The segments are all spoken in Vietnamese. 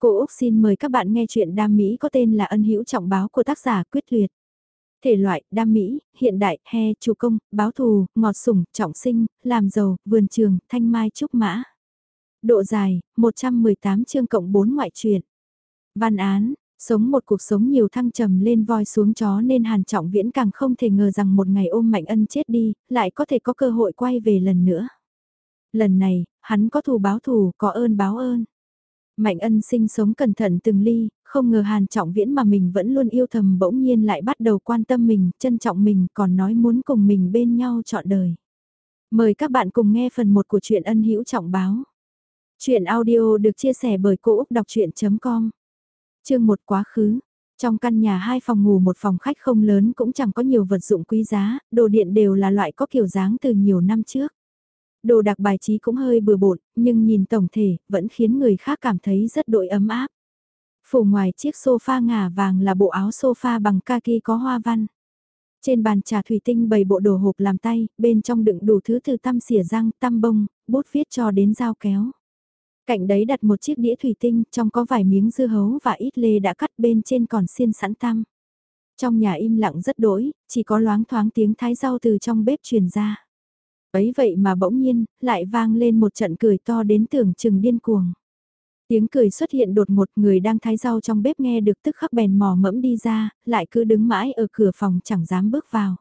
Cô Úc xin mời các bạn nghe chuyện đam mỹ có tên là ân hữu trọng báo của tác giả Quyết Liệt. Thể loại, đam mỹ, hiện đại, he, chủ công, báo thù, ngọt sủng, trọng sinh, làm giàu, vườn trường, thanh mai trúc mã. Độ dài, 118 chương cộng 4 ngoại truyện. Văn án, sống một cuộc sống nhiều thăng trầm lên voi xuống chó nên Hàn Trọng Viễn càng không thể ngờ rằng một ngày ôm Mạnh Ân chết đi, lại có thể có cơ hội quay về lần nữa. Lần này, hắn có thù báo thù, có ơn báo ơn. Mạnh ân sinh sống cẩn thận từng ly, không ngờ hàn trọng viễn mà mình vẫn luôn yêu thầm bỗng nhiên lại bắt đầu quan tâm mình, trân trọng mình, còn nói muốn cùng mình bên nhau trọn đời. Mời các bạn cùng nghe phần 1 của truyện ân hữu trọng báo. Chuyện audio được chia sẻ bởi Cô Úc Đọc Chuyện.com Chương 1 Quá khứ Trong căn nhà hai phòng ngủ một phòng khách không lớn cũng chẳng có nhiều vật dụng quý giá, đồ điện đều là loại có kiểu dáng từ nhiều năm trước. Đồ đặc bài trí cũng hơi bừa bộn, nhưng nhìn tổng thể, vẫn khiến người khác cảm thấy rất đội ấm áp. Phủ ngoài chiếc sofa ngả vàng là bộ áo sofa bằng kaki có hoa văn. Trên bàn trà thủy tinh bày bộ đồ hộp làm tay, bên trong đựng đủ thứ từ tăm xỉa răng, tăm bông, bút viết cho đến dao kéo. Cạnh đấy đặt một chiếc đĩa thủy tinh, trong có vài miếng dưa hấu và ít lê đã cắt bên trên còn xiên sẵn tăm. Trong nhà im lặng rất đỗi, chỉ có loáng thoáng tiếng thái rau từ trong bếp truyền ra. Ấy vậy mà bỗng nhiên, lại vang lên một trận cười to đến tưởng chừng điên cuồng. Tiếng cười xuất hiện đột một người đang thái rau trong bếp nghe được tức khắc bèn mò mẫm đi ra, lại cứ đứng mãi ở cửa phòng chẳng dám bước vào.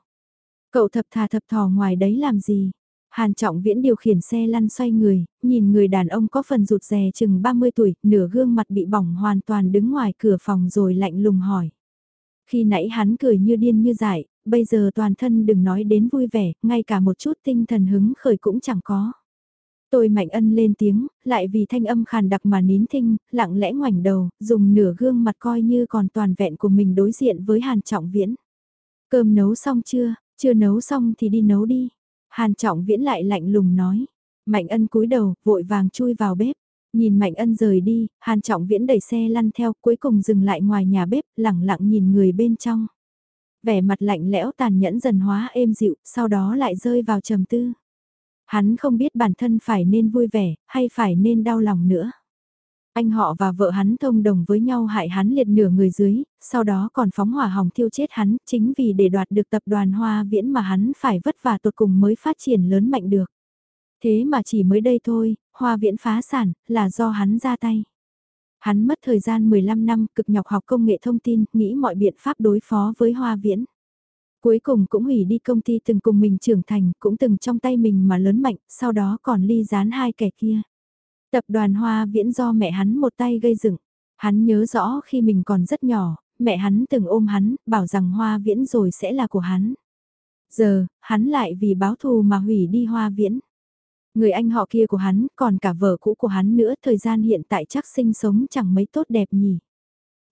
Cậu thập thà thập thò ngoài đấy làm gì? Hàn Trọng Viễn điều khiển xe lăn xoay người, nhìn người đàn ông có phần rụt rè chừng 30 tuổi, nửa gương mặt bị bỏng hoàn toàn đứng ngoài cửa phòng rồi lạnh lùng hỏi. Khi nãy hắn cười như điên như dại, bây giờ toàn thân đừng nói đến vui vẻ, ngay cả một chút tinh thần hứng khởi cũng chẳng có. Tôi mạnh ân lên tiếng, lại vì thanh âm khàn đặc mà nín thinh, lặng lẽ ngoảnh đầu, dùng nửa gương mặt coi như còn toàn vẹn của mình đối diện với Hàn Trọng Viễn. Cơm nấu xong chưa, chưa nấu xong thì đi nấu đi. Hàn Trọng Viễn lại lạnh lùng nói. Mạnh ân cúi đầu, vội vàng chui vào bếp. Nhìn Mạnh ân rời đi, Hàn Trọng Viễn đẩy xe lăn theo cuối cùng dừng lại ngoài nhà bếp, lẳng lặng nhìn người bên trong vẻ mặt lạnh lẽo tàn nhẫn dần hóa êm dịu, sau đó lại rơi vào trầm tư. Hắn không biết bản thân phải nên vui vẻ, hay phải nên đau lòng nữa. Anh họ và vợ hắn thông đồng với nhau hại hắn liệt nửa người dưới, sau đó còn phóng hỏa hòng thiêu chết hắn, chính vì để đoạt được tập đoàn Hoa Viễn mà hắn phải vất vả tột cùng mới phát triển lớn mạnh được. Thế mà chỉ mới đây thôi, Hoa Viễn phá sản, là do hắn ra tay. Hắn mất thời gian 15 năm cực nhọc học công nghệ thông tin, nghĩ mọi biện pháp đối phó với Hoa Viễn. Cuối cùng cũng hủy đi công ty từng cùng mình trưởng thành, cũng từng trong tay mình mà lớn mạnh, sau đó còn ly gián hai kẻ kia. Tập đoàn Hoa Viễn do mẹ hắn một tay gây dựng. Hắn nhớ rõ khi mình còn rất nhỏ, mẹ hắn từng ôm hắn, bảo rằng Hoa Viễn rồi sẽ là của hắn. Giờ, hắn lại vì báo thù mà hủy đi Hoa Viễn. Người anh họ kia của hắn, còn cả vợ cũ của hắn nữa, thời gian hiện tại chắc sinh sống chẳng mấy tốt đẹp nhỉ.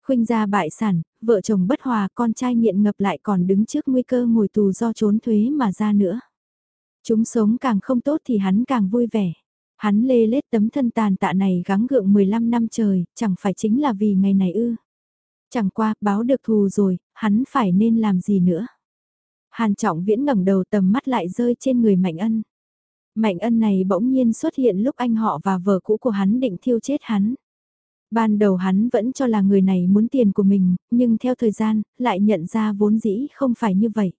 Khuynh gia bại sản, vợ chồng bất hòa, con trai nghiện ngập lại còn đứng trước nguy cơ ngồi tù do trốn thuế mà ra nữa. Chúng sống càng không tốt thì hắn càng vui vẻ. Hắn lê lết tấm thân tàn tạ này gắng gượng 15 năm trời, chẳng phải chính là vì ngày này ư. Chẳng qua, báo được thù rồi, hắn phải nên làm gì nữa. Hàn trọng viễn ngẩng đầu tầm mắt lại rơi trên người Mạnh Ân. Mạnh ân này bỗng nhiên xuất hiện lúc anh họ và vợ cũ của hắn định thiêu chết hắn. Ban đầu hắn vẫn cho là người này muốn tiền của mình, nhưng theo thời gian, lại nhận ra vốn dĩ không phải như vậy.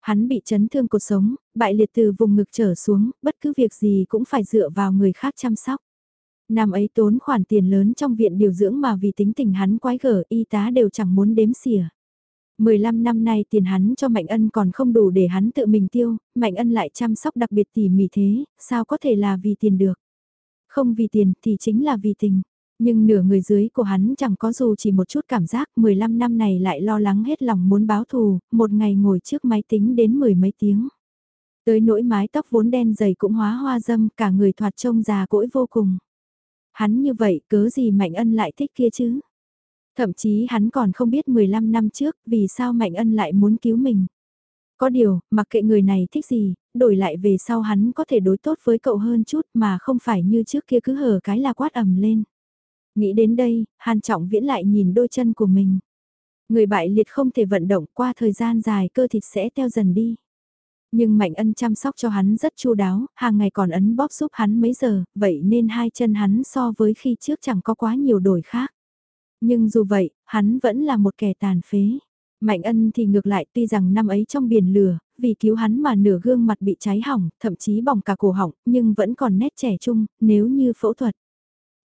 Hắn bị chấn thương cuộc sống, bại liệt từ vùng ngực trở xuống, bất cứ việc gì cũng phải dựa vào người khác chăm sóc. Năm ấy tốn khoản tiền lớn trong viện điều dưỡng mà vì tính tình hắn quái gở y tá đều chẳng muốn đếm xỉa. 15 năm nay tiền hắn cho Mạnh Ân còn không đủ để hắn tự mình tiêu, Mạnh Ân lại chăm sóc đặc biệt tỉ mỉ thế, sao có thể là vì tiền được. Không vì tiền thì chính là vì tình. Nhưng nửa người dưới của hắn chẳng có dù chỉ một chút cảm giác 15 năm này lại lo lắng hết lòng muốn báo thù, một ngày ngồi trước máy tính đến mười mấy tiếng. Tới nỗi mái tóc vốn đen dày cũng hóa hoa dâm cả người thoạt trông già cỗi vô cùng. Hắn như vậy cớ gì Mạnh Ân lại thích kia chứ? Thậm chí hắn còn không biết 15 năm trước vì sao Mạnh Ân lại muốn cứu mình. Có điều, mặc kệ người này thích gì, đổi lại về sau hắn có thể đối tốt với cậu hơn chút mà không phải như trước kia cứ hở cái là quát ầm lên. Nghĩ đến đây, Hàn Trọng Viễn lại nhìn đôi chân của mình. Người bại liệt không thể vận động qua thời gian dài cơ thịt sẽ teo dần đi. Nhưng Mạnh Ân chăm sóc cho hắn rất chu đáo, hàng ngày còn ấn bóp giúp hắn mấy giờ, vậy nên hai chân hắn so với khi trước chẳng có quá nhiều đổi khác. Nhưng dù vậy, hắn vẫn là một kẻ tàn phế. Mạnh ân thì ngược lại tuy rằng năm ấy trong biển lửa, vì cứu hắn mà nửa gương mặt bị cháy hỏng, thậm chí bỏng cả cổ họng, nhưng vẫn còn nét trẻ trung, nếu như phẫu thuật.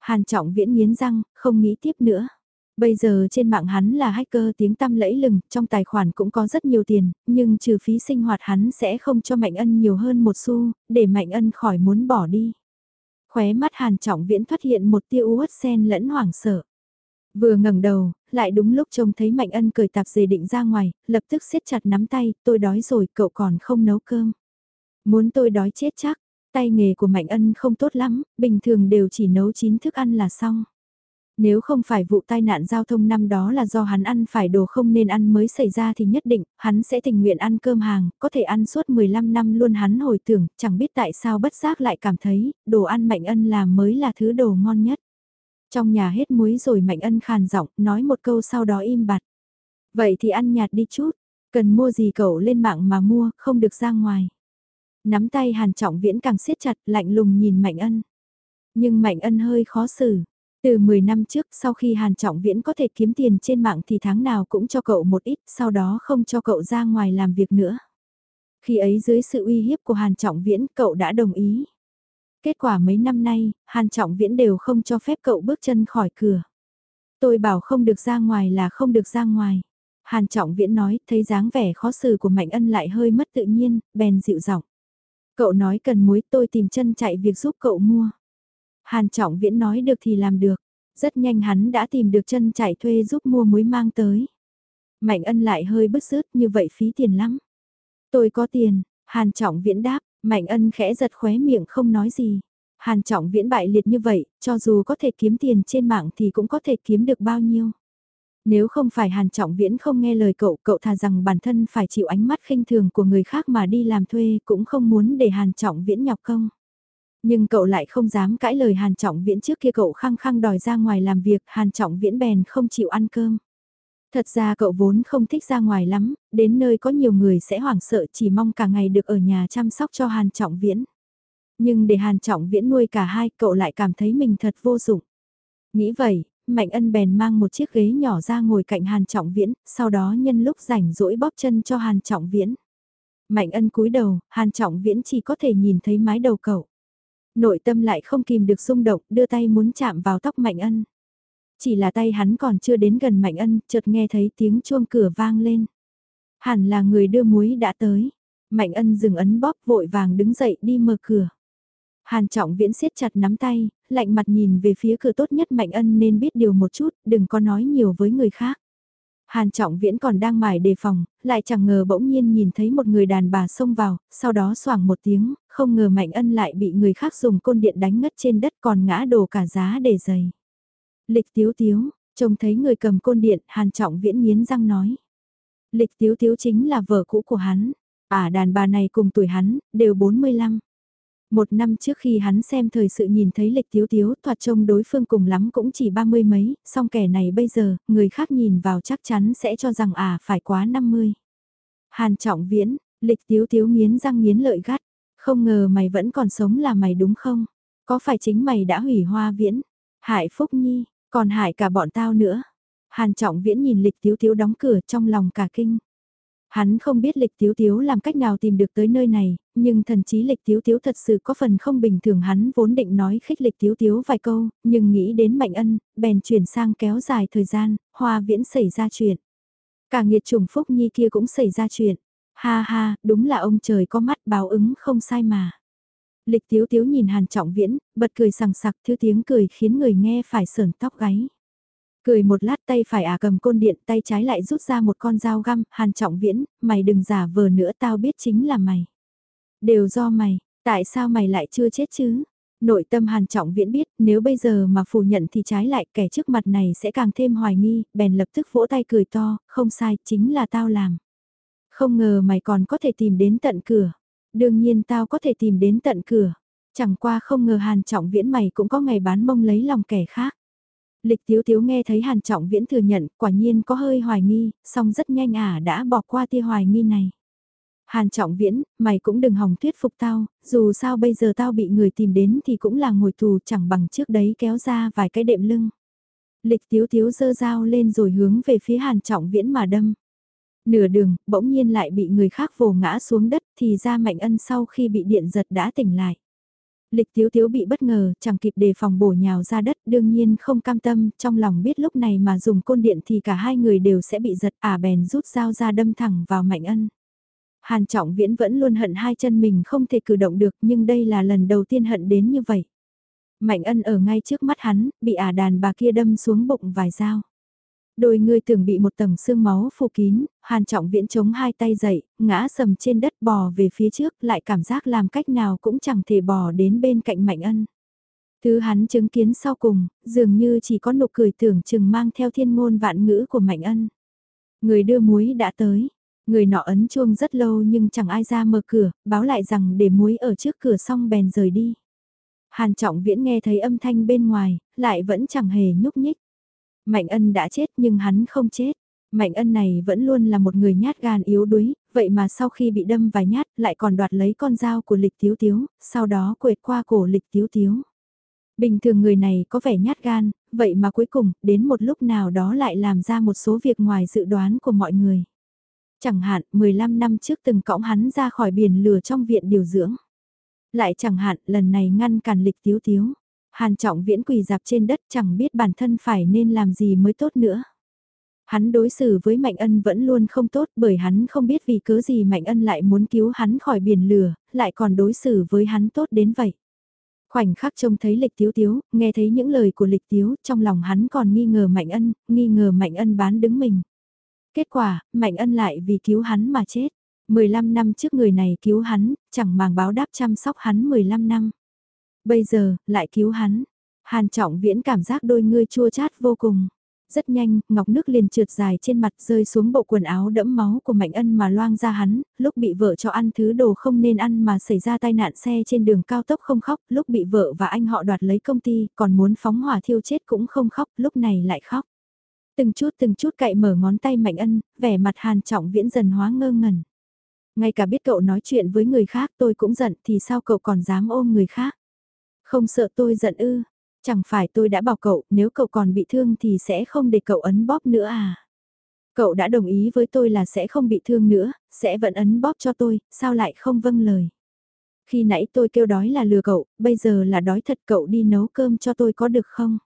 Hàn trọng viễn nghiến răng, không nghĩ tiếp nữa. Bây giờ trên mạng hắn là hacker tiếng tăm lẫy lừng, trong tài khoản cũng có rất nhiều tiền, nhưng trừ phí sinh hoạt hắn sẽ không cho Mạnh Ân nhiều hơn một xu, để Mạnh Ân khỏi muốn bỏ đi. Khóe mắt Hàn Trọng Viễn thoát hiện một tia uất sen lẫn hoảng sợ. Vừa ngẩng đầu, lại đúng lúc trông thấy Mạnh Ân cười tạp dề định ra ngoài, lập tức siết chặt nắm tay, tôi đói rồi, cậu còn không nấu cơm. Muốn tôi đói chết chắc, tay nghề của Mạnh Ân không tốt lắm, bình thường đều chỉ nấu chín thức ăn là xong. Nếu không phải vụ tai nạn giao thông năm đó là do hắn ăn phải đồ không nên ăn mới xảy ra thì nhất định, hắn sẽ tình nguyện ăn cơm hàng, có thể ăn suốt 15 năm luôn hắn hồi tưởng, chẳng biết tại sao bất giác lại cảm thấy, đồ ăn Mạnh Ân làm mới là thứ đồ ngon nhất. Trong nhà hết muối rồi Mạnh Ân khàn giọng, nói một câu sau đó im bặt. Vậy thì ăn nhạt đi chút, cần mua gì cậu lên mạng mà mua, không được ra ngoài. Nắm tay Hàn Trọng Viễn càng siết chặt, lạnh lùng nhìn Mạnh Ân. Nhưng Mạnh Ân hơi khó xử. Từ 10 năm trước, sau khi Hàn Trọng Viễn có thể kiếm tiền trên mạng thì tháng nào cũng cho cậu một ít, sau đó không cho cậu ra ngoài làm việc nữa. Khi ấy dưới sự uy hiếp của Hàn Trọng Viễn, cậu đã đồng ý. Kết quả mấy năm nay, Hàn Trọng Viễn đều không cho phép cậu bước chân khỏi cửa. Tôi bảo không được ra ngoài là không được ra ngoài. Hàn Trọng Viễn nói, thấy dáng vẻ khó xử của Mạnh Ân lại hơi mất tự nhiên, bèn dịu giọng. Cậu nói cần muối tôi tìm chân chạy việc giúp cậu mua. Hàn Trọng Viễn nói được thì làm được. Rất nhanh hắn đã tìm được chân chạy thuê giúp mua muối mang tới. Mạnh Ân lại hơi bứt rứt như vậy phí tiền lắm. Tôi có tiền, Hàn Trọng Viễn đáp, Mạnh ân khẽ giật khóe miệng không nói gì. Hàn trọng viễn bại liệt như vậy, cho dù có thể kiếm tiền trên mạng thì cũng có thể kiếm được bao nhiêu. Nếu không phải Hàn Trọng Viễn không nghe lời cậu, cậu thà rằng bản thân phải chịu ánh mắt khinh thường của người khác mà đi làm thuê cũng không muốn để Hàn Trọng Viễn nhọc công. Nhưng cậu lại không dám cãi lời Hàn Trọng Viễn trước kia cậu khăng khăng đòi ra ngoài làm việc, Hàn Trọng Viễn bèn không chịu ăn cơm. Thật ra cậu vốn không thích ra ngoài lắm, đến nơi có nhiều người sẽ hoảng sợ chỉ mong cả ngày được ở nhà chăm sóc cho Hàn Trọng Viễn. Nhưng để Hàn Trọng Viễn nuôi cả hai cậu lại cảm thấy mình thật vô dụng. Nghĩ vậy, Mạnh Ân bèn mang một chiếc ghế nhỏ ra ngồi cạnh Hàn Trọng Viễn, sau đó nhân lúc rảnh rỗi bóp chân cho Hàn Trọng Viễn. Mạnh Ân cúi đầu, Hàn Trọng Viễn chỉ có thể nhìn thấy mái đầu cậu. Nội tâm lại không kìm được xung động, đưa tay muốn chạm vào tóc Mạnh Ân. Chỉ là tay hắn còn chưa đến gần Mạnh Ân, chợt nghe thấy tiếng chuông cửa vang lên. Hẳn là người đưa muối đã tới. Mạnh Ân dừng ấn bóp vội vàng đứng dậy đi mở cửa. Hàn Trọng Viễn siết chặt nắm tay, lạnh mặt nhìn về phía cửa tốt nhất Mạnh Ân nên biết điều một chút, đừng có nói nhiều với người khác. Hàn Trọng Viễn còn đang mải đề phòng, lại chẳng ngờ bỗng nhiên nhìn thấy một người đàn bà xông vào, sau đó xoảng một tiếng, không ngờ Mạnh Ân lại bị người khác dùng côn điện đánh ngất trên đất còn ngã đổ cả giá để giày. Lịch tiếu tiếu, trông thấy người cầm côn điện, Hàn Trọng Viễn nghiến răng nói. Lịch tiếu tiếu chính là vợ cũ của hắn. À đàn bà này cùng tuổi hắn, đều 45. Một năm trước khi hắn xem thời sự nhìn thấy lịch tiếu tiếu thoạt trông đối phương cùng lắm cũng chỉ ba mươi mấy, song kẻ này bây giờ, người khác nhìn vào chắc chắn sẽ cho rằng à phải quá 50. Hàn trọng viễn, lịch tiếu tiếu nghiến răng nghiến lợi gắt, không ngờ mày vẫn còn sống là mày đúng không? Có phải chính mày đã hủy hoa viễn? Hại Phúc Nhi, còn hại cả bọn tao nữa. Hàn Trọng Viễn nhìn lịch tiếu tiếu đóng cửa trong lòng cả kinh. Hắn không biết lịch tiếu tiếu làm cách nào tìm được tới nơi này, nhưng thần chí lịch tiếu tiếu thật sự có phần không bình thường hắn vốn định nói khích lịch tiếu tiếu vài câu, nhưng nghĩ đến mạnh ân, bèn chuyển sang kéo dài thời gian, hoa viễn xảy ra chuyện. Cả nghiệt trùng phúc nhi kia cũng xảy ra chuyện. Ha ha, đúng là ông trời có mắt báo ứng không sai mà. Lịch tiếu tiếu nhìn Hàn Trọng Viễn, bật cười sằng sặc thứ tiếng cười khiến người nghe phải sờn tóc gáy. Cười một lát tay phải à cầm côn điện tay trái lại rút ra một con dao găm, Hàn Trọng Viễn, mày đừng giả vờ nữa tao biết chính là mày. Đều do mày, tại sao mày lại chưa chết chứ? Nội tâm Hàn Trọng Viễn biết nếu bây giờ mà phủ nhận thì trái lại kẻ trước mặt này sẽ càng thêm hoài nghi, bèn lập tức vỗ tay cười to, không sai, chính là tao làm. Không ngờ mày còn có thể tìm đến tận cửa. Đương nhiên tao có thể tìm đến tận cửa. Chẳng qua không ngờ Hàn Trọng Viễn mày cũng có ngày bán mông lấy lòng kẻ khác. Lịch Tiếu Tiếu nghe thấy Hàn Trọng Viễn thừa nhận, quả nhiên có hơi hoài nghi, song rất nhanh ả đã bỏ qua tia hoài nghi này. Hàn Trọng Viễn, mày cũng đừng hòng thuyết phục tao, dù sao bây giờ tao bị người tìm đến thì cũng là ngồi tù chẳng bằng trước đấy kéo ra vài cái đệm lưng. Lịch tiếu tiếu dơ dao lên rồi hướng về phía Hàn Trọng Viễn mà đâm. Nửa đường, bỗng nhiên lại bị người khác vồ ngã xuống đất thì ra Mạnh Ân sau khi bị điện giật đã tỉnh lại. Lịch tiếu tiếu bị bất ngờ, chẳng kịp đề phòng bổ nhào ra đất, đương nhiên không cam tâm, trong lòng biết lúc này mà dùng côn điện thì cả hai người đều sẽ bị giật, à bèn rút dao ra đâm thẳng vào Mạnh Ân. Hàn Trọng Viễn vẫn luôn hận hai chân mình không thể cử động được nhưng đây là lần đầu tiên hận đến như vậy. Mạnh ân ở ngay trước mắt hắn, bị ả đàn bà kia đâm xuống bụng vài dao. Đôi người tưởng bị một tầng xương máu phủ kín, Hàn Trọng Viễn chống hai tay dậy, ngã sầm trên đất bò về phía trước, lại cảm giác làm cách nào cũng chẳng thể bò đến bên cạnh Mạnh Ân. Thứ hắn chứng kiến sau cùng, dường như chỉ có nụ cười tưởng chừng mang theo thiên ngôn vạn ngữ của Mạnh Ân. Người đưa muối đã tới, người nọ ấn chuông rất lâu nhưng chẳng ai ra mở cửa, báo lại rằng để muối ở trước cửa xong bèn rời đi. Hàn Trọng Viễn nghe thấy âm thanh bên ngoài, lại vẫn chẳng hề nhúc nhích. Mạnh ân đã chết nhưng hắn không chết. Mạnh ân này vẫn luôn là một người nhát gan yếu đuối, vậy mà sau khi bị đâm vài nhát lại còn đoạt lấy con dao của lịch tiếu tiếu, sau đó quệt qua cổ lịch tiếu tiếu. Bình thường người này có vẻ nhát gan, vậy mà cuối cùng, đến một lúc nào đó lại làm ra một số việc ngoài dự đoán của mọi người. Chẳng hạn, 15 năm trước từng cõng hắn ra khỏi biển lửa trong viện điều dưỡng. Lại chẳng hạn, lần này ngăn cản lịch tiếu tiếu. Hàn trọng viễn quỳ dạp trên đất chẳng biết bản thân phải nên làm gì mới tốt nữa. Hắn đối xử với Mạnh Ân vẫn luôn không tốt bởi hắn không biết vì cớ gì Mạnh Ân lại muốn cứu hắn khỏi biển lửa, lại còn đối xử với hắn tốt đến vậy. Khoảnh khắc trông thấy lịch tiếu tiếu, nghe thấy những lời của lịch tiếu, trong lòng hắn còn nghi ngờ Mạnh Ân, nghi ngờ Mạnh Ân bán đứng mình. Kết quả, Mạnh Ân lại vì cứu hắn mà chết. 15 năm trước người này cứu hắn, chẳng màng báo đáp chăm sóc hắn 15 năm. Bây giờ, lại cứu hắn. Hàn trọng viễn cảm giác đôi ngươi chua chát vô cùng. Rất nhanh, ngọc nước liền trượt dài trên mặt rơi xuống bộ quần áo đẫm máu của Mạnh Ân mà loang ra hắn, lúc bị vợ cho ăn thứ đồ không nên ăn mà xảy ra tai nạn xe trên đường cao tốc không khóc, lúc bị vợ và anh họ đoạt lấy công ty, còn muốn phóng hỏa thiêu chết cũng không khóc, lúc này lại khóc. Từng chút từng chút cậy mở ngón tay Mạnh Ân, vẻ mặt hàn trọng viễn dần hóa ngơ ngẩn. Ngay cả biết cậu nói chuyện với người khác tôi cũng giận thì sao cậu còn dám ôm người khác? Không sợ tôi giận ư? Chẳng phải tôi đã bảo cậu nếu cậu còn bị thương thì sẽ không để cậu ấn bóp nữa à? Cậu đã đồng ý với tôi là sẽ không bị thương nữa, sẽ vẫn ấn bóp cho tôi, sao lại không vâng lời? Khi nãy tôi kêu đói là lừa cậu, bây giờ là đói thật cậu đi nấu cơm cho tôi có được không?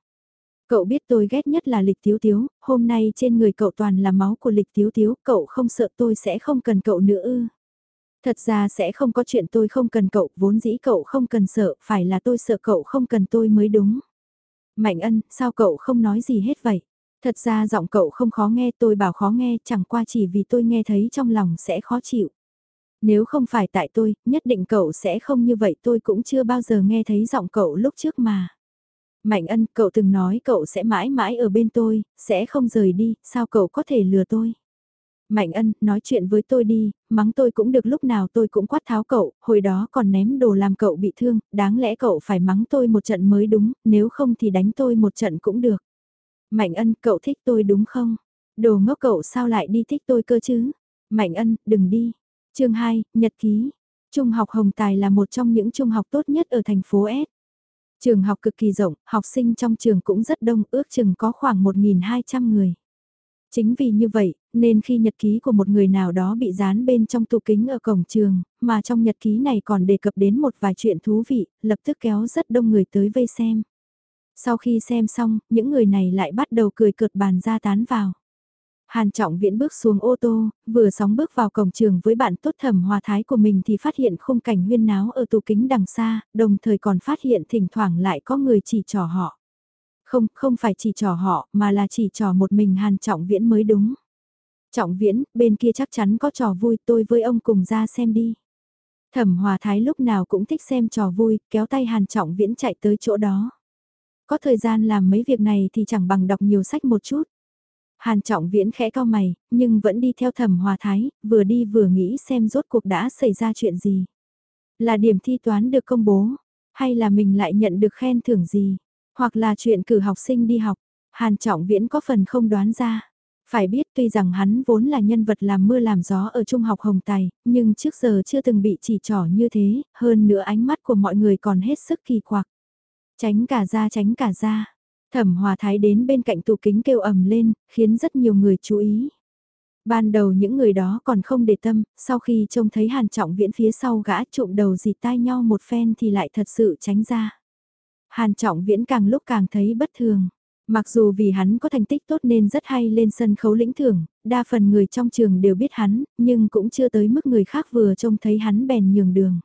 Cậu biết tôi ghét nhất là lịch tiếu tiếu, hôm nay trên người cậu toàn là máu của lịch tiếu tiếu, cậu không sợ tôi sẽ không cần cậu nữa ư? Thật ra sẽ không có chuyện tôi không cần cậu, vốn dĩ cậu không cần sợ, phải là tôi sợ cậu không cần tôi mới đúng. Mạnh ân, sao cậu không nói gì hết vậy? Thật ra giọng cậu không khó nghe tôi bảo khó nghe chẳng qua chỉ vì tôi nghe thấy trong lòng sẽ khó chịu. Nếu không phải tại tôi, nhất định cậu sẽ không như vậy tôi cũng chưa bao giờ nghe thấy giọng cậu lúc trước mà. Mạnh ân, cậu từng nói cậu sẽ mãi mãi ở bên tôi, sẽ không rời đi, sao cậu có thể lừa tôi? Mạnh ân, nói chuyện với tôi đi, mắng tôi cũng được lúc nào tôi cũng quát tháo cậu, hồi đó còn ném đồ làm cậu bị thương, đáng lẽ cậu phải mắng tôi một trận mới đúng, nếu không thì đánh tôi một trận cũng được. Mạnh ân, cậu thích tôi đúng không? Đồ ngốc cậu sao lại đi thích tôi cơ chứ? Mạnh ân, đừng đi. chương 2, Nhật ký. Trung học Hồng Tài là một trong những trung học tốt nhất ở thành phố S. Trường học cực kỳ rộng, học sinh trong trường cũng rất đông, ước chừng có khoảng 1.200 người. Chính vì như vậy, nên khi nhật ký của một người nào đó bị dán bên trong tủ kính ở cổng trường, mà trong nhật ký này còn đề cập đến một vài chuyện thú vị, lập tức kéo rất đông người tới vây xem. Sau khi xem xong, những người này lại bắt đầu cười cợt bàn ra tán vào. Hàn Trọng Viễn bước xuống ô tô, vừa sóng bước vào cổng trường với bạn tốt thẩm hòa thái của mình thì phát hiện khung cảnh huyên náo ở tủ kính đằng xa, đồng thời còn phát hiện thỉnh thoảng lại có người chỉ trò họ. Không, không phải chỉ trò họ, mà là chỉ trò một mình Hàn Trọng Viễn mới đúng. Trọng Viễn, bên kia chắc chắn có trò vui, tôi với ông cùng ra xem đi. Thẩm Hòa Thái lúc nào cũng thích xem trò vui, kéo tay Hàn Trọng Viễn chạy tới chỗ đó. Có thời gian làm mấy việc này thì chẳng bằng đọc nhiều sách một chút. Hàn Trọng Viễn khẽ cao mày, nhưng vẫn đi theo Thẩm Hòa Thái, vừa đi vừa nghĩ xem rốt cuộc đã xảy ra chuyện gì. Là điểm thi toán được công bố, hay là mình lại nhận được khen thưởng gì? Hoặc là chuyện cử học sinh đi học, Hàn Trọng Viễn có phần không đoán ra. Phải biết tuy rằng hắn vốn là nhân vật làm mưa làm gió ở trung học Hồng Tài, nhưng trước giờ chưa từng bị chỉ trỏ như thế, hơn nữa ánh mắt của mọi người còn hết sức kỳ quặc. Tránh cả ra tránh cả ra. Thẩm Hòa Thái đến bên cạnh tủ kính kêu ầm lên, khiến rất nhiều người chú ý. Ban đầu những người đó còn không để tâm, sau khi trông thấy Hàn Trọng Viễn phía sau gã trụm đầu dì tai nhau một phen thì lại thật sự tránh ra. Hàn Trọng Viễn càng lúc càng thấy bất thường. Mặc dù vì hắn có thành tích tốt nên rất hay lên sân khấu lĩnh thưởng, đa phần người trong trường đều biết hắn, nhưng cũng chưa tới mức người khác vừa trông thấy hắn bèn nhường đường.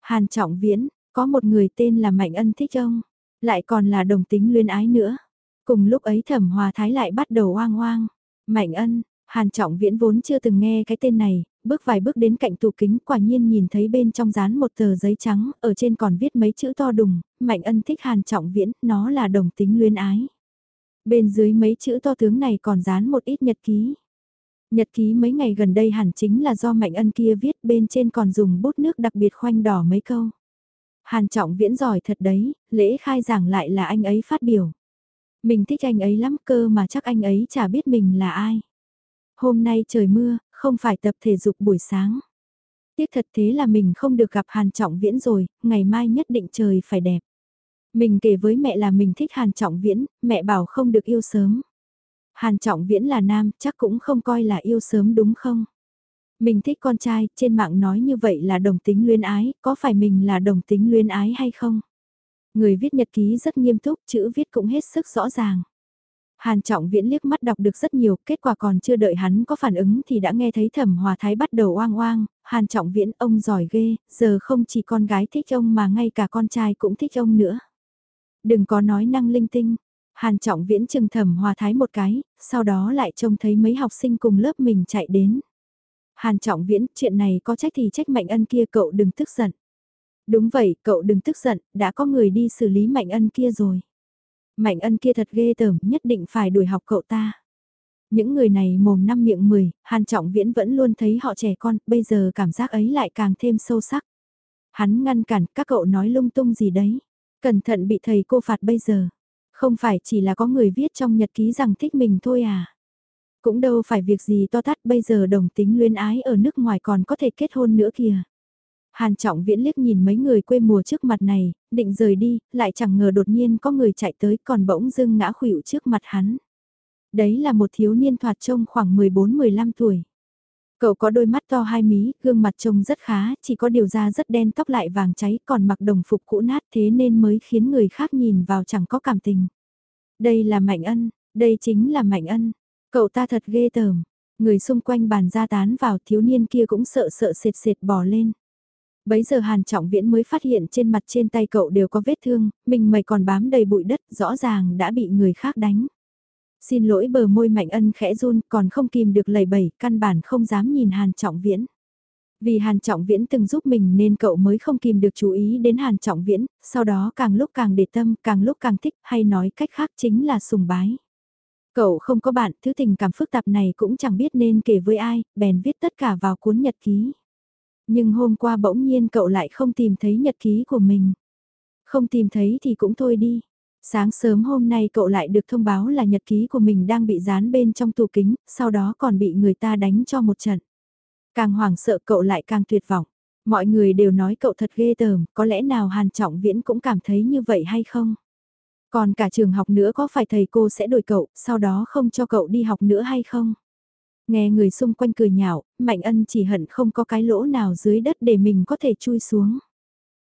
Hàn Trọng Viễn, có một người tên là Mạnh Ân thích ông, lại còn là đồng tính luyến ái nữa. Cùng lúc ấy Thẩm Hòa Thái lại bắt đầu oang oang. Mạnh Ân, Hàn Trọng Viễn vốn chưa từng nghe cái tên này, bước vài bước đến cạnh tủ kính quả nhiên nhìn thấy bên trong dán một tờ giấy trắng, ở trên còn viết mấy chữ to đùng, Mạnh Ân thích Hàn Trọng Viễn, nó là đồng tính luyến ái. Bên dưới mấy chữ to tướng này còn dán một ít nhật ký. Nhật ký mấy ngày gần đây hẳn chính là do Mạnh Ân kia viết bên trên còn dùng bút nước đặc biệt khoanh đỏ mấy câu. Hàn Trọng Viễn giỏi thật đấy, lễ khai giảng lại là anh ấy phát biểu. Mình thích anh ấy lắm cơ mà chắc anh ấy chả biết mình là ai. Hôm nay trời mưa, không phải tập thể dục buổi sáng. Tiếc thật thế là mình không được gặp Hàn Trọng Viễn rồi, ngày mai nhất định trời phải đẹp. Mình kể với mẹ là mình thích Hàn Trọng Viễn, mẹ bảo không được yêu sớm. Hàn Trọng Viễn là nam, chắc cũng không coi là yêu sớm đúng không? Mình thích con trai, trên mạng nói như vậy là đồng tính luyến ái, có phải mình là đồng tính luyến ái hay không? Người viết nhật ký rất nghiêm túc, chữ viết cũng hết sức rõ ràng. Hàn Trọng Viễn liếc mắt đọc được rất nhiều, kết quả còn chưa đợi hắn có phản ứng thì đã nghe thấy Thẩm Hòa Thái bắt đầu oang oang, Hàn Trọng Viễn ông giỏi ghê, giờ không chỉ con gái thích ông mà ngay cả con trai cũng thích ông nữa. Đừng có nói năng linh tinh. Hàn Trọng Viễn chừng thẩm hòa thái một cái, sau đó lại trông thấy mấy học sinh cùng lớp mình chạy đến. Hàn Trọng Viễn, chuyện này có trách thì trách Mạnh Ân kia cậu đừng tức giận. Đúng vậy, cậu đừng tức giận, đã có người đi xử lý Mạnh Ân kia rồi. Mạnh Ân kia thật ghê tởm, nhất định phải đuổi học cậu ta. Những người này mồm năm miệng mười, Hàn Trọng Viễn vẫn luôn thấy họ trẻ con, bây giờ cảm giác ấy lại càng thêm sâu sắc. Hắn ngăn cản các cậu nói lung tung gì đấy. Cẩn thận bị thầy cô phạt bây giờ. Không phải chỉ là có người viết trong nhật ký rằng thích mình thôi à. Cũng đâu phải việc gì to tát bây giờ đồng tính luyến ái ở nước ngoài còn có thể kết hôn nữa kìa. Hàn Trọng Viễn liếc nhìn mấy người quê mùa trước mặt này, định rời đi, lại chẳng ngờ đột nhiên có người chạy tới còn bỗng dưng ngã khuỵu trước mặt hắn. Đấy là một thiếu niên thoạt trông khoảng 14-15 tuổi. Cậu có đôi mắt to hai mí, gương mặt trông rất khá, chỉ có điều da rất đen tóc lại vàng cháy còn mặc đồng phục cũ nát thế nên mới khiến người khác nhìn vào chẳng có cảm tình. Đây là Mạnh Ân, đây chính là Mạnh Ân. Cậu ta thật ghê tởm. Người xung quanh bàn ra tán vào thiếu niên kia cũng sợ sợ sệt sệt bỏ lên. Bấy giờ Hàn Trọng Viễn mới phát hiện trên mặt trên tay cậu đều có vết thương, mình mày còn bám đầy bụi đất rõ ràng đã bị người khác đánh. Xin lỗi bờ môi mạnh ân khẽ run còn không kìm được lầy bẩy, căn bản không dám nhìn Hàn Trọng Viễn. Vì Hàn Trọng Viễn từng giúp mình nên cậu mới không kìm được chú ý đến Hàn Trọng Viễn, sau đó càng lúc càng để tâm, càng lúc càng thích, hay nói cách khác chính là sùng bái. Cậu không có bạn, thứ tình cảm phức tạp này cũng chẳng biết nên kể với ai, bèn viết tất cả vào cuốn nhật ký. Nhưng hôm qua bỗng nhiên cậu lại không tìm thấy nhật ký của mình. Không tìm thấy thì cũng thôi đi. Sáng sớm hôm nay cậu lại được thông báo là nhật ký của mình đang bị dán bên trong tủ kính, sau đó còn bị người ta đánh cho một trận. Càng hoảng sợ cậu lại càng tuyệt vọng. Mọi người đều nói cậu thật ghê tởm, có lẽ nào Hàn Trọng Viễn cũng cảm thấy như vậy hay không? Còn cả trường học nữa có phải thầy cô sẽ đổi cậu, sau đó không cho cậu đi học nữa hay không? Nghe người xung quanh cười nhạo, Mạnh Ân chỉ hận không có cái lỗ nào dưới đất để mình có thể chui xuống.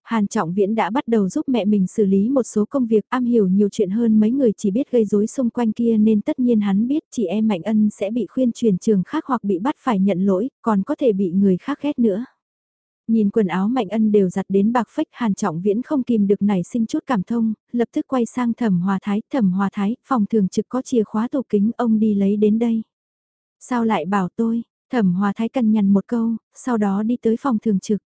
Hàn Trọng Viễn đã bắt đầu giúp mẹ mình xử lý một số công việc am hiểu nhiều chuyện hơn mấy người chỉ biết gây rối xung quanh kia nên tất nhiên hắn biết chị em Mạnh Ân sẽ bị khuyên truyền trường khác hoặc bị bắt phải nhận lỗi, còn có thể bị người khác ghét nữa. Nhìn quần áo Mạnh Ân đều giặt đến bạc phách Hàn Trọng Viễn không kìm được nảy sinh chút cảm thông, lập tức quay sang Thẩm Hòa Thái, Thẩm Hòa Thái, phòng thường trực có chìa khóa tủ kính ông đi lấy đến đây. Sao lại bảo tôi, Thẩm Hòa Thái cằn nhằn một câu, sau đó đi tới phòng thường trực.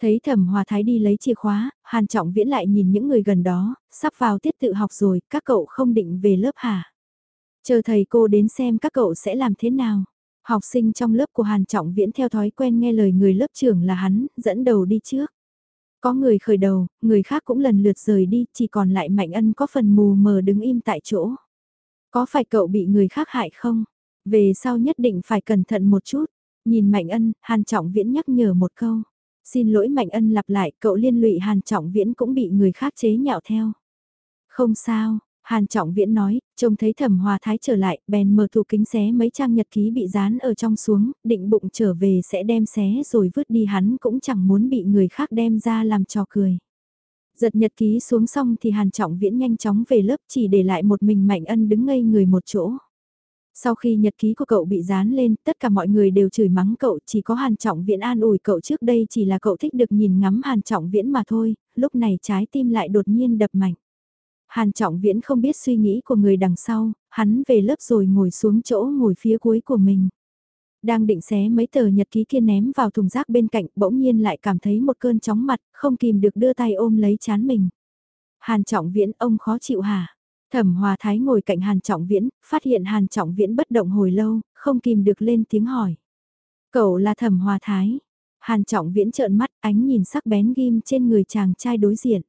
Thấy thẩm hòa thái đi lấy chìa khóa, hàn trọng viễn lại nhìn những người gần đó, sắp vào tiết tự học rồi, các cậu không định về lớp hả? Chờ thầy cô đến xem các cậu sẽ làm thế nào. Học sinh trong lớp của Hàn Trọng Viễn theo thói quen nghe lời người lớp trưởng là hắn, dẫn đầu đi trước. Có người khởi đầu, người khác cũng lần lượt rời đi, chỉ còn lại Mạnh Ân có phần mù mờ đứng im tại chỗ. Có phải cậu bị người khác hại không? Về sau nhất định phải cẩn thận một chút. Nhìn Mạnh Ân, Hàn Trọng Viễn nhắc nhở một câu. Xin lỗi Mạnh Ân lặp lại, cậu liên lụy Hàn Trọng Viễn cũng bị người khác chế nhạo theo. Không sao, Hàn Trọng Viễn nói, trông thấy Thẩm Hòa Thái trở lại, bèn mở tủ kính xé mấy trang nhật ký bị dán ở trong xuống, định bụng trở về sẽ đem xé rồi vứt đi hắn cũng chẳng muốn bị người khác đem ra làm trò cười. Giật nhật ký xuống xong thì Hàn Trọng Viễn nhanh chóng về lớp chỉ để lại một mình Mạnh Ân đứng ngây người một chỗ. Sau khi nhật ký của cậu bị dán lên, tất cả mọi người đều chửi mắng cậu, chỉ có Hàn Trọng Viễn an ủi cậu trước đây chỉ là cậu thích được nhìn ngắm Hàn Trọng Viễn mà thôi, lúc này trái tim lại đột nhiên đập mạnh. Hàn Trọng Viễn không biết suy nghĩ của người đằng sau, hắn về lớp rồi ngồi xuống chỗ ngồi phía cuối của mình. Đang định xé mấy tờ nhật ký kia ném vào thùng rác bên cạnh, bỗng nhiên lại cảm thấy một cơn chóng mặt, không kìm được đưa tay ôm lấy chán mình. Hàn Trọng Viễn ông khó chịu hả? Thẩm Hòa Thái ngồi cạnh Hàn Trọng Viễn, phát hiện Hàn Trọng Viễn bất động hồi lâu, không kìm được lên tiếng hỏi. Cậu là Thẩm Hòa Thái. Hàn Trọng Viễn trợn mắt, ánh nhìn sắc bén ghim trên người chàng trai đối diện.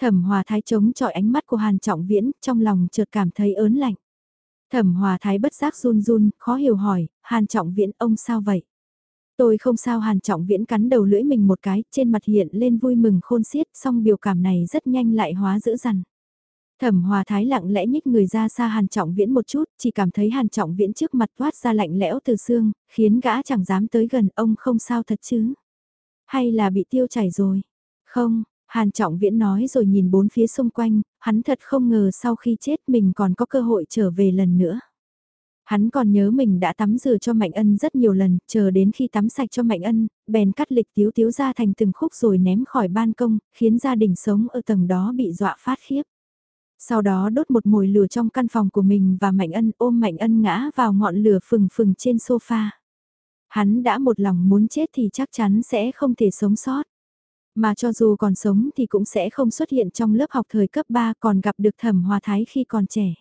Thẩm Hòa Thái chống chọi ánh mắt của Hàn Trọng Viễn, trong lòng chợt cảm thấy ớn lạnh. Thẩm Hòa Thái bất giác run run, khó hiểu hỏi, Hàn Trọng Viễn ông sao vậy? Tôi không sao Hàn Trọng Viễn cắn đầu lưỡi mình một cái, trên mặt hiện lên vui mừng khôn xiết, song biểu cảm này rất nhanh lại hóa dữ dằn. Thẩm Hòa Thái lặng lẽ nhích người ra xa Hàn Trọng Viễn một chút, chỉ cảm thấy Hàn Trọng Viễn trước mặt thoát ra lạnh lẽo từ xương, khiến gã chẳng dám tới gần ông không sao thật chứ. Hay là bị tiêu chảy rồi? Không, Hàn Trọng Viễn nói rồi nhìn bốn phía xung quanh, hắn thật không ngờ sau khi chết mình còn có cơ hội trở về lần nữa. Hắn còn nhớ mình đã tắm rửa cho Mạnh Ân rất nhiều lần, chờ đến khi tắm sạch cho Mạnh Ân, bèn cắt lịch tiếu tiếu ra thành từng khúc rồi ném khỏi ban công, khiến gia đình sống ở tầng đó bị dọa phát khiếp. Sau đó đốt một mồi lửa trong căn phòng của mình và Mạnh Ân ôm Mạnh Ân ngã vào ngọn lửa phừng phừng trên sofa. Hắn đã một lòng muốn chết thì chắc chắn sẽ không thể sống sót. Mà cho dù còn sống thì cũng sẽ không xuất hiện trong lớp học thời cấp 3 còn gặp được thẩm hòa thái khi còn trẻ.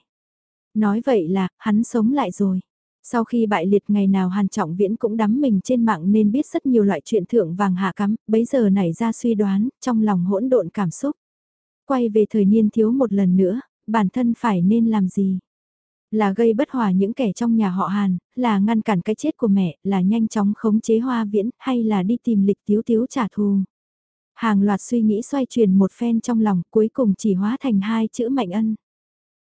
Nói vậy là, hắn sống lại rồi. Sau khi bại liệt ngày nào Hàn Trọng Viễn cũng đắm mình trên mạng nên biết rất nhiều loại chuyện thượng vàng hạ cắm, bấy giờ nảy ra suy đoán, trong lòng hỗn độn cảm xúc. Quay về thời niên thiếu một lần nữa, bản thân phải nên làm gì? Là gây bất hòa những kẻ trong nhà họ Hàn, là ngăn cản cái chết của mẹ, là nhanh chóng khống chế hoa viễn, hay là đi tìm lịch tiếu tiếu trả thù? Hàng loạt suy nghĩ xoay chuyển một phen trong lòng cuối cùng chỉ hóa thành hai chữ mạnh ân.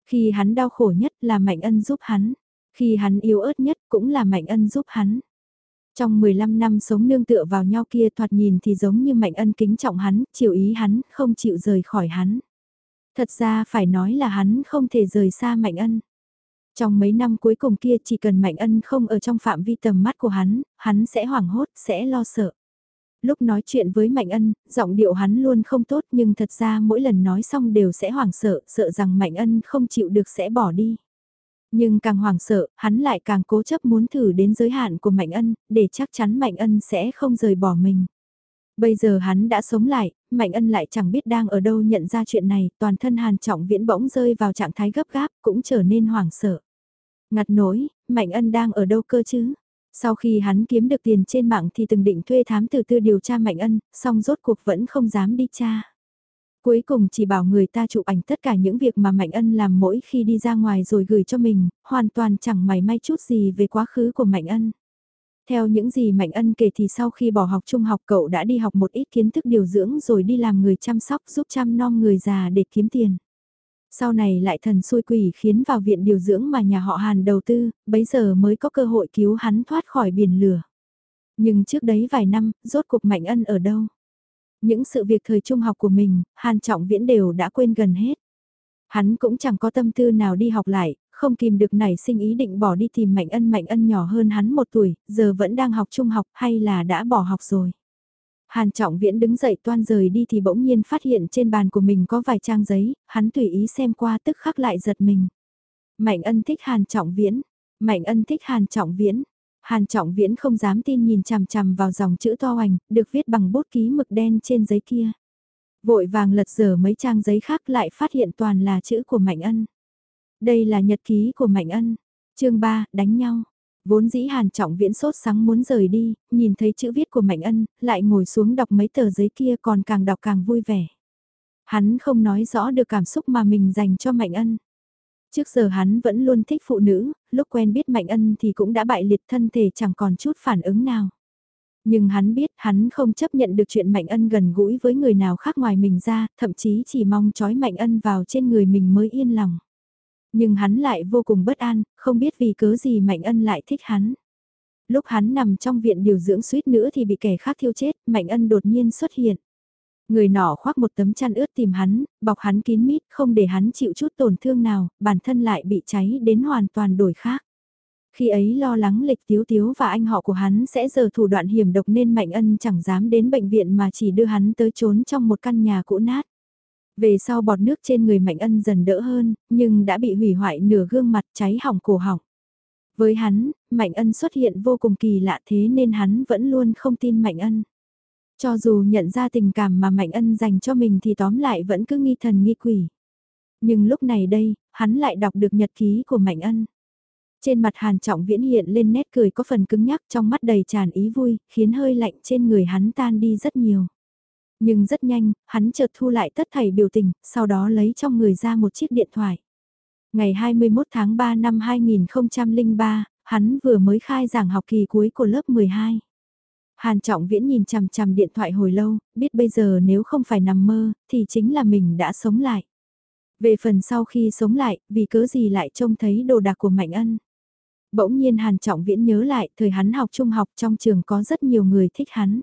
Khi hắn đau khổ nhất là mạnh ân giúp hắn. Khi hắn yếu ớt nhất cũng là mạnh ân giúp hắn. Trong 15 năm sống nương tựa vào nhau kia thoạt nhìn thì giống như mạnh ân kính trọng hắn, chịu ý hắn, không chịu rời khỏi hắn. Thật ra phải nói là hắn không thể rời xa mạnh ân. Trong mấy năm cuối cùng kia chỉ cần mạnh ân không ở trong phạm vi tầm mắt của hắn, hắn sẽ hoảng hốt, sẽ lo sợ lúc nói chuyện với Mạnh Ân, giọng điệu hắn luôn không tốt nhưng thật ra mỗi lần nói xong đều sẽ hoảng sợ, sợ rằng Mạnh Ân không chịu được sẽ bỏ đi. Nhưng càng hoảng sợ, hắn lại càng cố chấp muốn thử đến giới hạn của Mạnh Ân, để chắc chắn Mạnh Ân sẽ không rời bỏ mình. Bây giờ hắn đã sống lại, Mạnh Ân lại chẳng biết đang ở đâu nhận ra chuyện này, toàn thân Hàn Trọng Viễn bỗng rơi vào trạng thái gấp gáp, cũng trở nên hoảng sợ. Ngặt nỗi, Mạnh Ân đang ở đâu cơ chứ? Sau khi hắn kiếm được tiền trên mạng thì từng định thuê thám tử tư điều tra Mạnh Ân, song rốt cuộc vẫn không dám đi tra. Cuối cùng chỉ bảo người ta chụp ảnh tất cả những việc mà Mạnh Ân làm mỗi khi đi ra ngoài rồi gửi cho mình, hoàn toàn chẳng mày may chút gì về quá khứ của Mạnh Ân. Theo những gì Mạnh Ân kể thì sau khi bỏ học trung học cậu đã đi học một ít kiến thức điều dưỡng rồi đi làm người chăm sóc giúp chăm nom người già để kiếm tiền. Sau này lại thần xui quỷ khiến vào viện điều dưỡng mà nhà họ Hàn đầu tư, bấy giờ mới có cơ hội cứu hắn thoát khỏi biển lửa. Nhưng trước đấy vài năm, rốt cuộc Mạnh Ân ở đâu? Những sự việc thời trung học của mình, Hàn Trọng Viễn đều đã quên gần hết. Hắn cũng chẳng có tâm tư nào đi học lại, không kìm được nảy sinh ý định bỏ đi tìm Mạnh Ân Mạnh Ân nhỏ hơn hắn một tuổi, giờ vẫn đang học trung học hay là đã bỏ học rồi. Hàn Trọng Viễn đứng dậy toan rời đi thì bỗng nhiên phát hiện trên bàn của mình có vài trang giấy, hắn tùy ý xem qua tức khắc lại giật mình. Mạnh ân thích Hàn Trọng Viễn, Mạnh ân thích Hàn Trọng Viễn. Hàn Trọng Viễn không dám tin nhìn chằm chằm vào dòng chữ to hoành, được viết bằng bút ký mực đen trên giấy kia. Vội vàng lật dở mấy trang giấy khác lại phát hiện toàn là chữ của Mạnh ân. Đây là nhật ký của Mạnh ân. chương 3, đánh nhau. Vốn dĩ Hàn Trọng Viễn sốt sắng muốn rời đi, nhìn thấy chữ viết của Mạnh Ân, lại ngồi xuống đọc mấy tờ giấy kia còn càng đọc càng vui vẻ. Hắn không nói rõ được cảm xúc mà mình dành cho Mạnh Ân. Trước giờ hắn vẫn luôn thích phụ nữ, lúc quen biết Mạnh Ân thì cũng đã bại liệt thân thể chẳng còn chút phản ứng nào. Nhưng hắn biết hắn không chấp nhận được chuyện Mạnh Ân gần gũi với người nào khác ngoài mình ra, thậm chí chỉ mong trói Mạnh Ân vào trên người mình mới yên lòng. Nhưng hắn lại vô cùng bất an, không biết vì cớ gì Mạnh Ân lại thích hắn. Lúc hắn nằm trong viện điều dưỡng suýt nữa thì bị kẻ khác thiêu chết, Mạnh Ân đột nhiên xuất hiện. Người nọ khoác một tấm chăn ướt tìm hắn, bọc hắn kín mít, không để hắn chịu chút tổn thương nào, bản thân lại bị cháy đến hoàn toàn đổi khác. Khi ấy lo lắng lịch tiếu tiếu và anh họ của hắn sẽ giờ thủ đoạn hiểm độc nên Mạnh Ân chẳng dám đến bệnh viện mà chỉ đưa hắn tới trốn trong một căn nhà cũ nát. Về sau bọt nước trên người Mạnh Ân dần đỡ hơn, nhưng đã bị hủy hoại nửa gương mặt cháy hỏng cổ họng. Với hắn, Mạnh Ân xuất hiện vô cùng kỳ lạ thế nên hắn vẫn luôn không tin Mạnh Ân. Cho dù nhận ra tình cảm mà Mạnh Ân dành cho mình thì tóm lại vẫn cứ nghi thần nghi quỷ. Nhưng lúc này đây, hắn lại đọc được nhật ký của Mạnh Ân. Trên mặt Hàn Trọng Viễn hiện lên nét cười có phần cứng nhắc trong mắt đầy tràn ý vui, khiến hơi lạnh trên người hắn tan đi rất nhiều. Nhưng rất nhanh, hắn chợt thu lại tất thảy biểu tình, sau đó lấy trong người ra một chiếc điện thoại. Ngày 21 tháng 3 năm 2003, hắn vừa mới khai giảng học kỳ cuối của lớp 12. Hàn Trọng Viễn nhìn chằm chằm điện thoại hồi lâu, biết bây giờ nếu không phải nằm mơ, thì chính là mình đã sống lại. Về phần sau khi sống lại, vì cớ gì lại trông thấy đồ đạc của Mạnh Ân. Bỗng nhiên Hàn Trọng Viễn nhớ lại, thời hắn học trung học trong trường có rất nhiều người thích hắn.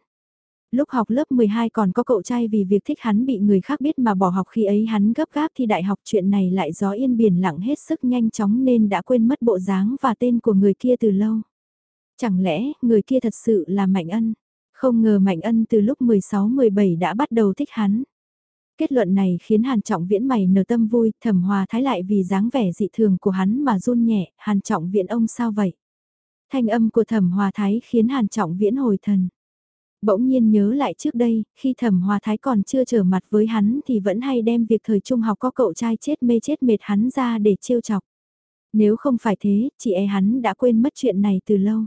Lúc học lớp 12 còn có cậu trai vì việc thích hắn bị người khác biết mà bỏ học khi ấy hắn gấp gáp thi đại học chuyện này lại gió yên biển lặng hết sức nhanh chóng nên đã quên mất bộ dáng và tên của người kia từ lâu. Chẳng lẽ người kia thật sự là Mạnh Ân? Không ngờ Mạnh Ân từ lúc 16-17 đã bắt đầu thích hắn. Kết luận này khiến Hàn Trọng Viễn mày nở tâm vui, thẩm hòa thái lại vì dáng vẻ dị thường của hắn mà run nhẹ, Hàn Trọng Viễn ông sao vậy? Thanh âm của thẩm hòa thái khiến Hàn Trọng Viễn hồi thần. Bỗng nhiên nhớ lại trước đây, khi thẩm hòa thái còn chưa trở mặt với hắn thì vẫn hay đem việc thời trung học có cậu trai chết mê chết mệt hắn ra để trêu chọc. Nếu không phải thế, chị e hắn đã quên mất chuyện này từ lâu.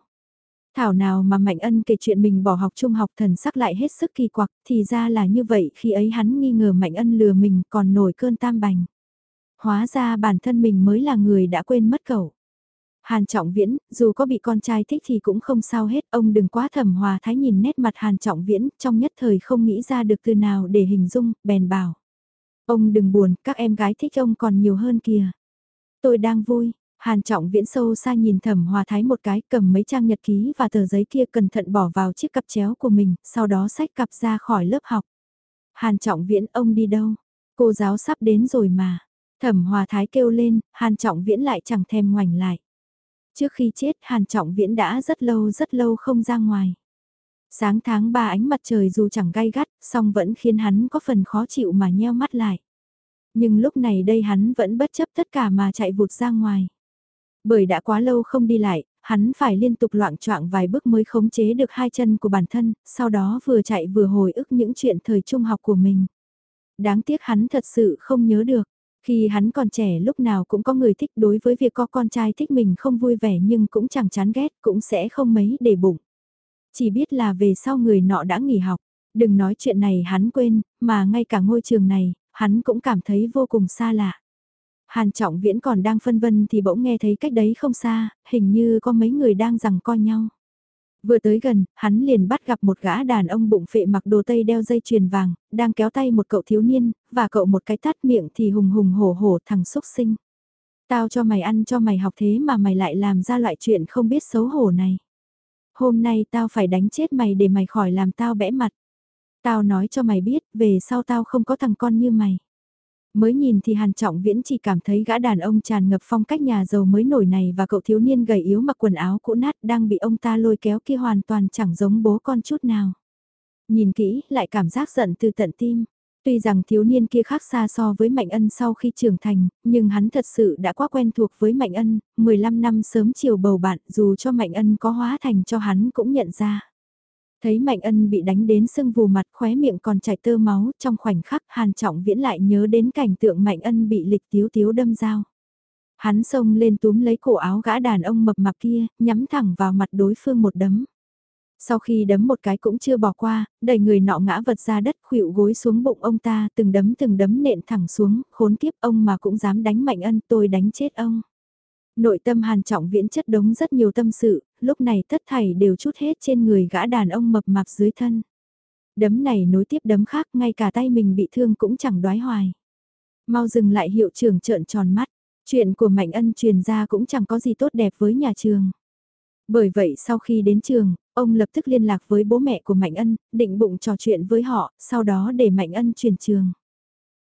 Thảo nào mà Mạnh Ân kể chuyện mình bỏ học trung học thần sắc lại hết sức kỳ quặc, thì ra là như vậy khi ấy hắn nghi ngờ Mạnh Ân lừa mình còn nổi cơn tam bành. Hóa ra bản thân mình mới là người đã quên mất cậu. Hàn Trọng Viễn, dù có bị con trai thích thì cũng không sao hết, ông đừng quá thầm hòa thái nhìn nét mặt Hàn Trọng Viễn, trong nhất thời không nghĩ ra được từ nào để hình dung, bèn bảo. Ông đừng buồn, các em gái thích ông còn nhiều hơn kìa. Tôi đang vui, Hàn Trọng Viễn sâu xa nhìn Thẩm Hòa Thái một cái cầm mấy trang nhật ký và tờ giấy kia cẩn thận bỏ vào chiếc cặp chéo của mình, sau đó xách cặp ra khỏi lớp học. Hàn Trọng Viễn ông đi đâu? Cô giáo sắp đến rồi mà. Thẩm Hòa Thái kêu lên, Hàn Trọng Viễn lại chẳng thèm ngoảnh lại. Trước khi chết Hàn Trọng Viễn đã rất lâu rất lâu không ra ngoài. Sáng tháng 3 ánh mặt trời dù chẳng gay gắt, song vẫn khiến hắn có phần khó chịu mà nheo mắt lại. Nhưng lúc này đây hắn vẫn bất chấp tất cả mà chạy vụt ra ngoài. Bởi đã quá lâu không đi lại, hắn phải liên tục loạn choạng vài bước mới khống chế được hai chân của bản thân, sau đó vừa chạy vừa hồi ức những chuyện thời trung học của mình. Đáng tiếc hắn thật sự không nhớ được. Khi hắn còn trẻ lúc nào cũng có người thích đối với việc có con trai thích mình không vui vẻ nhưng cũng chẳng chán ghét cũng sẽ không mấy để bụng. Chỉ biết là về sau người nọ đã nghỉ học, đừng nói chuyện này hắn quên, mà ngay cả ngôi trường này, hắn cũng cảm thấy vô cùng xa lạ. Hàn Trọng Viễn còn đang phân vân thì bỗng nghe thấy cách đấy không xa, hình như có mấy người đang rằng co nhau. Vừa tới gần, hắn liền bắt gặp một gã đàn ông bụng phệ mặc đồ tây đeo dây chuyền vàng, đang kéo tay một cậu thiếu niên, và cậu một cái tát miệng thì hùng hùng hổ hổ thằng xúc sinh. Tao cho mày ăn cho mày học thế mà mày lại làm ra loại chuyện không biết xấu hổ này. Hôm nay tao phải đánh chết mày để mày khỏi làm tao bẽ mặt. Tao nói cho mày biết, về sau tao không có thằng con như mày. Mới nhìn thì Hàn Trọng Viễn chỉ cảm thấy gã đàn ông tràn ngập phong cách nhà giàu mới nổi này và cậu thiếu niên gầy yếu mặc quần áo cũ nát đang bị ông ta lôi kéo kia hoàn toàn chẳng giống bố con chút nào. Nhìn kỹ, lại cảm giác giận từ tận tim. Tuy rằng thiếu niên kia khác xa so với Mạnh Ân sau khi trưởng thành, nhưng hắn thật sự đã quá quen thuộc với Mạnh Ân, 15 năm sớm chiều bầu bạn dù cho Mạnh Ân có hóa thành cho hắn cũng nhận ra. Thấy Mạnh Ân bị đánh đến sưng vù mặt khóe miệng còn chảy tơ máu trong khoảnh khắc Hàn Trọng Viễn lại nhớ đến cảnh tượng Mạnh Ân bị lịch tiếu tiếu đâm dao. Hắn xông lên túm lấy cổ áo gã đàn ông mập mạp kia, nhắm thẳng vào mặt đối phương một đấm. Sau khi đấm một cái cũng chưa bỏ qua, đẩy người nọ ngã vật ra đất khuỵu gối xuống bụng ông ta từng đấm từng đấm nện thẳng xuống, khốn kiếp ông mà cũng dám đánh mạnh ân tôi đánh chết ông. Nội tâm hàn trọng viễn chất đống rất nhiều tâm sự, lúc này tất thảy đều chút hết trên người gã đàn ông mập mạp dưới thân. Đấm này nối tiếp đấm khác ngay cả tay mình bị thương cũng chẳng đoái hoài. Mau dừng lại hiệu trưởng trợn tròn mắt, chuyện của Mạnh Ân truyền ra cũng chẳng có gì tốt đẹp với nhà trường. Bởi vậy sau khi đến trường, ông lập tức liên lạc với bố mẹ của Mạnh Ân, định bụng trò chuyện với họ, sau đó để Mạnh Ân chuyển trường.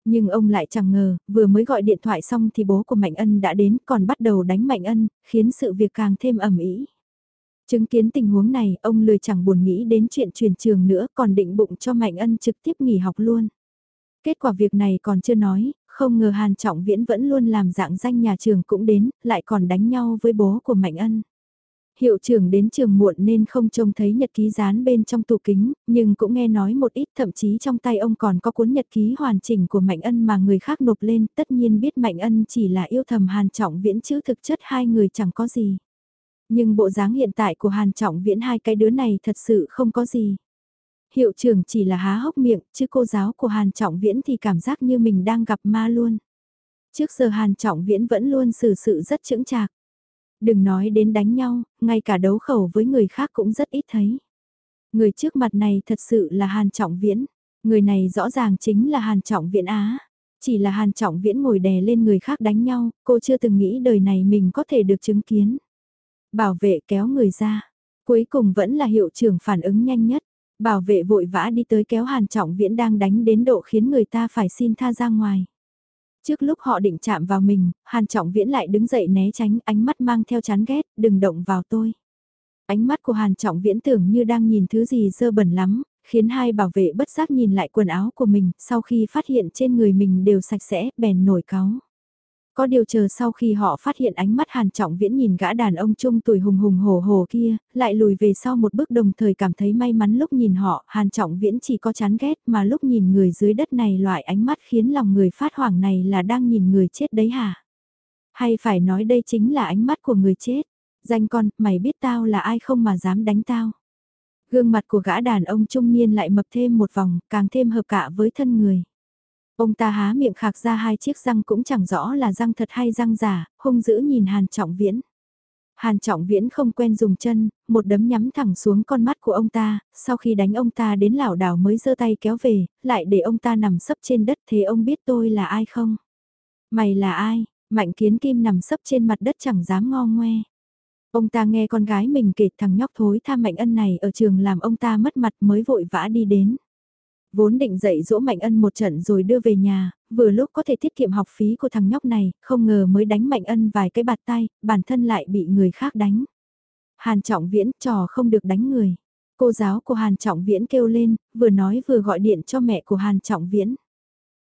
Nhưng ông lại chẳng ngờ, vừa mới gọi điện thoại xong thì bố của Mạnh Ân đã đến còn bắt đầu đánh Mạnh Ân, khiến sự việc càng thêm ẩm ý. Chứng kiến tình huống này, ông lười chẳng buồn nghĩ đến chuyện truyền trường nữa còn định bụng cho Mạnh Ân trực tiếp nghỉ học luôn. Kết quả việc này còn chưa nói, không ngờ Hàn Trọng Viễn vẫn luôn làm dạng danh nhà trường cũng đến, lại còn đánh nhau với bố của Mạnh Ân. Hiệu trưởng đến trường muộn nên không trông thấy nhật ký dán bên trong tủ kính, nhưng cũng nghe nói một ít thậm chí trong tay ông còn có cuốn nhật ký hoàn chỉnh của Mạnh Ân mà người khác nộp lên, tất nhiên biết Mạnh Ân chỉ là yêu thầm Hàn Trọng Viễn chứ thực chất hai người chẳng có gì. Nhưng bộ dáng hiện tại của Hàn Trọng Viễn hai cái đứa này thật sự không có gì. Hiệu trưởng chỉ là há hốc miệng, chứ cô giáo của Hàn Trọng Viễn thì cảm giác như mình đang gặp ma luôn. Trước giờ Hàn Trọng Viễn vẫn luôn xử sự rất chững chạc. Đừng nói đến đánh nhau, ngay cả đấu khẩu với người khác cũng rất ít thấy. Người trước mặt này thật sự là Hàn Trọng Viễn. Người này rõ ràng chính là Hàn Trọng Viễn Á. Chỉ là Hàn Trọng Viễn ngồi đè lên người khác đánh nhau, cô chưa từng nghĩ đời này mình có thể được chứng kiến. Bảo vệ kéo người ra. Cuối cùng vẫn là hiệu trưởng phản ứng nhanh nhất. Bảo vệ vội vã đi tới kéo Hàn Trọng Viễn đang đánh đến độ khiến người ta phải xin tha ra ngoài. Trước lúc họ định chạm vào mình, Hàn Trọng Viễn lại đứng dậy né tránh ánh mắt mang theo chán ghét, đừng động vào tôi. Ánh mắt của Hàn Trọng Viễn tưởng như đang nhìn thứ gì dơ bẩn lắm, khiến hai bảo vệ bất giác nhìn lại quần áo của mình, sau khi phát hiện trên người mình đều sạch sẽ, bèn nổi cáu. Có điều chờ sau khi họ phát hiện ánh mắt Hàn Trọng Viễn nhìn gã đàn ông trung tuổi hùng hùng hồ hồ kia, lại lùi về sau một bước đồng thời cảm thấy may mắn lúc nhìn họ, Hàn Trọng Viễn chỉ có chán ghét mà lúc nhìn người dưới đất này loại ánh mắt khiến lòng người phát hoảng này là đang nhìn người chết đấy hả? Hay phải nói đây chính là ánh mắt của người chết? Danh con, mày biết tao là ai không mà dám đánh tao? Gương mặt của gã đàn ông trung niên lại mập thêm một vòng, càng thêm hợp cả với thân người. Ông ta há miệng khạc ra hai chiếc răng cũng chẳng rõ là răng thật hay răng giả, hung dữ nhìn Hàn Trọng Viễn. Hàn Trọng Viễn không quen dùng chân, một đấm nhắm thẳng xuống con mắt của ông ta, sau khi đánh ông ta đến lảo đảo mới giơ tay kéo về, lại để ông ta nằm sấp trên đất thế ông biết tôi là ai không? Mày là ai? Mạnh kiến kim nằm sấp trên mặt đất chẳng dám ngo ngoe. Ông ta nghe con gái mình kể thằng nhóc thối tha mạnh ân này ở trường làm ông ta mất mặt mới vội vã đi đến. Vốn định dạy dỗ Mạnh Ân một trận rồi đưa về nhà, vừa lúc có thể tiết kiệm học phí của thằng nhóc này, không ngờ mới đánh Mạnh Ân vài cái bạt tay, bản thân lại bị người khác đánh. Hàn Trọng Viễn trò không được đánh người. Cô giáo của Hàn Trọng Viễn kêu lên, vừa nói vừa gọi điện cho mẹ của Hàn Trọng Viễn.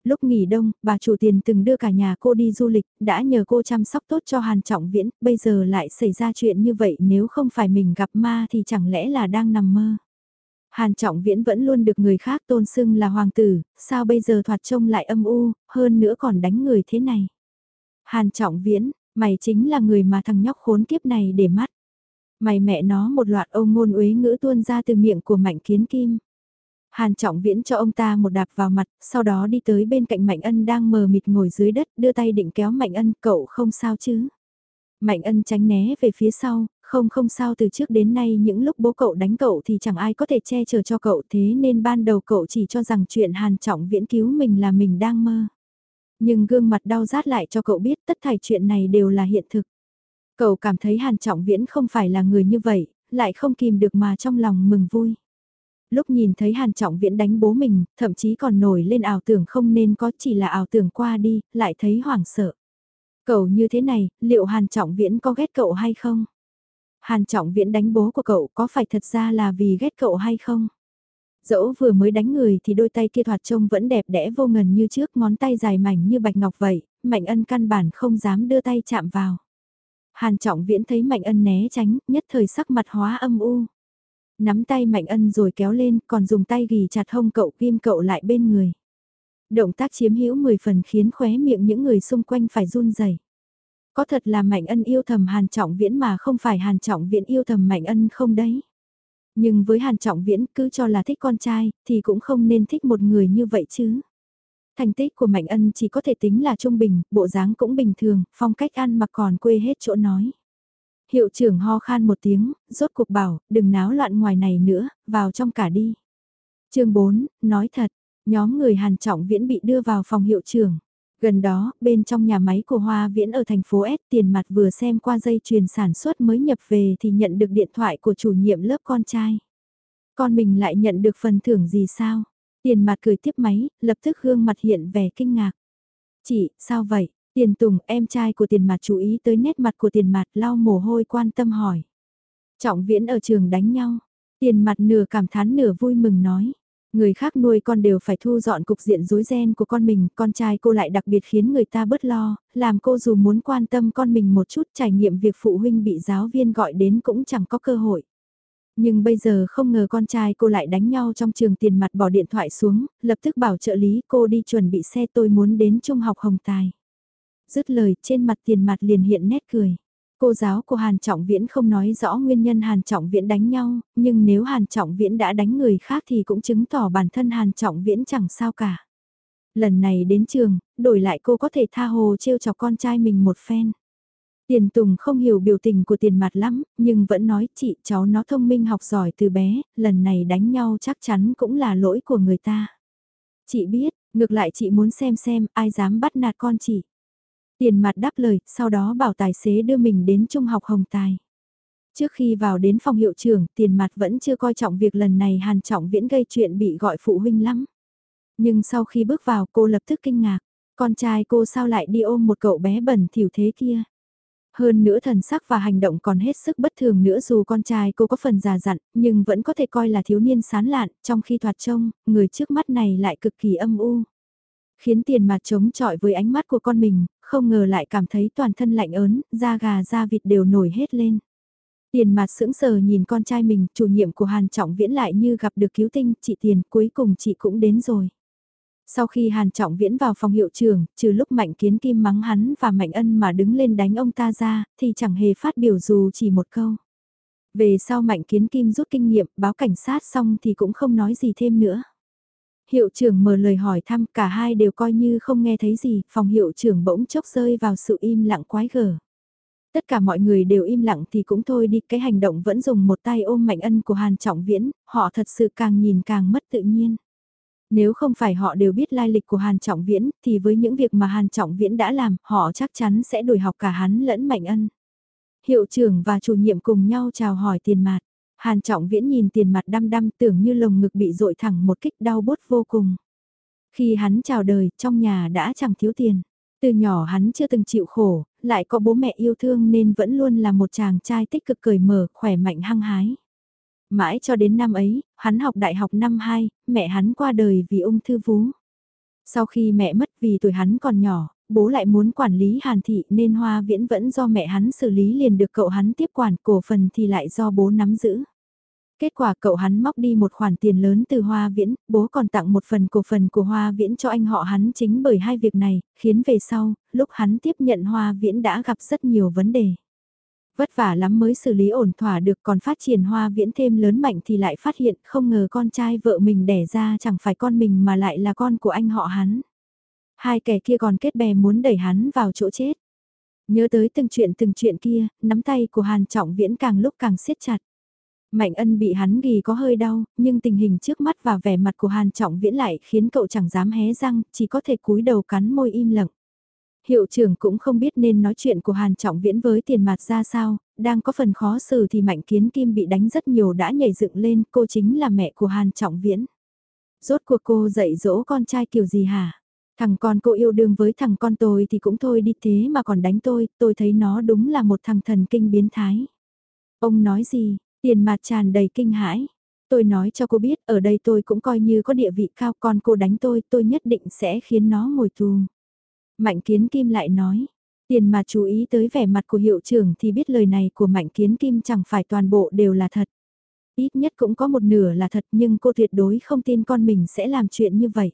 Lúc nghỉ đông, bà chủ tiền từng đưa cả nhà cô đi du lịch, đã nhờ cô chăm sóc tốt cho Hàn Trọng Viễn, bây giờ lại xảy ra chuyện như vậy nếu không phải mình gặp ma thì chẳng lẽ là đang nằm mơ. Hàn Trọng Viễn vẫn luôn được người khác tôn xưng là hoàng tử, sao bây giờ thoạt trông lại âm u, hơn nữa còn đánh người thế này. Hàn Trọng Viễn, mày chính là người mà thằng nhóc khốn kiếp này để mắt. Mày mẹ nó một loạt âu ngôn uế ngữ tuôn ra từ miệng của Mạnh Kiến Kim. Hàn Trọng Viễn cho ông ta một đạp vào mặt, sau đó đi tới bên cạnh Mạnh Ân đang mờ mịt ngồi dưới đất, đưa tay định kéo Mạnh Ân, cậu không sao chứ. Mạnh Ân tránh né về phía sau, không không sao từ trước đến nay những lúc bố cậu đánh cậu thì chẳng ai có thể che chở cho cậu thế nên ban đầu cậu chỉ cho rằng chuyện Hàn Trọng Viễn cứu mình là mình đang mơ. Nhưng gương mặt đau rát lại cho cậu biết tất thảy chuyện này đều là hiện thực. Cậu cảm thấy Hàn Trọng Viễn không phải là người như vậy, lại không kìm được mà trong lòng mừng vui. Lúc nhìn thấy Hàn Trọng Viễn đánh bố mình, thậm chí còn nổi lên ảo tưởng không nên có chỉ là ảo tưởng qua đi, lại thấy hoảng sợ. Cậu như thế này, liệu Hàn Trọng Viễn có ghét cậu hay không? Hàn Trọng Viễn đánh bố của cậu có phải thật ra là vì ghét cậu hay không? Dẫu vừa mới đánh người thì đôi tay kia thoạt trông vẫn đẹp đẽ vô ngần như trước ngón tay dài mảnh như bạch ngọc vậy, Mạnh Ân căn bản không dám đưa tay chạm vào. Hàn Trọng Viễn thấy Mạnh Ân né tránh, nhất thời sắc mặt hóa âm u. Nắm tay Mạnh Ân rồi kéo lên, còn dùng tay ghi chặt hông cậu kim cậu lại bên người. Động tác chiếm hữu 10 phần khiến khóe miệng những người xung quanh phải run rẩy. Có thật là Mạnh Ân yêu thầm Hàn Trọng Viễn mà không phải Hàn Trọng Viễn yêu thầm Mạnh Ân không đấy. Nhưng với Hàn Trọng Viễn cứ cho là thích con trai, thì cũng không nên thích một người như vậy chứ. Thành tích của Mạnh Ân chỉ có thể tính là trung bình, bộ dáng cũng bình thường, phong cách ăn mặc còn quê hết chỗ nói. Hiệu trưởng ho khan một tiếng, rốt cuộc bảo, đừng náo loạn ngoài này nữa, vào trong cả đi. chương 4, nói thật, nhóm người Hàn Trọng Viễn bị đưa vào phòng hiệu trưởng. Gần đó, bên trong nhà máy của Hoa Viễn ở thành phố S tiền mặt vừa xem qua dây chuyền sản xuất mới nhập về thì nhận được điện thoại của chủ nhiệm lớp con trai. Con mình lại nhận được phần thưởng gì sao? Tiền mặt cười tiếp máy, lập tức gương mặt hiện vẻ kinh ngạc. Chị, sao vậy? Tiền Tùng, em trai của tiền mặt chú ý tới nét mặt của tiền mặt lau mồ hôi quan tâm hỏi. Trọng viễn ở trường đánh nhau. Tiền mặt nửa cảm thán nửa vui mừng nói. Người khác nuôi con đều phải thu dọn cục diện rối ren của con mình, con trai cô lại đặc biệt khiến người ta bớt lo, làm cô dù muốn quan tâm con mình một chút trải nghiệm việc phụ huynh bị giáo viên gọi đến cũng chẳng có cơ hội. Nhưng bây giờ không ngờ con trai cô lại đánh nhau trong trường tiền mặt bỏ điện thoại xuống, lập tức bảo trợ lý cô đi chuẩn bị xe tôi muốn đến trung học Hồng Tài. Dứt lời trên mặt tiền mặt liền hiện nét cười. Cô giáo của Hàn Trọng Viễn không nói rõ nguyên nhân Hàn Trọng Viễn đánh nhau, nhưng nếu Hàn Trọng Viễn đã đánh người khác thì cũng chứng tỏ bản thân Hàn Trọng Viễn chẳng sao cả. Lần này đến trường, đổi lại cô có thể tha hồ trêu chọc con trai mình một phen. Tiền Tùng không hiểu biểu tình của tiền mặt lắm, nhưng vẫn nói chị cháu nó thông minh học giỏi từ bé, lần này đánh nhau chắc chắn cũng là lỗi của người ta. Chị biết, ngược lại chị muốn xem xem ai dám bắt nạt con chị. Tiền mặt đáp lời, sau đó bảo tài xế đưa mình đến trung học Hồng Tài. Trước khi vào đến phòng hiệu trưởng, tiền mặt vẫn chưa coi trọng việc lần này Hàn Trọng Viễn gây chuyện bị gọi phụ huynh lắm. Nhưng sau khi bước vào cô lập tức kinh ngạc, con trai cô sao lại đi ôm một cậu bé bẩn thỉu thế kia. Hơn nữa thần sắc và hành động còn hết sức bất thường nữa dù con trai cô có phần già dặn, nhưng vẫn có thể coi là thiếu niên sán lạn, trong khi thoạt trông, người trước mắt này lại cực kỳ âm u. Khiến tiền mặt chống chọi với ánh mắt của con mình, không ngờ lại cảm thấy toàn thân lạnh ớn, da gà da vịt đều nổi hết lên. Tiền mặt sững sờ nhìn con trai mình, chủ nhiệm của Hàn Trọng Viễn lại như gặp được cứu tinh, chị Tiền, cuối cùng chị cũng đến rồi. Sau khi Hàn Trọng Viễn vào phòng hiệu trường, trừ lúc Mạnh Kiến Kim mắng hắn và Mạnh Ân mà đứng lên đánh ông ta ra, thì chẳng hề phát biểu dù chỉ một câu. Về sau Mạnh Kiến Kim rút kinh nghiệm, báo cảnh sát xong thì cũng không nói gì thêm nữa. Hiệu trưởng mở lời hỏi thăm cả hai đều coi như không nghe thấy gì, phòng hiệu trưởng bỗng chốc rơi vào sự im lặng quái gở. Tất cả mọi người đều im lặng thì cũng thôi đi, cái hành động vẫn dùng một tay ôm mạnh ân của Hàn Trọng Viễn, họ thật sự càng nhìn càng mất tự nhiên. Nếu không phải họ đều biết lai lịch của Hàn Trọng Viễn, thì với những việc mà Hàn Trọng Viễn đã làm, họ chắc chắn sẽ đuổi học cả hắn lẫn Mạnh Ân. Hiệu trưởng và chủ nhiệm cùng nhau chào hỏi tiền mặt. Hàn Trọng Viễn nhìn tiền mặt đăm đăm tưởng như lồng ngực bị dội thẳng một kích đau bút vô cùng. Khi hắn chào đời, trong nhà đã chẳng thiếu tiền. Từ nhỏ hắn chưa từng chịu khổ, lại có bố mẹ yêu thương nên vẫn luôn là một chàng trai tích cực cởi mở, khỏe mạnh hăng hái. Mãi cho đến năm ấy, hắn học đại học năm 2, mẹ hắn qua đời vì ung thư vú. Sau khi mẹ mất vì tuổi hắn còn nhỏ, bố lại muốn quản lý Hàn Thị nên Hoa Viễn vẫn do mẹ hắn xử lý liền được cậu hắn tiếp quản cổ phần thì lại do bố nắm giữ. Kết quả cậu hắn móc đi một khoản tiền lớn từ Hoa Viễn, bố còn tặng một phần cổ phần của Hoa Viễn cho anh họ hắn chính bởi hai việc này, khiến về sau, lúc hắn tiếp nhận Hoa Viễn đã gặp rất nhiều vấn đề. Vất vả lắm mới xử lý ổn thỏa được còn phát triển Hoa Viễn thêm lớn mạnh thì lại phát hiện không ngờ con trai vợ mình đẻ ra chẳng phải con mình mà lại là con của anh họ hắn. Hai kẻ kia còn kết bè muốn đẩy hắn vào chỗ chết. Nhớ tới từng chuyện từng chuyện kia, nắm tay của Hàn Trọng Viễn càng lúc càng siết chặt. Mạnh ân bị hắn ghi có hơi đau, nhưng tình hình trước mắt và vẻ mặt của Hàn Trọng Viễn lại khiến cậu chẳng dám hé răng, chỉ có thể cúi đầu cắn môi im lặng. Hiệu trưởng cũng không biết nên nói chuyện của Hàn Trọng Viễn với tiền mặt ra sao, đang có phần khó xử thì Mạnh Kiến Kim bị đánh rất nhiều đã nhảy dựng lên, cô chính là mẹ của Hàn Trọng Viễn. Rốt cuộc cô dạy dỗ con trai kiểu gì hả? Thằng con cô yêu đương với thằng con tôi thì cũng thôi đi thế mà còn đánh tôi, tôi thấy nó đúng là một thằng thần kinh biến thái. Ông nói gì, tiền mặt tràn đầy kinh hãi. Tôi nói cho cô biết, ở đây tôi cũng coi như có địa vị cao, con cô đánh tôi, tôi nhất định sẽ khiến nó ngồi tù. Mạnh Kiến Kim lại nói, tiền mà chú ý tới vẻ mặt của hiệu trưởng thì biết lời này của Mạnh Kiến Kim chẳng phải toàn bộ đều là thật. Ít nhất cũng có một nửa là thật nhưng cô tuyệt đối không tin con mình sẽ làm chuyện như vậy.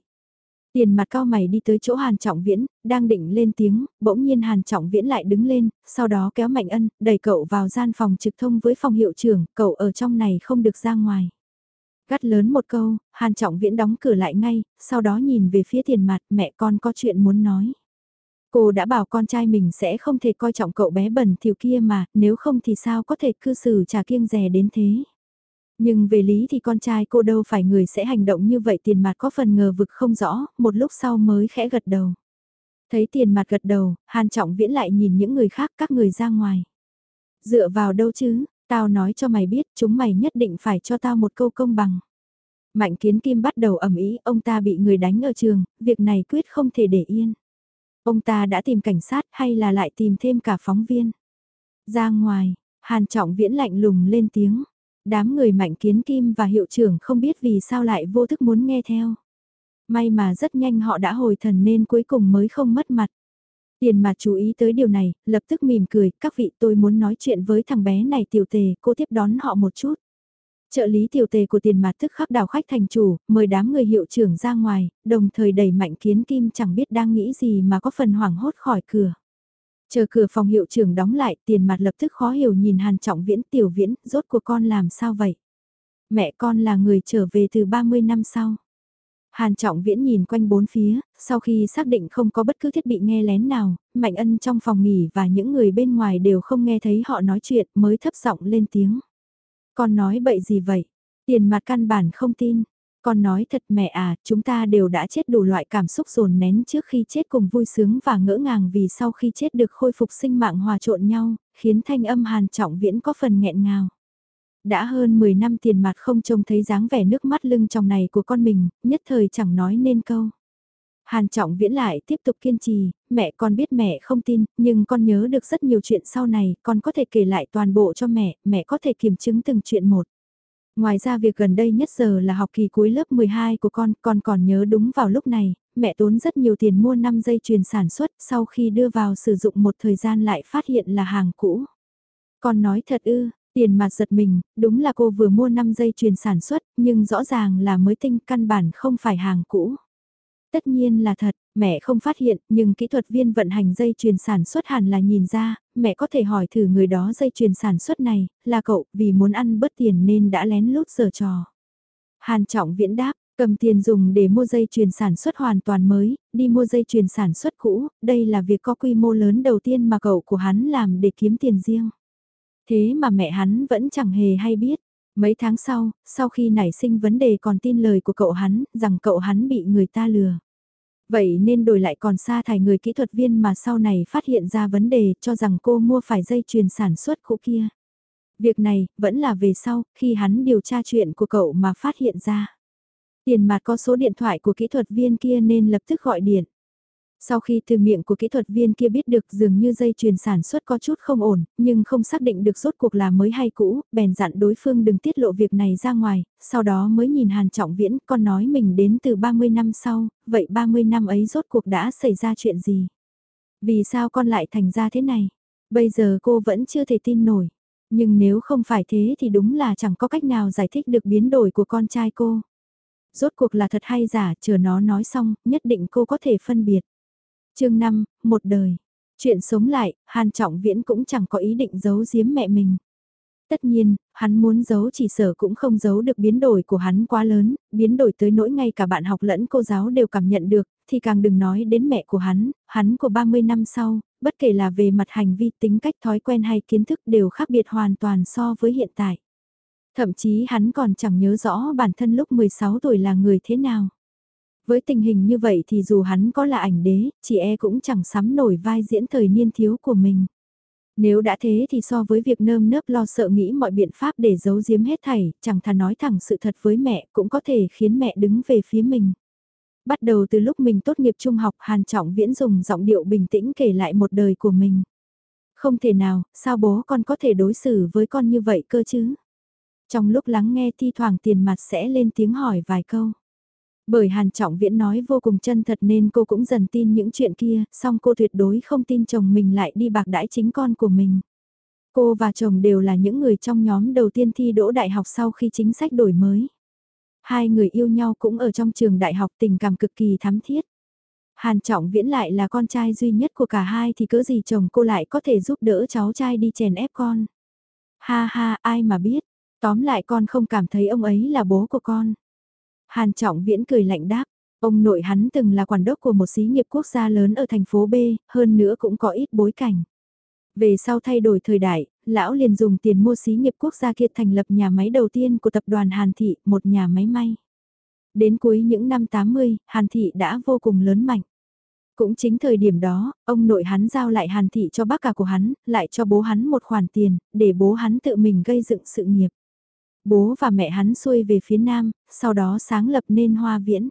Tiền mặt cao mày đi tới chỗ Hàn Trọng Viễn, đang định lên tiếng, bỗng nhiên Hàn Trọng Viễn lại đứng lên, sau đó kéo Mạnh Ân, đẩy cậu vào gian phòng trực thông với phòng hiệu trưởng, cậu ở trong này không được ra ngoài. Gắt lớn một câu, Hàn Trọng Viễn đóng cửa lại ngay, sau đó nhìn về phía tiền mặt mẹ con có chuyện muốn nói. Cô đã bảo con trai mình sẽ không thể coi trọng cậu bé bẩn thiểu kia mà, nếu không thì sao có thể cư xử trà kiêng rè đến thế. Nhưng về lý thì con trai cô đâu phải người sẽ hành động như vậy tiền mặt có phần ngờ vực không rõ, một lúc sau mới khẽ gật đầu. Thấy tiền mặt gật đầu, Hàn Trọng Viễn lại nhìn những người khác các người ra ngoài. Dựa vào đâu chứ, tao nói cho mày biết chúng mày nhất định phải cho tao một câu công bằng. Mạnh kiến kim bắt đầu ẩm ý ông ta bị người đánh ở trường, việc này quyết không thể để yên. Ông ta đã tìm cảnh sát hay là lại tìm thêm cả phóng viên. Ra ngoài, Hàn Trọng Viễn lạnh lùng lên tiếng. Đám người mạnh kiến kim và hiệu trưởng không biết vì sao lại vô thức muốn nghe theo. May mà rất nhanh họ đã hồi thần nên cuối cùng mới không mất mặt. Tiền mà chú ý tới điều này, lập tức mỉm cười, các vị tôi muốn nói chuyện với thằng bé này tiểu tề, cô tiếp đón họ một chút. Trợ lý tiểu tề của tiền mặt tức khắc đào khách thành chủ, mời đám người hiệu trưởng ra ngoài, đồng thời đẩy mạnh kiến kim chẳng biết đang nghĩ gì mà có phần hoảng hốt khỏi cửa. Chờ cửa phòng hiệu trưởng đóng lại, tiền mặt lập tức khó hiểu nhìn Hàn Trọng Viễn tiểu viễn, rốt của con làm sao vậy? Mẹ con là người trở về từ 30 năm sau. Hàn Trọng Viễn nhìn quanh bốn phía, sau khi xác định không có bất cứ thiết bị nghe lén nào, Mạnh Ân trong phòng nghỉ và những người bên ngoài đều không nghe thấy họ nói chuyện mới thấp giọng lên tiếng. Con nói bậy gì vậy? Tiền mặt căn bản không tin. Con nói thật mẹ à, chúng ta đều đã chết đủ loại cảm xúc dồn nén trước khi chết cùng vui sướng và ngỡ ngàng vì sau khi chết được khôi phục sinh mạng hòa trộn nhau, khiến thanh âm hàn trọng viễn có phần nghẹn ngào. Đã hơn 10 năm tiền mặt không trông thấy dáng vẻ nước mắt lưng trong này của con mình, nhất thời chẳng nói nên câu. Hàn Trọng Viễn lại tiếp tục kiên trì, mẹ con biết mẹ không tin, nhưng con nhớ được rất nhiều chuyện sau này, con có thể kể lại toàn bộ cho mẹ, mẹ có thể kiểm chứng từng chuyện một. Ngoài ra việc gần đây nhất giờ là học kỳ cuối lớp 12 của con, con còn nhớ đúng vào lúc này, mẹ tốn rất nhiều tiền mua 5 dây chuyền sản xuất, sau khi đưa vào sử dụng một thời gian lại phát hiện là hàng cũ. Con nói thật ư, tiền mặt giật mình, đúng là cô vừa mua 5 dây chuyền sản xuất, nhưng rõ ràng là mới tinh căn bản không phải hàng cũ. Tất nhiên là thật, mẹ không phát hiện, nhưng kỹ thuật viên vận hành dây chuyền sản xuất hẳn là nhìn ra, mẹ có thể hỏi thử người đó dây chuyền sản xuất này, là cậu, vì muốn ăn bớt tiền nên đã lén lút giờ trò. Hàn Trọng Viễn đáp, cầm tiền dùng để mua dây chuyền sản xuất hoàn toàn mới, đi mua dây chuyền sản xuất cũ, đây là việc có quy mô lớn đầu tiên mà cậu của hắn làm để kiếm tiền riêng. Thế mà mẹ hắn vẫn chẳng hề hay biết. Mấy tháng sau, sau khi nảy sinh vấn đề còn tin lời của cậu hắn, rằng cậu hắn bị người ta lừa. Vậy nên đổi lại còn xa thải người kỹ thuật viên mà sau này phát hiện ra vấn đề cho rằng cô mua phải dây chuyền sản xuất cũ kia. Việc này, vẫn là về sau, khi hắn điều tra chuyện của cậu mà phát hiện ra. Tiền mặt có số điện thoại của kỹ thuật viên kia nên lập tức gọi điện. Sau khi từ miệng của kỹ thuật viên kia biết được dường như dây chuyền sản xuất có chút không ổn, nhưng không xác định được rốt cuộc là mới hay cũ, bèn dặn đối phương đừng tiết lộ việc này ra ngoài, sau đó mới nhìn Hàn Trọng Viễn, con nói mình đến từ 30 năm sau, vậy 30 năm ấy rốt cuộc đã xảy ra chuyện gì? Vì sao con lại thành ra thế này? Bây giờ cô vẫn chưa thể tin nổi. Nhưng nếu không phải thế thì đúng là chẳng có cách nào giải thích được biến đổi của con trai cô. Rốt cuộc là thật hay giả, chờ nó nói xong, nhất định cô có thể phân biệt chương 5, một đời. Chuyện sống lại, Hàn Trọng Viễn cũng chẳng có ý định giấu giếm mẹ mình. Tất nhiên, hắn muốn giấu chỉ sở cũng không giấu được biến đổi của hắn quá lớn, biến đổi tới nỗi ngay cả bạn học lẫn cô giáo đều cảm nhận được, thì càng đừng nói đến mẹ của hắn, hắn của 30 năm sau, bất kể là về mặt hành vi tính cách thói quen hay kiến thức đều khác biệt hoàn toàn so với hiện tại. Thậm chí hắn còn chẳng nhớ rõ bản thân lúc 16 tuổi là người thế nào. Với tình hình như vậy thì dù hắn có là ảnh đế, chị e cũng chẳng sắm nổi vai diễn thời niên thiếu của mình. Nếu đã thế thì so với việc nơm nớp lo sợ nghĩ mọi biện pháp để giấu giếm hết thảy, chẳng thà nói thẳng sự thật với mẹ cũng có thể khiến mẹ đứng về phía mình. Bắt đầu từ lúc mình tốt nghiệp trung học Hàn Trọng Viễn dùng giọng điệu bình tĩnh kể lại một đời của mình. Không thể nào, sao bố con có thể đối xử với con như vậy cơ chứ? Trong lúc lắng nghe thi thoảng tiền mặt sẽ lên tiếng hỏi vài câu. Bởi Hàn Trọng Viễn nói vô cùng chân thật nên cô cũng dần tin những chuyện kia, song cô tuyệt đối không tin chồng mình lại đi bạc đãi chính con của mình. Cô và chồng đều là những người trong nhóm đầu tiên thi đỗ đại học sau khi chính sách đổi mới. Hai người yêu nhau cũng ở trong trường đại học tình cảm cực kỳ thắm thiết. Hàn Trọng Viễn lại là con trai duy nhất của cả hai thì cỡ gì chồng cô lại có thể giúp đỡ cháu trai đi chèn ép con. Ha ha, ai mà biết, tóm lại con không cảm thấy ông ấy là bố của con. Hàn Trọng Viễn cười lạnh đáp, ông nội hắn từng là quản đốc của một xí nghiệp quốc gia lớn ở thành phố B, hơn nữa cũng có ít bối cảnh. Về sau thay đổi thời đại, lão liền dùng tiền mua xí nghiệp quốc gia kia thành lập nhà máy đầu tiên của tập đoàn Hàn Thị, một nhà máy may. Đến cuối những năm 80, Hàn Thị đã vô cùng lớn mạnh. Cũng chính thời điểm đó, ông nội hắn giao lại Hàn Thị cho bác cả của hắn, lại cho bố hắn một khoản tiền, để bố hắn tự mình gây dựng sự nghiệp. Bố và mẹ hắn xuôi về phía Nam, sau đó sáng lập nên Hoa Viễn.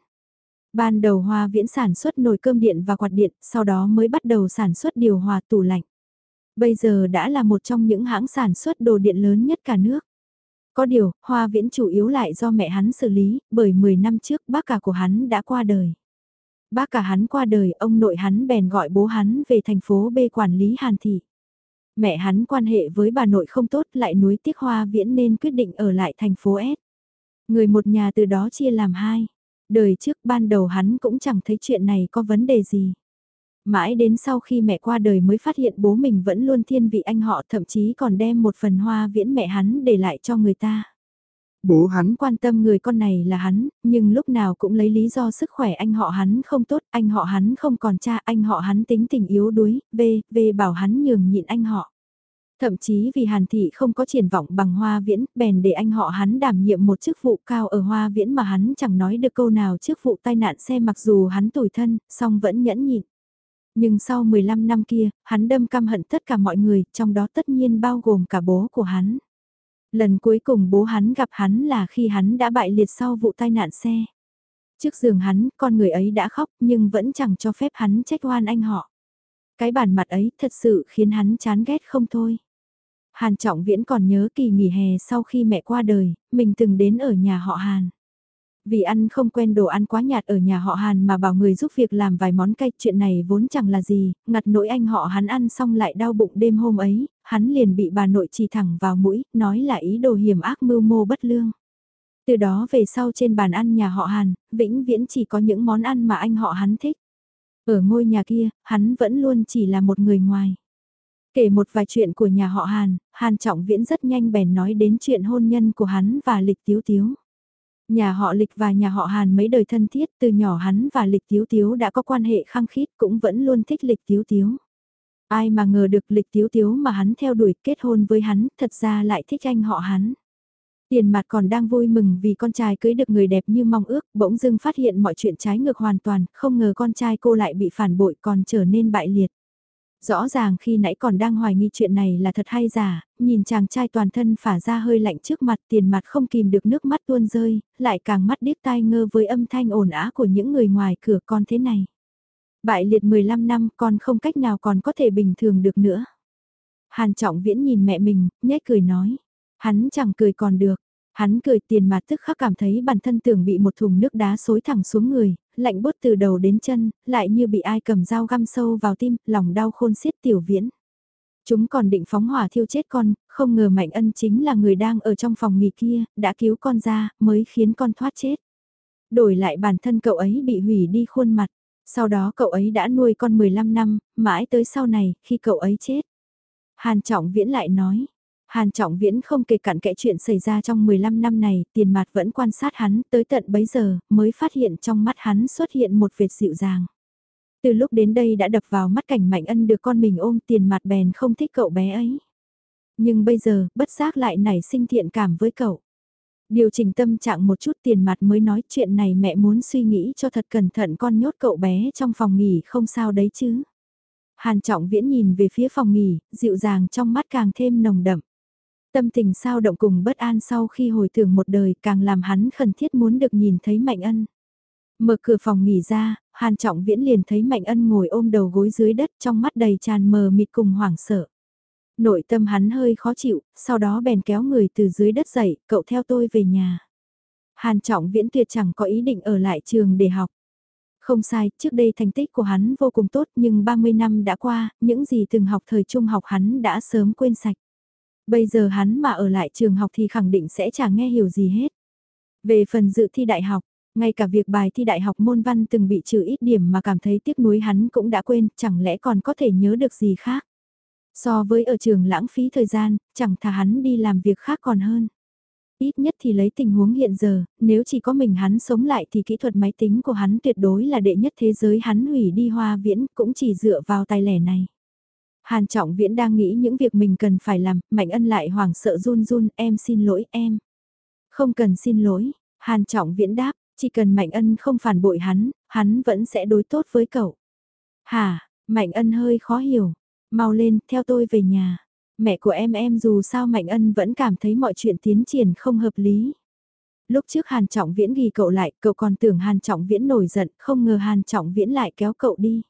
Ban đầu Hoa Viễn sản xuất nồi cơm điện và quạt điện, sau đó mới bắt đầu sản xuất điều hòa tủ lạnh. Bây giờ đã là một trong những hãng sản xuất đồ điện lớn nhất cả nước. Có điều, Hoa Viễn chủ yếu lại do mẹ hắn xử lý, bởi 10 năm trước bác cả của hắn đã qua đời. Bác cả hắn qua đời, ông nội hắn bèn gọi bố hắn về thành phố B quản lý Hàn Thị. Mẹ hắn quan hệ với bà nội không tốt, lại núi tiếc Hoa Viễn nên quyết định ở lại thành phố S. Người một nhà từ đó chia làm hai. Đời trước ban đầu hắn cũng chẳng thấy chuyện này có vấn đề gì. Mãi đến sau khi mẹ qua đời mới phát hiện bố mình vẫn luôn thiên vị anh họ, thậm chí còn đem một phần hoa viễn mẹ hắn để lại cho người ta. Bố hắn quan tâm người con này là hắn, nhưng lúc nào cũng lấy lý do sức khỏe anh họ hắn không tốt, anh họ hắn không còn cha, anh họ hắn tính tình yếu đuối, về, về bảo hắn nhường nhịn anh họ. Thậm chí vì Hàn Thị không có triển vọng bằng Hoa Viễn, bèn để anh họ hắn đảm nhiệm một chức vụ cao ở Hoa Viễn mà hắn chẳng nói được câu nào trước vụ tai nạn xe mặc dù hắn tủi thân, song vẫn nhẫn nhịn. Nhưng sau 15 năm kia, hắn đâm căm hận tất cả mọi người, trong đó tất nhiên bao gồm cả bố của hắn. Lần cuối cùng bố hắn gặp hắn là khi hắn đã bại liệt sau vụ tai nạn xe. Trước giường hắn, con người ấy đã khóc nhưng vẫn chẳng cho phép hắn trách oan anh họ. Cái bản mặt ấy thật sự khiến hắn chán ghét không thôi. Hàn Trọng Viễn còn nhớ kỳ nghỉ hè sau khi mẹ qua đời, mình từng đến ở nhà họ Hàn. Vì ăn không quen đồ ăn quá nhạt ở nhà họ Hàn mà bảo người giúp việc làm vài món cay, chuyện này vốn chẳng là gì, ngặt nỗi anh họ hắn ăn xong lại đau bụng đêm hôm ấy, hắn liền bị bà nội chỉ thẳng vào mũi, nói là ý đồ hiểm ác mưu mô bất lương. Từ đó về sau trên bàn ăn nhà họ Hàn, vĩnh viễn chỉ có những món ăn mà anh họ hắn thích. Ở ngôi nhà kia, hắn vẫn luôn chỉ là một người ngoài. Kể một vài chuyện của nhà họ Hàn, Hàn Trọng Viễn rất nhanh bèn nói đến chuyện hôn nhân của hắn và Lịch Tiếu Tiếu. Nhà họ Lịch và nhà họ Hàn mấy đời thân thiết từ nhỏ hắn và Lịch Tiếu Tiếu đã có quan hệ khăng khít cũng vẫn luôn thích Lịch Tiếu Tiếu. Ai mà ngờ được Lịch Tiếu Tiếu mà hắn theo đuổi kết hôn với hắn thật ra lại thích anh họ hắn. Tiền mặt còn đang vui mừng vì con trai cưới được người đẹp như mong ước, bỗng dưng phát hiện mọi chuyện trái ngược hoàn toàn, không ngờ con trai cô lại bị phản bội còn trở nên bại liệt. Rõ ràng khi nãy còn đang hoài nghi chuyện này là thật hay giả, nhìn chàng trai toàn thân phả ra hơi lạnh trước mặt tiền mặt không kìm được nước mắt tuôn rơi, lại càng mắt điếc tai ngơ với âm thanh ồn á của những người ngoài cửa con thế này. Bại liệt 15 năm con không cách nào còn có thể bình thường được nữa. Hàn trọng viễn nhìn mẹ mình, nhếch cười nói. Hắn chẳng cười còn được, Hắn cười tiền mặt tức khắc cảm thấy bản thân tưởng bị một thùng nước đá xối thẳng xuống người, lạnh bút từ đầu đến chân, lại như bị ai cầm dao găm sâu vào tim, lòng đau khôn xiết tiểu viễn. Chúng còn định phóng hỏa thiêu chết con, không ngờ Mạnh Ân chính là người đang ở trong phòng nghỉ kia, đã cứu con ra, mới khiến con thoát chết. Đổi lại bản thân cậu ấy bị hủy đi khuôn mặt, sau đó cậu ấy đã nuôi con 15 năm, mãi tới sau này, khi cậu ấy chết. Hàn Trọng Viễn lại nói, Hàn Trọng Viễn không kể cặn kẽ chuyện xảy ra trong 15 năm này, tiền mặt vẫn quan sát hắn tới tận bấy giờ, mới phát hiện trong mắt hắn xuất hiện một vệt dịu dàng. Từ lúc đến đây đã đập vào mắt cảnh Mạnh Ân được con mình ôm tiền mặt bèn không thích cậu bé ấy. Nhưng bây giờ, bất giác lại nảy sinh thiện cảm với cậu. Điều chỉnh tâm trạng một chút tiền mặt mới nói chuyện này mẹ muốn suy nghĩ cho thật cẩn thận con nhốt cậu bé trong phòng nghỉ không sao đấy chứ. Hàn Trọng Viễn nhìn về phía phòng nghỉ, dịu dàng trong mắt càng thêm nồng đậm. Tâm tình sao động cùng bất an sau khi hồi tưởng một đời càng làm hắn khẩn thiết muốn được nhìn thấy Mạnh Ân. Mở cửa phòng nghỉ ra, Hàn Trọng Viễn liền thấy Mạnh Ân ngồi ôm đầu gối dưới đất trong mắt đầy tràn mờ mịt cùng hoảng sợ. Nội tâm hắn hơi khó chịu, sau đó bèn kéo người từ dưới đất dậy, cậu theo tôi về nhà. Hàn Trọng Viễn tuyệt chẳng có ý định ở lại trường để học. Không sai, trước đây thành tích của hắn vô cùng tốt nhưng 30 năm đã qua, những gì từng học thời trung học hắn đã sớm quên sạch. Bây giờ hắn mà ở lại trường học thì khẳng định sẽ chẳng nghe hiểu gì hết. Về phần dự thi đại học, ngay cả việc bài thi đại học môn văn từng bị trừ ít điểm mà cảm thấy tiếc nuối hắn cũng đã quên, chẳng lẽ còn có thể nhớ được gì khác. So với ở trường lãng phí thời gian, chẳng thà hắn đi làm việc khác còn hơn. Ít nhất thì lấy tình huống hiện giờ, nếu chỉ có mình hắn sống lại thì kỹ thuật máy tính của hắn tuyệt đối là đệ nhất thế giới hắn hủy đi hoa viễn cũng chỉ dựa vào tài lẻ này. Hàn Trọng Viễn đang nghĩ những việc mình cần phải làm, Mạnh Ân lại hoảng sợ run run, em xin lỗi em. Không cần xin lỗi, Hàn Trọng Viễn đáp, chỉ cần Mạnh Ân không phản bội hắn, hắn vẫn sẽ đối tốt với cậu. Hà, Mạnh Ân hơi khó hiểu, mau lên, theo tôi về nhà. Mẹ của em em dù sao Mạnh Ân vẫn cảm thấy mọi chuyện tiến triển không hợp lý. Lúc trước Hàn Trọng Viễn ghi cậu lại, cậu còn tưởng Hàn Trọng Viễn nổi giận, không ngờ Hàn Trọng Viễn lại kéo cậu đi.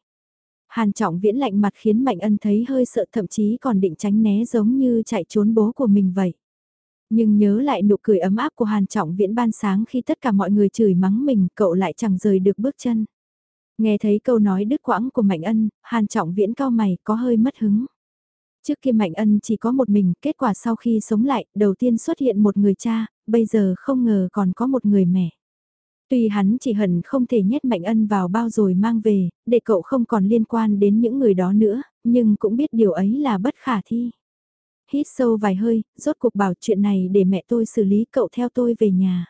Hàn Trọng Viễn lạnh mặt khiến Mạnh Ân thấy hơi sợ thậm chí còn định tránh né giống như chạy trốn bố của mình vậy. Nhưng nhớ lại nụ cười ấm áp của Hàn Trọng Viễn ban sáng khi tất cả mọi người chửi mắng mình, cậu lại chẳng rời được bước chân. Nghe thấy câu nói đứt quãng của Mạnh Ân, Hàn Trọng Viễn cao mày có hơi mất hứng. Trước kia Mạnh Ân chỉ có một mình, kết quả sau khi sống lại, đầu tiên xuất hiện một người cha, bây giờ không ngờ còn có một người mẹ. Tuy hắn chỉ hận không thể nhét Mạnh Ân vào bao rồi mang về, để cậu không còn liên quan đến những người đó nữa, nhưng cũng biết điều ấy là bất khả thi. Hít sâu vài hơi, rốt cuộc bảo chuyện này để mẹ tôi xử lý cậu theo tôi về nhà.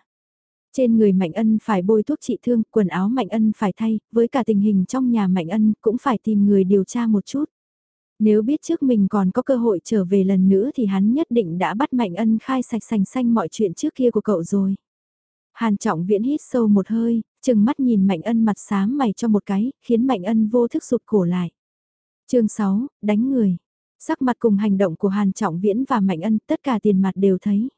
Trên người Mạnh Ân phải bôi thuốc trị thương, quần áo Mạnh Ân phải thay, với cả tình hình trong nhà Mạnh Ân cũng phải tìm người điều tra một chút. Nếu biết trước mình còn có cơ hội trở về lần nữa thì hắn nhất định đã bắt Mạnh Ân khai sạch sành xanh mọi chuyện trước kia của cậu rồi. Hàn trọng viễn hít sâu một hơi, chừng mắt nhìn Mạnh Ân mặt xám mày cho một cái, khiến Mạnh Ân vô thức sụt cổ lại. chương 6, đánh người. Sắc mặt cùng hành động của Hàn Trọng Viễn và Mạnh Ân tất cả tiền mặt đều thấy.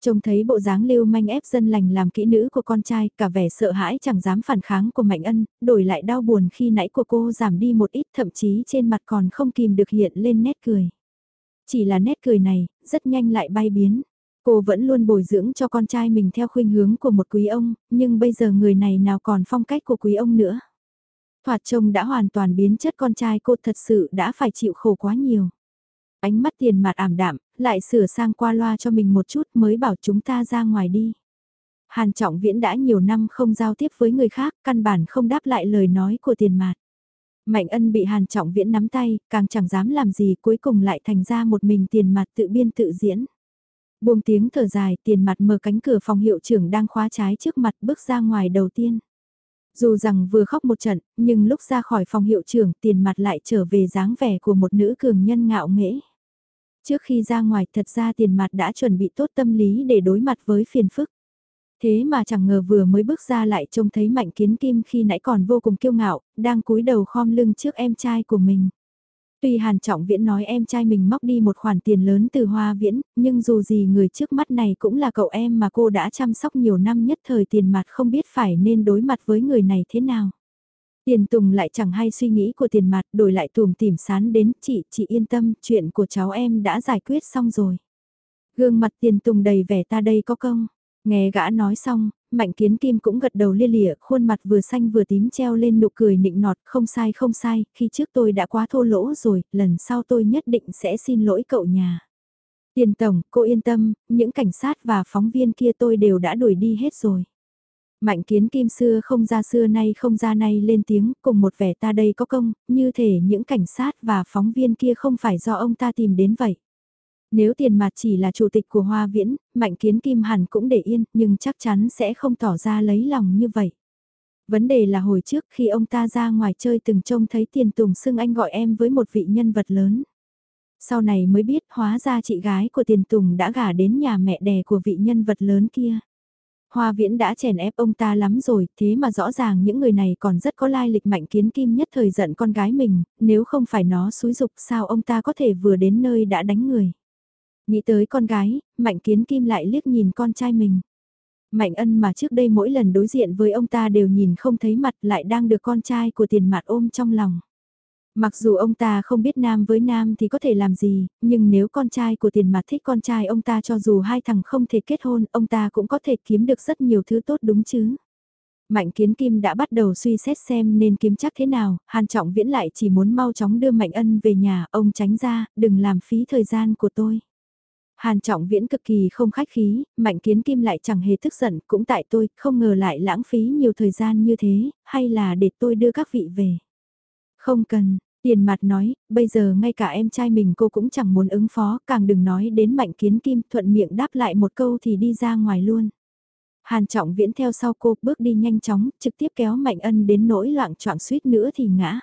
Trông thấy bộ dáng lưu manh ép dân lành làm kỹ nữ của con trai, cả vẻ sợ hãi chẳng dám phản kháng của Mạnh Ân, đổi lại đau buồn khi nãy của cô giảm đi một ít thậm chí trên mặt còn không kìm được hiện lên nét cười. Chỉ là nét cười này, rất nhanh lại bay biến. Cô vẫn luôn bồi dưỡng cho con trai mình theo khuynh hướng của một quý ông, nhưng bây giờ người này nào còn phong cách của quý ông nữa. Thoạt trông đã hoàn toàn biến chất con trai cô thật sự đã phải chịu khổ quá nhiều. Ánh mắt tiền mặt ảm đạm, lại sửa sang qua loa cho mình một chút mới bảo chúng ta ra ngoài đi. Hàn Trọng Viễn đã nhiều năm không giao tiếp với người khác, căn bản không đáp lại lời nói của tiền mặt. Mạnh ân bị Hàn Trọng Viễn nắm tay, càng chẳng dám làm gì cuối cùng lại thành ra một mình tiền mặt tự biên tự diễn. Buông tiếng thở dài, tiền mặt mở cánh cửa phòng hiệu trưởng đang khóa trái trước mặt bước ra ngoài đầu tiên. Dù rằng vừa khóc một trận, nhưng lúc ra khỏi phòng hiệu trưởng tiền mặt lại trở về dáng vẻ của một nữ cường nhân ngạo nghễ. Trước khi ra ngoài thật ra tiền mặt đã chuẩn bị tốt tâm lý để đối mặt với phiền phức. Thế mà chẳng ngờ vừa mới bước ra lại trông thấy Mạnh Kiến Kim khi nãy còn vô cùng kiêu ngạo, đang cúi đầu khom lưng trước em trai của mình. Tuy Hàn Trọng Viễn nói em trai mình móc đi một khoản tiền lớn từ Hoa Viễn, nhưng dù gì người trước mắt này cũng là cậu em mà cô đã chăm sóc nhiều năm nhất thời tiền mặt không biết phải nên đối mặt với người này thế nào. Tiền Tùng lại chẳng hay suy nghĩ của tiền mặt đổi lại tùm tìm sán đến chị, chị yên tâm, chuyện của cháu em đã giải quyết xong rồi. Gương mặt tiền Tùng đầy vẻ ta đây có công. Nghe gã nói xong, Mạnh Kiến Kim cũng gật đầu lia lịa, khuôn mặt vừa xanh vừa tím treo lên nụ cười nịnh nọt, không sai không sai, khi trước tôi đã quá thô lỗ rồi, lần sau tôi nhất định sẽ xin lỗi cậu nhà. Tiền Tổng, cô yên tâm, những cảnh sát và phóng viên kia tôi đều đã đuổi đi hết rồi. Mạnh kiến kim xưa không ra xưa nay không ra nay lên tiếng, cùng một vẻ ta đây có công, như thể những cảnh sát và phóng viên kia không phải do ông ta tìm đến vậy. Nếu tiền mặt chỉ là chủ tịch của Hoa Viễn, Mạnh Kiến Kim hẳn cũng để yên, nhưng chắc chắn sẽ không tỏ ra lấy lòng như vậy. Vấn đề là hồi trước khi ông ta ra ngoài chơi từng trông thấy tiền tùng xưng anh gọi em với một vị nhân vật lớn. Sau này mới biết hóa ra chị gái của tiền tùng đã gả đến nhà mẹ đẻ của vị nhân vật lớn kia. Hoa viễn đã chèn ép ông ta lắm rồi, thế mà rõ ràng những người này còn rất có lai lịch mạnh kiến kim nhất thời giận con gái mình, nếu không phải nó xúi dục sao ông ta có thể vừa đến nơi đã đánh người. Nghĩ tới con gái, Mạnh Kiến Kim lại liếc nhìn con trai mình. Mạnh ân mà trước đây mỗi lần đối diện với ông ta đều nhìn không thấy mặt lại đang được con trai của tiền mặt ôm trong lòng. Mặc dù ông ta không biết nam với nam thì có thể làm gì, nhưng nếu con trai của tiền mặt thích con trai ông ta cho dù hai thằng không thể kết hôn, ông ta cũng có thể kiếm được rất nhiều thứ tốt đúng chứ. Mạnh Kiến Kim đã bắt đầu suy xét xem nên kiếm chắc thế nào, Hàn Trọng Viễn lại chỉ muốn mau chóng đưa Mạnh Ân về nhà, ông tránh ra, đừng làm phí thời gian của tôi. Hàn Trọng Viễn cực kỳ không khách khí, Mạnh Kiến Kim lại chẳng hề tức giận, cũng tại tôi, không ngờ lại lãng phí nhiều thời gian như thế, hay là để tôi đưa các vị về. Không cần, tiền mặt nói, bây giờ ngay cả em trai mình cô cũng chẳng muốn ứng phó, càng đừng nói đến Mạnh Kiến Kim thuận miệng đáp lại một câu thì đi ra ngoài luôn. Hàn Trọng Viễn theo sau cô bước đi nhanh chóng, trực tiếp kéo Mạnh Ân đến nỗi loạn choạng suýt nữa thì ngã.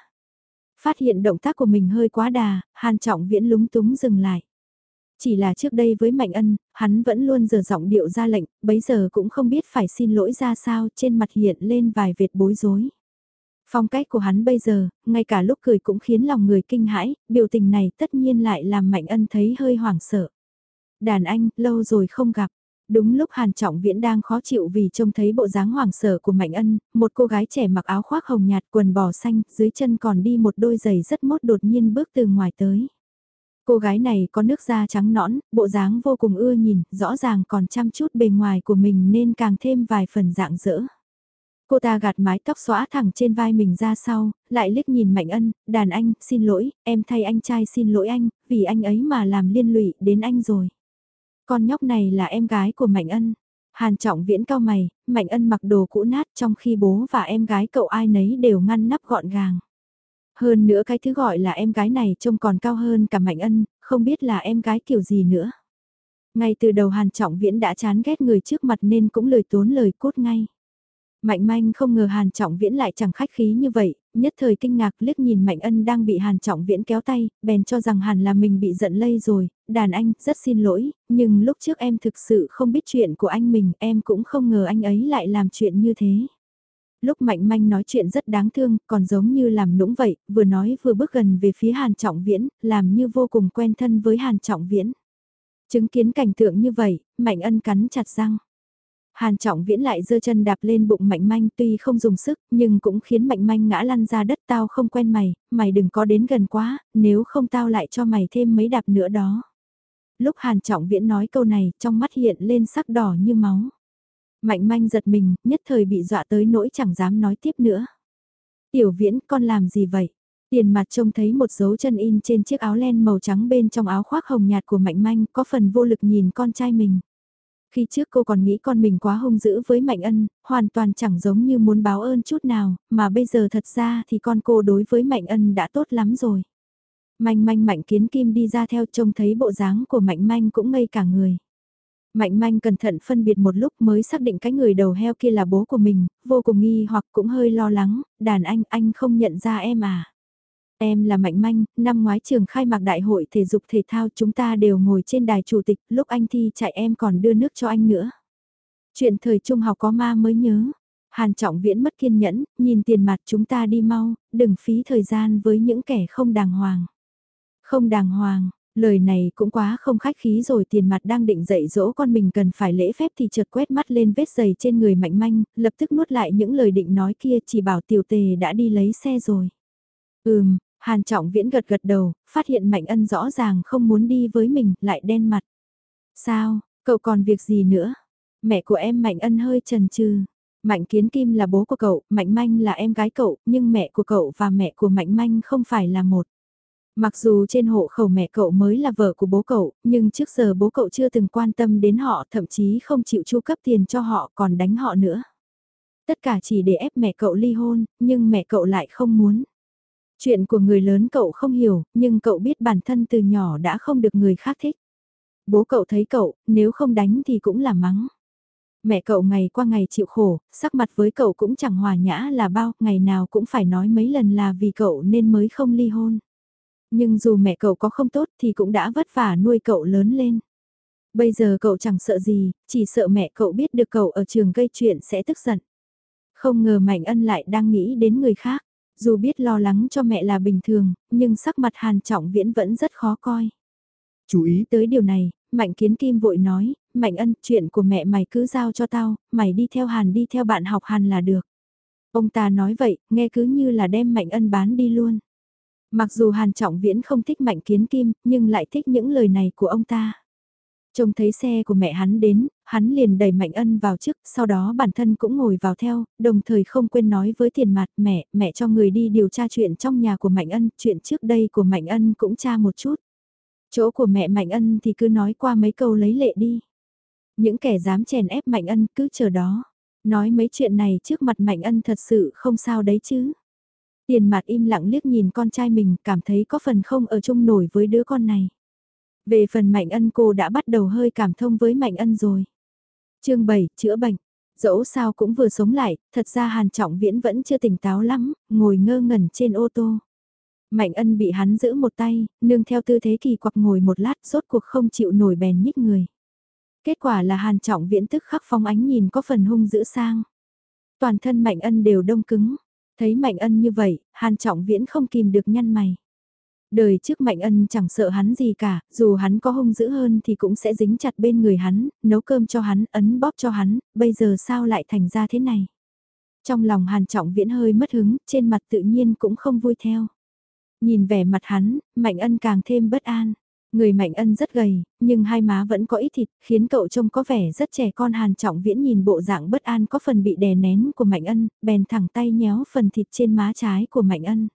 Phát hiện động tác của mình hơi quá đà, Hàn Trọng Viễn lúng túng dừng lại. Chỉ là trước đây với Mạnh Ân, hắn vẫn luôn giờ giọng điệu ra lệnh, bấy giờ cũng không biết phải xin lỗi ra sao, trên mặt hiện lên vài vệt bối rối. Phong cách của hắn bây giờ, ngay cả lúc cười cũng khiến lòng người kinh hãi, biểu tình này tất nhiên lại làm Mạnh Ân thấy hơi hoảng sợ. Đàn anh, lâu rồi không gặp. Đúng lúc Hàn Trọng Viễn đang khó chịu vì trông thấy bộ dáng hoảng sợ của Mạnh Ân, một cô gái trẻ mặc áo khoác hồng nhạt quần bò xanh, dưới chân còn đi một đôi giày rất mốt đột nhiên bước từ ngoài tới. Cô gái này có nước da trắng nõn, bộ dáng vô cùng ưa nhìn, rõ ràng còn chăm chút bề ngoài của mình nên càng thêm vài phần dạng dỡ. Cô ta gạt mái tóc xóa thẳng trên vai mình ra sau, lại liếc nhìn Mạnh Ân, đàn anh, xin lỗi, em thay anh trai xin lỗi anh, vì anh ấy mà làm liên lụy đến anh rồi. Con nhóc này là em gái của Mạnh Ân. Hàn trọng viễn cao mày, Mạnh Ân mặc đồ cũ nát trong khi bố và em gái cậu ai nấy đều ngăn nắp gọn gàng. Hơn nữa cái thứ gọi là em gái này trông còn cao hơn cả Mạnh Ân, không biết là em gái kiểu gì nữa. Ngay từ đầu Hàn Trọng Viễn đã chán ghét người trước mặt nên cũng lời tốn lời cốt ngay. Mạnh manh không ngờ Hàn Trọng Viễn lại chẳng khách khí như vậy, nhất thời kinh ngạc liếc nhìn Mạnh Ân đang bị Hàn Trọng Viễn kéo tay, bèn cho rằng Hàn là mình bị giận lây rồi, đàn anh, rất xin lỗi, nhưng lúc trước em thực sự không biết chuyện của anh mình, em cũng không ngờ anh ấy lại làm chuyện như thế. Lúc Mạnh manh nói chuyện rất đáng thương, còn giống như làm nũng vậy, vừa nói vừa bước gần về phía Hàn Trọng Viễn, làm như vô cùng quen thân với Hàn Trọng Viễn. Chứng kiến cảnh tượng như vậy, Mạnh Ân cắn chặt răng. Hàn Trọng Viễn lại giơ chân đạp lên bụng Mạnh Manh tuy không dùng sức nhưng cũng khiến Mạnh Manh ngã lăn ra đất tao không quen mày, mày đừng có đến gần quá, nếu không tao lại cho mày thêm mấy đạp nữa đó. Lúc Hàn Trọng Viễn nói câu này trong mắt hiện lên sắc đỏ như máu. Mạnh Manh giật mình, nhất thời bị dọa tới nỗi chẳng dám nói tiếp nữa. Tiểu Viễn con làm gì vậy? Tiền mặt trông thấy một dấu chân in trên chiếc áo len màu trắng bên trong áo khoác hồng nhạt của Mạnh Manh có phần vô lực nhìn con trai mình. Khi trước cô còn nghĩ con mình quá hung dữ với Mạnh Ân, hoàn toàn chẳng giống như muốn báo ơn chút nào, mà bây giờ thật ra thì con cô đối với Mạnh Ân đã tốt lắm rồi. Manh manh Mạnh Kiến Kim đi ra theo trông thấy bộ dáng của Mạnh manh cũng ngây cả người. Mạnh manh cẩn thận phân biệt một lúc mới xác định cái người đầu heo kia là bố của mình, vô cùng nghi hoặc cũng hơi lo lắng, đàn anh, anh không nhận ra em à. Em là Mạnh Manh, năm ngoái trường khai mạc đại hội thể dục thể thao chúng ta đều ngồi trên đài chủ tịch, lúc anh thi chạy em còn đưa nước cho anh nữa. Chuyện thời trung học có ma mới nhớ. Hàn Trọng Viễn mất kiên nhẫn, nhìn tiền mặt chúng ta đi mau, đừng phí thời gian với những kẻ không đàng hoàng. Không đàng hoàng, lời này cũng quá không khách khí rồi tiền mặt đang định dạy dỗ con mình cần phải lễ phép thì chợt quét mắt lên vết giày trên người mạnh manh, lập tức nuốt lại những lời định nói kia chỉ bảo tiểu tề đã đi lấy xe rồi. Ừm, Hàn Trọng Viễn gật gật đầu, phát hiện Mạnh Ân rõ ràng không muốn đi với mình, lại đen mặt. Sao, cậu còn việc gì nữa? Mẹ của em Mạnh Ân hơi chần chừ. Mạnh Kiến Kim là bố của cậu, Mạnh Manh là em gái cậu, nhưng mẹ của cậu và mẹ của Mạnh Manh không phải là một. Mặc dù trên hộ khẩu mẹ cậu mới là vợ của bố cậu, nhưng trước giờ bố cậu chưa từng quan tâm đến họ, thậm chí không chịu chu cấp tiền cho họ còn đánh họ nữa. Tất cả chỉ để ép mẹ cậu ly hôn, nhưng mẹ cậu lại không muốn. Chuyện của người lớn cậu không hiểu, nhưng cậu biết bản thân từ nhỏ đã không được người khác thích. Bố cậu thấy cậu, nếu không đánh thì cũng là mắng. Mẹ cậu ngày qua ngày chịu khổ, sắc mặt với cậu cũng chẳng hòa nhã là bao, ngày nào cũng phải nói mấy lần là vì cậu nên mới không ly hôn. Nhưng dù mẹ cậu có không tốt thì cũng đã vất vả nuôi cậu lớn lên. Bây giờ cậu chẳng sợ gì, chỉ sợ mẹ cậu biết được cậu ở trường gây chuyện sẽ tức giận. Không ngờ Mạnh Ân lại đang nghĩ đến người khác. Dù biết lo lắng cho mẹ là bình thường, nhưng sắc mặt Hàn Trọng Viễn vẫn rất khó coi. Chú ý tới điều này, Mạnh Kiến Kim vội nói, Mạnh Ân, chuyện của mẹ mày cứ giao cho tao, mày đi theo Hàn đi theo bạn học Hàn là được. Ông ta nói vậy, nghe cứ như là đem Mạnh Ân bán đi luôn. Mặc dù Hàn Trọng Viễn không thích Mạnh Kiến Kim, nhưng lại thích những lời này của ông ta. Trông thấy xe của mẹ hắn đến, hắn liền đẩy Mạnh Ân vào trước, sau đó bản thân cũng ngồi vào theo, đồng thời không quên nói với tiền mặt mẹ, mẹ cho người đi điều tra chuyện trong nhà của Mạnh Ân, chuyện trước đây của Mạnh Ân cũng tra một chút. Chỗ của mẹ Mạnh Ân thì cứ nói qua mấy câu lấy lệ đi. Những kẻ dám chèn ép Mạnh Ân cứ chờ đó. Nói mấy chuyện này trước mặt Mạnh Ân thật sự không sao đấy chứ. Tiền mặt im lặng liếc nhìn con trai mình cảm thấy có phần không ở chung nổi với đứa con này. Về phần Mạnh Ân cô đã bắt đầu hơi cảm thông với Mạnh Ân rồi. chương 7, chữa bệnh. Dẫu sao cũng vừa sống lại, thật ra Hàn Trọng Viễn vẫn chưa tỉnh táo lắm, ngồi ngơ ngẩn trên ô tô. Mạnh ân bị hắn giữ một tay, nương theo tư thế kỳ quặc ngồi một lát rốt cuộc không chịu nổi bèn nhích người. Kết quả là Hàn Trọng Viễn tức khắc phong ánh nhìn có phần hung dữ sang. Toàn thân Mạnh ân đều đông cứng. Thấy Mạnh ân như vậy, Hàn Trọng Viễn không kìm được nhăn mày. Đời trước Mạnh Ân chẳng sợ hắn gì cả, dù hắn có hung dữ hơn thì cũng sẽ dính chặt bên người hắn, nấu cơm cho hắn, ấn bóp cho hắn, bây giờ sao lại thành ra thế này. Trong lòng Hàn Trọng Viễn hơi mất hứng, trên mặt tự nhiên cũng không vui theo. Nhìn vẻ mặt hắn, Mạnh Ân càng thêm bất an. Người Mạnh Ân rất gầy, nhưng hai má vẫn có ít thịt, khiến cậu trông có vẻ rất trẻ con Hàn Trọng Viễn nhìn bộ dạng bất an có phần bị đè nén của Mạnh Ân, bèn thẳng tay nhéo phần thịt trên má trái của Mạnh Ân.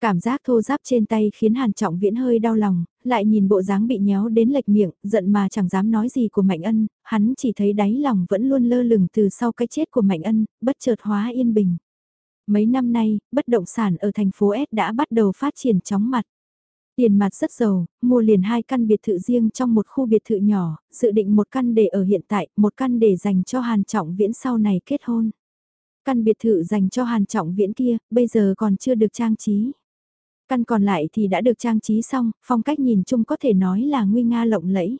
Cảm giác thô giáp trên tay khiến Hàn Trọng Viễn hơi đau lòng, lại nhìn bộ dáng bị nhéo đến lệch miệng, giận mà chẳng dám nói gì của Mạnh Ân, hắn chỉ thấy đáy lòng vẫn luôn lơ lửng từ sau cái chết của Mạnh Ân, bất chợt hóa yên bình. Mấy năm nay, bất động sản ở thành phố S đã bắt đầu phát triển chóng mặt. Tiền mặt rất giàu, mua liền hai căn biệt thự riêng trong một khu biệt thự nhỏ, dự định một căn để ở hiện tại, một căn để dành cho Hàn Trọng Viễn sau này kết hôn. Căn biệt thự dành cho Hàn Trọng Viễn kia, bây giờ còn chưa được trang trí. Căn còn lại thì đã được trang trí xong, phong cách nhìn chung có thể nói là nguy nga lộng lẫy.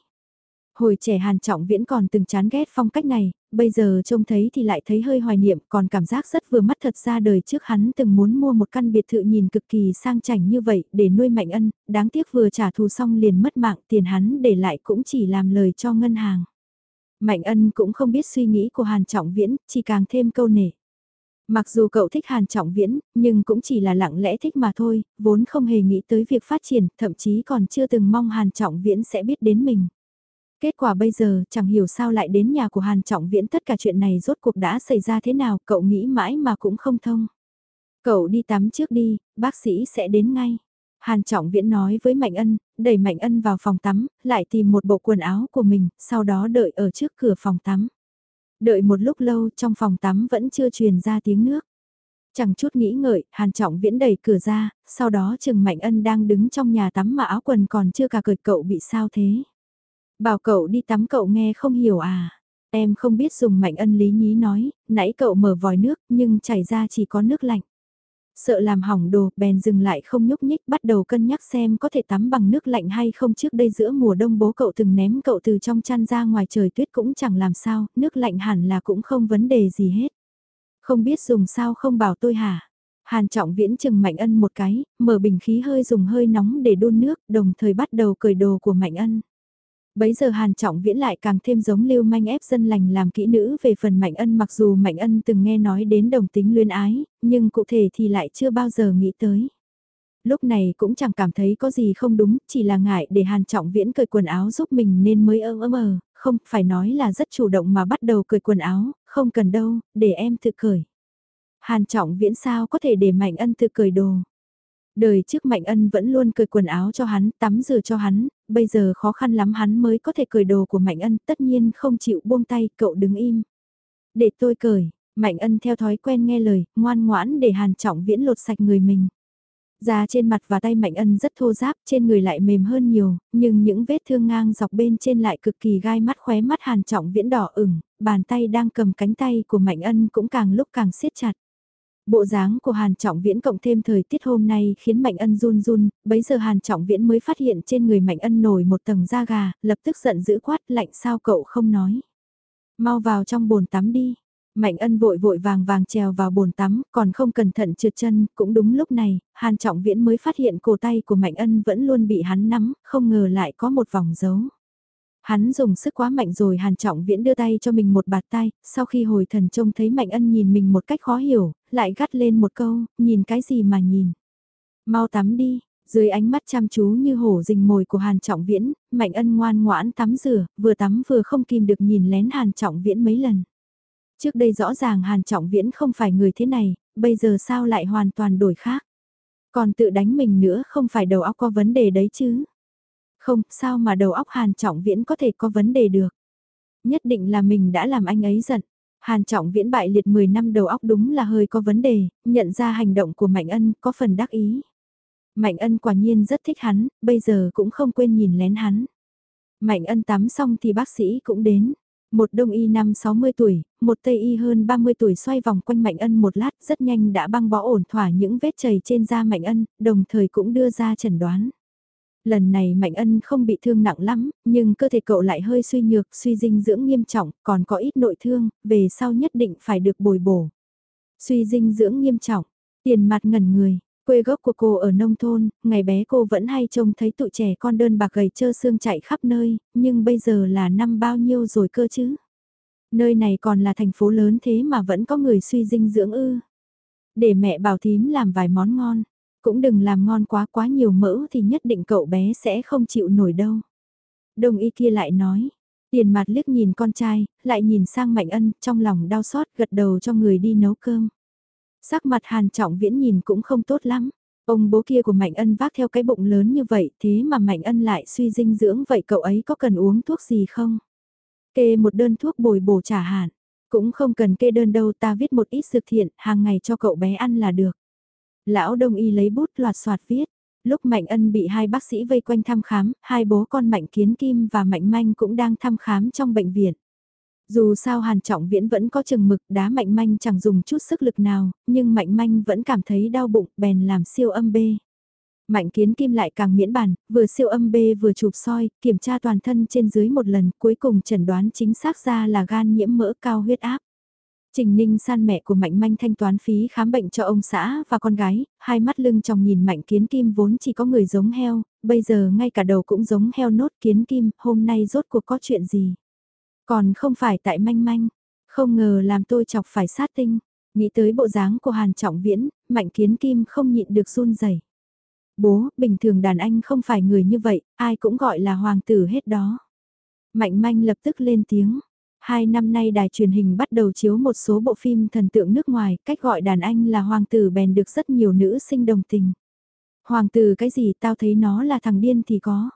Hồi trẻ Hàn Trọng Viễn còn từng chán ghét phong cách này, bây giờ trông thấy thì lại thấy hơi hoài niệm, còn cảm giác rất vừa mắt thật ra đời trước hắn từng muốn mua một căn biệt thự nhìn cực kỳ sang chảnh như vậy để nuôi Mạnh Ân, đáng tiếc vừa trả thù xong liền mất mạng tiền hắn để lại cũng chỉ làm lời cho ngân hàng. Mạnh Ân cũng không biết suy nghĩ của Hàn Trọng Viễn, chỉ càng thêm câu nể. Mặc dù cậu thích Hàn Trọng Viễn, nhưng cũng chỉ là lặng lẽ thích mà thôi, vốn không hề nghĩ tới việc phát triển, thậm chí còn chưa từng mong Hàn Trọng Viễn sẽ biết đến mình. Kết quả bây giờ chẳng hiểu sao lại đến nhà của Hàn Trọng Viễn tất cả chuyện này rốt cuộc đã xảy ra thế nào, cậu nghĩ mãi mà cũng không thông. Cậu đi tắm trước đi, bác sĩ sẽ đến ngay. Hàn Trọng Viễn nói với Mạnh Ân, đẩy Mạnh Ân vào phòng tắm, lại tìm một bộ quần áo của mình, sau đó đợi ở trước cửa phòng tắm. Đợi một lúc lâu trong phòng tắm vẫn chưa truyền ra tiếng nước. Chẳng chút nghĩ ngợi, Hàn Trọng Viễn đẩy cửa ra, sau đó Trừng Mạnh Ân đang đứng trong nhà tắm mà áo quần còn chưa cả cởi cậu bị sao thế. Bảo cậu đi tắm cậu nghe không hiểu à. Em không biết dùng Mạnh Ân lý nhí nói, nãy cậu mở vòi nước nhưng chảy ra chỉ có nước lạnh. Sợ làm hỏng đồ, bèn dừng lại không nhúc nhích bắt đầu cân nhắc xem có thể tắm bằng nước lạnh hay không trước đây giữa mùa đông bố cậu từng ném cậu từ trong chăn ra ngoài trời tuyết cũng chẳng làm sao, nước lạnh hẳn là cũng không vấn đề gì hết. Không biết dùng sao không bảo tôi hả? Hàn trọng viễn chừng Mạnh Ân một cái, mở bình khí hơi dùng hơi nóng để đun nước, đồng thời bắt đầu cởi đồ của Mạnh Ân. Bấy giờ Hàn Trọng Viễn lại càng thêm giống lưu manh ép dân lành làm kỹ nữ về phần Mạnh Ân mặc dù Mạnh Ân từng nghe nói đến đồng tính luyến ái, nhưng cụ thể thì lại chưa bao giờ nghĩ tới. Lúc này cũng chẳng cảm thấy có gì không đúng, chỉ là ngại để Hàn Trọng Viễn cởi quần áo giúp mình nên mới ơ ơ mờ, không phải nói là rất chủ động mà bắt đầu cởi quần áo, không cần đâu, để em tự cởi. Hàn Trọng Viễn sao có thể để Mạnh Ân tự cởi đồ. Đời trước Mạnh Ân vẫn luôn cởi quần áo cho hắn, tắm rửa cho hắn, bây giờ khó khăn lắm hắn mới có thể cởi đồ của Mạnh Ân, tất nhiên không chịu buông tay, cậu đứng im. Để tôi cởi, Mạnh Ân theo thói quen nghe lời, ngoan ngoãn để Hàn Trọng Viễn lột sạch người mình. Da trên mặt và tay Mạnh Ân rất thô ráp, trên người lại mềm hơn nhiều, nhưng những vết thương ngang dọc bên trên lại cực kỳ gai mắt khóe mắt Hàn Trọng Viễn đỏ ửng, bàn tay đang cầm cánh tay của Mạnh Ân cũng càng lúc càng siết chặt. Bộ dáng của Hàn Trọng Viễn cộng thêm thời tiết hôm nay khiến Mạnh Ân run run, bấy giờ Hàn Trọng Viễn mới phát hiện trên người Mạnh Ân nổi một tầng da gà, lập tức giận dữ quát lạnh sao cậu không nói. Mau vào trong bồn tắm đi. Mạnh Ân vội vội vàng vàng trèo vào bồn tắm, còn không cẩn thận trượt chân, cũng đúng lúc này, Hàn Trọng Viễn mới phát hiện cổ tay của Mạnh Ân vẫn luôn bị hắn nắm, không ngờ lại có một vòng dấu. Hắn dùng sức quá mạnh rồi Hàn Trọng Viễn đưa tay cho mình một bạt tay, sau khi hồi thần trông thấy Mạnh Ân nhìn mình một cách khó hiểu, lại gắt lên một câu, nhìn cái gì mà nhìn. Mau tắm đi, dưới ánh mắt chăm chú như hổ rình mồi của Hàn Trọng Viễn, Mạnh Ân ngoan ngoãn tắm rửa, vừa tắm vừa không kìm được nhìn lén Hàn Trọng Viễn mấy lần. Trước đây rõ ràng Hàn Trọng Viễn không phải người thế này, bây giờ sao lại hoàn toàn đổi khác. Còn tự đánh mình nữa không phải đầu óc có vấn đề đấy chứ. Không, sao mà đầu óc Hàn Trọng Viễn có thể có vấn đề được. Nhất định là mình đã làm anh ấy giận. Hàn Trọng Viễn bại liệt 10 năm đầu óc đúng là hơi có vấn đề, nhận ra hành động của Mạnh Ân có phần đắc ý. Mạnh Ân quả nhiên rất thích hắn, bây giờ cũng không quên nhìn lén hắn. Mạnh Ân tắm xong thì bác sĩ cũng đến. Một đông y năm 60 tuổi, một tây y hơn 30 tuổi xoay vòng quanh Mạnh Ân một lát rất nhanh đã băng bó ổn thỏa những vết chảy trên da Mạnh Ân, đồng thời cũng đưa ra chẩn đoán. Lần này Mạnh Ân không bị thương nặng lắm, nhưng cơ thể cậu lại hơi suy nhược, suy dinh dưỡng nghiêm trọng, còn có ít nội thương, về sau nhất định phải được bồi bổ. Suy dinh dưỡng nghiêm trọng, tiền mặt ngẩn người, quê gốc của cô ở nông thôn, ngày bé cô vẫn hay trông thấy tụi trẻ con đơn bạc gầy trơ xương chạy khắp nơi, nhưng bây giờ là năm bao nhiêu rồi cơ chứ? Nơi này còn là thành phố lớn thế mà vẫn có người suy dinh dưỡng ư. Để mẹ bảo thím làm vài món ngon. Cũng đừng làm ngon quá quá nhiều mỡ thì nhất định cậu bé sẽ không chịu nổi đâu. Đồng y kia lại nói, tiền mặt liếc nhìn con trai, lại nhìn sang Mạnh Ân, trong lòng đau xót gật đầu cho người đi nấu cơm. Sắc mặt Hàn Trọng Viễn nhìn cũng không tốt lắm. Ông bố kia của Mạnh Ân vác theo cái bụng lớn như vậy thế mà Mạnh Ân lại suy dinh dưỡng vậy cậu ấy có cần uống thuốc gì không? Kê một đơn thuốc bồi bổ trả hạn. Cũng không cần kê đơn đâu ta viết một ít dược thiện hàng ngày cho cậu bé ăn là được. Lão đông y lấy bút loạt soạt viết. Lúc Mạnh Ân bị hai bác sĩ vây quanh thăm khám, hai bố con Mạnh Kiến Kim và Mạnh Manh cũng đang thăm khám trong bệnh viện. Dù sao Hàn Trọng Viễn vẫn có chừng mực đá Mạnh Manh chẳng dùng chút sức lực nào, nhưng Mạnh Manh vẫn cảm thấy đau bụng bèn làm siêu âm B. Mạnh kiến kim lại càng miễn bàn, vừa siêu âm B vừa chụp soi, kiểm tra toàn thân trên dưới một lần, cuối cùng chẩn đoán chính xác ra là gan nhiễm mỡ cao huyết áp. Trình Ninh san mẹ của Mạnh Manh thanh toán phí khám bệnh cho ông xã và con gái, hai mắt lưng trong nhìn Mạnh Kiến Kim vốn chỉ có người giống heo, bây giờ ngay cả đầu cũng giống heo nốt Kiến Kim, hôm nay rốt cuộc có chuyện gì. Còn không phải tại Manh Manh, không ngờ làm tôi chọc phải sát tinh, nghĩ tới bộ dáng của Hàn Trọng Viễn, Mạnh Kiến Kim không nhịn được run rẩy. Bố, bình thường đàn anh không phải người như vậy, ai cũng gọi là hoàng tử hết đó. Mạnh Manh lập tức lên tiếng Hai năm nay đài truyền hình bắt đầu chiếu một số bộ phim thần tượng nước ngoài, cách gọi đàn anh là hoàng tử bèn được rất nhiều nữ sinh đồng tình. Hoàng tử cái gì tao thấy nó là thằng điên thì có.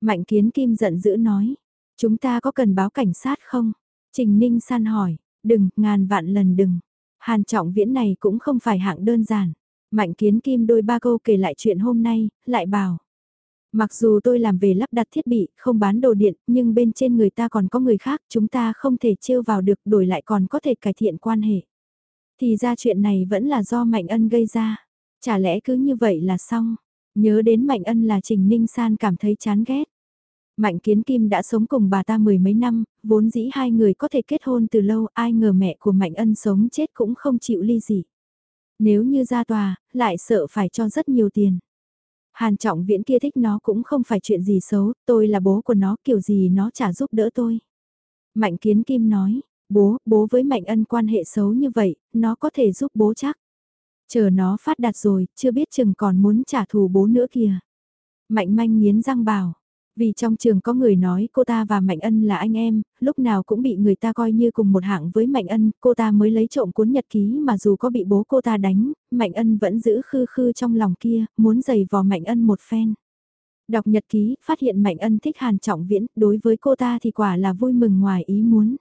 Mạnh kiến kim giận dữ nói, chúng ta có cần báo cảnh sát không? Trình Ninh san hỏi, đừng, ngàn vạn lần đừng. Hàn trọng viễn này cũng không phải hạng đơn giản. Mạnh kiến kim đôi ba câu kể lại chuyện hôm nay, lại bảo. Mặc dù tôi làm về lắp đặt thiết bị, không bán đồ điện, nhưng bên trên người ta còn có người khác, chúng ta không thể trêu vào được, đổi lại còn có thể cải thiện quan hệ. Thì ra chuyện này vẫn là do Mạnh Ân gây ra. Chả lẽ cứ như vậy là xong? Nhớ đến Mạnh Ân là Trình Ninh San cảm thấy chán ghét. Mạnh Kiến Kim đã sống cùng bà ta mười mấy năm, vốn dĩ hai người có thể kết hôn từ lâu, ai ngờ mẹ của Mạnh Ân sống chết cũng không chịu ly dị. Nếu như ra tòa, lại sợ phải cho rất nhiều tiền. Hàn trọng viễn kia thích nó cũng không phải chuyện gì xấu, tôi là bố của nó kiểu gì nó chả giúp đỡ tôi. Mạnh kiến kim nói, bố, bố với Mạnh ân quan hệ xấu như vậy, nó có thể giúp bố chắc. Chờ nó phát đạt rồi, chưa biết chừng còn muốn trả thù bố nữa kìa. Mạnh manh nghiến răng bảo, vì trong trường có người nói cô ta và Mạnh Ân là anh em, lúc nào cũng bị người ta coi như cùng một hạng với Mạnh Ân, cô ta mới lấy trộm cuốn nhật ký mà dù có bị bố cô ta đánh, Mạnh Ân vẫn giữ khư khư trong lòng kia, muốn giày vò Mạnh Ân một phen. Đọc nhật ký, phát hiện Mạnh Ân thích Hàn Trọng Viễn, đối với cô ta thì quả là vui mừng ngoài ý muốn.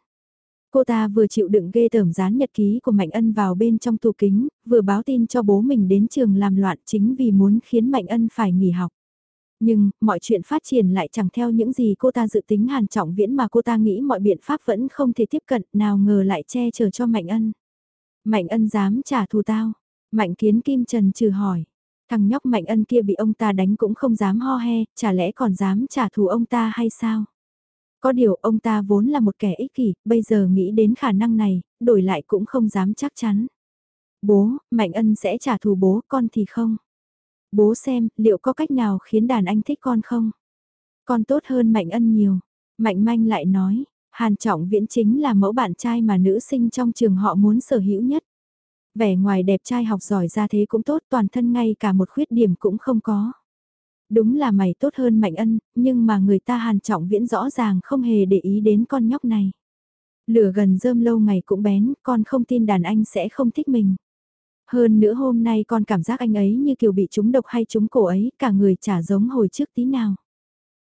Cô ta vừa chịu đựng ghê tởm dán nhật ký của Mạnh Ân vào bên trong tủ kính, vừa báo tin cho bố mình đến trường làm loạn chính vì muốn khiến Mạnh Ân phải nghỉ học. Nhưng, mọi chuyện phát triển lại chẳng theo những gì cô ta dự tính hàn trọng viễn mà cô ta nghĩ mọi biện pháp vẫn không thể tiếp cận, nào ngờ lại che chở cho Mạnh Ân. Mạnh Ân dám trả thù tao. Mạnh Kiến Kim Trần trừ hỏi. Thằng nhóc Mạnh Ân kia bị ông ta đánh cũng không dám ho he, chả lẽ còn dám trả thù ông ta hay sao? Có điều ông ta vốn là một kẻ ích kỷ, bây giờ nghĩ đến khả năng này, đổi lại cũng không dám chắc chắn. Bố, Mạnh Ân sẽ trả thù bố, con thì không. Bố xem, liệu có cách nào khiến đàn anh thích con không? Con tốt hơn Mạnh Ân nhiều. Mạnh Manh lại nói, Hàn Trọng Viễn chính là mẫu bạn trai mà nữ sinh trong trường họ muốn sở hữu nhất. Vẻ ngoài đẹp trai học giỏi ra thế cũng tốt, toàn thân ngay cả một khuyết điểm cũng không có. Đúng là mày tốt hơn Mạnh Ân, nhưng mà người ta Hàn Trọng Viễn rõ ràng không hề để ý đến con nhóc này. Lửa gần rơm lâu ngày cũng bén, con không tin đàn anh sẽ không thích mình. Hơn nữa hôm nay con cảm giác anh ấy như kiểu bị trúng độc hay trúng cổ ấy, cả người chả giống hồi trước tí nào.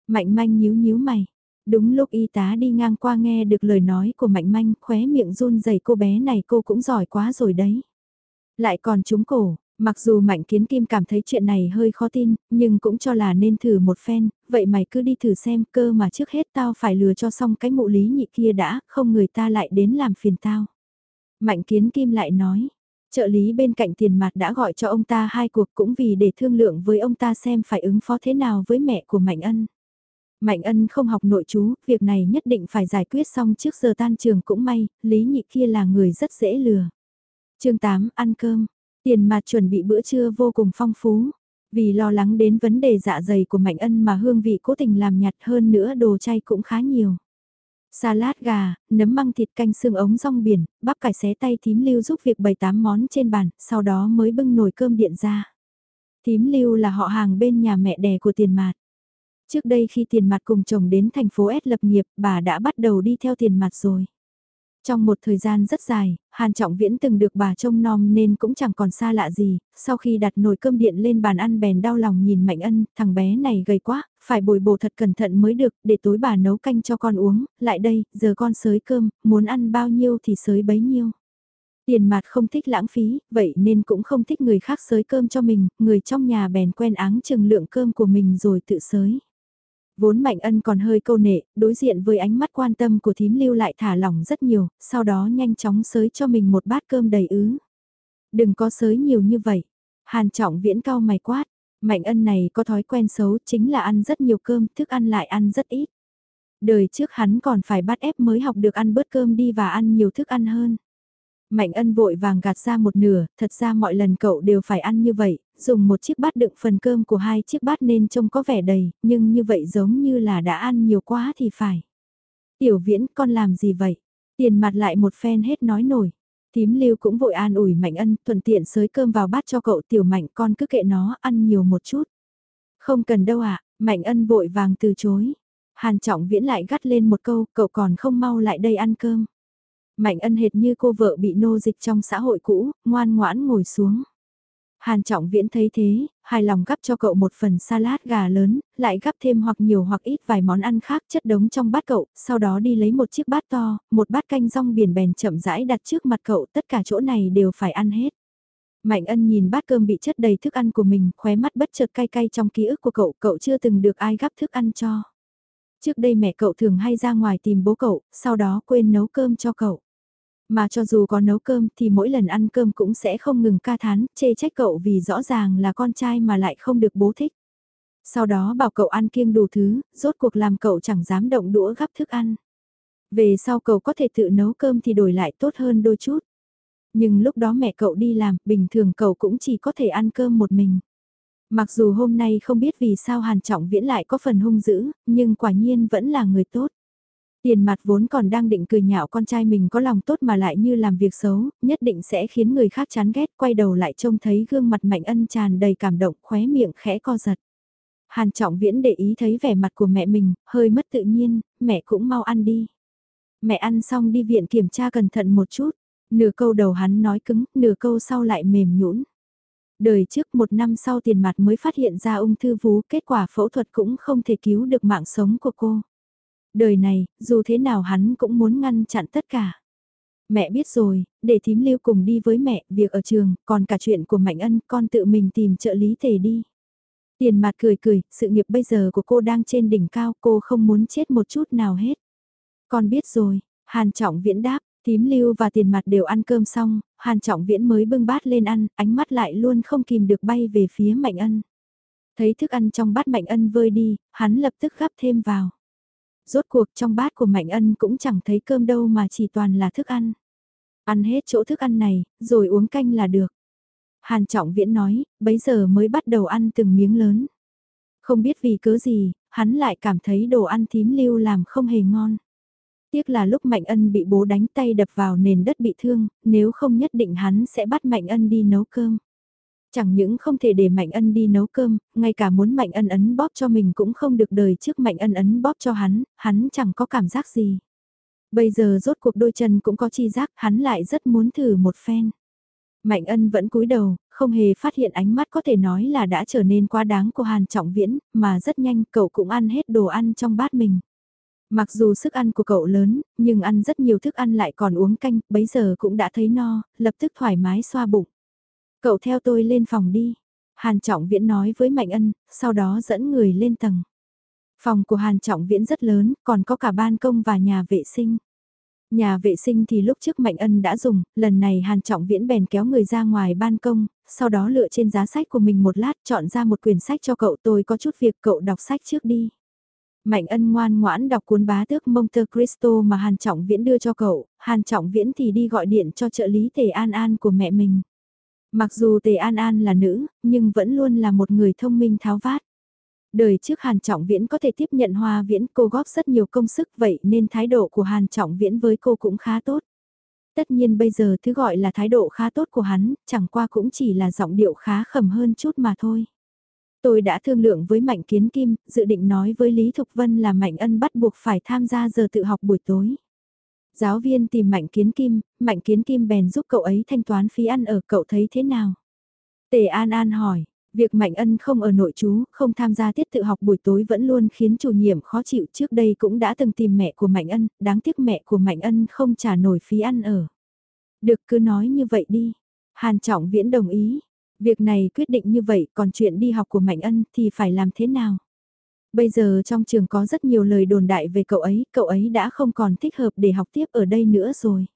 Mạnh manh nhíu nhíu mày. Đúng lúc y tá đi ngang qua nghe được lời nói của mạnh manh khóe miệng run rẩy cô bé này cô cũng giỏi quá rồi đấy. Lại còn trúng cổ, mặc dù mạnh kiến kim cảm thấy chuyện này hơi khó tin, nhưng cũng cho là nên thử một phen, vậy mày cứ đi thử xem cơ mà trước hết tao phải lừa cho xong cái mụ lý nhị kia đã, không người ta lại đến làm phiền tao. Mạnh kiến kim lại nói, trợ lý bên cạnh tiền mặt đã gọi cho ông ta hai cuộc cũng vì để thương lượng với ông ta xem phải ứng phó thế nào với mẹ của Mạnh Ân. Mạnh Ân không học nội chú, việc này nhất định phải giải quyết xong trước giờ tan trường cũng may, Lý Nhị kia là người rất dễ lừa. chương 8, ăn cơm. Tiền mặt chuẩn bị bữa trưa vô cùng phong phú. Vì lo lắng đến vấn đề dạ dày của Mạnh Ân mà hương vị cố tình làm nhạt hơn nữa đồ chay cũng khá nhiều. Salad gà, nấm măng thịt canh xương ống rong biển, bắp cải xé tay thím lưu giúp việc bày tám món trên bàn, sau đó mới bưng nồi cơm điện ra. Thím lưu là họ hàng bên nhà mẹ đẻ của tiền mạt. Trước đây khi tiền mặt cùng chồng đến thành phố S lập nghiệp, bà đã bắt đầu đi theo tiền mặt rồi. Trong một thời gian rất dài, Hàn Trọng Viễn từng được bà trông nom nên cũng chẳng còn xa lạ gì, sau khi đặt nồi cơm điện lên bàn ăn bèn đau lòng nhìn Mạnh Ân, thằng bé này gầy quá, phải bồi bổ thật cẩn thận mới được, để tối bà nấu canh cho con uống, lại đây, giờ con sới cơm, muốn ăn bao nhiêu thì sới bấy nhiêu. Tiền mặt không thích lãng phí, vậy nên cũng không thích người khác sới cơm cho mình, người trong nhà bèn quen áng chừng lượng cơm của mình rồi tự sới. Vốn Mạnh Ân còn hơi câu nệ, đối diện với ánh mắt quan tâm của thím lưu lại thả lỏng rất nhiều, sau đó nhanh chóng sới cho mình một bát cơm đầy ứ. Đừng có sới nhiều như vậy. Hàn trọng viễn cao mày quát. Mạnh ân này có thói quen xấu chính là ăn rất nhiều cơm, thức ăn lại ăn rất ít. Đời trước hắn còn phải bắt ép mới học được ăn bớt cơm đi và ăn nhiều thức ăn hơn. Mạnh ân vội vàng gạt ra một nửa, thật ra mọi lần cậu đều phải ăn như vậy, dùng một chiếc bát đựng phần cơm của hai chiếc bát nên trông có vẻ đầy, nhưng như vậy giống như là đã ăn nhiều quá thì phải. Tiểu viễn con làm gì vậy? Tiền mặt lại một phen hết nói nổi. Tím lưu cũng vội an ủi Mạnh ân, thuận tiện xới cơm vào bát cho cậu tiểu mạnh con cứ kệ nó ăn nhiều một chút. Không cần đâu ạ, Mạnh ân vội vàng từ chối. Hàn trọng viễn lại gắt lên một câu, cậu còn không mau lại đây ăn cơm. Mạnh ân hệt như cô vợ bị nô dịch trong xã hội cũ, ngoan ngoãn ngồi xuống. Hàn Trọng Viễn thấy thế, hài lòng gắp cho cậu một phần salad gà lớn, lại gắp thêm hoặc nhiều hoặc ít vài món ăn khác chất đống trong bát cậu, sau đó đi lấy một chiếc bát to, một bát canh rong biển bèn chậm rãi đặt trước mặt cậu, tất cả chỗ này đều phải ăn hết. Mạnh ân nhìn bát cơm bị chất đầy thức ăn của mình, khóe mắt bất chợt cay cay trong ký ức của cậu, cậu chưa từng được ai gắp thức ăn cho. Trước đây mẹ cậu thường hay ra ngoài tìm bố cậu, sau đó quên nấu cơm cho cậu. Mà cho dù có nấu cơm thì mỗi lần ăn cơm cũng sẽ không ngừng ca thán, chê trách cậu vì rõ ràng là con trai mà lại không được bố thích. Sau đó bảo cậu ăn kiêng đủ thứ, rốt cuộc làm cậu chẳng dám động đũa gắp thức ăn. Về sau cậu có thể tự nấu cơm thì đổi lại tốt hơn đôi chút. Nhưng lúc đó mẹ cậu đi làm, bình thường cậu cũng chỉ có thể ăn cơm một mình. Mặc dù hôm nay không biết vì sao Hàn Trọng Viễn lại có phần hung dữ, nhưng quả nhiên vẫn là người tốt. Tiền mặt vốn còn đang định cười nhạo con trai mình có lòng tốt mà lại như làm việc xấu, nhất định sẽ khiến người khác chán ghét, quay đầu lại trông thấy gương mặt mạnh ân tràn đầy cảm động, khóe miệng khẽ co giật. Hàn trọng viễn để ý thấy vẻ mặt của mẹ mình, hơi mất tự nhiên, mẹ cũng mau ăn đi. Mẹ ăn xong đi viện kiểm tra cẩn thận một chút, nửa câu đầu hắn nói cứng, nửa câu sau lại mềm nhũn. Đời trước một năm sau tiền mặt mới phát hiện ra ung thư vú, kết quả phẫu thuật cũng không thể cứu được mạng sống của cô. Đời này, dù thế nào hắn cũng muốn ngăn chặn tất cả. Mẹ biết rồi, để thím lưu cùng đi với mẹ, việc ở trường, còn cả chuyện của Mạnh Ân, con tự mình tìm trợ lý thể đi. Tiền mặt cười cười, sự nghiệp bây giờ của cô đang trên đỉnh cao, cô không muốn chết một chút nào hết. Con biết rồi, Hàn Trọng Viễn đáp, Tím Lưu và Tiền Mặt đều ăn cơm xong, Hàn Trọng Viễn mới bưng bát lên ăn, ánh mắt lại luôn không kìm được bay về phía Mạnh Ân. Thấy thức ăn trong bát Mạnh Ân vơi đi, hắn lập tức gắp thêm vào. Rốt cuộc trong bát của Mạnh Ân cũng chẳng thấy cơm đâu mà chỉ toàn là thức ăn. Ăn hết chỗ thức ăn này, rồi uống canh là được. Hàn Trọng Viễn nói, bấy giờ mới bắt đầu ăn từng miếng lớn. Không biết vì cớ gì, hắn lại cảm thấy đồ ăn thím lưu làm không hề ngon. Tiếc là lúc Mạnh Ân bị bố đánh tay đập vào nền đất bị thương, nếu không nhất định hắn sẽ bắt Mạnh Ân đi nấu cơm. Chẳng những không thể để Mạnh Ân đi nấu cơm, ngay cả muốn Mạnh Ân ấn bóp cho mình cũng không được đời trước Mạnh Ân ấn bóp cho hắn, hắn chẳng có cảm giác gì. Bây giờ rốt cuộc đôi chân cũng có chi giác, hắn lại rất muốn thử một phen. Mạnh ân vẫn cúi đầu, không hề phát hiện ánh mắt có thể nói là đã trở nên quá đáng của Hàn Trọng Viễn, mà rất nhanh cậu cũng ăn hết đồ ăn trong bát mình. Mặc dù sức ăn của cậu lớn, nhưng ăn rất nhiều thức ăn lại còn uống canh, bấy giờ cũng đã thấy no, lập tức thoải mái xoa bụng. Cậu theo tôi lên phòng đi. Hàn Trọng Viễn nói với Mạnh Ân, sau đó dẫn người lên tầng. Phòng của Hàn Trọng Viễn rất lớn, còn có cả ban công và nhà vệ sinh. Nhà vệ sinh thì lúc trước Mạnh Ân đã dùng, lần này Hàn Trọng Viễn bèn kéo người ra ngoài ban công, sau đó lựa trên giá sách của mình một lát chọn ra một quyển sách cho cậu tôi có chút việc cậu đọc sách trước đi. Mạnh Ân ngoan ngoãn đọc cuốn bá tước Monte Cristo mà Hàn Trọng Viễn đưa cho cậu, Hàn Trọng Viễn thì đi gọi điện cho trợ lý Tề An An của mẹ mình. Mặc dù Tề An An là nữ, nhưng vẫn luôn là một người thông minh tháo vát. Đời trước Hàn Trọng Viễn có thể tiếp nhận Hoa Viễn cô góp rất nhiều công sức vậy nên thái độ của Hàn Trọng Viễn với cô cũng khá tốt. Tất nhiên bây giờ thứ gọi là thái độ khá tốt của hắn, chẳng qua cũng chỉ là giọng điệu khá khẩm hơn chút mà thôi. Tôi đã thương lượng với Mạnh Kiến Kim, dự định nói với Lý Thục Vân là Mạnh Ân bắt buộc phải tham gia giờ tự học buổi tối. Giáo viên tìm Mạnh Kiến Kim, Mạnh Kiến Kim bèn giúp cậu ấy thanh toán phí ăn ở cậu thấy thế nào? Tề An An hỏi, Việc Mạnh Ân không ở nội chú, không tham gia tiết tự học buổi tối vẫn luôn khiến chủ nhiệm khó chịu trước đây cũng đã từng tìm mẹ của Mạnh Ân, đáng tiếc mẹ của Mạnh Ân không trả nổi phí ăn ở. Được cứ nói như vậy đi. Hàn Trọng Viễn đồng ý. Việc này quyết định như vậy còn chuyện đi học của Mạnh Ân thì phải làm thế nào? Bây giờ trong trường có rất nhiều lời đồn đại về cậu ấy, cậu ấy đã không còn thích hợp để học tiếp ở đây nữa rồi.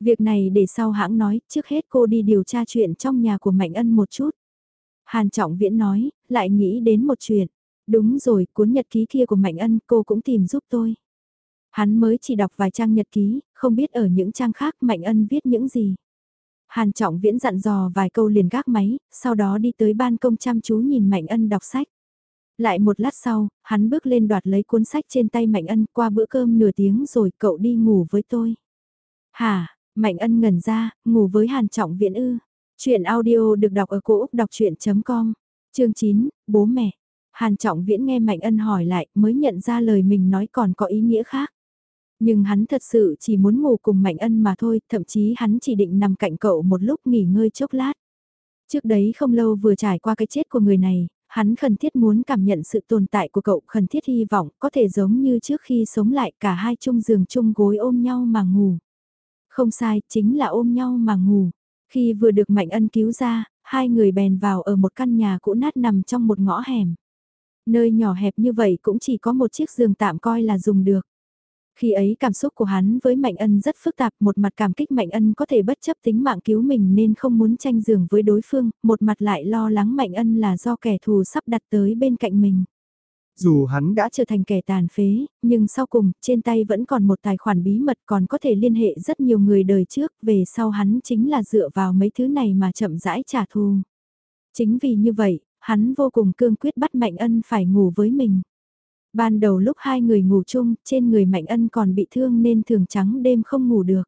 Việc này để sau hãng nói, trước hết cô đi điều tra chuyện trong nhà của Mạnh Ân một chút. Hàn Trọng Viễn nói, lại nghĩ đến một chuyện. Đúng rồi, cuốn nhật ký kia của Mạnh Ân cô cũng tìm giúp tôi. Hắn mới chỉ đọc vài trang nhật ký, không biết ở những trang khác Mạnh Ân viết những gì. Hàn Trọng Viễn dặn dò vài câu liền gác máy, sau đó đi tới ban công chăm chú nhìn Mạnh Ân đọc sách. Lại một lát sau, hắn bước lên đoạt lấy cuốn sách trên tay Mạnh Ân qua bữa cơm nửa tiếng rồi cậu đi ngủ với tôi. Hả, Mạnh Ân ngẩn ra, ngủ với Hàn Trọng Viễn ư. Chuyện audio được đọc ở cổ Úc đọc chuyện.com, chương 9, bố mẹ. Hàn Trọng Viễn nghe Mạnh Ân hỏi lại mới nhận ra lời mình nói còn có ý nghĩa khác. Nhưng hắn thật sự chỉ muốn ngủ cùng Mạnh Ân mà thôi, thậm chí hắn chỉ định nằm cạnh cậu một lúc nghỉ ngơi chốc lát. Trước đấy không lâu vừa trải qua cái chết của người này, hắn khẩn thiết muốn cảm nhận sự tồn tại của cậu, khẩn thiết hy vọng có thể giống như trước khi sống lại cả hai chung giường chung gối ôm nhau mà ngủ. Không sai, chính là ôm nhau mà ngủ. Khi vừa được Mạnh Ân cứu ra, hai người bèn vào ở một căn nhà cũ nát nằm trong một ngõ hẻm. Nơi nhỏ hẹp như vậy cũng chỉ có một chiếc giường tạm coi là dùng được. Khi ấy cảm xúc của hắn với Mạnh Ân rất phức tạp, một mặt cảm kích Mạnh Ân có thể bất chấp tính mạng cứu mình nên không muốn tranh giường với đối phương, một mặt lại lo lắng Mạnh Ân là do kẻ thù sắp đặt tới bên cạnh mình. Dù hắn đã trở thành kẻ tàn phế, nhưng sau cùng, trên tay vẫn còn một tài khoản bí mật còn có thể liên hệ rất nhiều người đời trước, về sau hắn chính là dựa vào mấy thứ này mà chậm rãi trả thù. Chính vì như vậy, hắn vô cùng cương quyết bắt Mạnh Ân phải ngủ với mình. Ban đầu lúc hai người ngủ chung, trên người Mạnh Ân còn bị thương nên thường trắng đêm không ngủ được.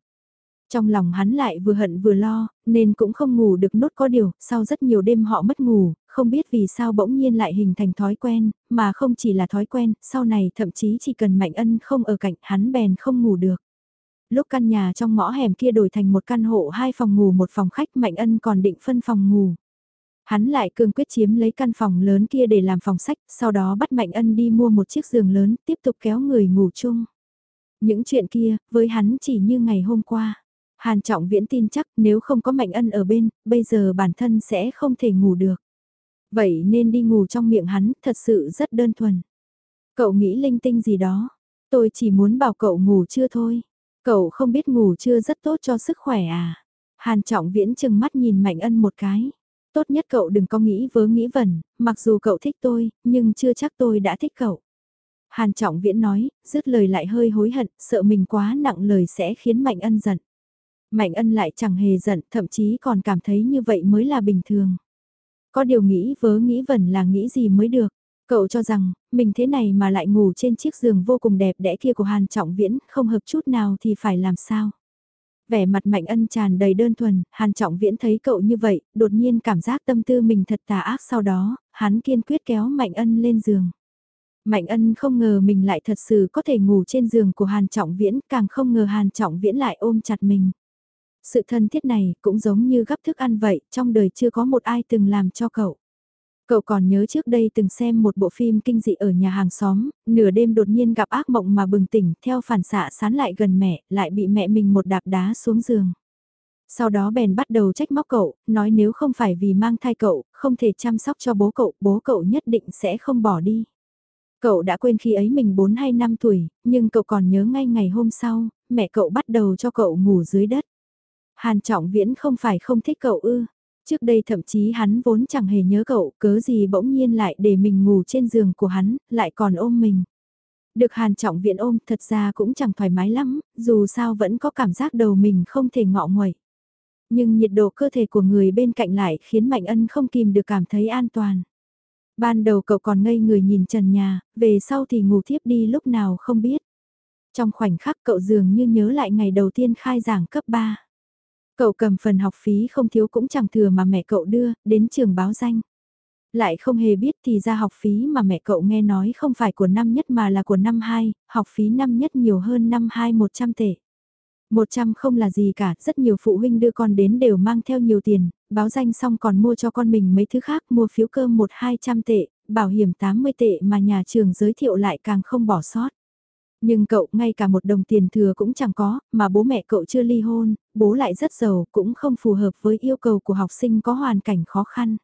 Trong lòng hắn lại vừa hận vừa lo, nên cũng không ngủ được nốt có điều, sau rất nhiều đêm họ mất ngủ, không biết vì sao bỗng nhiên lại hình thành thói quen, mà không chỉ là thói quen, sau này thậm chí chỉ cần Mạnh Ân không ở cạnh hắn bèn không ngủ được. Lúc căn nhà trong ngõ hẻm kia đổi thành một căn hộ hai phòng ngủ một phòng khách Mạnh Ân còn định phân phòng ngủ. Hắn lại cương quyết chiếm lấy căn phòng lớn kia để làm phòng sách, sau đó bắt Mạnh Ân đi mua một chiếc giường lớn, tiếp tục kéo người ngủ chung. Những chuyện kia, với hắn chỉ như ngày hôm qua. Hàn Trọng Viễn tin chắc nếu không có Mạnh Ân ở bên, bây giờ bản thân sẽ không thể ngủ được. Vậy nên đi ngủ trong miệng hắn thật sự rất đơn thuần. Cậu nghĩ linh tinh gì đó, tôi chỉ muốn bảo cậu ngủ chưa thôi. Cậu không biết ngủ chưa rất tốt cho sức khỏe à. Hàn Trọng Viễn chừng mắt nhìn Mạnh Ân một cái. Tốt nhất cậu đừng có nghĩ vớ nghĩ vẩn, mặc dù cậu thích tôi, nhưng chưa chắc tôi đã thích cậu. Hàn Trọng Viễn nói, dứt lời lại hơi hối hận, sợ mình quá nặng lời sẽ khiến Mạnh Ân giận. Mạnh Ân lại chẳng hề giận, thậm chí còn cảm thấy như vậy mới là bình thường. Có điều nghĩ vớ nghĩ vẩn là nghĩ gì mới được. Cậu cho rằng, mình thế này mà lại ngủ trên chiếc giường vô cùng đẹp đẽ kia của Hàn Trọng Viễn, không hợp chút nào thì phải làm sao? Vẻ mặt Mạnh Ân tràn đầy đơn thuần, Hàn Trọng Viễn thấy cậu như vậy, đột nhiên cảm giác tâm tư mình thật tà ác sau đó, hắn kiên quyết kéo Mạnh Ân lên giường. Mạnh Ân không ngờ mình lại thật sự có thể ngủ trên giường của Hàn Trọng Viễn, càng không ngờ Hàn Trọng Viễn lại ôm chặt mình. Sự thân thiết này cũng giống như gấp thức ăn vậy, trong đời chưa có một ai từng làm cho cậu. Cậu còn nhớ trước đây từng xem một bộ phim kinh dị ở nhà hàng xóm, nửa đêm đột nhiên gặp ác mộng mà bừng tỉnh, theo phản xạ sán lại gần mẹ, lại bị mẹ mình một đạp đá xuống giường. Sau đó bèn bắt đầu trách móc cậu, nói nếu không phải vì mang thai cậu, không thể chăm sóc cho bố cậu, bố cậu nhất định sẽ không bỏ đi. Cậu đã quên khi ấy mình 4 hay 5 tuổi, nhưng cậu còn nhớ ngay ngày hôm sau, mẹ cậu bắt đầu cho cậu ngủ dưới đất. Hàn Trọng Viễn không phải không thích cậu ư. Trước đây thậm chí hắn vốn chẳng hề nhớ cậu, cớ gì bỗng nhiên lại để mình ngủ trên giường của hắn, lại còn ôm mình. Được Hàn Trọng viện ôm thật ra cũng chẳng thoải mái lắm, dù sao vẫn có cảm giác đầu mình không thể ngọ nguậy. Nhưng nhiệt độ cơ thể của người bên cạnh lại khiến Mạnh Ân không kìm được cảm thấy an toàn. Ban đầu cậu còn ngây người nhìn trần nhà, về sau thì ngủ thiếp đi lúc nào không biết. Trong khoảnh khắc cậu dường như nhớ lại ngày đầu tiên khai giảng cấp 3. Cậu cầm phần học phí không thiếu cũng chẳng thừa mà mẹ cậu đưa, đến trường báo danh. Lại không hề biết thì ra học phí mà mẹ cậu nghe nói không phải của năm nhất mà là của năm 2, học phí năm nhất nhiều hơn năm 2 100 tệ. 100 không là gì cả, rất nhiều phụ huynh đưa con đến đều mang theo nhiều tiền, báo danh xong còn mua cho con mình mấy thứ khác, mua phiếu cơm 1-200 tệ, bảo hiểm 80 tệ mà nhà trường giới thiệu lại càng không bỏ sót. Nhưng cậu ngay cả một đồng tiền thừa cũng chẳng có, mà bố mẹ cậu chưa ly hôn, bố lại rất giàu, cũng không phù hợp với yêu cầu của học sinh có hoàn cảnh khó khăn.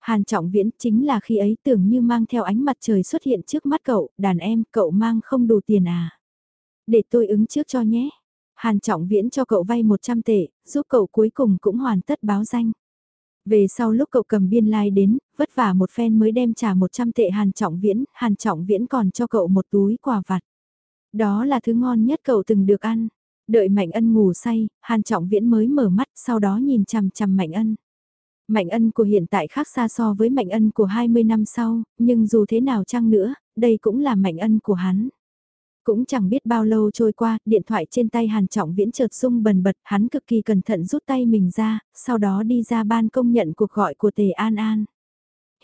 Hàn Trọng Viễn chính là khi ấy tưởng như mang theo ánh mặt trời xuất hiện trước mắt cậu, đàn em, cậu mang không đủ tiền à. Để tôi ứng trước cho nhé. Hàn Trọng Viễn cho cậu vay 100 tệ, giúp cậu cuối cùng cũng hoàn tất báo danh. Về sau lúc cậu cầm biên lai like đến, vất vả một phen mới đem trả 100 tệ Hàn Trọng Viễn, Hàn Trọng Viễn còn cho cậu một túi quà vặt. Đó là thứ ngon nhất cậu từng được ăn. Đợi Mạnh Ân ngủ say, Hàn Trọng Viễn mới mở mắt sau đó nhìn chằm chằm Mạnh Ân. Mạnh Ân của hiện tại khác xa so với Mạnh Ân của 20 năm sau, nhưng dù thế nào chăng nữa, đây cũng là Mạnh Ân của hắn. Cũng chẳng biết bao lâu trôi qua, điện thoại trên tay Hàn Trọng Viễn chợt rung bần bật, hắn cực kỳ cẩn thận rút tay mình ra, sau đó đi ra ban công nhận cuộc gọi của Tề An An.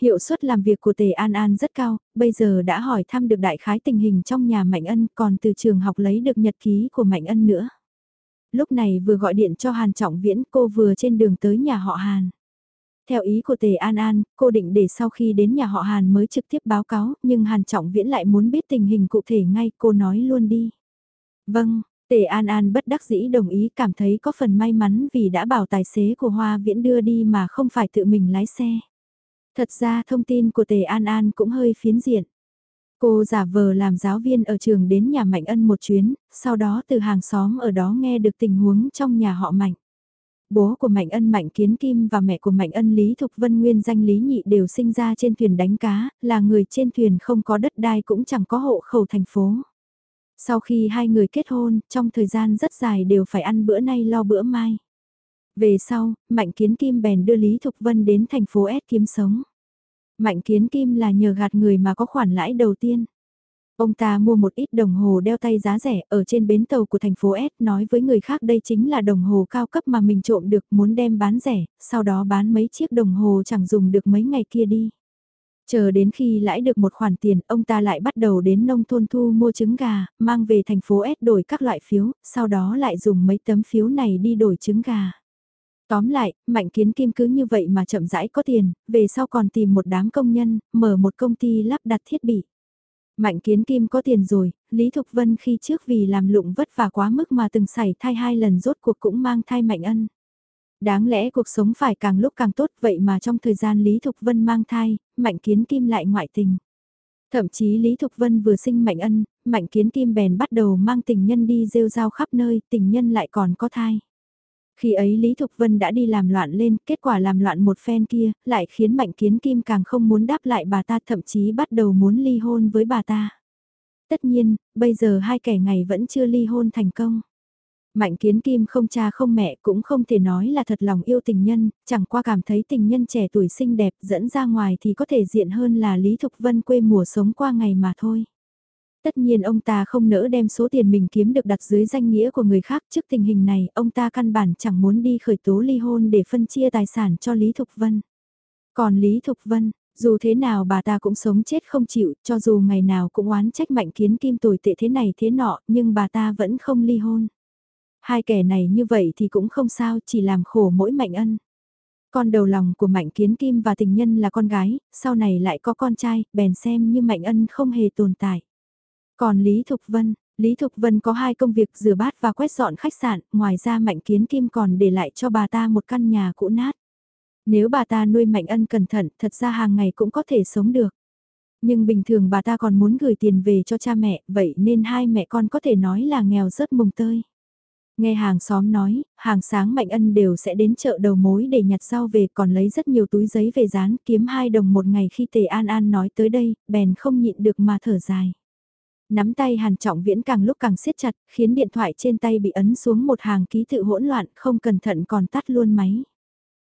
Hiệu suất làm việc của Tề An An rất cao, bây giờ đã hỏi thăm được đại khái tình hình trong nhà Mạnh Ân còn từ trường học lấy được nhật ký của Mạnh Ân nữa. Lúc này vừa gọi điện cho Hàn Trọng Viễn cô vừa trên đường tới nhà họ Hàn. Theo ý của Tề An An, cô định để sau khi đến nhà họ Hàn mới trực tiếp báo cáo, nhưng Hàn Trọng Viễn lại muốn biết tình hình cụ thể ngay, cô nói luôn đi. Vâng, Tề An An bất đắc dĩ đồng ý cảm thấy có phần may mắn vì đã bảo tài xế của Hoa Viễn đưa đi mà không phải tự mình lái xe. Thật ra thông tin của Tề An An cũng hơi phiến diện. Cô giả vờ làm giáo viên ở trường đến nhà Mạnh Ân một chuyến, sau đó từ hàng xóm ở đó nghe được tình huống trong nhà họ Mạnh. Bố của Mạnh Ân Mạnh Kiến Kim và mẹ của Mạnh Ân Lý Thục Vân nguyên danh Lý Nhị đều sinh ra trên thuyền đánh cá, là người trên thuyền không có đất đai cũng chẳng có hộ khẩu thành phố. Sau khi hai người kết hôn, trong thời gian rất dài đều phải ăn bữa nay lo bữa mai. Về sau, Mạnh Kiến Kim bèn đưa Lý Thục Vân đến thành phố S kiếm sống. Mạnh Kiến Kim là nhờ gạt người mà có khoản lãi đầu tiên. Ông ta mua một ít đồng hồ đeo tay giá rẻ ở trên bến tàu của thành phố S nói với người khác đây chính là đồng hồ cao cấp mà mình trộm được muốn đem bán rẻ, sau đó bán mấy chiếc đồng hồ chẳng dùng được mấy ngày kia đi. Chờ đến khi lãi được một khoản tiền, ông ta lại bắt đầu đến nông thôn thu mua trứng gà, mang về thành phố S đổi các loại phiếu, sau đó lại dùng mấy tấm phiếu này đi đổi trứng gà. Tóm lại, Mạnh Kiến Kim cứ như vậy mà chậm rãi có tiền, về sau còn tìm một đám công nhân, mở một công ty lắp đặt thiết bị. Mạnh Kiến Kim có tiền rồi, Lý Thục Vân khi trước vì làm lụng vất vả quá mức mà từng xảy thai hai lần rốt cuộc cũng mang thai Mạnh Ân. Đáng lẽ cuộc sống phải càng lúc càng tốt vậy mà trong thời gian Lý Thục Vân mang thai, Mạnh Kiến Kim lại ngoại tình. Thậm chí Lý Thục Vân vừa sinh Mạnh Ân, Mạnh Kiến Kim bèn bắt đầu mang tình nhân đi rêu rao khắp nơi, tình nhân lại còn có thai. Khi ấy Lý Thục Vân đã đi làm loạn lên, kết quả làm loạn một phen kia, lại khiến Mạnh Kiến Kim càng không muốn đáp lại bà ta thậm chí bắt đầu muốn ly hôn với bà ta. Tất nhiên, bây giờ hai kẻ ngày vẫn chưa ly hôn thành công. Mạnh Kiến Kim không cha không mẹ cũng không thể nói là thật lòng yêu tình nhân, chẳng qua cảm thấy tình nhân trẻ tuổi xinh đẹp dẫn ra ngoài thì có thể diện hơn là Lý Thục Vân quê mùa sống qua ngày mà thôi. Tất nhiên ông ta không nỡ đem số tiền mình kiếm được đặt dưới danh nghĩa của người khác trước tình hình này, ông ta căn bản chẳng muốn đi khởi tố ly hôn để phân chia tài sản cho Lý Thục Vân. Còn Lý Thục Vân, dù thế nào bà ta cũng sống chết không chịu, cho dù ngày nào cũng oán trách mạnh kiến kim tồi tệ thế này thế nọ, nhưng bà ta vẫn không ly hôn. Hai kẻ này như vậy thì cũng không sao, chỉ làm khổ mỗi Mạnh Ân. Con đầu lòng của Mạnh Kiến Kim và tình nhân là con gái, sau này lại có con trai, bèn xem như Mạnh Ân không hề tồn tại. Còn Lý Thục Vân, Lý Thục Vân có hai công việc rửa bát và quét dọn khách sạn, ngoài ra Mạnh Kiến Kim còn để lại cho bà ta một căn nhà cũ nát. Nếu bà ta nuôi Mạnh Ân cẩn thận, thật ra hàng ngày cũng có thể sống được. Nhưng bình thường bà ta còn muốn gửi tiền về cho cha mẹ, vậy nên hai mẹ con có thể nói là nghèo rớt mồng tơi. Nghe hàng xóm nói, hàng sáng Mạnh Ân đều sẽ đến chợ đầu mối để nhặt rau về còn lấy rất nhiều túi giấy về dán kiếm 2 đồng một ngày khi Tề An An nói tới đây, bèn không nhịn được mà thở dài. Nắm tay Hàn Trọng Viễn càng lúc càng siết chặt, khiến điện thoại trên tay bị ấn xuống một hàng ký tự hỗn loạn, không cẩn thận còn tắt luôn máy.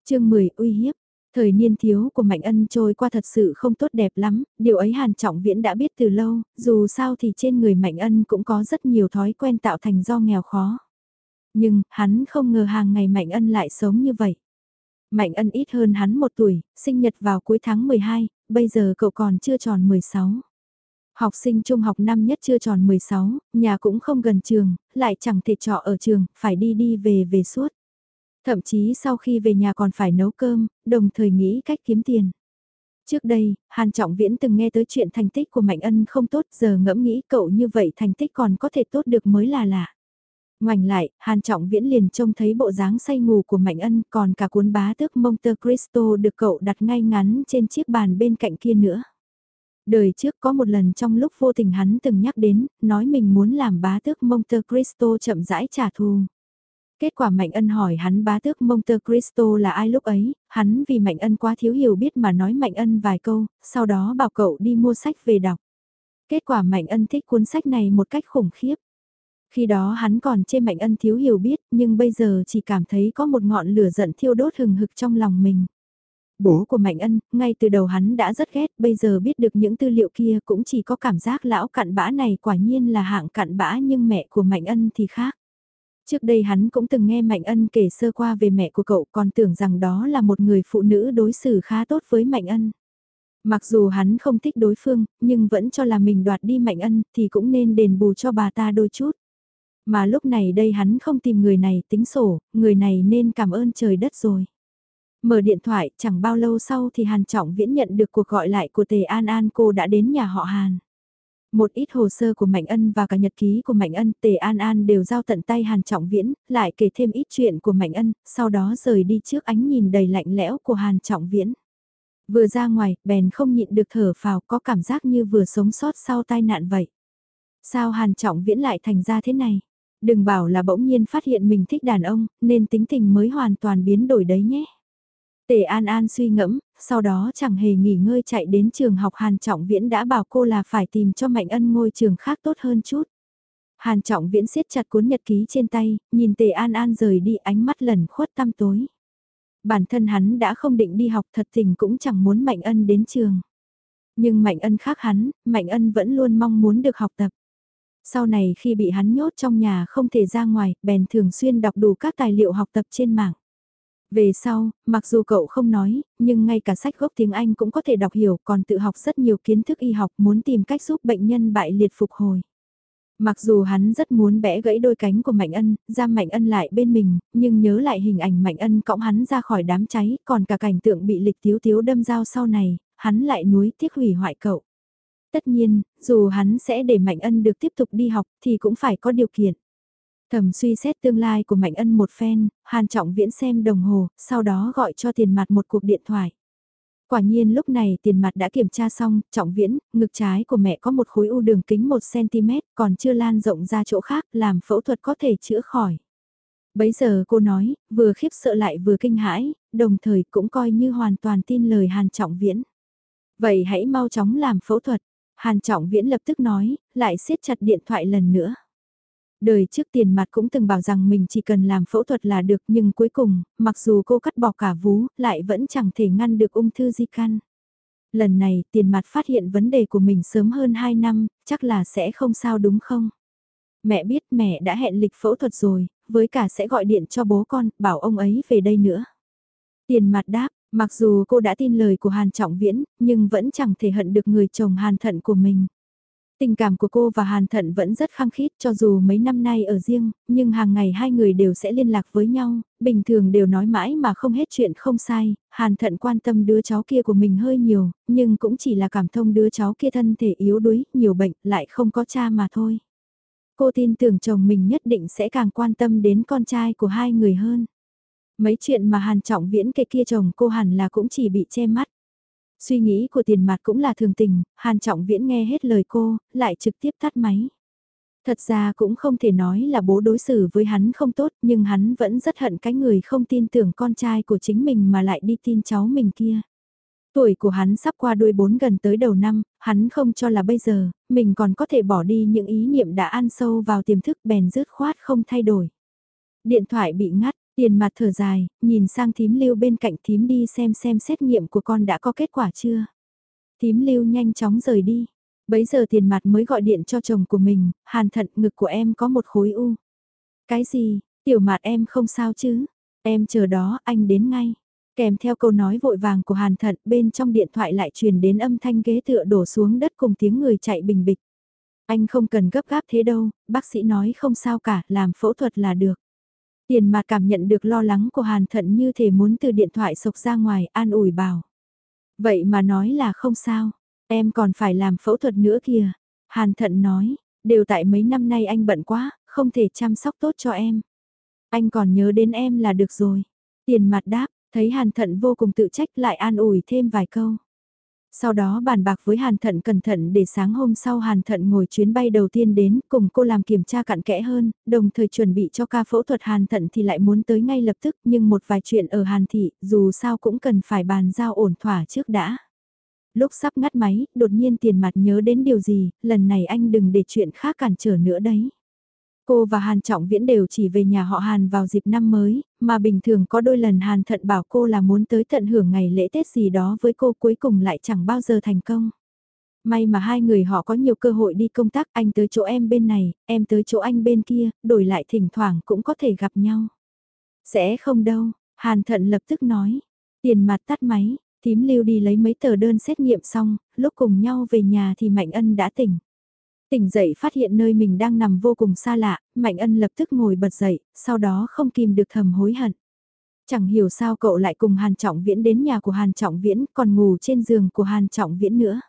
chương 10 uy hiếp, Thời niên thiếu của Mạnh Ân trôi qua thật sự không tốt đẹp lắm, điều ấy Hàn Trọng Viễn đã biết từ lâu, dù sao thì trên người Mạnh Ân cũng có rất nhiều thói quen tạo thành do nghèo khó. Nhưng, hắn không ngờ hàng ngày Mạnh Ân lại sống như vậy. Mạnh Ân ít hơn hắn một tuổi, sinh nhật vào cuối tháng 12, bây giờ cậu còn chưa tròn 16. Học sinh trung học năm nhất chưa tròn 16, nhà cũng không gần trường, lại chẳng thể trọ ở trường, phải đi đi về về suốt. Thậm chí sau khi về nhà còn phải nấu cơm, đồng thời nghĩ cách kiếm tiền. Trước đây, Hàn Trọng Viễn từng nghe tới chuyện thành tích của Mạnh Ân không tốt, giờ ngẫm nghĩ cậu như vậy thành tích còn có thể tốt được mới là lạ. Ngoảnh lại, Hàn Trọng Viễn liền trông thấy bộ dáng say ngủ của Mạnh Ân còn cả cuốn bá tước Monte Cristo được cậu đặt ngay ngắn trên chiếc bàn bên cạnh kia nữa. Đời trước có một lần trong lúc vô tình hắn từng nhắc đến, nói mình muốn làm bá tước Monte Cristo chậm rãi trả thù. Kết quả Mạnh Ân hỏi hắn bá tước Monte Cristo là ai lúc ấy, hắn vì Mạnh Ân quá thiếu hiểu biết mà nói Mạnh Ân vài câu, sau đó bảo cậu đi mua sách về đọc. Kết quả Mạnh Ân thích cuốn sách này một cách khủng khiếp. Khi đó hắn còn chê Mạnh Ân thiếu hiểu biết, nhưng bây giờ chỉ cảm thấy có một ngọn lửa giận thiêu đốt hừng hực trong lòng mình. Bố của Mạnh Ân, ngay từ đầu hắn đã rất ghét, bây giờ biết được những tư liệu kia cũng chỉ có cảm giác lão cặn bã này quả nhiên là hạng cặn bã nhưng mẹ của Mạnh Ân thì khác. Trước đây hắn cũng từng nghe Mạnh Ân kể sơ qua về mẹ của cậu còn tưởng rằng đó là một người phụ nữ đối xử khá tốt với Mạnh Ân. Mặc dù hắn không thích đối phương, nhưng vẫn cho là mình đoạt đi Mạnh Ân thì cũng nên đền bù cho bà ta đôi chút. Mà lúc này đây hắn không tìm người này tính sổ, người này nên cảm ơn trời đất rồi. Mở điện thoại, chẳng bao lâu sau thì Hàn Trọng Viễn nhận được cuộc gọi lại của Tề An An cô đã đến nhà họ Hàn. Một ít hồ sơ của Mạnh Ân và cả nhật ký của Mạnh Ân Tề An An đều giao tận tay Hàn Trọng Viễn, lại kể thêm ít chuyện của Mạnh Ân, sau đó rời đi trước ánh nhìn đầy lạnh lẽo của Hàn Trọng Viễn. Vừa ra ngoài, bèn không nhịn được thở phào có cảm giác như vừa sống sót sau tai nạn vậy. Sao Hàn Trọng Viễn lại thành ra thế này? Đừng bảo là bỗng nhiên phát hiện mình thích đàn ông, nên tính tình mới hoàn toàn biến đổi đấy nhé. Tề An An suy ngẫm, sau đó chẳng hề nghỉ ngơi chạy đến trường học Hàn Trọng Viễn đã bảo cô là phải tìm cho Mạnh Ân ngôi trường khác tốt hơn chút. Hàn Trọng Viễn siết chặt cuốn nhật ký trên tay, nhìn Tề An An rời đi ánh mắt lần khuất tăm tối. Bản thân hắn đã không định đi học thật tình cũng chẳng muốn Mạnh Ân đến trường. Nhưng Mạnh Ân khác hắn, Mạnh Ân vẫn luôn mong muốn được học tập. Sau này khi bị hắn nhốt trong nhà không thể ra ngoài, bèn thường xuyên đọc đủ các tài liệu học tập trên mạng. Về sau, mặc dù cậu không nói, nhưng ngay cả sách gốc tiếng Anh cũng có thể đọc hiểu còn tự học rất nhiều kiến thức y học muốn tìm cách giúp bệnh nhân bại liệt phục hồi. Mặc dù hắn rất muốn bẻ gãy đôi cánh của Mạnh Ân, giam Mạnh Ân lại bên mình, nhưng nhớ lại hình ảnh Mạnh Ân cõng hắn ra khỏi đám cháy, còn cả cảnh tượng bị lịch tiếu tiếu đâm dao sau này, hắn lại nuối tiếc hủy hoại cậu. Tất nhiên, dù hắn sẽ để Mạnh Ân được tiếp tục đi học thì cũng phải có điều kiện. Thầm suy xét tương lai của Mạnh Ân một phen, Hàn Trọng Viễn xem đồng hồ, sau đó gọi cho tiền mặt một cuộc điện thoại. Quả nhiên lúc này tiền mặt đã kiểm tra xong, Trọng Viễn, ngực trái của mẹ có một khối u đường kính 1cm, còn chưa lan rộng ra chỗ khác, làm phẫu thuật có thể chữa khỏi. Bấy giờ cô nói, vừa khiếp sợ lại vừa kinh hãi, đồng thời cũng coi như hoàn toàn tin lời Hàn Trọng Viễn. Vậy hãy mau chóng làm phẫu thuật. Hàn Trọng Viễn lập tức nói, lại siết chặt điện thoại lần nữa. Đời trước tiền mặt cũng từng bảo rằng mình chỉ cần làm phẫu thuật là được nhưng cuối cùng, mặc dù cô cắt bỏ cả vú, lại vẫn chẳng thể ngăn được ung thư di căn. Lần này tiền mặt phát hiện vấn đề của mình sớm hơn 2 năm, chắc là sẽ không sao đúng không? Mẹ biết mẹ đã hẹn lịch phẫu thuật rồi, với cả sẽ gọi điện cho bố con, bảo ông ấy về đây nữa. Tiền mặt đáp, mặc dù cô đã tin lời của Hàn Trọng Viễn, nhưng vẫn chẳng thể hận được người chồng Hàn Thận của mình. Tình cảm của cô và Hàn Thận vẫn rất khăng khít cho dù mấy năm nay ở riêng, nhưng hàng ngày hai người đều sẽ liên lạc với nhau, bình thường đều nói mãi mà không hết chuyện không sai, Hàn Thận quan tâm đứa cháu kia của mình hơi nhiều, nhưng cũng chỉ là cảm thông đứa cháu kia thân thể yếu đuối, nhiều bệnh, lại không có cha mà thôi. Cô tin tưởng chồng mình nhất định sẽ càng quan tâm đến con trai của hai người hơn. Mấy chuyện mà Hàn Trọng Viễn kể kia chồng cô hẳn là cũng chỉ bị che mắt. Suy nghĩ của tiền mặt cũng là thường tình, Hàn Trọng Viễn nghe hết lời cô, lại trực tiếp tắt máy. Thật ra cũng không thể nói là bố đối xử với hắn không tốt nhưng hắn vẫn rất hận cái người không tin tưởng con trai của chính mình mà lại đi tin cháu mình kia. Tuổi của hắn sắp qua đuôi bốn gần tới đầu năm, hắn không cho là bây giờ, mình còn có thể bỏ đi những ý niệm đã ăn sâu vào tiềm thức bèn dứt khoát không thay đổi. Điện thoại bị ngắt, Tiền mặt thở dài, nhìn sang thím lưu bên cạnh thím đi xem xem xét nghiệm của con đã có kết quả chưa. Thím lưu nhanh chóng rời đi. Bấy giờ tiền mặt mới gọi điện cho chồng của mình, hàn thận ngực của em có một khối u. Cái gì, tiểu mặt em không sao chứ, em chờ đó anh đến ngay. Kèm theo câu nói vội vàng của hàn thận bên trong điện thoại lại truyền đến âm thanh ghế tựa đổ xuống đất cùng tiếng người chạy bình bịch. Anh không cần gấp gáp thế đâu, bác sĩ nói không sao cả, làm phẫu thuật là được. Tiền mặt cảm nhận được lo lắng của Hàn Thận như thể muốn từ điện thoại sộc ra ngoài an ủi bảo. Vậy mà nói là không sao, em còn phải làm phẫu thuật nữa kìa. Hàn Thận nói, đều tại mấy năm nay anh bận quá, không thể chăm sóc tốt cho em. Anh còn nhớ đến em là được rồi. Tiền mặt đáp, thấy Hàn Thận vô cùng tự trách lại an ủi thêm vài câu. Sau đó bàn bạc với Hàn Thận cẩn thận để sáng hôm sau Hàn Thận ngồi chuyến bay đầu tiên đến cùng cô làm kiểm tra cặn kẽ hơn, đồng thời chuẩn bị cho ca phẫu thuật Hàn Thận thì lại muốn tới ngay lập tức nhưng một vài chuyện ở Hàn Thị dù sao cũng cần phải bàn giao ổn thỏa trước đã. Lúc sắp ngắt máy, đột nhiên tiền mặt nhớ đến điều gì, lần này anh đừng để chuyện khác cản trở nữa đấy. Cô và Hàn Trọng Viễn đều chỉ về nhà họ Hàn vào dịp năm mới, mà bình thường có đôi lần Hàn Thận bảo cô là muốn tới tận hưởng ngày lễ Tết gì đó với cô cuối cùng lại chẳng bao giờ thành công. May mà hai người họ có nhiều cơ hội đi công tác anh tới chỗ em bên này, em tới chỗ anh bên kia, đổi lại thỉnh thoảng cũng có thể gặp nhau. Sẽ không đâu, Hàn Thận lập tức nói. Tiền mặt tắt máy, tím lưu đi lấy mấy tờ đơn xét nghiệm xong, lúc cùng nhau về nhà thì Mạnh Ân đã tỉnh. Tỉnh dậy phát hiện nơi mình đang nằm vô cùng xa lạ, Mạnh Ân lập tức ngồi bật dậy, sau đó không kìm được thầm hối hận. Chẳng hiểu sao cậu lại cùng Hàn Trọng Viễn đến nhà của Hàn Trọng Viễn còn ngủ trên giường của Hàn Trọng Viễn nữa.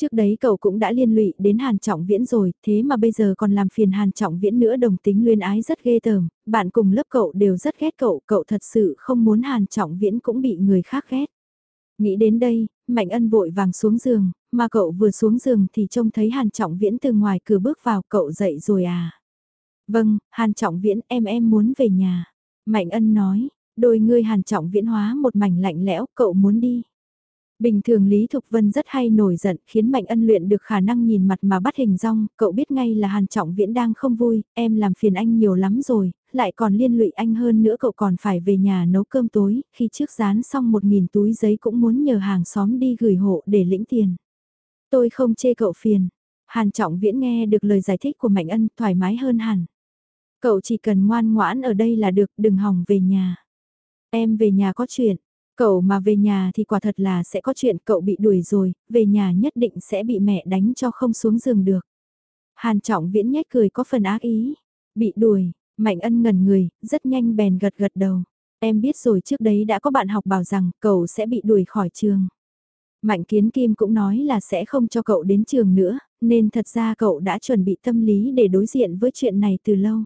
Trước đấy cậu cũng đã liên lụy đến Hàn Trọng Viễn rồi, thế mà bây giờ còn làm phiền Hàn Trọng Viễn nữa đồng tính luyên ái rất ghê tởm, bạn cùng lớp cậu đều rất ghét cậu, cậu thật sự không muốn Hàn Trọng Viễn cũng bị người khác ghét. Nghĩ đến đây, Mạnh Ân vội vàng xuống giường, mà cậu vừa xuống giường thì trông thấy Hàn Trọng Viễn từ ngoài cửa bước vào cậu dậy rồi à. Vâng, Hàn Trọng Viễn em em muốn về nhà. Mạnh Ân nói, đôi ngươi Hàn Trọng Viễn hóa một mảnh lạnh lẽo, cậu muốn đi. Bình thường Lý Thục Vân rất hay nổi giận khiến Mạnh Ân luyện được khả năng nhìn mặt mà bắt hình rong, cậu biết ngay là Hàn Trọng Viễn đang không vui, em làm phiền anh nhiều lắm rồi, lại còn liên lụy anh hơn nữa cậu còn phải về nhà nấu cơm tối, khi trước dán xong một nghìn túi giấy cũng muốn nhờ hàng xóm đi gửi hộ để lĩnh tiền. Tôi không chê cậu phiền. Hàn Trọng Viễn nghe được lời giải thích của Mạnh Ân thoải mái hơn hẳn. Cậu chỉ cần ngoan ngoãn ở đây là được, đừng hỏng về nhà. Em về nhà có chuyện. Cậu mà về nhà thì quả thật là sẽ có chuyện cậu bị đuổi rồi, về nhà nhất định sẽ bị mẹ đánh cho không xuống giường được. Hàn Trọng Viễn nhếch cười có phần ác ý. Bị đuổi, Mạnh Ân ngẩn người, rất nhanh bèn gật gật đầu. Em biết rồi trước đấy đã có bạn học bảo rằng cậu sẽ bị đuổi khỏi trường. Mạnh Kiến Kim cũng nói là sẽ không cho cậu đến trường nữa, nên thật ra cậu đã chuẩn bị tâm lý để đối diện với chuyện này từ lâu.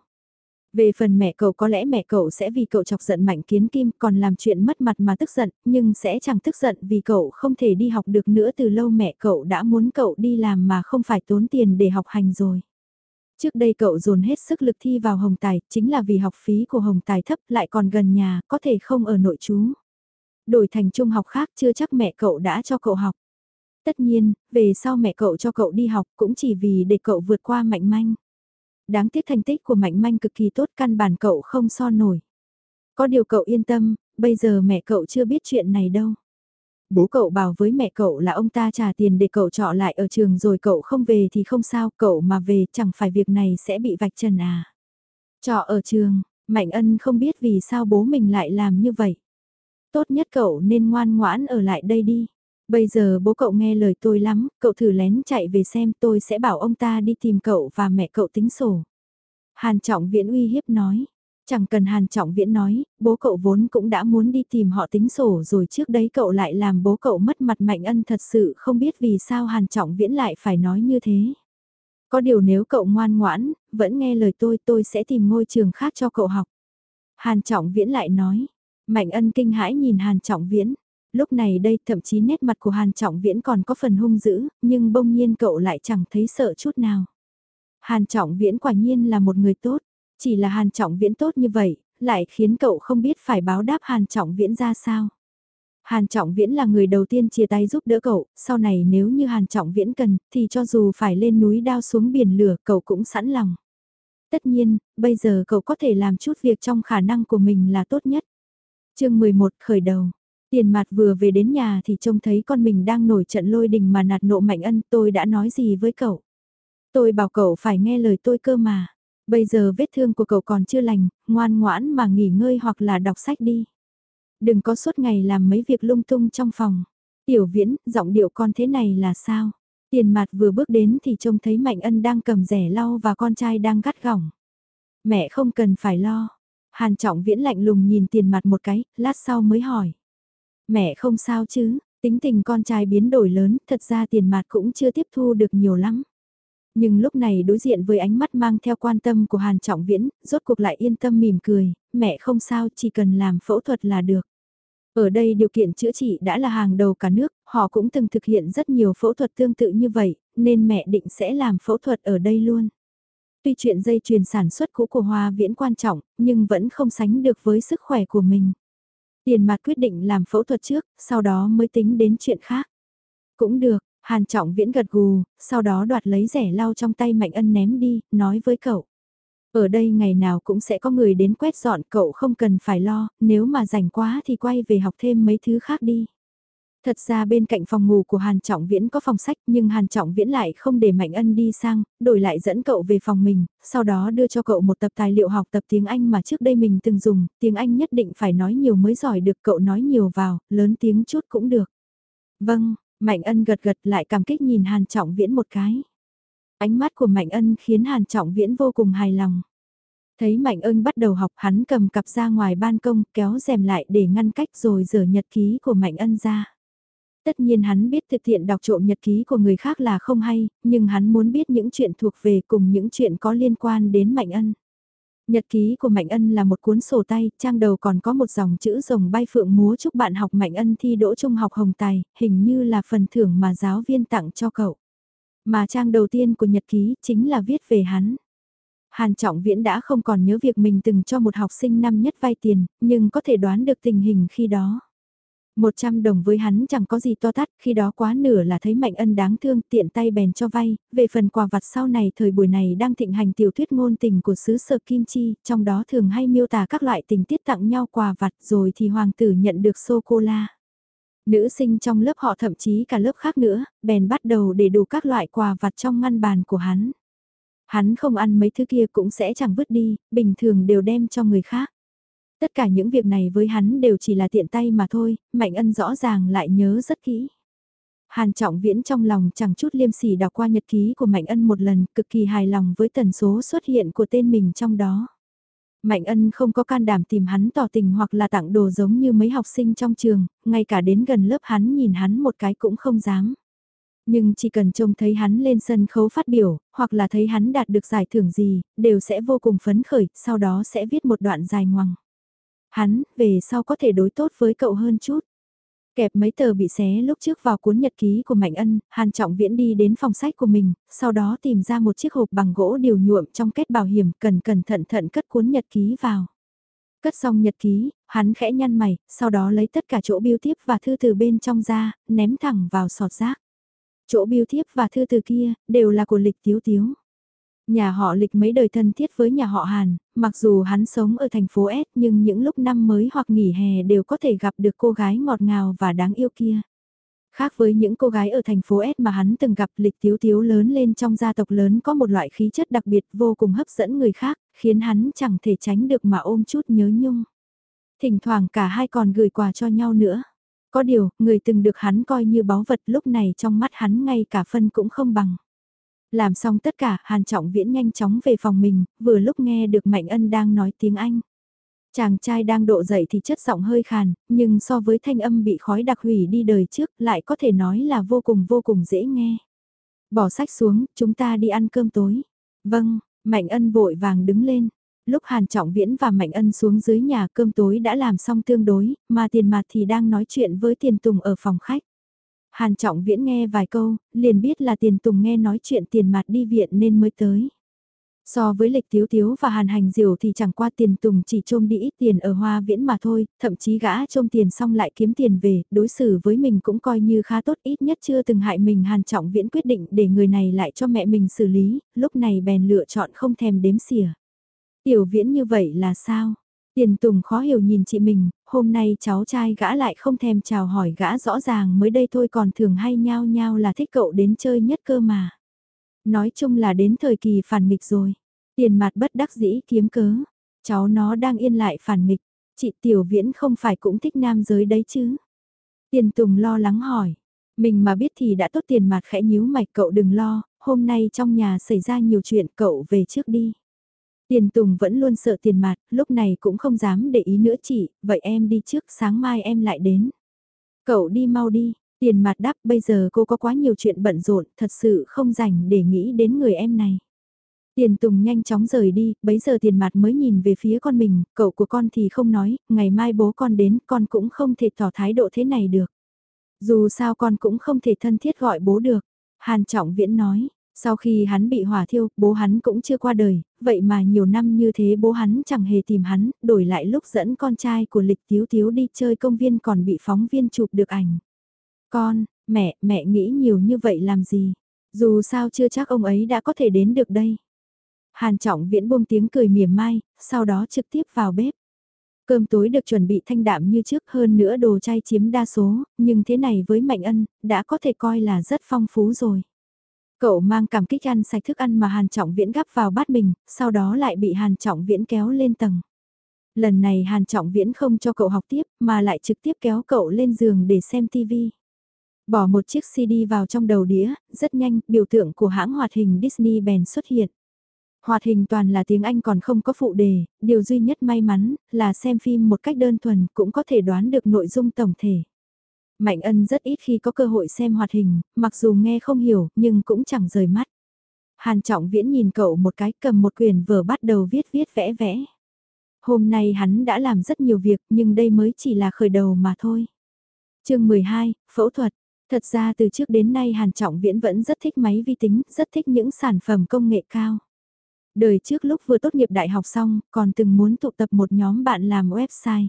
Về phần mẹ cậu có lẽ mẹ cậu sẽ vì cậu chọc giận Mạnh Kiến Kim còn làm chuyện mất mặt mà tức giận, nhưng sẽ chẳng tức giận vì cậu không thể đi học được nữa từ lâu mẹ cậu đã muốn cậu đi làm mà không phải tốn tiền để học hành rồi. Trước đây cậu dồn hết sức lực thi vào Hồng Tài, chính là vì học phí của Hồng Tài thấp lại còn gần nhà, có thể không ở nội trú đổi thành trung học khác chưa chắc mẹ cậu đã cho cậu học. Tất nhiên, về sau mẹ cậu cho cậu đi học cũng chỉ vì để cậu vượt qua mạnh manh. Đáng tiếc thành tích của mạnh manh cực kỳ tốt căn bản cậu không so nổi. Có điều cậu yên tâm, bây giờ mẹ cậu chưa biết chuyện này đâu. Bố cậu bảo với mẹ cậu là ông ta trả tiền để cậu trọ lại ở trường rồi cậu không về thì không sao, cậu mà về chẳng phải việc này sẽ bị vạch trần à. Trọ ở trường, Mạnh Ân không biết vì sao bố mình lại làm như vậy tốt nhất cậu nên ngoan ngoãn ở lại đây đi. Bây giờ bố cậu nghe lời tôi lắm, cậu thử lén chạy về xem tôi sẽ bảo ông ta đi tìm cậu và mẹ cậu tính sổ. Hàn Trọng Viễn uy hiếp nói. Chẳng cần Hàn Trọng Viễn nói, bố cậu vốn cũng đã muốn đi tìm họ tính sổ rồi trước đấy cậu lại làm bố cậu mất mặt Mạnh Ân thật sự không biết vì sao Hàn Trọng Viễn lại phải nói như thế. Có điều nếu cậu ngoan ngoãn, vẫn nghe lời tôi tôi sẽ tìm ngôi trường khác cho cậu học. Hàn Trọng Viễn lại nói, Mạnh Ân kinh hãi nhìn Hàn Trọng Viễn. Lúc này đây thậm chí nét mặt của Hàn Trọng Viễn còn có phần hung dữ, nhưng bỗng nhiên cậu lại chẳng thấy sợ chút nào. Hàn Trọng Viễn quả nhiên là một người tốt, chỉ là Hàn Trọng Viễn tốt như vậy, lại khiến cậu không biết phải báo đáp Hàn Trọng Viễn ra sao. Hàn Trọng Viễn là người đầu tiên chia tay giúp đỡ cậu, sau này nếu như Hàn Trọng Viễn cần, thì cho dù phải lên núi đao xuống biển lửa cậu cũng sẵn lòng. Tất nhiên, bây giờ cậu có thể làm chút việc trong khả năng của mình là tốt nhất. chương 11 khởi đầu. Tiền mặt vừa về đến nhà thì trông thấy con mình đang nổi trận lôi đình mà nạt nộ mạnh ân tôi đã nói gì với cậu. Tôi bảo cậu phải nghe lời tôi cơ mà. Bây giờ vết thương của cậu còn chưa lành, ngoan ngoãn mà nghỉ ngơi hoặc là đọc sách đi. Đừng có suốt ngày làm mấy việc lung tung trong phòng. Tiểu viễn, giọng điệu con thế này là sao? Tiền mặt vừa bước đến thì trông thấy Mạnh Ân đang cầm rẻ lau và con trai đang gắt gỏng. Mẹ không cần phải lo. Hàn trọng viễn lạnh lùng nhìn tiền mặt một cái, lát sau mới hỏi. Mẹ không sao chứ, tính tình con trai biến đổi lớn, thật ra tiền mặt cũng chưa tiếp thu được nhiều lắm. Nhưng lúc này đối diện với ánh mắt mang theo quan tâm của Hàn Trọng Viễn, rốt cuộc lại yên tâm mỉm cười, mẹ không sao chỉ cần làm phẫu thuật là được. Ở đây điều kiện chữa trị đã là hàng đầu cả nước, họ cũng từng thực hiện rất nhiều phẫu thuật tương tự như vậy, nên mẹ định sẽ làm phẫu thuật ở đây luôn. Tuy chuyện dây chuyền sản xuất cũ của Hoa Viễn quan trọng, nhưng vẫn không sánh được với sức khỏe của mình. Tiền mặt quyết định làm phẫu thuật trước, sau đó mới tính đến chuyện khác. Cũng được, Hàn Trọng Viễn gật gù, sau đó đoạt lấy rẻ lau trong tay Mạnh Ân ném đi, nói với cậu. Ở đây ngày nào cũng sẽ có người đến quét dọn cậu không cần phải lo, nếu mà rảnh quá thì quay về học thêm mấy thứ khác đi. Thật ra bên cạnh phòng ngủ của Hàn Trọng Viễn có phòng sách nhưng Hàn Trọng Viễn lại không để Mạnh Ân đi sang, đổi lại dẫn cậu về phòng mình, sau đó đưa cho cậu một tập tài liệu học tập tiếng Anh mà trước đây mình từng dùng, tiếng Anh nhất định phải nói nhiều mới giỏi được cậu nói nhiều vào, lớn tiếng chút cũng được. Vâng, Mạnh Ân gật gật lại cảm kích nhìn Hàn Trọng Viễn một cái. Ánh mắt của Mạnh Ân khiến Hàn Trọng Viễn vô cùng hài lòng. Thấy Mạnh Ân bắt đầu học hắn cầm cặp ra ngoài ban công kéo rèm lại để ngăn cách rồi dở nhật ký của Mạnh Ân ra. Tất nhiên hắn biết thực thiện đọc trộm nhật ký của người khác là không hay, nhưng hắn muốn biết những chuyện thuộc về cùng những chuyện có liên quan đến Mạnh Ân. Nhật ký của Mạnh Ân là một cuốn sổ tay, trang đầu còn có một dòng chữ rồng bay phượng múa chúc bạn học Mạnh Ân thi đỗ trung học hồng tài, hình như là phần thưởng mà giáo viên tặng cho cậu. Mà trang đầu tiên của nhật ký chính là viết về hắn. Hàn Trọng Viễn đã không còn nhớ việc mình từng cho một học sinh năm nhất vay tiền, nhưng có thể đoán được tình hình khi đó. 100 đồng với hắn chẳng có gì to tát, khi đó quá nửa là thấy Mạnh Ân đáng thương tiện tay bèn cho vay, về phần quà vặt sau này thời buổi này đang thịnh hành tiểu thuyết ngôn tình của xứ sở Kim Chi, trong đó thường hay miêu tả các loại tình tiết tặng nhau quà vặt rồi thì hoàng tử nhận được sô-cô-la. Nữ sinh trong lớp họ thậm chí cả lớp khác nữa, bèn bắt đầu để đủ các loại quà vặt trong ngăn bàn của hắn. Hắn không ăn mấy thứ kia cũng sẽ chẳng vứt đi, bình thường đều đem cho người khác. Tất cả những việc này với hắn đều chỉ là tiện tay mà thôi, Mạnh Ân rõ ràng lại nhớ rất kỹ. Hàn Trọng Viễn trong lòng chẳng chút liêm sỉ đọc qua nhật ký của Mạnh Ân một lần, cực kỳ hài lòng với tần số xuất hiện của tên mình trong đó. Mạnh Ân không có can đảm tìm hắn tỏ tình hoặc là tặng đồ giống như mấy học sinh trong trường, ngay cả đến gần lớp hắn nhìn hắn một cái cũng không dám. Nhưng chỉ cần trông thấy hắn lên sân khấu phát biểu, hoặc là thấy hắn đạt được giải thưởng gì, đều sẽ vô cùng phấn khởi, sau đó sẽ viết một đoạn dài ngoằng. Hắn, về sau có thể đối tốt với cậu hơn chút. Kẹp mấy tờ bị xé lúc trước vào cuốn nhật ký của Mạnh Ân, Hàn Trọng Viễn đi đến phòng sách của mình, sau đó tìm ra một chiếc hộp bằng gỗ điều nhuộm trong kết bảo hiểm, cần cẩn thận thận cất cuốn nhật ký vào. Cất xong nhật ký, hắn khẽ nhăn mày, sau đó lấy tất cả chỗ biêu tiếp và thư từ bên trong ra, ném thẳng vào sọt rác. Chỗ biêu thiếp và thư từ kia, đều là của lịch tiếu tiếu. Nhà họ lịch mấy đời thân thiết với nhà họ Hàn, mặc dù hắn sống ở thành phố S nhưng những lúc năm mới hoặc nghỉ hè đều có thể gặp được cô gái ngọt ngào và đáng yêu kia. Khác với những cô gái ở thành phố S mà hắn từng gặp lịch tiếu tiếu lớn lên trong gia tộc lớn có một loại khí chất đặc biệt vô cùng hấp dẫn người khác, khiến hắn chẳng thể tránh được mà ôm chút nhớ nhung. Thỉnh thoảng cả hai còn gửi quà cho nhau nữa. Có điều, người từng được hắn coi như báu vật lúc này trong mắt hắn ngay cả phân cũng không bằng. Làm xong tất cả, Hàn Trọng Viễn nhanh chóng về phòng mình, vừa lúc nghe được Mạnh Ân đang nói tiếng Anh. Chàng trai đang độ dậy thì chất giọng hơi khàn, nhưng so với thanh âm bị khói đặc hủy đi đời trước lại có thể nói là vô cùng vô cùng dễ nghe. Bỏ sách xuống, chúng ta đi ăn cơm tối. Vâng, Mạnh Ân vội vàng đứng lên. Lúc Hàn Trọng Viễn và Mạnh Ân xuống dưới nhà cơm tối đã làm xong tương đối, mà tiền mặt thì đang nói chuyện với tiền tùng ở phòng khách. Hàn Trọng Viễn nghe vài câu, liền biết là tiền tùng nghe nói chuyện tiền mặt đi viện nên mới tới. So với lịch tiếu tiếu và hàn hành diều thì chẳng qua tiền tùng chỉ trôm đi ít tiền ở hoa viễn mà thôi, thậm chí gã trôm tiền xong lại kiếm tiền về, đối xử với mình cũng coi như khá tốt ít nhất chưa từng hại mình hàn trọng viễn quyết định để người này lại cho mẹ mình xử lý, lúc này bèn lựa chọn không thèm đếm xỉa. Tiểu viễn như vậy là sao? Tiền Tùng khó hiểu nhìn chị mình, hôm nay cháu trai gã lại không thèm chào hỏi gã rõ ràng mới đây thôi còn thường hay nhao nhao là thích cậu đến chơi nhất cơ mà. Nói chung là đến thời kỳ phản nghịch rồi. Tiền mặt bất đắc dĩ kiếm cớ. Cháu nó đang yên lại phản nghịch. Chị Tiểu Viễn không phải cũng thích nam giới đấy chứ. Tiền Tùng lo lắng hỏi. Mình mà biết thì đã tốt tiền mặt khẽ nhíu mạch cậu đừng lo, hôm nay trong nhà xảy ra nhiều chuyện cậu về trước đi. Tiền Tùng vẫn luôn sợ tiền mặt, lúc này cũng không dám để ý nữa chị, vậy em đi trước sáng mai em lại đến. Cậu đi mau đi, tiền mặt đáp bây giờ cô có quá nhiều chuyện bận rộn, thật sự không dành để nghĩ đến người em này. Tiền Tùng nhanh chóng rời đi, bấy giờ tiền mặt mới nhìn về phía con mình, cậu của con thì không nói, ngày mai bố con đến, con cũng không thể tỏ thái độ thế này được. Dù sao con cũng không thể thân thiết gọi bố được. Hàn Trọng Viễn nói, sau khi hắn bị hỏa thiêu, bố hắn cũng chưa qua đời, vậy mà nhiều năm như thế bố hắn chẳng hề tìm hắn, đổi lại lúc dẫn con trai của lịch tiếu tiếu đi chơi công viên còn bị phóng viên chụp được ảnh. Con, mẹ, mẹ nghĩ nhiều như vậy làm gì? Dù sao chưa chắc ông ấy đã có thể đến được đây. Hàn trọng viễn buông tiếng cười mỉa mai, sau đó trực tiếp vào bếp. Cơm tối được chuẩn bị thanh đạm như trước hơn nữa đồ chay chiếm đa số, nhưng thế này với Mạnh Ân, đã có thể coi là rất phong phú rồi. Cậu mang cảm kích ăn sạch thức ăn mà Hàn Trọng Viễn gắp vào bát mình, sau đó lại bị Hàn Trọng Viễn kéo lên tầng. Lần này Hàn Trọng Viễn không cho cậu học tiếp, mà lại trực tiếp kéo cậu lên giường để xem TV. Bỏ một chiếc CD vào trong đầu đĩa, rất nhanh, biểu tượng của hãng hoạt hình Disney bèn xuất hiện. Hoạt hình toàn là tiếng Anh còn không có phụ đề, điều duy nhất may mắn là xem phim một cách đơn thuần cũng có thể đoán được nội dung tổng thể. Mạnh ân rất ít khi có cơ hội xem hoạt hình, mặc dù nghe không hiểu nhưng cũng chẳng rời mắt. Hàn Trọng Viễn nhìn cậu một cái cầm một quyển vở bắt đầu viết viết vẽ vẽ. Hôm nay hắn đã làm rất nhiều việc nhưng đây mới chỉ là khởi đầu mà thôi. chương 12, Phẫu thuật. Thật ra từ trước đến nay Hàn Trọng Viễn vẫn rất thích máy vi tính, rất thích những sản phẩm công nghệ cao. Đời trước lúc vừa tốt nghiệp đại học xong, còn từng muốn tụ tập một nhóm bạn làm website.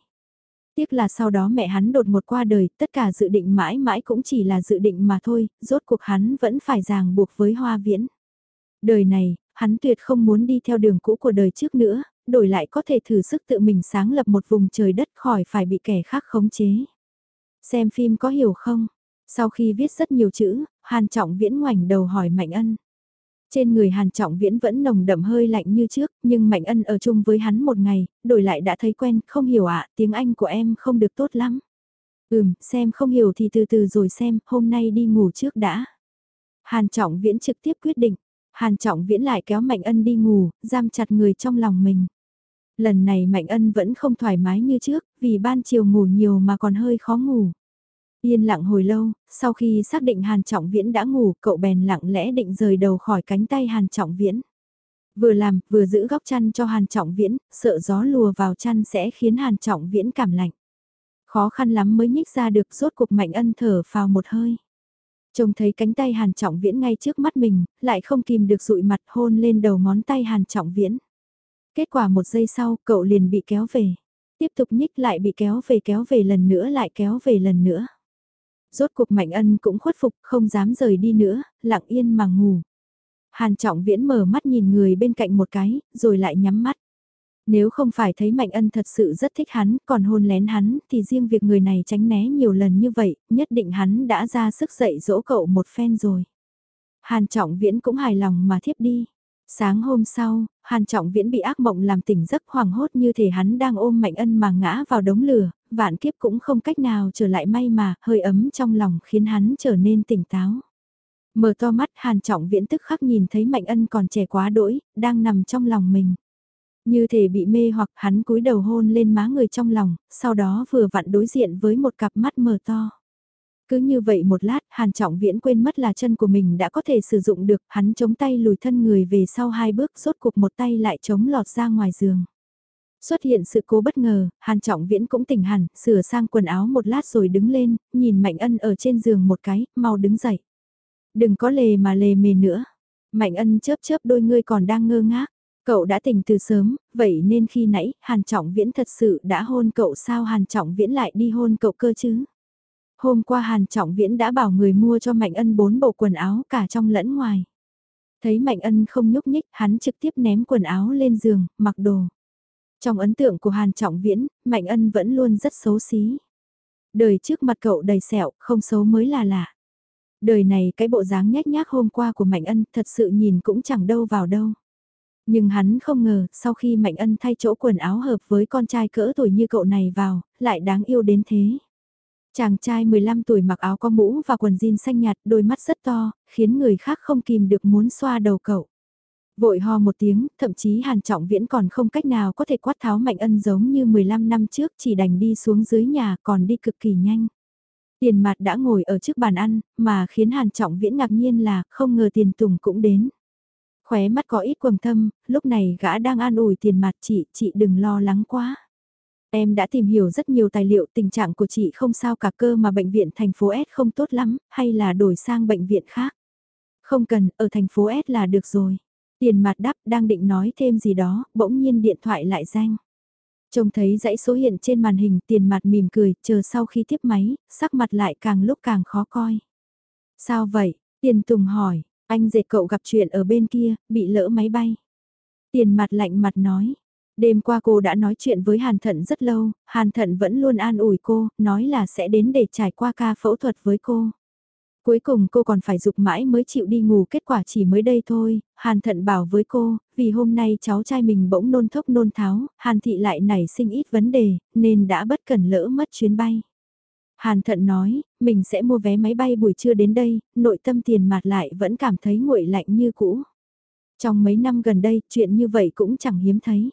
Tiếc là sau đó mẹ hắn đột ngột qua đời, tất cả dự định mãi mãi cũng chỉ là dự định mà thôi, rốt cuộc hắn vẫn phải ràng buộc với hoa viễn. Đời này, hắn tuyệt không muốn đi theo đường cũ của đời trước nữa, đổi lại có thể thử sức tự mình sáng lập một vùng trời đất khỏi phải bị kẻ khác khống chế. Xem phim có hiểu không? Sau khi viết rất nhiều chữ, Hàn Trọng Viễn ngoảnh đầu hỏi Mạnh Ân. Trên người Hàn Trọng Viễn vẫn nồng đậm hơi lạnh như trước, nhưng Mạnh Ân ở chung với hắn một ngày, đổi lại đã thấy quen, không hiểu ạ, tiếng Anh của em không được tốt lắm. Ừm, xem không hiểu thì từ từ rồi xem, hôm nay đi ngủ trước đã. Hàn Trọng Viễn trực tiếp quyết định, Hàn Trọng Viễn lại kéo Mạnh Ân đi ngủ, giam chặt người trong lòng mình. Lần này Mạnh Ân vẫn không thoải mái như trước, vì ban chiều ngủ nhiều mà còn hơi khó ngủ. Yên lặng hồi lâu, sau khi xác định Hàn Trọng Viễn đã ngủ, cậu bèn lặng lẽ định rời đầu khỏi cánh tay Hàn Trọng Viễn. Vừa làm, vừa giữ góc chăn cho Hàn Trọng Viễn, sợ gió lùa vào chăn sẽ khiến Hàn Trọng Viễn cảm lạnh. Khó khăn lắm mới nhích ra được rốt cuộc mạnh ân thở vào một hơi. Trông thấy cánh tay Hàn Trọng Viễn ngay trước mắt mình, lại không kìm được dụi mặt hôn lên đầu ngón tay Hàn Trọng Viễn. Kết quả một giây sau, cậu liền bị kéo về. Tiếp tục nhích lại bị kéo về kéo về lần nữa lại kéo về lần nữa rốt cuộc Mạnh Ân cũng khuất phục, không dám rời đi nữa, lặng yên mà ngủ. Hàn Trọng Viễn mở mắt nhìn người bên cạnh một cái, rồi lại nhắm mắt. Nếu không phải thấy Mạnh Ân thật sự rất thích hắn, còn hôn lén hắn, thì riêng việc người này tránh né nhiều lần như vậy, nhất định hắn đã ra sức dạy dỗ cậu một phen rồi. Hàn Trọng Viễn cũng hài lòng mà thiếp đi. Sáng hôm sau, Hàn Trọng Viễn bị ác mộng làm tỉnh giấc hoảng hốt như thể hắn đang ôm Mạnh Ân mà ngã vào đống lửa, vạn kiếp cũng không cách nào trở lại may mà, hơi ấm trong lòng khiến hắn trở nên tỉnh táo. Mở to mắt Hàn Trọng Viễn tức khắc nhìn thấy Mạnh Ân còn trẻ quá đỗi, đang nằm trong lòng mình. Như thể bị mê hoặc hắn cúi đầu hôn lên má người trong lòng, sau đó vừa vặn đối diện với một cặp mắt mở to. Cứ như vậy một lát, Hàn Trọng Viễn quên mất là chân của mình đã có thể sử dụng được, hắn chống tay lùi thân người về sau hai bước rốt cuộc một tay lại chống lọt ra ngoài giường. Xuất hiện sự cố bất ngờ, Hàn Trọng Viễn cũng tỉnh hẳn, sửa sang quần áo một lát rồi đứng lên, nhìn Mạnh Ân ở trên giường một cái, mau đứng dậy. Đừng có lề mà lề mề nữa. Mạnh Ân chớp chớp đôi ngươi còn đang ngơ ngác. Cậu đã tỉnh từ sớm, vậy nên khi nãy, Hàn Trọng Viễn thật sự đã hôn cậu sao Hàn Trọng Viễn lại đi hôn cậu cơ chứ? Hôm qua Hàn Trọng Viễn đã bảo người mua cho Mạnh Ân bốn bộ quần áo cả trong lẫn ngoài. Thấy Mạnh Ân không nhúc nhích, hắn trực tiếp ném quần áo lên giường, mặc đồ. Trong ấn tượng của Hàn Trọng Viễn, Mạnh Ân vẫn luôn rất xấu xí. Đời trước mặt cậu đầy sẹo, không xấu mới là lạ. Đời này cái bộ dáng nhét nhác hôm qua của Mạnh Ân thật sự nhìn cũng chẳng đâu vào đâu. Nhưng hắn không ngờ, sau khi Mạnh Ân thay chỗ quần áo hợp với con trai cỡ tuổi như cậu này vào, lại đáng yêu đến thế. Chàng trai 15 tuổi mặc áo có mũ và quần jean xanh nhạt, đôi mắt rất to, khiến người khác không kìm được muốn xoa đầu cậu. Vội ho một tiếng, thậm chí Hàn Trọng Viễn còn không cách nào có thể quát tháo Mạnh Ân giống như 15 năm trước chỉ đành đi xuống dưới nhà còn đi cực kỳ nhanh. Tiền mặt đã ngồi ở trước bàn ăn, mà khiến Hàn Trọng Viễn ngạc nhiên là không ngờ tiền tùng cũng đến. Khóe mắt có ít quầng thâm, lúc này gã đang an ủi tiền mặt chị, chị đừng lo lắng quá. Em đã tìm hiểu rất nhiều tài liệu tình trạng của chị không sao cả cơ mà bệnh viện thành phố S không tốt lắm, hay là đổi sang bệnh viện khác. Không cần, ở thành phố S là được rồi. Tiền mặt đắp đang định nói thêm gì đó, bỗng nhiên điện thoại lại danh. Trông thấy dãy số hiện trên màn hình tiền mặt mỉm cười, chờ sau khi tiếp máy, sắc mặt lại càng lúc càng khó coi. Sao vậy? Tiền Tùng hỏi, anh dệt cậu gặp chuyện ở bên kia, bị lỡ máy bay. Tiền mặt lạnh mặt nói, đêm qua cô đã nói chuyện với Hàn Thận rất lâu, Hàn Thận vẫn luôn an ủi cô, nói là sẽ đến để trải qua ca phẫu thuật với cô. Cuối cùng cô còn phải dục mãi mới chịu đi ngủ kết quả chỉ mới đây thôi, Hàn Thận bảo với cô, vì hôm nay cháu trai mình bỗng nôn thốc nôn tháo, Hàn Thị lại nảy sinh ít vấn đề, nên đã bất cần lỡ mất chuyến bay. Hàn Thận nói, mình sẽ mua vé máy bay buổi trưa đến đây, nội tâm tiền mặt lại vẫn cảm thấy nguội lạnh như cũ. Trong mấy năm gần đây, chuyện như vậy cũng chẳng hiếm thấy.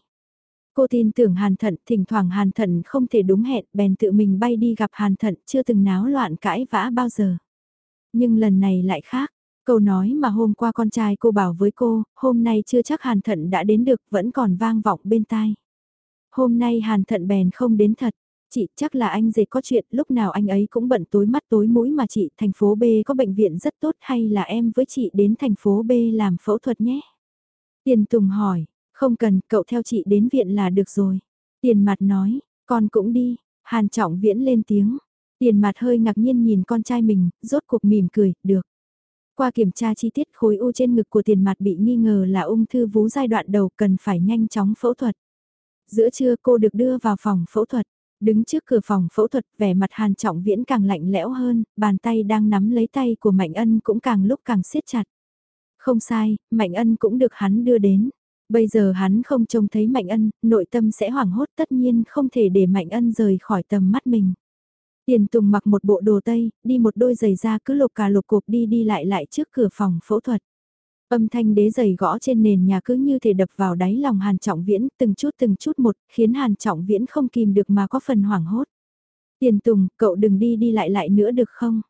Cô tin tưởng Hàn Thận, thỉnh thoảng Hàn Thận không thể đúng hẹn, bèn tự mình bay đi gặp Hàn Thận, chưa từng náo loạn cãi vã bao giờ. Nhưng lần này lại khác. Câu nói mà hôm qua con trai cô bảo với cô, hôm nay chưa chắc Hàn Thận đã đến được vẫn còn vang vọng bên tai. Hôm nay Hàn Thận bèn không đến thật. Chị chắc là anh dệt có chuyện lúc nào anh ấy cũng bận tối mắt tối mũi mà chị thành phố B có bệnh viện rất tốt hay là em với chị đến thành phố B làm phẫu thuật nhé. Tiền Tùng hỏi, không cần cậu theo chị đến viện là được rồi. Tiền mặt nói, con cũng đi, Hàn Trọng Viễn lên tiếng, Tiền mặt hơi ngạc nhiên nhìn con trai mình, rốt cuộc mỉm cười, được. Qua kiểm tra chi tiết khối u trên ngực của tiền mặt bị nghi ngờ là ung thư vú giai đoạn đầu cần phải nhanh chóng phẫu thuật. Giữa trưa cô được đưa vào phòng phẫu thuật. Đứng trước cửa phòng phẫu thuật vẻ mặt hàn trọng viễn càng lạnh lẽo hơn, bàn tay đang nắm lấy tay của Mạnh Ân cũng càng lúc càng siết chặt. Không sai, Mạnh Ân cũng được hắn đưa đến. Bây giờ hắn không trông thấy Mạnh Ân, nội tâm sẽ hoảng hốt tất nhiên không thể để Mạnh Ân rời khỏi tầm mắt mình. Tiền Tùng mặc một bộ đồ tây, đi một đôi giày da cứ lục cà lục cục đi đi lại lại trước cửa phòng phẫu thuật. Âm thanh đế giày gõ trên nền nhà cứ như thể đập vào đáy lòng Hàn Trọng Viễn từng chút từng chút một, khiến Hàn Trọng Viễn không kìm được mà có phần hoảng hốt. Tiền Tùng, cậu đừng đi đi lại lại nữa được không?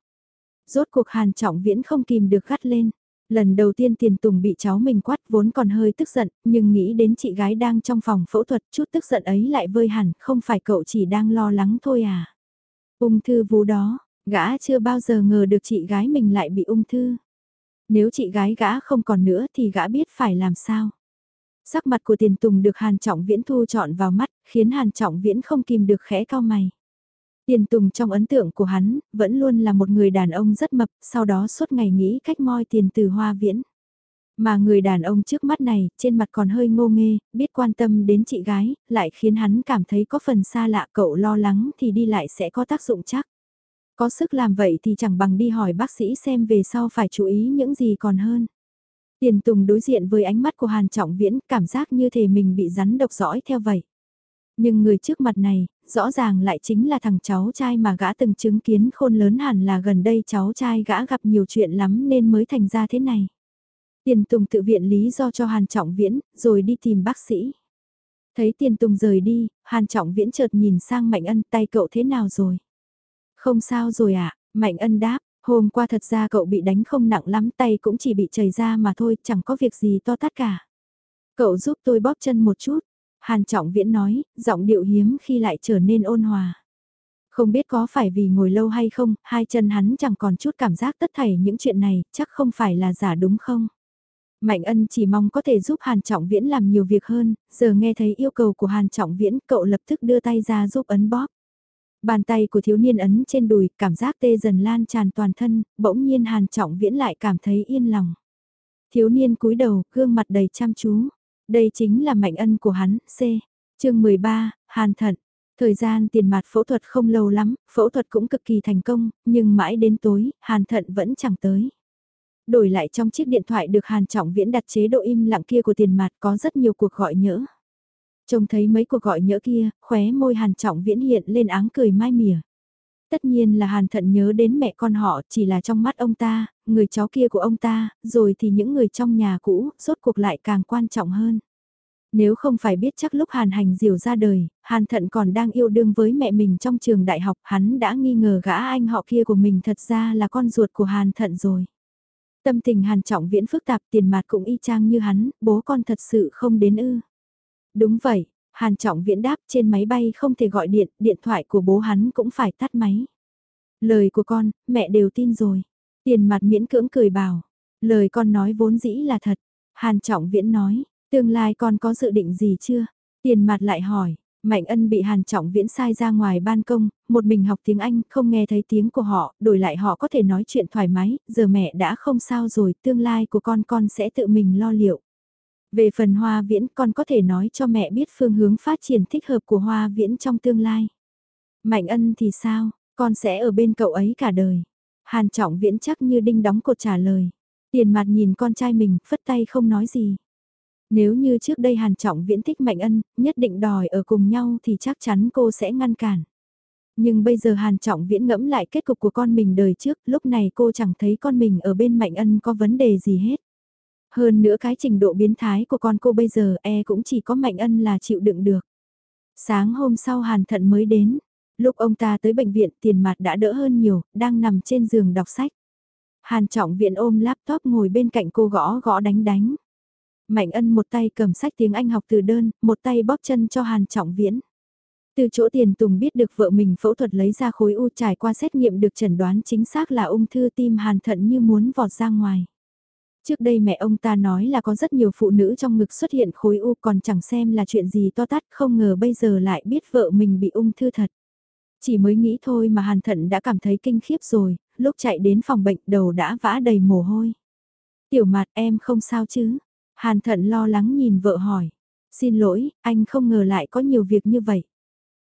Rốt cuộc Hàn Trọng Viễn không kìm được gắt lên. Lần đầu tiên Tiền Tùng bị cháu mình quát vốn còn hơi tức giận, nhưng nghĩ đến chị gái đang trong phòng phẫu thuật chút tức giận ấy lại vơi hẳn, không phải cậu chỉ đang lo lắng thôi à. Ung thư vú đó, gã chưa bao giờ ngờ được chị gái mình lại bị ung thư. Nếu chị gái gã không còn nữa thì gã biết phải làm sao. Sắc mặt của tiền tùng được Hàn Trọng Viễn thu chọn vào mắt, khiến Hàn Trọng Viễn không kìm được khẽ cao mày. Tiền tùng trong ấn tượng của hắn, vẫn luôn là một người đàn ông rất mập, sau đó suốt ngày nghĩ cách moi tiền từ hoa viễn. Mà người đàn ông trước mắt này, trên mặt còn hơi ngô nghê, biết quan tâm đến chị gái, lại khiến hắn cảm thấy có phần xa lạ cậu lo lắng thì đi lại sẽ có tác dụng chắc. Có sức làm vậy thì chẳng bằng đi hỏi bác sĩ xem về sau phải chú ý những gì còn hơn. Tiền Tùng đối diện với ánh mắt của Hàn Trọng Viễn, cảm giác như thể mình bị rắn độc dõi theo vậy. Nhưng người trước mặt này, rõ ràng lại chính là thằng cháu trai mà gã từng chứng kiến khôn lớn hẳn là gần đây cháu trai gã gặp nhiều chuyện lắm nên mới thành ra thế này. Tiền Tùng tự viện lý do cho Hàn Trọng Viễn, rồi đi tìm bác sĩ. Thấy Tiền Tùng rời đi, Hàn Trọng Viễn chợt nhìn sang Mạnh Ân tay cậu thế nào rồi? Không sao rồi ạ, à? Mạnh Ân đáp, hôm qua thật ra cậu bị đánh không nặng lắm tay cũng chỉ bị chảy ra mà thôi, chẳng có việc gì to tát cả. Cậu giúp tôi bóp chân một chút, Hàn Trọng Viễn nói, giọng điệu hiếm khi lại trở nên ôn hòa. Không biết có phải vì ngồi lâu hay không, hai chân hắn chẳng còn chút cảm giác tất thảy những chuyện này, chắc không phải là giả đúng không? Mạnh ân chỉ mong có thể giúp Hàn Trọng Viễn làm nhiều việc hơn, giờ nghe thấy yêu cầu của Hàn Trọng Viễn, cậu lập tức đưa tay ra giúp ấn bóp. Bàn tay của thiếu niên ấn trên đùi, cảm giác tê dần lan tràn toàn thân, bỗng nhiên Hàn Trọng Viễn lại cảm thấy yên lòng. Thiếu niên cúi đầu, gương mặt đầy chăm chú. Đây chính là mạnh ân của hắn, C. chương 13, Hàn Thận. Thời gian tiền mặt phẫu thuật không lâu lắm, phẫu thuật cũng cực kỳ thành công, nhưng mãi đến tối, Hàn Thận vẫn chẳng tới. Đổi lại trong chiếc điện thoại được Hàn Trọng Viễn đặt chế độ im lặng kia của tiền mặt có rất nhiều cuộc gọi nhỡ. Trông thấy mấy cuộc gọi nhỡ kia, khóe môi Hàn Trọng Viễn hiện lên áng cười mai mỉa. Tất nhiên là Hàn Thận nhớ đến mẹ con họ chỉ là trong mắt ông ta, người cháu kia của ông ta, rồi thì những người trong nhà cũ, rốt cuộc lại càng quan trọng hơn. Nếu không phải biết chắc lúc Hàn Hành Diều ra đời, Hàn Thận còn đang yêu đương với mẹ mình trong trường đại học, hắn đã nghi ngờ gã anh họ kia của mình thật ra là con ruột của Hàn Thận rồi. Tâm tình Hàn Trọng Viễn phức tạp tiền mặt cũng y chang như hắn, bố con thật sự không đến ư. Đúng vậy, Hàn Trọng Viễn đáp trên máy bay không thể gọi điện, điện thoại của bố hắn cũng phải tắt máy. Lời của con, mẹ đều tin rồi. Tiền mặt miễn cưỡng cười bảo. Lời con nói vốn dĩ là thật. Hàn Trọng Viễn nói, tương lai con có dự định gì chưa? Tiền mặt lại hỏi, Mạnh ân bị Hàn Trọng Viễn sai ra ngoài ban công, một mình học tiếng Anh, không nghe thấy tiếng của họ, đổi lại họ có thể nói chuyện thoải mái, giờ mẹ đã không sao rồi, tương lai của con con sẽ tự mình lo liệu. Về phần hoa viễn con có thể nói cho mẹ biết phương hướng phát triển thích hợp của hoa viễn trong tương lai. Mạnh ân thì sao, con sẽ ở bên cậu ấy cả đời. Hàn trọng viễn chắc như đinh đóng cột trả lời. Tiền mặt nhìn con trai mình, phất tay không nói gì. Nếu như trước đây Hàn Trọng Viễn thích Mạnh Ân, nhất định đòi ở cùng nhau thì chắc chắn cô sẽ ngăn cản. Nhưng bây giờ Hàn Trọng Viễn ngẫm lại kết cục của con mình đời trước, lúc này cô chẳng thấy con mình ở bên Mạnh Ân có vấn đề gì hết. Hơn nữa cái trình độ biến thái của con cô bây giờ e cũng chỉ có Mạnh Ân là chịu đựng được. Sáng hôm sau Hàn Thận mới đến, lúc ông ta tới bệnh viện tiền mặt đã đỡ hơn nhiều, đang nằm trên giường đọc sách. Hàn Trọng Viễn ôm laptop ngồi bên cạnh cô gõ gõ đánh đánh. Mạnh ân một tay cầm sách tiếng Anh học từ đơn, một tay bóp chân cho Hàn Trọng Viễn. Từ chỗ tiền Tùng biết được vợ mình phẫu thuật lấy ra khối u trải qua xét nghiệm được chẩn đoán chính xác là ung thư tim hàn thận như muốn vọt ra ngoài. Trước đây mẹ ông ta nói là có rất nhiều phụ nữ trong ngực xuất hiện khối u còn chẳng xem là chuyện gì to tát không ngờ bây giờ lại biết vợ mình bị ung thư thật. Chỉ mới nghĩ thôi mà hàn thận đã cảm thấy kinh khiếp rồi, lúc chạy đến phòng bệnh đầu đã vã đầy mồ hôi. Tiểu mặt em không sao chứ, Hàn thận lo lắng nhìn vợ hỏi. Xin lỗi, anh không ngờ lại có nhiều việc như vậy.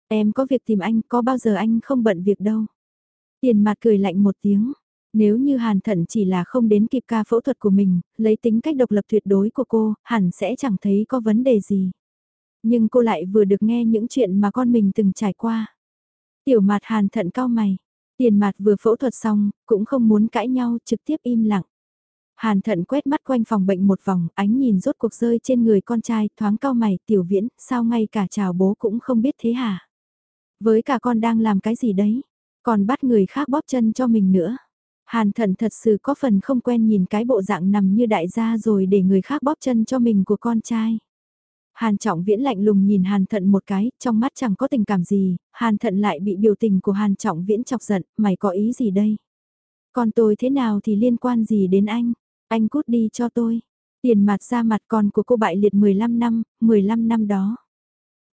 Em có việc tìm anh, có bao giờ anh không bận việc đâu. Tiền mặt cười lạnh một tiếng. Nếu như Hàn Thận chỉ là không đến kịp ca phẫu thuật của mình, lấy tính cách độc lập tuyệt đối của cô, hẳn sẽ chẳng thấy có vấn đề gì. Nhưng cô lại vừa được nghe những chuyện mà con mình từng trải qua. Tiểu mặt Hàn Thận cao mày. Tiền mặt vừa phẫu thuật xong, cũng không muốn cãi nhau, trực tiếp im lặng. Hàn thận quét mắt quanh phòng bệnh một vòng, ánh nhìn rốt cuộc rơi trên người con trai, thoáng cao mày, tiểu viễn, sao ngay cả chào bố cũng không biết thế hả? Với cả con đang làm cái gì đấy? Còn bắt người khác bóp chân cho mình nữa. Hàn thận thật sự có phần không quen nhìn cái bộ dạng nằm như đại gia rồi để người khác bóp chân cho mình của con trai. Hàn trọng viễn lạnh lùng nhìn hàn thận một cái, trong mắt chẳng có tình cảm gì, hàn thận lại bị biểu tình của hàn trọng viễn chọc giận, mày có ý gì đây? Còn tôi thế nào thì liên quan gì đến anh? Anh cút đi cho tôi. Tiền mặt ra mặt con của cô bại liệt 15 năm, 15 năm đó.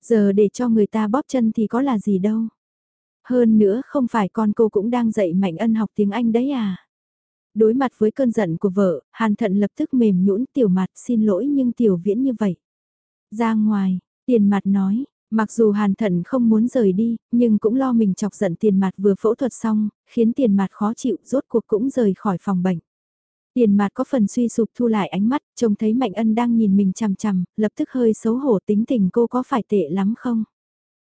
Giờ để cho người ta bóp chân thì có là gì đâu. Hơn nữa không phải con cô cũng đang dạy Mạnh Ân học tiếng Anh đấy à. Đối mặt với cơn giận của vợ, Hàn Thận lập tức mềm nhũn tiểu mặt xin lỗi nhưng tiểu viễn như vậy. Ra ngoài, tiền mặt nói, mặc dù Hàn Thận không muốn rời đi, nhưng cũng lo mình chọc giận tiền mặt vừa phẫu thuật xong, khiến tiền mặt khó chịu rốt cuộc cũng rời khỏi phòng bệnh. Tiền mặt có phần suy sụp thu lại ánh mắt, trông thấy Mạnh Ân đang nhìn mình chằm chằm, lập tức hơi xấu hổ tính tình cô có phải tệ lắm không?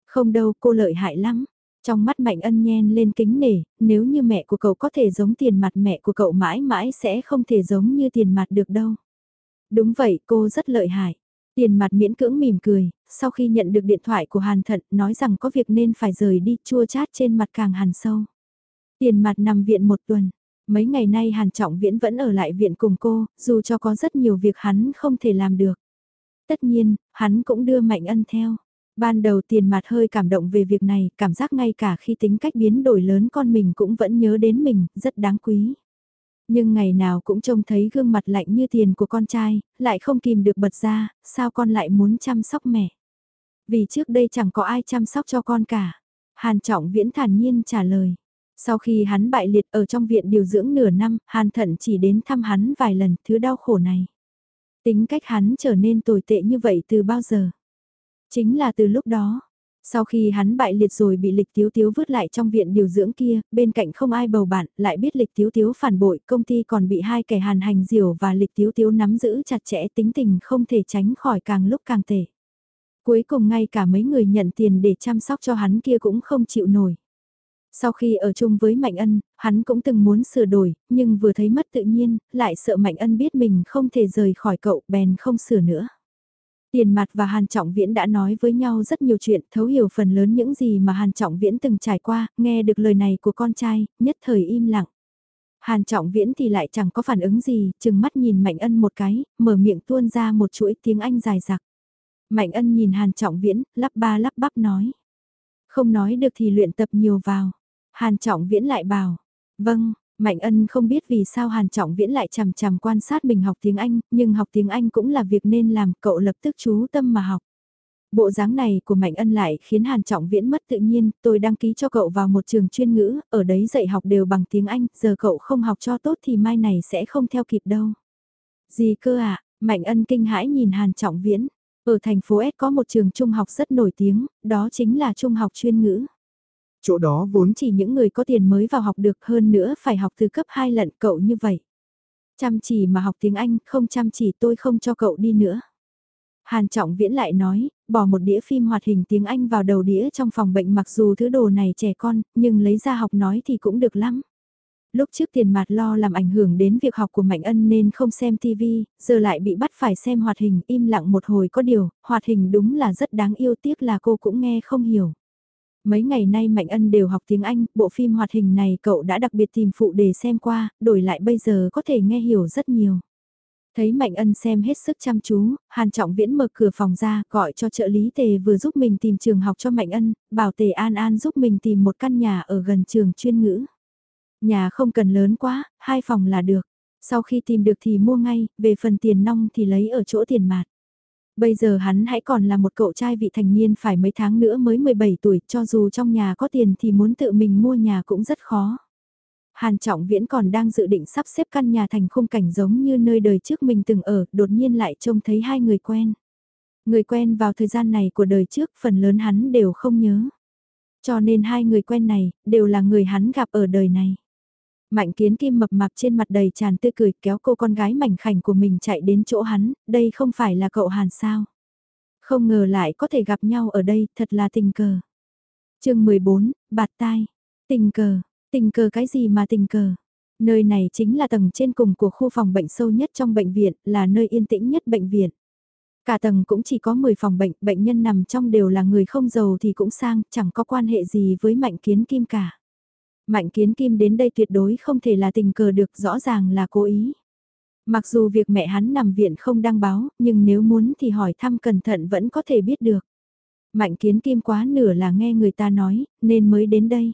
Không đâu, cô lợi hại lắm. Trong mắt Mạnh Ân nhen lên kính nể, nếu như mẹ của cậu có thể giống tiền mặt mẹ của cậu mãi mãi sẽ không thể giống như tiền mặt được đâu. Đúng vậy, cô rất lợi hại. Tiền mặt miễn cưỡng mỉm cười, sau khi nhận được điện thoại của Hàn Thận nói rằng có việc nên phải rời đi chua chát trên mặt càng hàn sâu. Tiền mặt nằm viện một tuần, mấy ngày nay Hàn Trọng Viễn vẫn ở lại viện cùng cô, dù cho có rất nhiều việc hắn không thể làm được. Tất nhiên, hắn cũng đưa Mạnh Ân theo. Ban đầu tiền mặt hơi cảm động về việc này, cảm giác ngay cả khi tính cách biến đổi lớn con mình cũng vẫn nhớ đến mình, rất đáng quý. Nhưng ngày nào cũng trông thấy gương mặt lạnh như tiền của con trai, lại không kìm được bật ra, sao con lại muốn chăm sóc mẹ? Vì trước đây chẳng có ai chăm sóc cho con cả. Hàn Trọng Viễn thản nhiên trả lời. Sau khi hắn bại liệt ở trong viện điều dưỡng nửa năm, Hàn Thận chỉ đến thăm hắn vài lần thứ đau khổ này. Tính cách hắn trở nên tồi tệ như vậy từ bao giờ? Chính là từ lúc đó. Sau khi hắn bại liệt rồi bị lịch tiếu tiếu vứt lại trong viện điều dưỡng kia, bên cạnh không ai bầu bạn, lại biết lịch tiếu tiếu phản bội, công ty còn bị hai kẻ hàn hành diều và lịch tiếu tiếu nắm giữ chặt chẽ tính tình không thể tránh khỏi càng lúc càng tệ. Cuối cùng ngay cả mấy người nhận tiền để chăm sóc cho hắn kia cũng không chịu nổi. Sau khi ở chung với Mạnh Ân, hắn cũng từng muốn sửa đổi, nhưng vừa thấy mất tự nhiên, lại sợ Mạnh Ân biết mình không thể rời khỏi cậu, bèn không sửa nữa. Tiền mặt và Hàn Trọng Viễn đã nói với nhau rất nhiều chuyện, thấu hiểu phần lớn những gì mà Hàn Trọng Viễn từng trải qua, nghe được lời này của con trai, nhất thời im lặng. Hàn Trọng Viễn thì lại chẳng có phản ứng gì, chừng mắt nhìn Mạnh Ân một cái, mở miệng tuôn ra một chuỗi tiếng Anh dài dặc. Mạnh Ân nhìn Hàn Trọng Viễn, lắp ba lắp bắp nói. Không nói được thì luyện tập nhiều vào. Hàn Trọng Viễn lại bảo, vâng, Mạnh ân không biết vì sao Hàn Trọng Viễn lại chằm chằm quan sát mình học tiếng Anh, nhưng học tiếng Anh cũng là việc nên làm, cậu lập tức chú tâm mà học. Bộ dáng này của Mạnh Ân lại khiến Hàn Trọng Viễn mất tự nhiên, tôi đăng ký cho cậu vào một trường chuyên ngữ, ở đấy dạy học đều bằng tiếng Anh, giờ cậu không học cho tốt thì mai này sẽ không theo kịp đâu. Gì cơ ạ, à? Mạnh Ân kinh hãi nhìn Hàn Trọng Viễn. Ở thành phố S có một trường trung học rất nổi tiếng, đó chính là trung học chuyên ngữ. Chỗ đó vốn chỉ những người có tiền mới vào học được hơn nữa phải học từ cấp 2 lận cậu như vậy. Chăm chỉ mà học tiếng Anh, không chăm chỉ tôi không cho cậu đi nữa. Hàn Trọng Viễn lại nói, bỏ một đĩa phim hoạt hình tiếng Anh vào đầu đĩa trong phòng bệnh mặc dù thứ đồ này trẻ con, nhưng lấy ra học nói thì cũng được lắm. Lúc trước tiền mặt lo làm ảnh hưởng đến việc học của Mạnh Ân nên không xem TV, giờ lại bị bắt phải xem hoạt hình im lặng một hồi có điều, hoạt hình đúng là rất đáng yêu tiếc là cô cũng nghe không hiểu. Mấy ngày nay Mạnh Ân đều học tiếng Anh, bộ phim hoạt hình này cậu đã đặc biệt tìm phụ để xem qua, đổi lại bây giờ có thể nghe hiểu rất nhiều. Thấy Mạnh Ân xem hết sức chăm chú, Hàn Trọng Viễn mở cửa phòng ra, gọi cho trợ lý Tề vừa giúp mình tìm trường học cho Mạnh Ân, bảo Tề An An giúp mình tìm một căn nhà ở gần trường chuyên ngữ. Nhà không cần lớn quá, hai phòng là được. Sau khi tìm được thì mua ngay, về phần tiền nong thì lấy ở chỗ tiền mạt. Bây giờ hắn hãy còn là một cậu trai vị thành niên phải mấy tháng nữa mới 17 tuổi, cho dù trong nhà có tiền thì muốn tự mình mua nhà cũng rất khó. Hàn Trọng Viễn còn đang dự định sắp xếp căn nhà thành khung cảnh giống như nơi đời trước mình từng ở, đột nhiên lại trông thấy hai người quen. Người quen vào thời gian này của đời trước phần lớn hắn đều không nhớ. Cho nên hai người quen này, đều là người hắn gặp ở đời này. Mạnh kiến kim mập mạp trên mặt đầy tràn tươi cười kéo cô con gái mảnh khảnh của mình chạy đến chỗ hắn, đây không phải là cậu Hàn sao. Không ngờ lại có thể gặp nhau ở đây, thật là tình cờ. chương 14, bạt tai. Tình cờ, tình cờ cái gì mà tình cờ? Nơi này chính là tầng trên cùng của khu phòng bệnh sâu nhất trong bệnh viện, là nơi yên tĩnh nhất bệnh viện. Cả tầng cũng chỉ có 10 phòng bệnh, bệnh nhân nằm trong đều là người không giàu thì cũng sang, chẳng có quan hệ gì với mạnh kiến kim cả. Mạnh kiến kim đến đây tuyệt đối không thể là tình cờ được rõ ràng là cố ý. Mặc dù việc mẹ hắn nằm viện không đăng báo, nhưng nếu muốn thì hỏi thăm cẩn thận vẫn có thể biết được. Mạnh kiến kim quá nửa là nghe người ta nói, nên mới đến đây.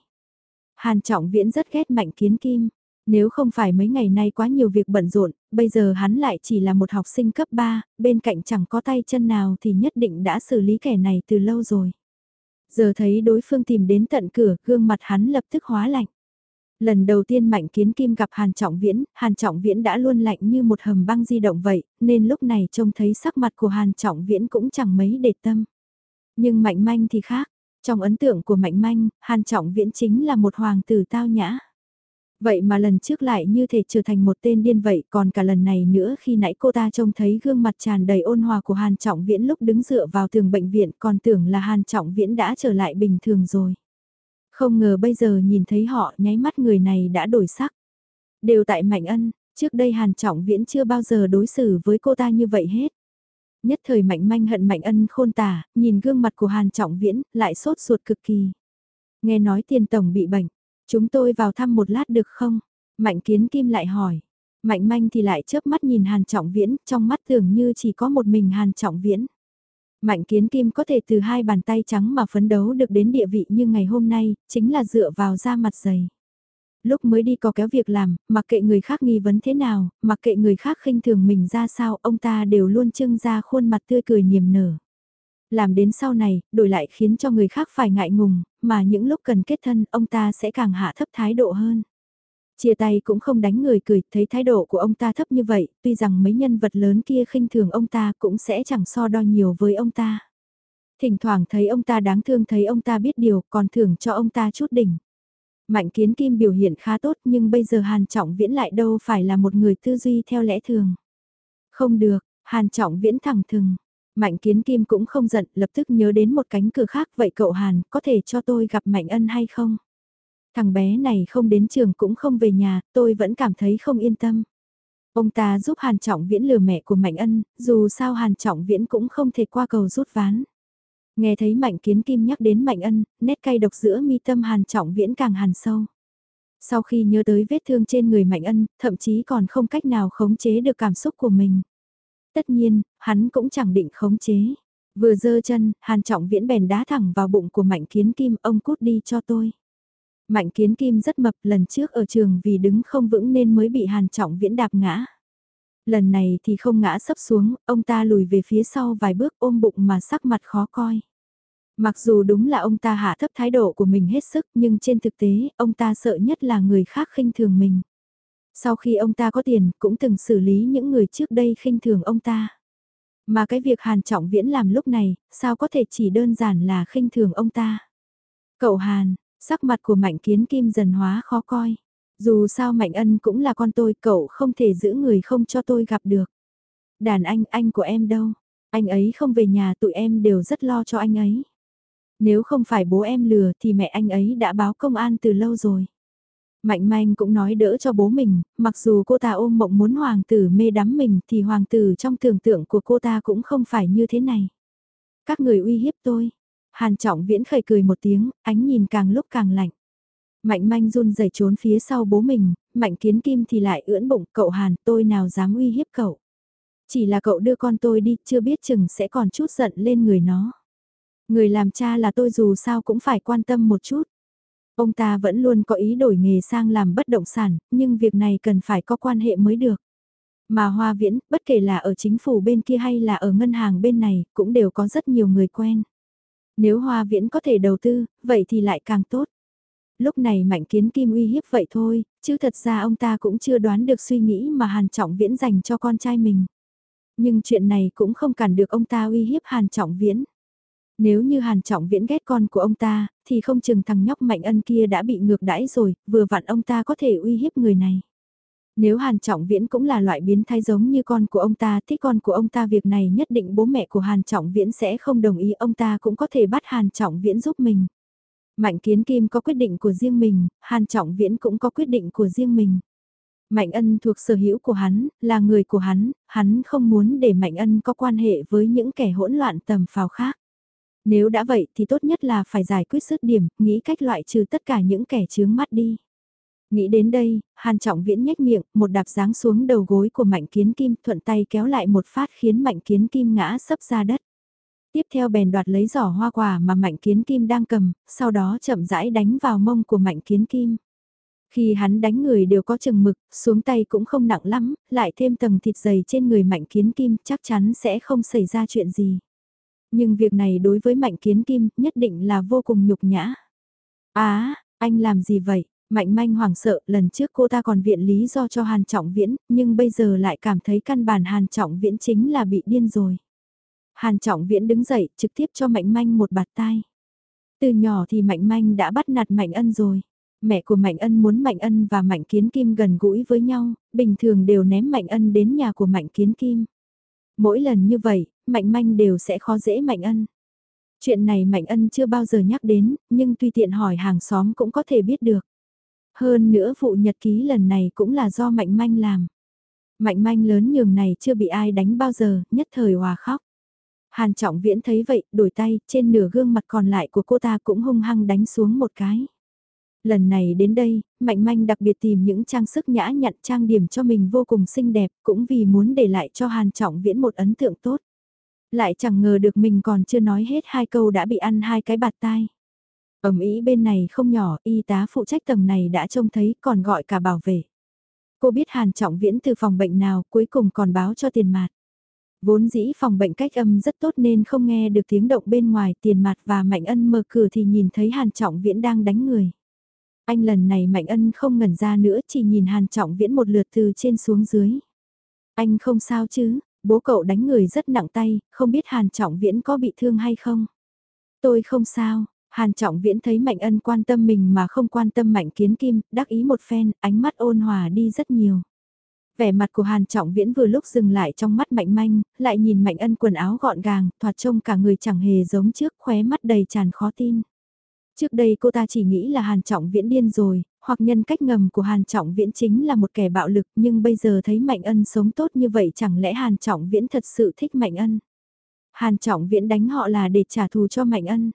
Hàn trọng viễn rất ghét mạnh kiến kim. Nếu không phải mấy ngày nay quá nhiều việc bận rộn, bây giờ hắn lại chỉ là một học sinh cấp 3, bên cạnh chẳng có tay chân nào thì nhất định đã xử lý kẻ này từ lâu rồi. Giờ thấy đối phương tìm đến tận cửa, gương mặt hắn lập tức hóa lạnh. Lần đầu tiên Mạnh Kiến Kim gặp Hàn Trọng Viễn, Hàn Trọng Viễn đã luôn lạnh như một hầm băng di động vậy, nên lúc này trông thấy sắc mặt của Hàn Trọng Viễn cũng chẳng mấy để tâm. Nhưng Mạnh Manh thì khác, trong ấn tượng của Mạnh Manh, Hàn Trọng Viễn chính là một hoàng tử tao nhã. Vậy mà lần trước lại như thể trở thành một tên điên vậy, còn cả lần này nữa khi nãy cô ta trông thấy gương mặt tràn đầy ôn hòa của Hàn Trọng Viễn lúc đứng dựa vào tường bệnh viện còn tưởng là Hàn Trọng Viễn đã trở lại bình thường rồi. Không ngờ bây giờ nhìn thấy họ nháy mắt người này đã đổi sắc. Đều tại Mạnh Ân, trước đây Hàn Trọng Viễn chưa bao giờ đối xử với cô ta như vậy hết. Nhất thời Mạnh Manh hận Mạnh Ân khôn tả, nhìn gương mặt của Hàn Trọng Viễn, lại sốt ruột cực kỳ. Nghe nói tiền tổng bị bệnh, chúng tôi vào thăm một lát được không? Mạnh Kiến Kim lại hỏi. Mạnh Manh thì lại chớp mắt nhìn Hàn Trọng Viễn, trong mắt tưởng như chỉ có một mình Hàn Trọng Viễn. Mạnh kiến kim có thể từ hai bàn tay trắng mà phấn đấu được đến địa vị như ngày hôm nay, chính là dựa vào da mặt dày. Lúc mới đi có kéo việc làm, mặc kệ người khác nghi vấn thế nào, mặc kệ người khác khinh thường mình ra sao, ông ta đều luôn trưng ra khuôn mặt tươi cười niềm nở. Làm đến sau này, đổi lại khiến cho người khác phải ngại ngùng, mà những lúc cần kết thân, ông ta sẽ càng hạ thấp thái độ hơn. Chia tay cũng không đánh người cười, thấy thái độ của ông ta thấp như vậy, tuy rằng mấy nhân vật lớn kia khinh thường ông ta cũng sẽ chẳng so đo nhiều với ông ta. Thỉnh thoảng thấy ông ta đáng thương thấy ông ta biết điều còn thưởng cho ông ta chút đỉnh. Mạnh kiến kim biểu hiện khá tốt nhưng bây giờ Hàn Trọng Viễn lại đâu phải là một người tư duy theo lẽ thường. Không được, Hàn Trọng Viễn thẳng thừng. Mạnh kiến kim cũng không giận lập tức nhớ đến một cánh cửa khác vậy cậu Hàn có thể cho tôi gặp Mạnh ân hay không? Thằng bé này không đến trường cũng không về nhà, tôi vẫn cảm thấy không yên tâm. Ông ta giúp Hàn Trọng Viễn lừa mẹ của Mạnh Ân, dù sao Hàn Trọng Viễn cũng không thể qua cầu rút ván. Nghe thấy Mạnh Kiến Kim nhắc đến Mạnh Ân, nét cay độc giữa mi tâm Hàn Trọng Viễn càng hàn sâu. Sau khi nhớ tới vết thương trên người Mạnh Ân, thậm chí còn không cách nào khống chế được cảm xúc của mình. Tất nhiên, hắn cũng chẳng định khống chế. Vừa dơ chân, Hàn Trọng Viễn bèn đá thẳng vào bụng của Mạnh Kiến Kim, ông cút đi cho tôi. Mạnh kiến kim rất mập lần trước ở trường vì đứng không vững nên mới bị hàn trọng viễn đạp ngã. Lần này thì không ngã sấp xuống, ông ta lùi về phía sau vài bước ôm bụng mà sắc mặt khó coi. Mặc dù đúng là ông ta hạ thấp thái độ của mình hết sức nhưng trên thực tế ông ta sợ nhất là người khác khinh thường mình. Sau khi ông ta có tiền cũng từng xử lý những người trước đây khinh thường ông ta. Mà cái việc Hàn Trọng Viễn làm lúc này, sao có thể chỉ đơn giản là khinh thường ông ta. Cậu Hàn, Sắc mặt của Mạnh Kiến Kim dần hóa khó coi. Dù sao Mạnh Ân cũng là con tôi, cậu không thể giữ người không cho tôi gặp được. Đàn anh, anh của em đâu? Anh ấy không về nhà tụi em đều rất lo cho anh ấy. Nếu không phải bố em lừa thì mẹ anh ấy đã báo công an từ lâu rồi. Mạnh manh cũng nói đỡ cho bố mình, mặc dù cô ta ôm mộng muốn hoàng tử mê đắm mình thì hoàng tử trong tưởng tượng của cô ta cũng không phải như thế này. Các người uy hiếp tôi, Hàn trọng viễn khởi cười một tiếng, ánh nhìn càng lúc càng lạnh. Mạnh manh run rẩy trốn phía sau bố mình, mạnh kiến kim thì lại ưỡn bụng cậu Hàn tôi nào dám uy hiếp cậu. Chỉ là cậu đưa con tôi đi, chưa biết chừng sẽ còn chút giận lên người nó. Người làm cha là tôi dù sao cũng phải quan tâm một chút. Ông ta vẫn luôn có ý đổi nghề sang làm bất động sản, nhưng việc này cần phải có quan hệ mới được. Mà Hoa Viễn, bất kể là ở chính phủ bên kia hay là ở ngân hàng bên này, cũng đều có rất nhiều người quen. Nếu Hoa Viễn có thể đầu tư, vậy thì lại càng tốt. Lúc này Mạnh Kiến Kim uy hiếp vậy thôi, chứ thật ra ông ta cũng chưa đoán được suy nghĩ mà Hàn Trọng Viễn dành cho con trai mình. Nhưng chuyện này cũng không cản được ông ta uy hiếp Hàn Trọng Viễn. Nếu như Hàn Trọng Viễn ghét con của ông ta, thì không chừng thằng nhóc Mạnh Ân kia đã bị ngược đãi rồi, vừa vặn ông ta có thể uy hiếp người này. Nếu Hàn Trọng Viễn cũng là loại biến thái giống như con của ông ta, thích con của ông ta việc này nhất định bố mẹ của Hàn Trọng Viễn sẽ không đồng ý ông ta cũng có thể bắt Hàn Trọng Viễn giúp mình. Mạnh Kiến Kim có quyết định của riêng mình, Hàn Trọng Viễn cũng có quyết định của riêng mình. Mạnh Ân thuộc sở hữu của hắn, là người của hắn, hắn không muốn để Mạnh Ân có quan hệ với những kẻ hỗn loạn tầm phào khác. Nếu đã vậy thì tốt nhất là phải giải quyết dứt điểm, nghĩ cách loại trừ tất cả những kẻ chướng mắt đi. Nghĩ đến đây, Hàn Trọng Viễn nhếch miệng, một đạp giáng xuống đầu gối của Mạnh Kiến Kim, thuận tay kéo lại một phát khiến Mạnh Kiến Kim ngã sấp ra đất. Tiếp theo bèn đoạt lấy giỏ hoa quả mà Mạnh Kiến Kim đang cầm, sau đó chậm rãi đánh vào mông của Mạnh Kiến Kim. Khi hắn đánh người đều có chừng mực, xuống tay cũng không nặng lắm, lại thêm tầng thịt dày trên người Mạnh Kiến Kim chắc chắn sẽ không xảy ra chuyện gì. Nhưng việc này đối với Mạnh Kiến Kim nhất định là vô cùng nhục nhã. Á, anh làm gì vậy? Mạnh manh hoảng sợ, lần trước cô ta còn viện lý do cho Hàn Trọng Viễn, nhưng bây giờ lại cảm thấy căn bản Hàn Trọng Viễn chính là bị điên rồi. Hàn Trọng Viễn đứng dậy, trực tiếp cho Mạnh manh một bạt tai. Từ nhỏ thì Mạnh manh đã bắt nạt Mạnh ân rồi. Mẹ của Mạnh Ân muốn Mạnh Ân và Mạnh Kiến Kim gần gũi với nhau, bình thường đều ném Mạnh Ân đến nhà của Mạnh Kiến Kim. Mỗi lần như vậy, Mạnh Manh đều sẽ khó dễ Mạnh Ân. Chuyện này Mạnh Ân chưa bao giờ nhắc đến, nhưng tùy tiện hỏi hàng xóm cũng có thể biết được. Hơn nữa vụ nhật ký lần này cũng là do Mạnh Manh làm. Mạnh Manh lớn nhường này chưa bị ai đánh bao giờ, nhất thời hòa khóc. Hàn Trọng Viễn thấy vậy, đổi tay, trên nửa gương mặt còn lại của cô ta cũng hung hăng đánh xuống một cái. Lần này đến đây, Mạnh Manh đặc biệt tìm những trang sức nhã nhặn trang điểm cho mình vô cùng xinh đẹp, cũng vì muốn để lại cho Hàn Trọng Viễn một ấn tượng tốt. Lại chẳng ngờ được mình còn chưa nói hết hai câu đã bị ăn hai cái bạt tai. Ẩm ý bên này không nhỏ, y tá phụ trách tầng này đã trông thấy còn gọi cả bảo vệ. Cô biết Hàn Trọng Viễn từ phòng bệnh nào cuối cùng còn báo cho tiền mạt. Vốn dĩ phòng bệnh cách âm rất tốt nên không nghe được tiếng động bên ngoài tiền mặt và Mạnh Ân mở cửa thì nhìn thấy Hàn Trọng Viễn đang đánh người. Anh lần này Mạnh Ân không ngẩn ra nữa chỉ nhìn Hàn Trọng Viễn một lượt từ trên xuống dưới. Anh không sao chứ, bố cậu đánh người rất nặng tay, không biết Hàn Trọng Viễn có bị thương hay không? Tôi không sao, Hàn Trọng Viễn thấy Mạnh Ân quan tâm mình mà không quan tâm Mạnh Kiến Kim, đắc ý một phen, ánh mắt ôn hòa đi rất nhiều. Vẻ mặt của Hàn Trọng Viễn vừa lúc dừng lại trong mắt Mạnh Manh, lại nhìn Mạnh Ân quần áo gọn gàng, thoạt trông cả người chẳng hề giống trước, khóe mắt đầy tràn khó tin. Trước đây cô ta chỉ nghĩ là Hàn Trọng Viễn điên rồi, hoặc nhân cách ngầm của Hàn Trọng Viễn chính là một kẻ bạo lực nhưng bây giờ thấy Mạnh Ân sống tốt như vậy chẳng lẽ Hàn Trọng Viễn thật sự thích Mạnh Ân. Hàn Trọng Viễn đánh họ là để trả thù cho Mạnh Ân.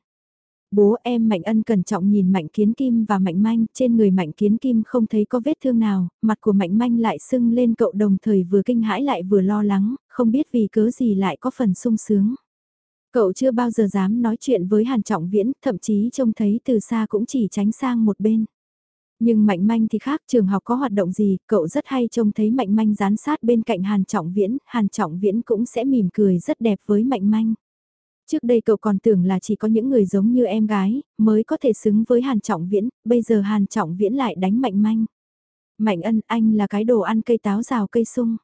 Bố em Mạnh Ân cẩn trọng nhìn Mạnh Kiến Kim và Mạnh Manh, trên người Mạnh Kiến Kim không thấy có vết thương nào, mặt của Mạnh Manh lại sưng lên cậu đồng thời vừa kinh hãi lại vừa lo lắng, không biết vì cớ gì lại có phần sung sướng. Cậu chưa bao giờ dám nói chuyện với Hàn Trọng Viễn, thậm chí trông thấy từ xa cũng chỉ tránh sang một bên. Nhưng Mạnh Manh thì khác, trường học có hoạt động gì, cậu rất hay trông thấy Mạnh Manh dán sát bên cạnh Hàn Trọng Viễn, Hàn Trọng Viễn cũng sẽ mỉm cười rất đẹp với Mạnh Manh. Trước đây cậu còn tưởng là chỉ có những người giống như em gái, mới có thể xứng với Hàn Trọng Viễn, bây giờ Hàn Trọng Viễn lại đánh Mạnh Manh. Mạnh ân anh là cái đồ ăn cây táo rào cây sung.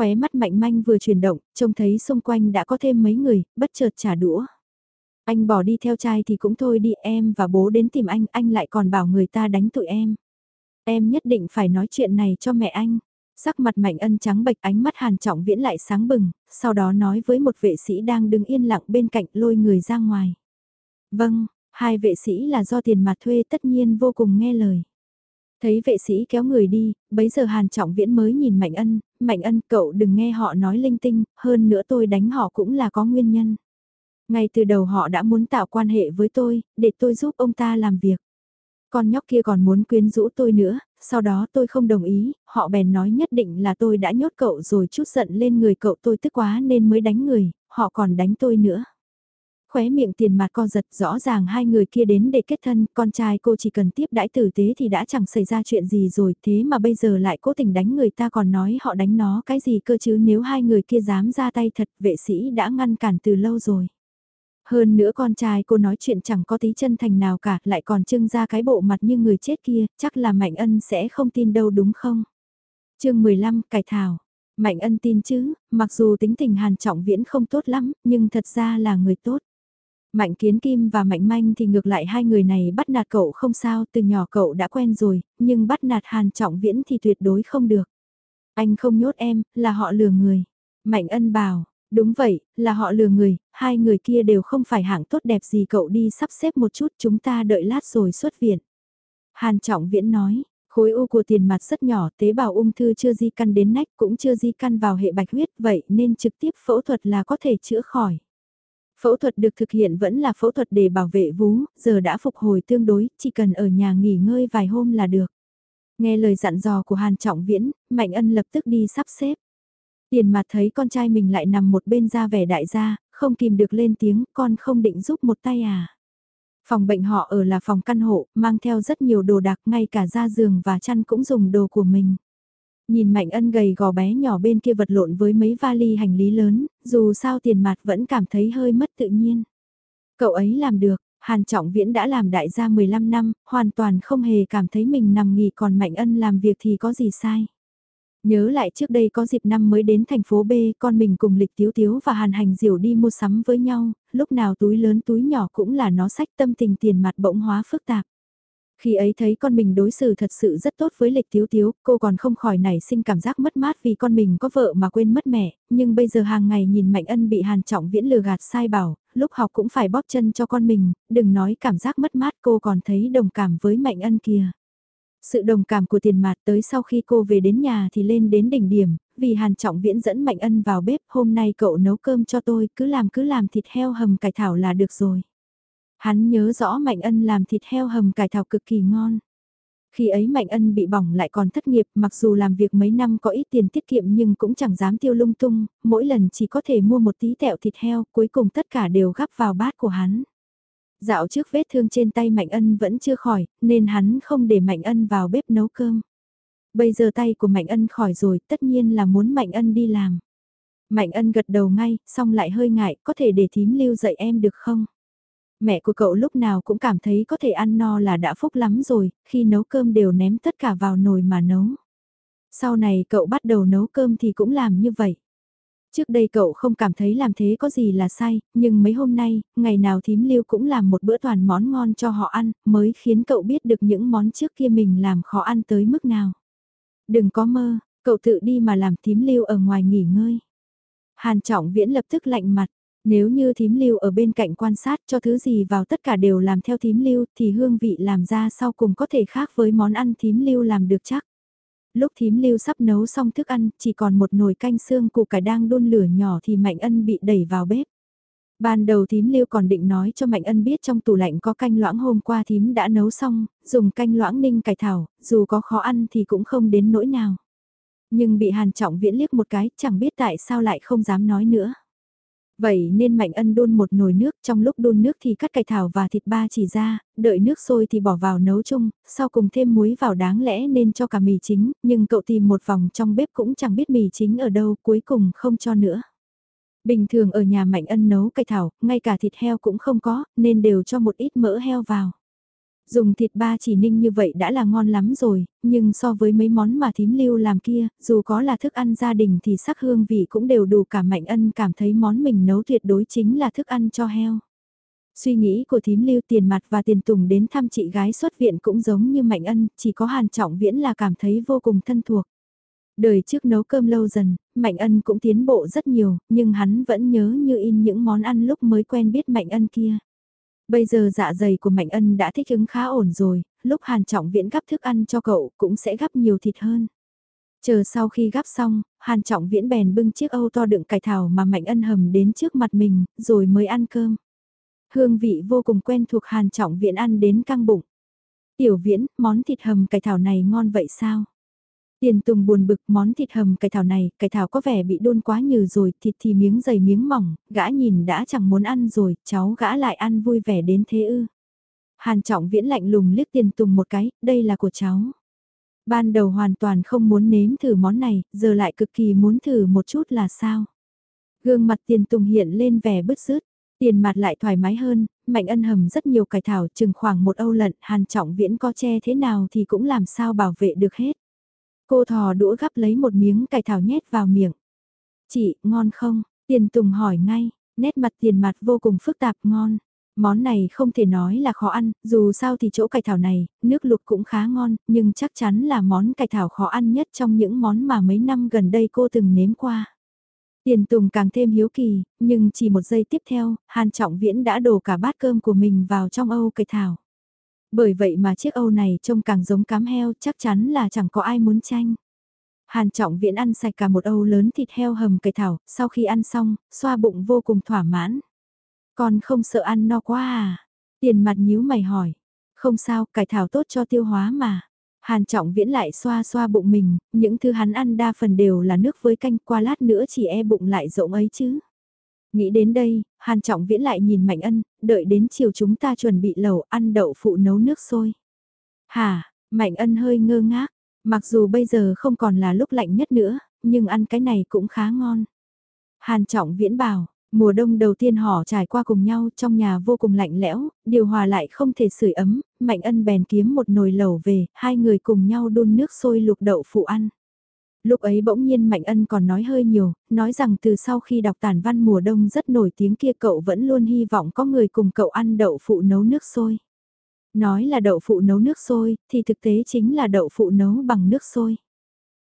Khóe mắt Mạnh Manh vừa chuyển động, trông thấy xung quanh đã có thêm mấy người, bất chợt trả đũa. Anh bỏ đi theo trai thì cũng thôi đi em và bố đến tìm anh, anh lại còn bảo người ta đánh tụi em. Em nhất định phải nói chuyện này cho mẹ anh. Sắc mặt Mạnh Ân trắng bệch ánh mắt Hàn Trọng Viễn lại sáng bừng, sau đó nói với một vệ sĩ đang đứng yên lặng bên cạnh lôi người ra ngoài. Vâng, hai vệ sĩ là do tiền mặt thuê tất nhiên vô cùng nghe lời. Thấy vệ sĩ kéo người đi, bấy giờ Hàn Trọng Viễn mới nhìn Mạnh Ân, Mạnh Ân cậu đừng nghe họ nói linh tinh, hơn nữa tôi đánh họ cũng là có nguyên nhân. Ngay từ đầu họ đã muốn tạo quan hệ với tôi, để tôi giúp ông ta làm việc. Con nhóc kia còn muốn quyến rũ tôi nữa, sau đó tôi không đồng ý, họ bèn nói nhất định là tôi đã nhốt cậu rồi chút giận lên người cậu tôi tức quá nên mới đánh người, họ còn đánh tôi nữa. Khóe miệng tiền mặt co giật rõ ràng hai người kia đến để kết thân, con trai cô chỉ cần tiếp đãi tử tế thì đã chẳng xảy ra chuyện gì rồi, thế mà bây giờ lại cố tình đánh người ta còn nói họ đánh nó cái gì cơ chứ nếu hai người kia dám ra tay thật vệ sĩ đã ngăn cản từ lâu rồi. Hơn nữa con trai cô nói chuyện chẳng có tí chân thành nào cả, lại còn trưng ra cái bộ mặt như người chết kia, chắc là Mạnh Ân sẽ không tin đâu đúng không? chương 15, cải thảo. Mạnh Ân tin chứ, mặc dù tính tình Hàn Trọng Viễn không tốt lắm, nhưng thật ra là người tốt. Mạnh Kiến Kim và Mạnh Manh thì ngược lại hai người này bắt nạt cậu không sao, từ nhỏ cậu đã quen rồi, nhưng bắt nạt Hàn Trọng Viễn thì tuyệt đối không được. Anh không nhốt em, là họ lừa người. Mạnh Ân bảo, Đúng vậy, là họ lừa người, hai người kia đều không phải hạng tốt đẹp gì cậu đi sắp xếp một chút chúng ta đợi lát rồi xuất viện. Hàn Trọng Viễn nói, khối u của tiền mặt rất nhỏ, tế bào ung thư chưa di căn đến nách cũng chưa di căn vào hệ bạch huyết vậy nên trực tiếp phẫu thuật là có thể chữa khỏi. Phẫu thuật được thực hiện vẫn là phẫu thuật để bảo vệ vú, giờ đã phục hồi tương đối, chỉ cần ở nhà nghỉ ngơi vài hôm là được. Nghe lời dặn dò của Hàn Trọng Viễn, Mạnh Ân lập tức đi sắp xếp. Tiền mặt thấy con trai mình lại nằm một bên ra vẻ đại gia, không kìm được lên tiếng, con không định giúp một tay à. Phòng bệnh họ ở là phòng căn hộ, mang theo rất nhiều đồ đạc, ngay cả da giường và chăn cũng dùng đồ của mình. Nhìn Mạnh Ân gầy gò bé nhỏ bên kia vật lộn với mấy vali hành lý lớn, dù sao tiền mặt vẫn cảm thấy hơi mất tự nhiên. Cậu ấy làm được, Hàn Trọng Viễn đã làm đại gia 15 năm, hoàn toàn không hề cảm thấy mình nằm nghỉ còn Mạnh Ân làm việc thì có gì sai. Nhớ lại trước đây có dịp năm mới đến thành phố B, con mình cùng lịch tiếu tiếu và hàn hành Diểu đi mua sắm với nhau, lúc nào túi lớn túi nhỏ cũng là nó sách tâm tình tiền mặt bỗng hóa phức tạp. Khi ấy thấy con mình đối xử thật sự rất tốt với lịch tiếu tiếu, cô còn không khỏi nảy sinh cảm giác mất mát vì con mình có vợ mà quên mất mẹ, nhưng bây giờ hàng ngày nhìn Mạnh Ân bị Hàn Trọng Viễn lừa gạt sai bảo, lúc học cũng phải bóp chân cho con mình, đừng nói cảm giác mất mát cô còn thấy đồng cảm với Mạnh Ân kia Sự đồng cảm của tiền mạt tới sau khi cô về đến nhà thì lên đến đỉnh điểm, vì Hàn Trọng Viễn dẫn Mạnh Ân vào bếp, hôm nay cậu nấu cơm cho tôi, cứ làm cứ làm thịt heo hầm cải thảo là được rồi. Hắn nhớ rõ Mạnh Ân làm thịt heo hầm cải thảo cực kỳ ngon. Khi ấy Mạnh Ân bị bỏng lại còn thất nghiệp, mặc dù làm việc mấy năm có ít tiền tiết kiệm nhưng cũng chẳng dám tiêu lung tung, mỗi lần chỉ có thể mua một tí tẹo thịt heo, cuối cùng tất cả đều gắp vào bát của hắn. Dạo trước vết thương trên tay Mạnh Ân vẫn chưa khỏi, nên hắn không để Mạnh Ân vào bếp nấu cơm. Bây giờ tay của Mạnh Ân khỏi rồi, tất nhiên là muốn Mạnh Ân đi làm. Mạnh Ân gật đầu ngay, xong lại hơi ngại, có thể để thím lưu dạy em được không? Mẹ của cậu lúc nào cũng cảm thấy có thể ăn no là đã phúc lắm rồi, khi nấu cơm đều ném tất cả vào nồi mà nấu. Sau này cậu bắt đầu nấu cơm thì cũng làm như vậy. Trước đây cậu không cảm thấy làm thế có gì là sai, nhưng mấy hôm nay, ngày nào thím lưu cũng làm một bữa toàn món ngon cho họ ăn, mới khiến cậu biết được những món trước kia mình làm khó ăn tới mức nào. Đừng có mơ, cậu tự đi mà làm thím lưu ở ngoài nghỉ ngơi. Hàn trọng viễn lập tức lạnh mặt, nếu như thím lưu ở bên cạnh quan sát cho thứ gì vào tất cả đều làm theo thím lưu thì hương vị làm ra sau cùng có thể khác với món ăn thím lưu làm được chắc. Lúc thím lưu sắp nấu xong thức ăn, chỉ còn một nồi canh xương củ cải đang đun lửa nhỏ thì Mạnh Ân bị đẩy vào bếp. Ban đầu thím lưu còn định nói cho Mạnh Ân biết trong tủ lạnh có canh loãng hôm qua thím đã nấu xong, dùng canh loãng ninh cải thảo, dù có khó ăn thì cũng không đến nỗi nào. Nhưng bị Hàn Trọng Viễn liếc một cái, chẳng biết tại sao lại không dám nói nữa. Vậy nên Mạnh Ân đun một nồi nước, trong lúc đun nước thì cắt cải thảo và thịt ba chỉ ra, đợi nước sôi thì bỏ vào nấu chung, sau cùng thêm muối vào đáng lẽ nên cho cả mì chính, nhưng cậu tìm một vòng trong bếp cũng chẳng biết mì chính ở đâu, cuối cùng không cho nữa. Bình thường ở nhà Mạnh Ân nấu cải thảo, ngay cả thịt heo cũng không có, nên đều cho một ít mỡ heo vào. Dùng thịt ba chỉ ninh như vậy đã là ngon lắm rồi, nhưng so với mấy món mà thím lưu làm kia, dù có là thức ăn gia đình thì sắc hương vị cũng đều đủ cả Mạnh Ân cảm thấy món mình nấu tuyệt đối chính là thức ăn cho heo. Suy nghĩ của thím lưu tiền mặt và tiền tùng đến thăm chị gái xuất viện cũng giống như Mạnh Ân, chỉ có Hàn Trọng Viễn là cảm thấy vô cùng thân thuộc. Đời trước nấu cơm lâu dần, Mạnh Ân cũng tiến bộ rất nhiều, nhưng hắn vẫn nhớ như in những món ăn lúc mới quen biết Mạnh Ân kia. Bây giờ dạ dày của Mạnh Ân đã thích ứng khá ổn rồi, lúc Hàn Trọng Viễn gắp thức ăn cho cậu cũng sẽ gắp nhiều thịt hơn. Chờ sau khi gắp xong, Hàn Trọng Viễn bèn bưng chiếc âu to đựng cải thảo mà Mạnh Ân hầm đến trước mặt mình, rồi mới ăn cơm. Hương vị vô cùng quen thuộc Hàn Trọng Viễn ăn đến căng bụng. Tiểu Viễn, món thịt hầm cải thảo này ngon vậy sao? Tiền Tùng buồn bực món thịt hầm cải thảo này, cải thảo có vẻ bị đun quá nhừ rồi, thịt thì miếng dày miếng mỏng, gã nhìn đã chẳng muốn ăn rồi, cháu gã lại ăn vui vẻ đến thế ư. Hàn trọng viễn lạnh lùng liếc tiền Tùng một cái, đây là của cháu. Ban đầu hoàn toàn không muốn nếm thử món này, giờ lại cực kỳ muốn thử một chút là sao. Gương mặt tiền Tùng hiện lên vẻ bứt rứt. Tiền mặt lại thoải mái hơn, Mạnh Ân hầm rất nhiều cải thảo chừng khoảng một âu lận, Hàn Trọng Viễn có che thế nào thì cũng làm sao bảo vệ được hết. Cô thò đũa gắp lấy một miếng cải thảo nhét vào miệng. Chị, ngon không? Tiền Tùng hỏi ngay, nét mặt tiền mặt vô cùng phức tạp ngon. Món này không thể nói là khó ăn, dù sao thì chỗ cải thảo này, nước lục cũng khá ngon, nhưng chắc chắn là món cải thảo khó ăn nhất trong những món mà mấy năm gần đây cô từng nếm qua. Tiền Tùng càng thêm hiếu kỳ, nhưng chỉ một giây tiếp theo, Hàn Trọng Viễn đã đổ cả bát cơm của mình vào trong âu cải thảo. Bởi vậy mà chiếc Âu này trông càng giống cám heo chắc chắn là chẳng có ai muốn tranh. Hàn trọng viễn ăn sạch cả một Âu lớn thịt heo hầm cải thảo, sau khi ăn xong, xoa bụng vô cùng thỏa mãn. Còn không sợ ăn no quá à? Tiền mặt nhíu mày hỏi. Không sao, cải thảo tốt cho tiêu hóa mà. Hàn trọng viễn lại xoa xoa bụng mình, những thứ hắn ăn đa phần đều là nước với canh qua lát nữa chỉ e bụng lại rộng ấy chứ. Nghĩ đến đây, Hàn Trọng Viễn lại nhìn Mạnh Ân, đợi đến chiều chúng ta chuẩn bị lẩu ăn đậu phụ nấu nước sôi. Hà, Mạnh Ân hơi ngơ ngác, mặc dù bây giờ không còn là lúc lạnh nhất nữa, nhưng ăn cái này cũng khá ngon. Hàn Trọng Viễn bảo, mùa đông đầu tiên họ trải qua cùng nhau trong nhà vô cùng lạnh lẽo, điều hòa lại không thể sưởi ấm, Mạnh Ân bèn kiếm một nồi lẩu về, hai người cùng nhau đun nước sôi luộc đậu phụ ăn. Lúc ấy bỗng nhiên Mạnh Ân còn nói hơi nhiều, nói rằng từ sau khi đọc tản văn mùa đông rất nổi tiếng kia cậu vẫn luôn hy vọng có người cùng cậu ăn đậu phụ nấu nước sôi. Nói là đậu phụ nấu nước sôi, thì thực tế chính là đậu phụ nấu bằng nước sôi.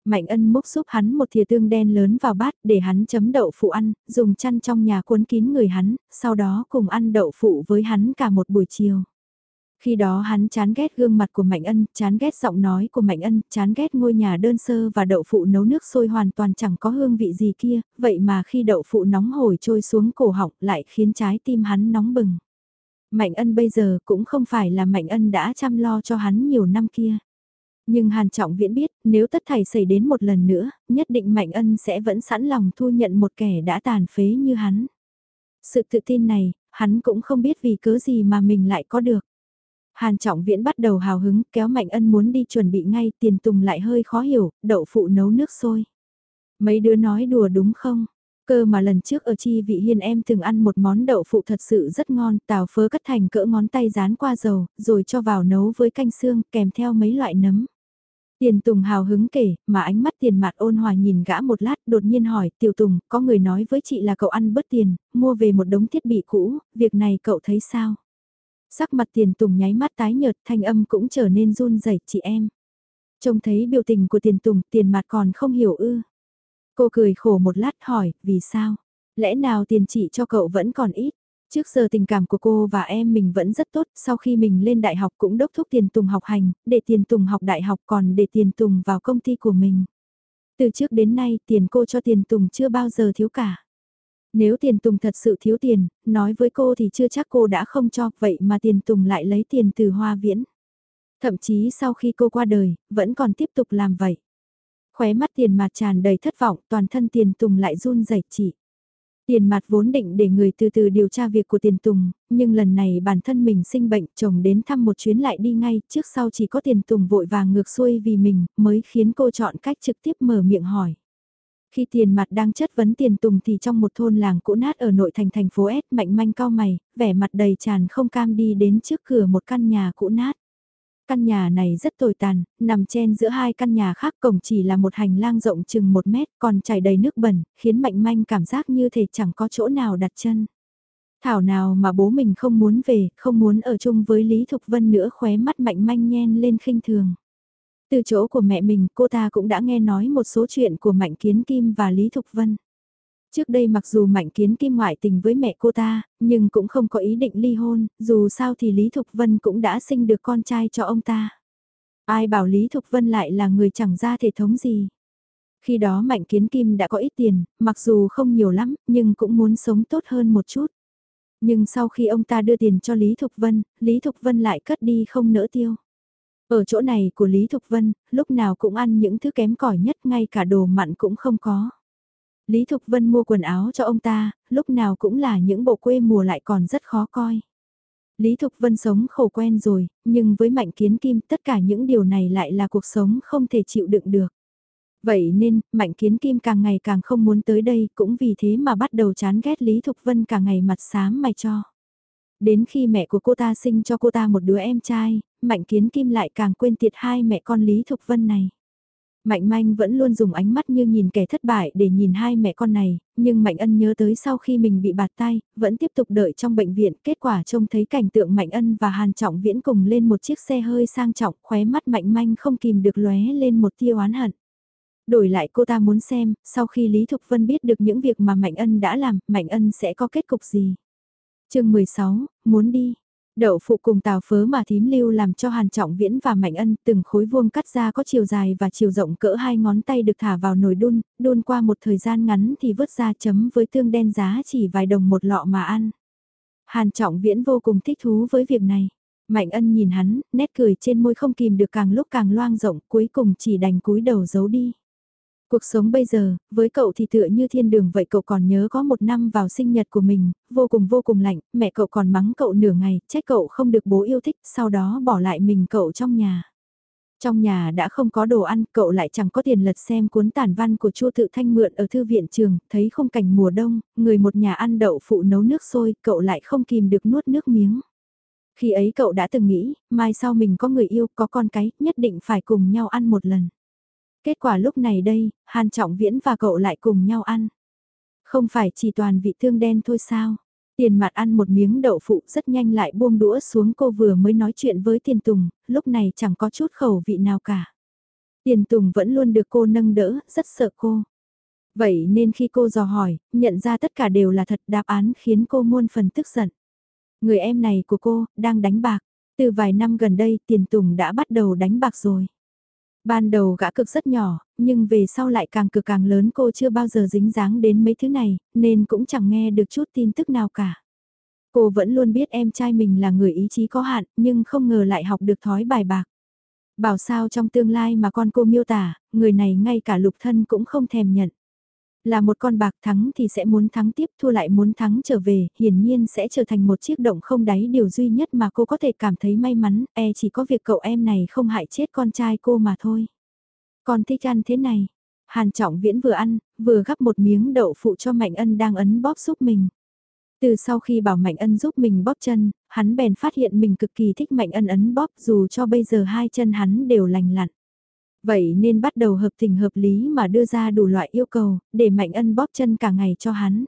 Mạnh ân múc giúp hắn một thìa tương đen lớn vào bát để hắn chấm đậu phụ ăn, dùng chăn trong nhà cuốn kín người hắn, sau đó cùng ăn đậu phụ với hắn cả một buổi chiều. Khi đó hắn chán ghét gương mặt của Mạnh Ân, chán ghét giọng nói của Mạnh Ân, chán ghét ngôi nhà đơn sơ và đậu phụ nấu nước sôi hoàn toàn chẳng có hương vị gì kia, vậy mà khi đậu phụ nóng hổi trôi xuống cổ họng lại khiến trái tim hắn nóng bừng. Mạnh Ân bây giờ cũng không phải là Mạnh Ân đã chăm lo cho hắn nhiều năm kia. Nhưng Hàn Trọng Viễn biết, nếu tất thảy xảy đến một lần nữa, nhất định Mạnh Ân sẽ vẫn sẵn lòng thu nhận một kẻ đã tàn phế như hắn. Sự tự tin này, hắn cũng không biết vì cớ gì mà mình lại có được. Hàn Trọng Viễn bắt đầu hào hứng, kéo Mạnh Ân muốn đi chuẩn bị ngay, tiền tùng lại hơi khó hiểu, đậu phụ nấu nước sôi. Mấy đứa nói đùa đúng không? Cơ mà lần trước ở chi vị hiên em từng ăn một món đậu phụ thật sự rất ngon, tào phớ cắt thành cỡ ngón tay dán qua dầu, rồi cho vào nấu với canh xương, kèm theo mấy loại nấm. Tiền Tùng hào hứng kể, mà ánh mắt tiền mặt ôn hòa nhìn gã một lát, đột nhiên hỏi, Tiểu Tùng, có người nói với chị là cậu ăn bớt tiền, mua về một đống thiết bị cũ, việc này cậu thấy sao? Sắc mặt tiền tùng nháy mắt tái nhợt thanh âm cũng trở nên run rẩy chị em. Trông thấy biểu tình của tiền tùng tiền mặt còn không hiểu ư. Cô cười khổ một lát hỏi, vì sao? Lẽ nào tiền chị cho cậu vẫn còn ít? Trước giờ tình cảm của cô và em mình vẫn rất tốt, sau khi mình lên đại học cũng đốc thúc tiền tùng học hành, để tiền tùng học đại học còn để tiền tùng vào công ty của mình. Từ trước đến nay tiền cô cho tiền tùng chưa bao giờ thiếu cả. Nếu tiền Tùng thật sự thiếu tiền, nói với cô thì chưa chắc cô đã không cho, vậy mà tiền Tùng lại lấy tiền từ hoa viễn. Thậm chí sau khi cô qua đời, vẫn còn tiếp tục làm vậy. Khóe mắt tiền mặt tràn đầy thất vọng, toàn thân tiền Tùng lại run rẩy chỉ. Tiền mặt vốn định để người từ từ điều tra việc của tiền Tùng, nhưng lần này bản thân mình sinh bệnh, chồng đến thăm một chuyến lại đi ngay, trước sau chỉ có tiền Tùng vội vàng ngược xuôi vì mình, mới khiến cô chọn cách trực tiếp mở miệng hỏi. Khi tiền mặt đang chất vấn tiền tùng thì trong một thôn làng cũ nát ở nội thành thành phố S mạnh manh cao mày, vẻ mặt đầy tràn không cam đi đến trước cửa một căn nhà cũ nát. Căn nhà này rất tồi tàn, nằm chen giữa hai căn nhà khác cổng chỉ là một hành lang rộng chừng một mét còn chảy đầy nước bẩn, khiến mạnh manh cảm giác như thể chẳng có chỗ nào đặt chân. Thảo nào mà bố mình không muốn về, không muốn ở chung với Lý Thục Vân nữa khóe mắt mạnh manh nhen lên khinh thường. Từ chỗ của mẹ mình, cô ta cũng đã nghe nói một số chuyện của Mạnh Kiến Kim và Lý Thục Vân. Trước đây mặc dù Mạnh Kiến Kim ngoại tình với mẹ cô ta, nhưng cũng không có ý định ly hôn, dù sao thì Lý Thục Vân cũng đã sinh được con trai cho ông ta. Ai bảo Lý Thục Vân lại là người chẳng ra thể thống gì. Khi đó Mạnh Kiến Kim đã có ít tiền, mặc dù không nhiều lắm, nhưng cũng muốn sống tốt hơn một chút. Nhưng sau khi ông ta đưa tiền cho Lý Thục Vân, Lý Thục Vân lại cất đi không nỡ tiêu. Ở chỗ này của Lý Thục Vân, lúc nào cũng ăn những thứ kém cỏi nhất ngay cả đồ mặn cũng không có. Lý Thục Vân mua quần áo cho ông ta, lúc nào cũng là những bộ quê mùa lại còn rất khó coi. Lý Thục Vân sống khổ quen rồi, nhưng với Mạnh Kiến Kim tất cả những điều này lại là cuộc sống không thể chịu đựng được. Vậy nên, Mạnh Kiến Kim càng ngày càng không muốn tới đây cũng vì thế mà bắt đầu chán ghét Lý Thục Vân cả ngày mặt xám mày cho. Đến khi mẹ của cô ta sinh cho cô ta một đứa em trai, Mạnh Kiến Kim lại càng quên tiệt hai mẹ con Lý Thục Vân này. Mạnh Manh vẫn luôn dùng ánh mắt như nhìn kẻ thất bại để nhìn hai mẹ con này, nhưng Mạnh Ân nhớ tới sau khi mình bị bạt tay, vẫn tiếp tục đợi trong bệnh viện, kết quả trông thấy cảnh tượng Mạnh Ân và Hàn Trọng Viễn cùng lên một chiếc xe hơi sang trọng, khóe mắt Mạnh Manh không kìm được lóe lên một tia oán hận. Đổi lại cô ta muốn xem, sau khi Lý Thục Vân biết được những việc mà Mạnh Ân đã làm, Mạnh Ân sẽ có kết cục gì chương 16, muốn đi. Đậu phụ cùng tàu phớ mà thím lưu làm cho Hàn Trọng Viễn và Mạnh Ân từng khối vuông cắt ra có chiều dài và chiều rộng cỡ hai ngón tay được thả vào nồi đun, đun qua một thời gian ngắn thì vớt ra chấm với tương đen giá chỉ vài đồng một lọ mà ăn. Hàn Trọng Viễn vô cùng thích thú với việc này. Mạnh Ân nhìn hắn, nét cười trên môi không kìm được càng lúc càng loang rộng cuối cùng chỉ đành cúi đầu giấu đi. Cuộc sống bây giờ, với cậu thì tựa như thiên đường vậy cậu còn nhớ có một năm vào sinh nhật của mình, vô cùng vô cùng lạnh, mẹ cậu còn mắng cậu nửa ngày, trách cậu không được bố yêu thích, sau đó bỏ lại mình cậu trong nhà. Trong nhà đã không có đồ ăn, cậu lại chẳng có tiền lật xem cuốn tản văn của Chu Tự Thanh mượn ở thư viện trường, thấy không cảnh mùa đông, người một nhà ăn đậu phụ nấu nước sôi, cậu lại không kìm được nuốt nước miếng. Khi ấy cậu đã từng nghĩ, mai sau mình có người yêu, có con cái, nhất định phải cùng nhau ăn một lần. Kết quả lúc này đây, Hàn Trọng Viễn và cậu lại cùng nhau ăn. Không phải chỉ toàn vị thương đen thôi sao? Tiền mặt ăn một miếng đậu phụ rất nhanh lại buông đũa xuống cô vừa mới nói chuyện với tiền tùng, lúc này chẳng có chút khẩu vị nào cả. Tiền tùng vẫn luôn được cô nâng đỡ, rất sợ cô. Vậy nên khi cô dò hỏi, nhận ra tất cả đều là thật đáp án khiến cô muôn phần tức giận. Người em này của cô, đang đánh bạc. Từ vài năm gần đây tiền tùng đã bắt đầu đánh bạc rồi. Ban đầu gã cực rất nhỏ, nhưng về sau lại càng cực càng lớn cô chưa bao giờ dính dáng đến mấy thứ này, nên cũng chẳng nghe được chút tin tức nào cả. Cô vẫn luôn biết em trai mình là người ý chí có hạn, nhưng không ngờ lại học được thói bài bạc. Bảo sao trong tương lai mà con cô miêu tả, người này ngay cả lục thân cũng không thèm nhận. Là một con bạc thắng thì sẽ muốn thắng tiếp thua lại muốn thắng trở về, hiển nhiên sẽ trở thành một chiếc động không đáy điều duy nhất mà cô có thể cảm thấy may mắn, e chỉ có việc cậu em này không hại chết con trai cô mà thôi. Con thích ăn thế này. Hàn Trọng Viễn vừa ăn, vừa gắp một miếng đậu phụ cho Mạnh Ân đang ấn bóp giúp mình. Từ sau khi bảo Mạnh Ân giúp mình bóp chân, hắn bèn phát hiện mình cực kỳ thích Mạnh Ân ấn bóp dù cho bây giờ hai chân hắn đều lành lặn. Vậy nên bắt đầu hợp tình hợp lý mà đưa ra đủ loại yêu cầu, để Mạnh Ân bóp chân cả ngày cho hắn.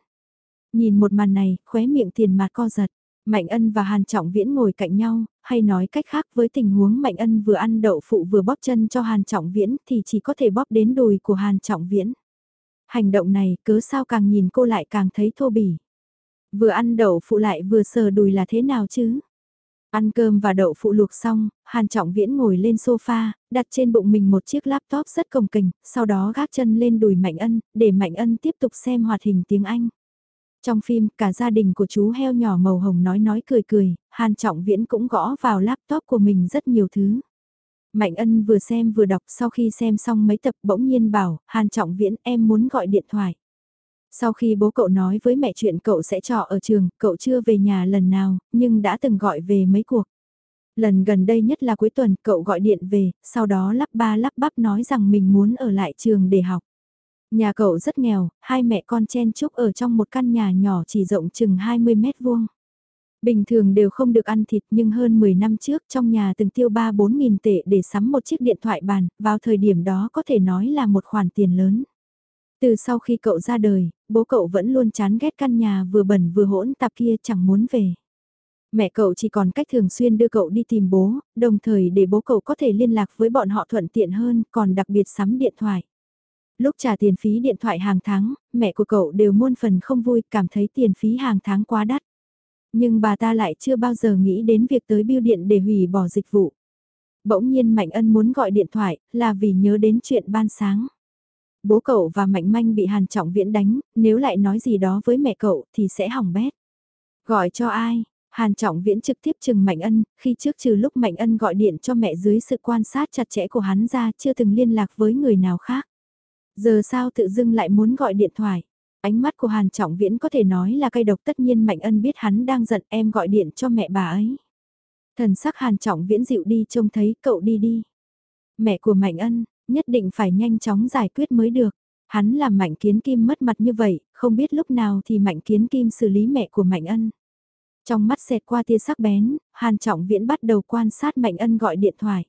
Nhìn một màn này, khóe miệng tiền mặt co giật. Mạnh Ân và Hàn Trọng Viễn ngồi cạnh nhau, hay nói cách khác với tình huống Mạnh Ân vừa ăn đậu phụ vừa bóp chân cho Hàn Trọng Viễn thì chỉ có thể bóp đến đùi của Hàn Trọng Viễn. Hành động này cứ sao càng nhìn cô lại càng thấy thô bỉ. Vừa ăn đậu phụ lại vừa sờ đùi là thế nào chứ? Ăn cơm và đậu phụ luộc xong, Hàn Trọng Viễn ngồi lên sofa, đặt trên bụng mình một chiếc laptop rất cồng kềnh, sau đó gác chân lên đùi Mạnh Ân, để Mạnh Ân tiếp tục xem hoạt hình tiếng Anh. Trong phim, cả gia đình của chú heo nhỏ màu hồng nói nói cười cười, Hàn Trọng Viễn cũng gõ vào laptop của mình rất nhiều thứ. Mạnh Ân vừa xem vừa đọc sau khi xem xong mấy tập bỗng nhiên bảo, Hàn Trọng Viễn em muốn gọi điện thoại. Sau khi bố cậu nói với mẹ chuyện cậu sẽ trọ ở trường, cậu chưa về nhà lần nào, nhưng đã từng gọi về mấy cuộc. Lần gần đây nhất là cuối tuần cậu gọi điện về, sau đó lắp ba lắp bắp nói rằng mình muốn ở lại trường để học. Nhà cậu rất nghèo, hai mẹ con chen chúc ở trong một căn nhà nhỏ chỉ rộng chừng 20 mét vuông. Bình thường đều không được ăn thịt nhưng hơn 10 năm trước trong nhà từng tiêu 3-4 nghìn tệ để sắm một chiếc điện thoại bàn, vào thời điểm đó có thể nói là một khoản tiền lớn. Từ sau khi cậu ra đời, bố cậu vẫn luôn chán ghét căn nhà vừa bẩn vừa hỗn tạp kia chẳng muốn về. Mẹ cậu chỉ còn cách thường xuyên đưa cậu đi tìm bố, đồng thời để bố cậu có thể liên lạc với bọn họ thuận tiện hơn, còn đặc biệt sắm điện thoại. Lúc trả tiền phí điện thoại hàng tháng, mẹ của cậu đều muôn phần không vui, cảm thấy tiền phí hàng tháng quá đắt. Nhưng bà ta lại chưa bao giờ nghĩ đến việc tới bưu điện để hủy bỏ dịch vụ. Bỗng nhiên Mạnh Ân muốn gọi điện thoại, là vì nhớ đến chuyện ban sáng bố cậu và Mạnh Manh bị Hàn Trọng Viễn đánh, nếu lại nói gì đó với mẹ cậu thì sẽ hỏng bét. Gọi cho ai? Hàn Trọng Viễn trực tiếp chừng Mạnh Ân, khi trước trừ lúc Mạnh Ân gọi điện cho mẹ dưới sự quan sát chặt chẽ của hắn ra chưa từng liên lạc với người nào khác. Giờ sao tự dưng lại muốn gọi điện thoại? Ánh mắt của Hàn Trọng Viễn có thể nói là cay độc tất nhiên Mạnh Ân biết hắn đang giận em gọi điện cho mẹ bà ấy. Thần sắc Hàn Trọng Viễn dịu đi trông thấy cậu đi đi. Mẹ của Mạnh Ân, nhất định phải nhanh chóng giải quyết mới được. Hắn làm Mạnh Kiến Kim mất mặt như vậy, không biết lúc nào thì Mạnh Kiến Kim xử lý mẹ của Mạnh Ân. Trong mắt xẹt qua tia sắc bén, Hàn Trọng Viễn bắt đầu quan sát Mạnh Ân gọi điện thoại.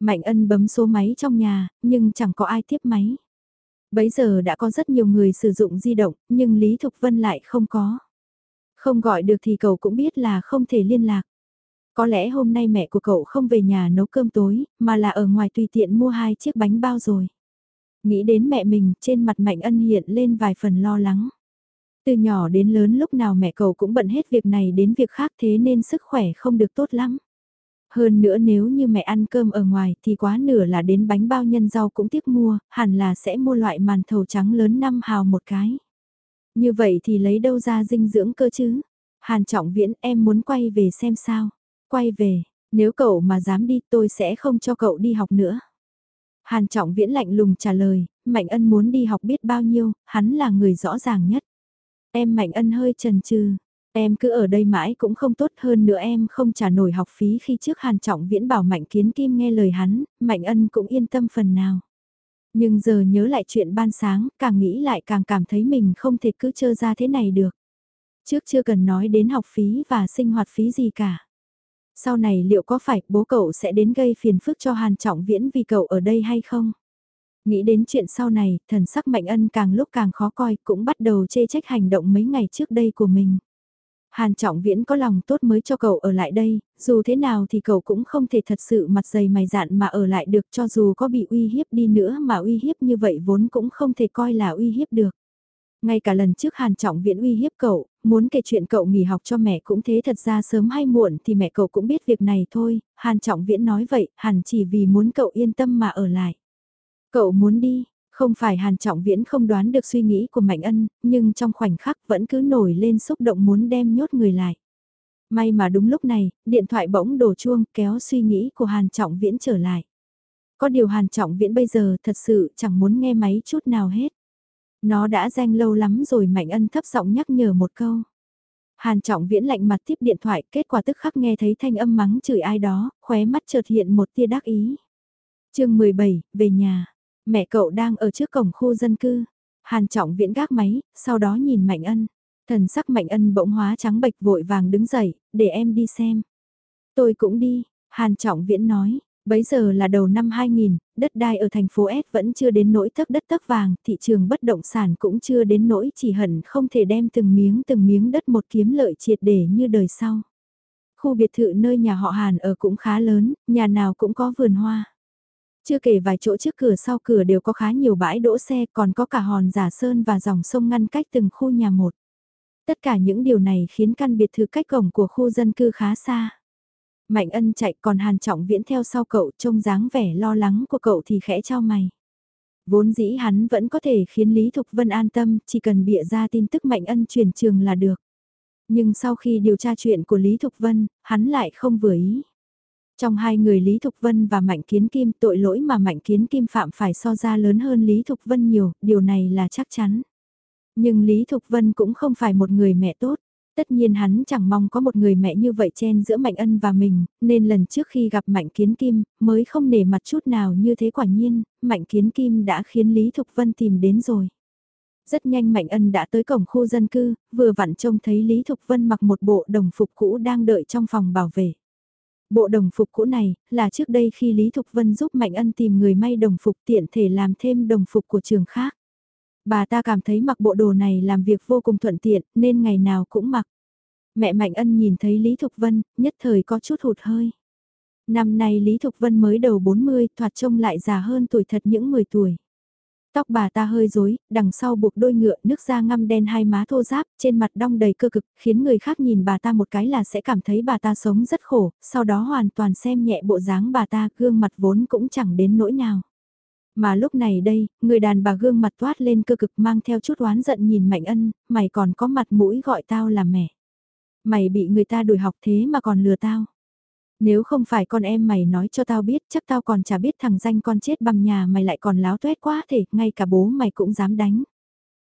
Mạnh Ân bấm số máy trong nhà, nhưng chẳng có ai tiếp máy. Bấy giờ đã có rất nhiều người sử dụng di động, nhưng Lý Thục Vân lại không có. Không gọi được thì cậu cũng biết là không thể liên lạc. Có lẽ hôm nay mẹ của cậu không về nhà nấu cơm tối, mà là ở ngoài tùy tiện mua hai chiếc bánh bao rồi. Nghĩ đến mẹ mình, trên mặt Mạnh Ân hiện lên vài phần lo lắng. Từ nhỏ đến lớn lúc nào mẹ cậu cũng bận hết việc này đến việc khác thế nên sức khỏe không được tốt lắm. Hơn nữa nếu như mẹ ăn cơm ở ngoài thì quá nửa là đến bánh bao nhân rau cũng tiếc mua, hẳn là sẽ mua loại màn thầu trắng lớn 5 hào một cái. Như vậy thì lấy đâu ra dinh dưỡng cơ chứ? Hàn Trọng Viễn em muốn quay về xem sao quay về, nếu cậu mà dám đi tôi sẽ không cho cậu đi học nữa. Hàn Trọng Viễn lạnh lùng trả lời, Mạnh Ân muốn đi học biết bao nhiêu, hắn là người rõ ràng nhất. Em Mạnh Ân hơi chần chừ, em cứ ở đây mãi cũng không tốt hơn nữa em không trả nổi học phí khi trước Hàn Trọng Viễn bảo Mạnh Kiến Kim nghe lời hắn, Mạnh Ân cũng yên tâm phần nào. Nhưng giờ nhớ lại chuyện ban sáng, càng nghĩ lại càng cảm thấy mình không thể cứ trơ ra thế này được. Trước chưa cần nói đến học phí và sinh hoạt phí gì cả. Sau này liệu có phải bố cậu sẽ đến gây phiền phức cho Hàn Trọng Viễn vì cậu ở đây hay không? Nghĩ đến chuyện sau này, thần sắc Mạnh Ân càng lúc càng khó coi cũng bắt đầu chê trách hành động mấy ngày trước đây của mình. Hàn Trọng Viễn có lòng tốt mới cho cậu ở lại đây, dù thế nào thì cậu cũng không thể thật sự mặt dày mày dạn mà ở lại được cho dù có bị uy hiếp đi nữa mà uy hiếp như vậy vốn cũng không thể coi là uy hiếp được. Ngay cả lần trước Hàn Trọng Viễn uy hiếp cậu, muốn kể chuyện cậu nghỉ học cho mẹ cũng thế thật ra sớm hay muộn thì mẹ cậu cũng biết việc này thôi, Hàn Trọng Viễn nói vậy, hẳn chỉ vì muốn cậu yên tâm mà ở lại. Cậu muốn đi, không phải Hàn Trọng Viễn không đoán được suy nghĩ của Mạnh Ân, nhưng trong khoảnh khắc vẫn cứ nổi lên xúc động muốn đem nhốt người lại. May mà đúng lúc này, điện thoại bỗng đổ chuông kéo suy nghĩ của Hàn Trọng Viễn trở lại. Có điều Hàn Trọng Viễn bây giờ thật sự chẳng muốn nghe máy chút nào hết. Nó đã danh lâu lắm rồi Mạnh Ân thấp giọng nhắc nhở một câu. Hàn Trọng Viễn lạnh mặt tiếp điện thoại, kết quả tức khắc nghe thấy thanh âm mắng chửi ai đó, khóe mắt chợt hiện một tia đắc ý. chương 17, về nhà. Mẹ cậu đang ở trước cổng khu dân cư. Hàn Trọng Viễn gác máy, sau đó nhìn Mạnh Ân. Thần sắc Mạnh Ân bỗng hóa trắng bệch vội vàng đứng dậy, để em đi xem. Tôi cũng đi, Hàn Trọng Viễn nói. Bấy giờ là đầu năm 2000, đất đai ở thành phố S vẫn chưa đến nỗi thấp đất tấc vàng, thị trường bất động sản cũng chưa đến nỗi chỉ hận không thể đem từng miếng từng miếng đất một kiếm lợi triệt để như đời sau. Khu biệt thự nơi nhà họ Hàn ở cũng khá lớn, nhà nào cũng có vườn hoa. Chưa kể vài chỗ trước cửa sau cửa đều có khá nhiều bãi đỗ xe còn có cả hòn giả sơn và dòng sông ngăn cách từng khu nhà một. Tất cả những điều này khiến căn biệt thự cách cổng của khu dân cư khá xa. Mạnh ân chạy còn Hàn Trọng Viễn theo sau cậu trông dáng vẻ lo lắng của cậu thì khẽ trao mày. Vốn dĩ hắn vẫn có thể khiến Lý Thục Vân an tâm, chỉ cần bịa ra tin tức Mạnh ân chuyển trường là được. Nhưng sau khi điều tra chuyện của Lý Thục Vân, hắn lại không vừa ý. Trong hai người Lý Thục Vân và Mạnh Kiến Kim tội lỗi mà Mạnh Kiến Kim phạm phải so ra lớn hơn Lý Thục Vân nhiều, điều này là chắc chắn. Nhưng Lý Thục Vân cũng không phải một người mẹ tốt. Tất nhiên hắn chẳng mong có một người mẹ như vậy chen giữa Mạnh Ân và mình, nên lần trước khi gặp Mạnh Kiến Kim, mới không nể mặt chút nào như thế quả nhiên, Mạnh Kiến Kim đã khiến Lý Thục Vân tìm đến rồi. Rất nhanh Mạnh Ân đã tới cổng khu dân cư, vừa vặn trông thấy Lý Thục Vân mặc một bộ đồng phục cũ đang đợi trong phòng bảo vệ. Bộ đồng phục cũ này, là trước đây khi Lý Thục Vân giúp Mạnh Ân tìm người may đồng phục tiện thể làm thêm đồng phục của trường khác. Bà ta cảm thấy mặc bộ đồ này làm việc vô cùng thuận tiện, nên ngày nào cũng mặc. Mẹ Mạnh Ân nhìn thấy Lý Thục Vân, nhất thời có chút hụt hơi. Năm nay Lý Thục Vân mới đầu 40, thoạt trông lại già hơn tuổi thật những 10 tuổi. Tóc bà ta hơi rối, đằng sau buộc đôi ngựa nước da ngăm đen hai má thô ráp, trên mặt đong đầy cơ cực, khiến người khác nhìn bà ta một cái là sẽ cảm thấy bà ta sống rất khổ, sau đó hoàn toàn xem nhẹ bộ dáng bà ta, gương mặt vốn cũng chẳng đến nỗi nào. Mà lúc này đây, người đàn bà gương mặt toát lên cơ cực mang theo chút oán giận nhìn Mạnh Ân, mày còn có mặt mũi gọi tao là mẹ. Mày bị người ta đuổi học thế mà còn lừa tao. Nếu không phải con em mày nói cho tao biết chắc tao còn chả biết thằng danh con chết bằng nhà mày lại còn láo tuét quá thể, ngay cả bố mày cũng dám đánh.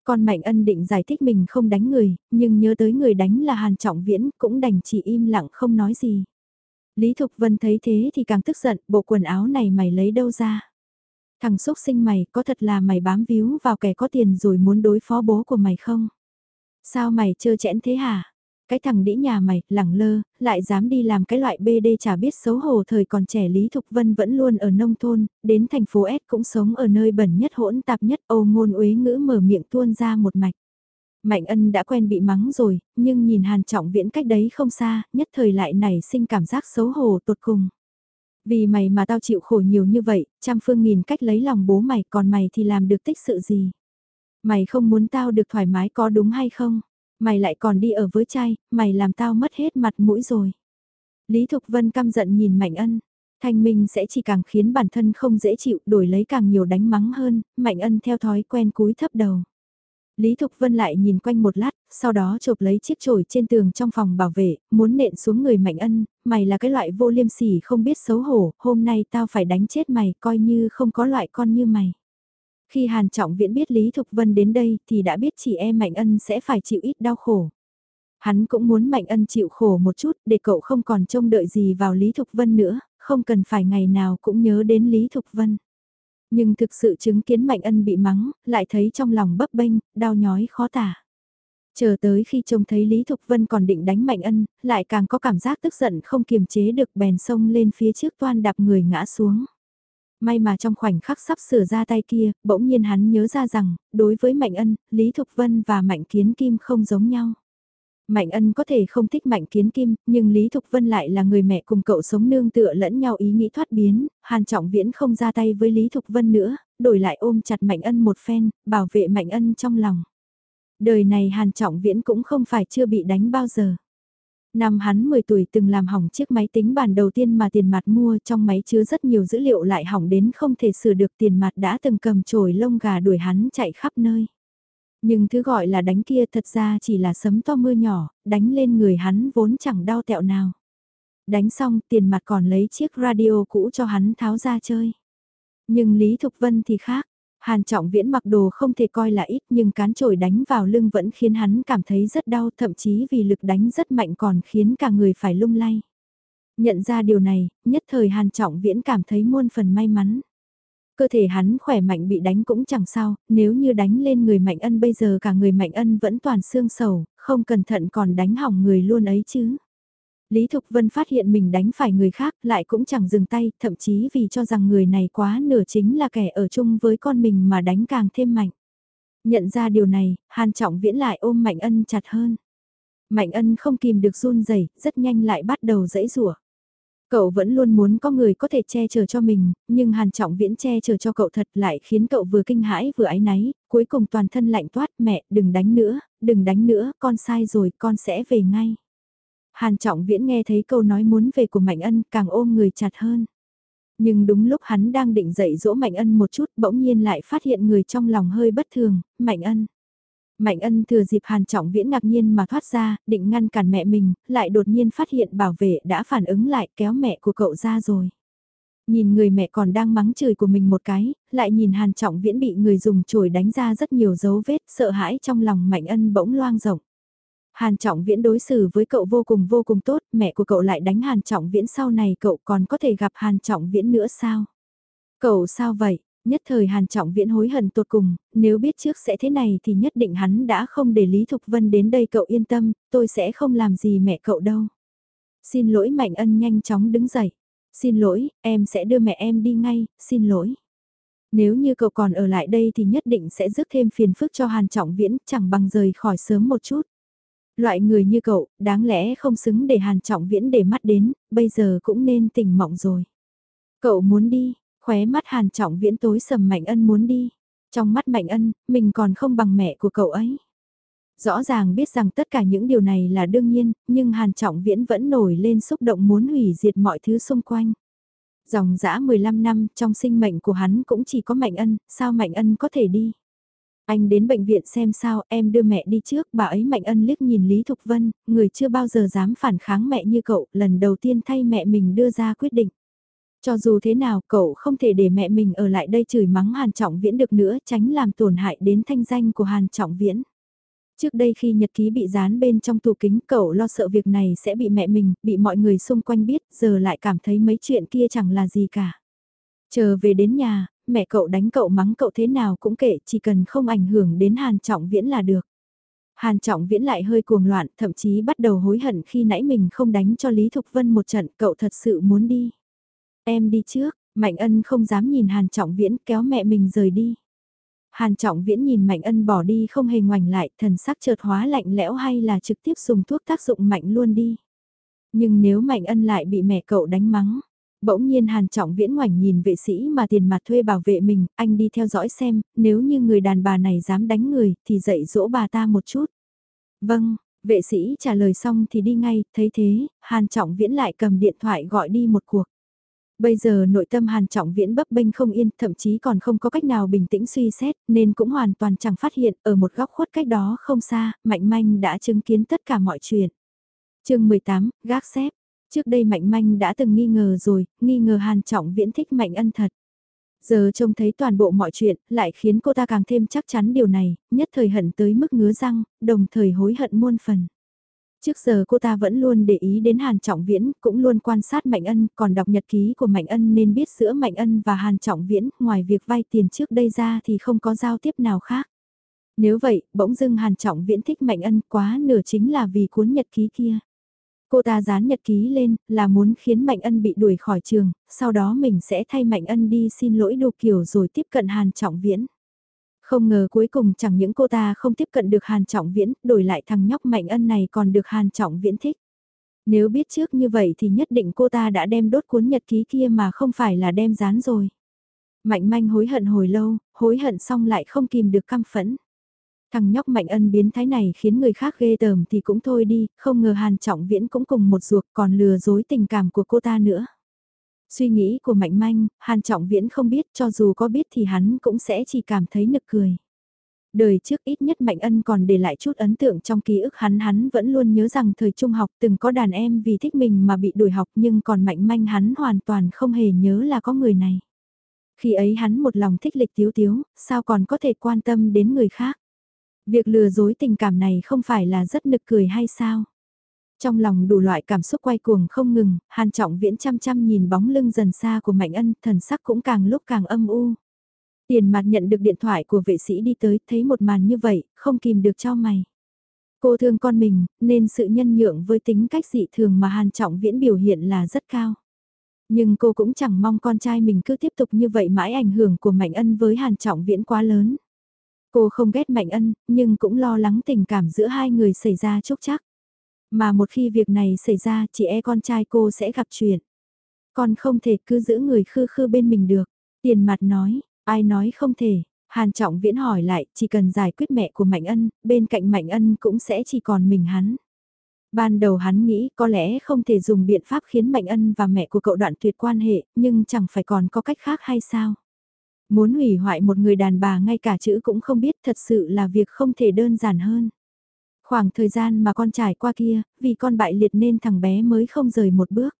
Con Mạnh Ân định giải thích mình không đánh người, nhưng nhớ tới người đánh là Hàn Trọng Viễn cũng đành chỉ im lặng không nói gì. Lý Thục Vân thấy thế thì càng tức giận, bộ quần áo này mày lấy đâu ra? Thằng xúc sinh mày có thật là mày bám víu vào kẻ có tiền rồi muốn đối phó bố của mày không? Sao mày trơ chẽn thế hả? Cái thằng đĩ nhà mày, lẳng lơ, lại dám đi làm cái loại BD chả biết xấu hổ thời còn trẻ Lý Thục Vân vẫn luôn ở nông thôn, đến thành phố S cũng sống ở nơi bẩn nhất hỗn tạp nhất âu ngôn uế ngữ mở miệng tuôn ra một mạch. Mạnh ân đã quen bị mắng rồi, nhưng nhìn Hàn Trọng Viễn cách đấy không xa, nhất thời lại nảy sinh cảm giác xấu hổ tột cùng. Vì mày mà tao chịu khổ nhiều như vậy, trăm phương nghìn cách lấy lòng bố mày còn mày thì làm được tích sự gì. Mày không muốn tao được thoải mái có đúng hay không? Mày lại còn đi ở với trai, mày làm tao mất hết mặt mũi rồi. Lý Thục Vân căm giận nhìn Mạnh Ân. Thanh Minh sẽ chỉ càng khiến bản thân không dễ chịu, đổi lấy càng nhiều đánh mắng hơn, Mạnh Ân theo thói quen cúi thấp đầu. Lý Thục Vân lại nhìn quanh một lát, sau đó chộp lấy chiếc chổi trên tường trong phòng bảo vệ, muốn nện xuống người Mạnh Ân, mày là cái loại vô liêm sỉ không biết xấu hổ, hôm nay tao phải đánh chết mày coi như không có loại con như mày. Khi Hàn Trọng Viễn biết Lý Thục Vân đến đây thì đã biết chị em Mạnh Ân sẽ phải chịu ít đau khổ. Hắn cũng muốn Mạnh Ân chịu khổ một chút để cậu không còn trông đợi gì vào Lý Thục Vân nữa, không cần phải ngày nào cũng nhớ đến Lý Thục Vân. Nhưng thực sự chứng kiến Mạnh Ân bị mắng, lại thấy trong lòng bấp bênh, đau nhói khó tả. Chờ tới khi trông thấy Lý Thục Vân còn định đánh Mạnh Ân, lại càng có cảm giác tức giận không kiềm chế được bèn sông lên phía trước toan đạp người ngã xuống. May mà trong khoảnh khắc sắp sửa ra tay kia, bỗng nhiên hắn nhớ ra rằng, đối với Mạnh Ân, Lý Thục Vân và Mạnh Kiến Kim không giống nhau. Mạnh ân có thể không thích mạnh kiến kim, nhưng Lý Thục Vân lại là người mẹ cùng cậu sống nương tựa lẫn nhau ý nghĩ thoát biến, Hàn Trọng Viễn không ra tay với Lý Thục Vân nữa, đổi lại ôm chặt Mạnh ân một phen, bảo vệ Mạnh ân trong lòng. Đời này Hàn Trọng Viễn cũng không phải chưa bị đánh bao giờ. Năm hắn 10 tuổi từng làm hỏng chiếc máy tính bàn đầu tiên mà tiền mặt mua trong máy chứa rất nhiều dữ liệu lại hỏng đến không thể sửa được tiền mặt đã từng cầm chổi lông gà đuổi hắn chạy khắp nơi. Nhưng thứ gọi là đánh kia thật ra chỉ là sấm to mưa nhỏ, đánh lên người hắn vốn chẳng đau tẹo nào. Đánh xong tiền mặt còn lấy chiếc radio cũ cho hắn tháo ra chơi. Nhưng Lý Thục Vân thì khác, Hàn Trọng Viễn mặc đồ không thể coi là ít nhưng cán trổi đánh vào lưng vẫn khiến hắn cảm thấy rất đau thậm chí vì lực đánh rất mạnh còn khiến cả người phải lung lay. Nhận ra điều này, nhất thời Hàn Trọng Viễn cảm thấy muôn phần may mắn. Cơ thể hắn khỏe mạnh bị đánh cũng chẳng sao, nếu như đánh lên người Mạnh Ân bây giờ cả người Mạnh Ân vẫn toàn xương sầu, không cẩn thận còn đánh hỏng người luôn ấy chứ. Lý Thục Vân phát hiện mình đánh phải người khác lại cũng chẳng dừng tay, thậm chí vì cho rằng người này quá nửa chính là kẻ ở chung với con mình mà đánh càng thêm mạnh. Nhận ra điều này, Hàn Trọng Viễn lại ôm Mạnh Ân chặt hơn. Mạnh Ân không kìm được run rẩy, rất nhanh lại bắt đầu dẫy rủa. Cậu vẫn luôn muốn có người có thể che chở cho mình, nhưng Hàn Trọng Viễn che chở cho cậu thật lại khiến cậu vừa kinh hãi vừa áy náy, cuối cùng toàn thân lạnh toát mẹ đừng đánh nữa, đừng đánh nữa, con sai rồi, con sẽ về ngay. Hàn Trọng Viễn nghe thấy câu nói muốn về của Mạnh Ân càng ôm người chặt hơn. Nhưng đúng lúc hắn đang định dậy dỗ Mạnh Ân một chút bỗng nhiên lại phát hiện người trong lòng hơi bất thường, Mạnh Ân. Mạnh ân thừa dịp Hàn Trọng Viễn ngạc nhiên mà thoát ra, định ngăn cản mẹ mình, lại đột nhiên phát hiện bảo vệ đã phản ứng lại kéo mẹ của cậu ra rồi. Nhìn người mẹ còn đang mắng chửi của mình một cái, lại nhìn Hàn Trọng Viễn bị người dùng chổi đánh ra rất nhiều dấu vết sợ hãi trong lòng Mạnh ân bỗng loang rộng. Hàn Trọng Viễn đối xử với cậu vô cùng vô cùng tốt, mẹ của cậu lại đánh Hàn Trọng Viễn sau này cậu còn có thể gặp Hàn Trọng Viễn nữa sao? Cậu sao vậy? Nhất thời Hàn Trọng Viễn hối hận tột cùng, nếu biết trước sẽ thế này thì nhất định hắn đã không để Lý Thục Vân đến đây cậu yên tâm, tôi sẽ không làm gì mẹ cậu đâu. Xin lỗi Mạnh Ân nhanh chóng đứng dậy. Xin lỗi, em sẽ đưa mẹ em đi ngay, xin lỗi. Nếu như cậu còn ở lại đây thì nhất định sẽ rước thêm phiền phức cho Hàn Trọng Viễn, chẳng bằng rời khỏi sớm một chút. Loại người như cậu, đáng lẽ không xứng để Hàn Trọng Viễn để mắt đến, bây giờ cũng nên tỉnh mộng rồi. Cậu muốn đi, Khóe mắt Hàn Trọng Viễn tối sầm Mạnh Ân muốn đi. Trong mắt Mạnh Ân, mình còn không bằng mẹ của cậu ấy. Rõ ràng biết rằng tất cả những điều này là đương nhiên, nhưng Hàn Trọng Viễn vẫn nổi lên xúc động muốn hủy diệt mọi thứ xung quanh. Dòng dã 15 năm trong sinh mệnh của hắn cũng chỉ có Mạnh Ân, sao Mạnh Ân có thể đi? Anh đến bệnh viện xem sao, em đưa mẹ đi trước, bà ấy Mạnh Ân liếc nhìn Lý Thục Vân, người chưa bao giờ dám phản kháng mẹ như cậu, lần đầu tiên thay mẹ mình đưa ra quyết định. Cho dù thế nào cậu không thể để mẹ mình ở lại đây chửi mắng Hàn Trọng Viễn được nữa tránh làm tổn hại đến thanh danh của Hàn Trọng Viễn. Trước đây khi nhật ký bị dán bên trong tủ kính cậu lo sợ việc này sẽ bị mẹ mình, bị mọi người xung quanh biết, giờ lại cảm thấy mấy chuyện kia chẳng là gì cả. Chờ về đến nhà, mẹ cậu đánh cậu mắng cậu thế nào cũng kệ, chỉ cần không ảnh hưởng đến Hàn Trọng Viễn là được. Hàn Trọng Viễn lại hơi cuồng loạn, thậm chí bắt đầu hối hận khi nãy mình không đánh cho Lý Thục Vân một trận, cậu thật sự muốn đi. Em đi trước, Mạnh Ân không dám nhìn Hàn Trọng Viễn kéo mẹ mình rời đi. Hàn Trọng Viễn nhìn Mạnh Ân bỏ đi không hề ngoảnh lại, thần sắc chợt hóa lạnh lẽo hay là trực tiếp dùng thuốc tác dụng mạnh luôn đi. Nhưng nếu Mạnh Ân lại bị mẹ cậu đánh mắng, bỗng nhiên Hàn Trọng Viễn ngoảnh nhìn vệ sĩ mà tiền mặt thuê bảo vệ mình, anh đi theo dõi xem, nếu như người đàn bà này dám đánh người thì dạy dỗ bà ta một chút. Vâng, vệ sĩ trả lời xong thì đi ngay, thấy thế, Hàn Trọng Viễn lại cầm điện thoại gọi đi một cuộc. Bây giờ nội tâm Hàn Trọng Viễn bấp bênh không yên, thậm chí còn không có cách nào bình tĩnh suy xét, nên cũng hoàn toàn chẳng phát hiện, ở một góc khuất cách đó không xa, Mạnh Manh đã chứng kiến tất cả mọi chuyện. chương 18, gác xếp. Trước đây Mạnh Manh đã từng nghi ngờ rồi, nghi ngờ Hàn Trọng Viễn thích Mạnh Ân thật. Giờ trông thấy toàn bộ mọi chuyện, lại khiến cô ta càng thêm chắc chắn điều này, nhất thời hận tới mức ngứa răng, đồng thời hối hận muôn phần. Trước giờ cô ta vẫn luôn để ý đến Hàn Trọng Viễn, cũng luôn quan sát Mạnh Ân, còn đọc nhật ký của Mạnh Ân nên biết giữa Mạnh Ân và Hàn Trọng Viễn, ngoài việc vay tiền trước đây ra thì không có giao tiếp nào khác. Nếu vậy, bỗng dưng Hàn Trọng Viễn thích Mạnh Ân quá nửa chính là vì cuốn nhật ký kia. Cô ta dán nhật ký lên là muốn khiến Mạnh Ân bị đuổi khỏi trường, sau đó mình sẽ thay Mạnh Ân đi xin lỗi đồ kiểu rồi tiếp cận Hàn Trọng Viễn. Không ngờ cuối cùng chẳng những cô ta không tiếp cận được Hàn Trọng Viễn, đổi lại thằng nhóc Mạnh Ân này còn được Hàn Trọng Viễn thích. Nếu biết trước như vậy thì nhất định cô ta đã đem đốt cuốn nhật ký kia mà không phải là đem dán rồi. Mạnh manh hối hận hồi lâu, hối hận xong lại không kìm được căm phẫn. Thằng nhóc mạnh ân biến thái này khiến người khác ghê tởm thì cũng thôi đi, không ngờ Hàn Trọng Viễn cũng cùng một ruột còn lừa dối tình cảm của cô ta nữa. Suy nghĩ của Mạnh Manh, Hàn Trọng Viễn không biết cho dù có biết thì hắn cũng sẽ chỉ cảm thấy nực cười. Đời trước ít nhất Mạnh Ân còn để lại chút ấn tượng trong ký ức hắn hắn vẫn luôn nhớ rằng thời trung học từng có đàn em vì thích mình mà bị đuổi học nhưng còn Mạnh Manh hắn hoàn toàn không hề nhớ là có người này. Khi ấy hắn một lòng thích lịch tiếu tiếu, sao còn có thể quan tâm đến người khác. Việc lừa dối tình cảm này không phải là rất nực cười hay sao? Trong lòng đủ loại cảm xúc quay cuồng không ngừng, Hàn Trọng Viễn chăm chăm nhìn bóng lưng dần xa của Mạnh Ân, thần sắc cũng càng lúc càng âm u. Tiền mặt nhận được điện thoại của vệ sĩ đi tới, thấy một màn như vậy, không kìm được cho mày. Cô thương con mình, nên sự nhân nhượng với tính cách dị thường mà Hàn Trọng Viễn biểu hiện là rất cao. Nhưng cô cũng chẳng mong con trai mình cứ tiếp tục như vậy mãi ảnh hưởng của Mạnh Ân với Hàn Trọng Viễn quá lớn. Cô không ghét Mạnh Ân, nhưng cũng lo lắng tình cảm giữa hai người xảy ra chốc chắc. Mà một khi việc này xảy ra chị e con trai cô sẽ gặp chuyện. Con không thể cứ giữ người khư khư bên mình được. Tiền mặt nói, ai nói không thể. Hàn Trọng Viễn hỏi lại, chỉ cần giải quyết mẹ của Mạnh Ân, bên cạnh Mạnh Ân cũng sẽ chỉ còn mình hắn. Ban đầu hắn nghĩ có lẽ không thể dùng biện pháp khiến Mạnh Ân và mẹ của cậu đoạn tuyệt quan hệ, nhưng chẳng phải còn có cách khác hay sao? Muốn hủy hoại một người đàn bà ngay cả chữ cũng không biết thật sự là việc không thể đơn giản hơn. Khoảng thời gian mà con trải qua kia, vì con bại liệt nên thằng bé mới không rời một bước.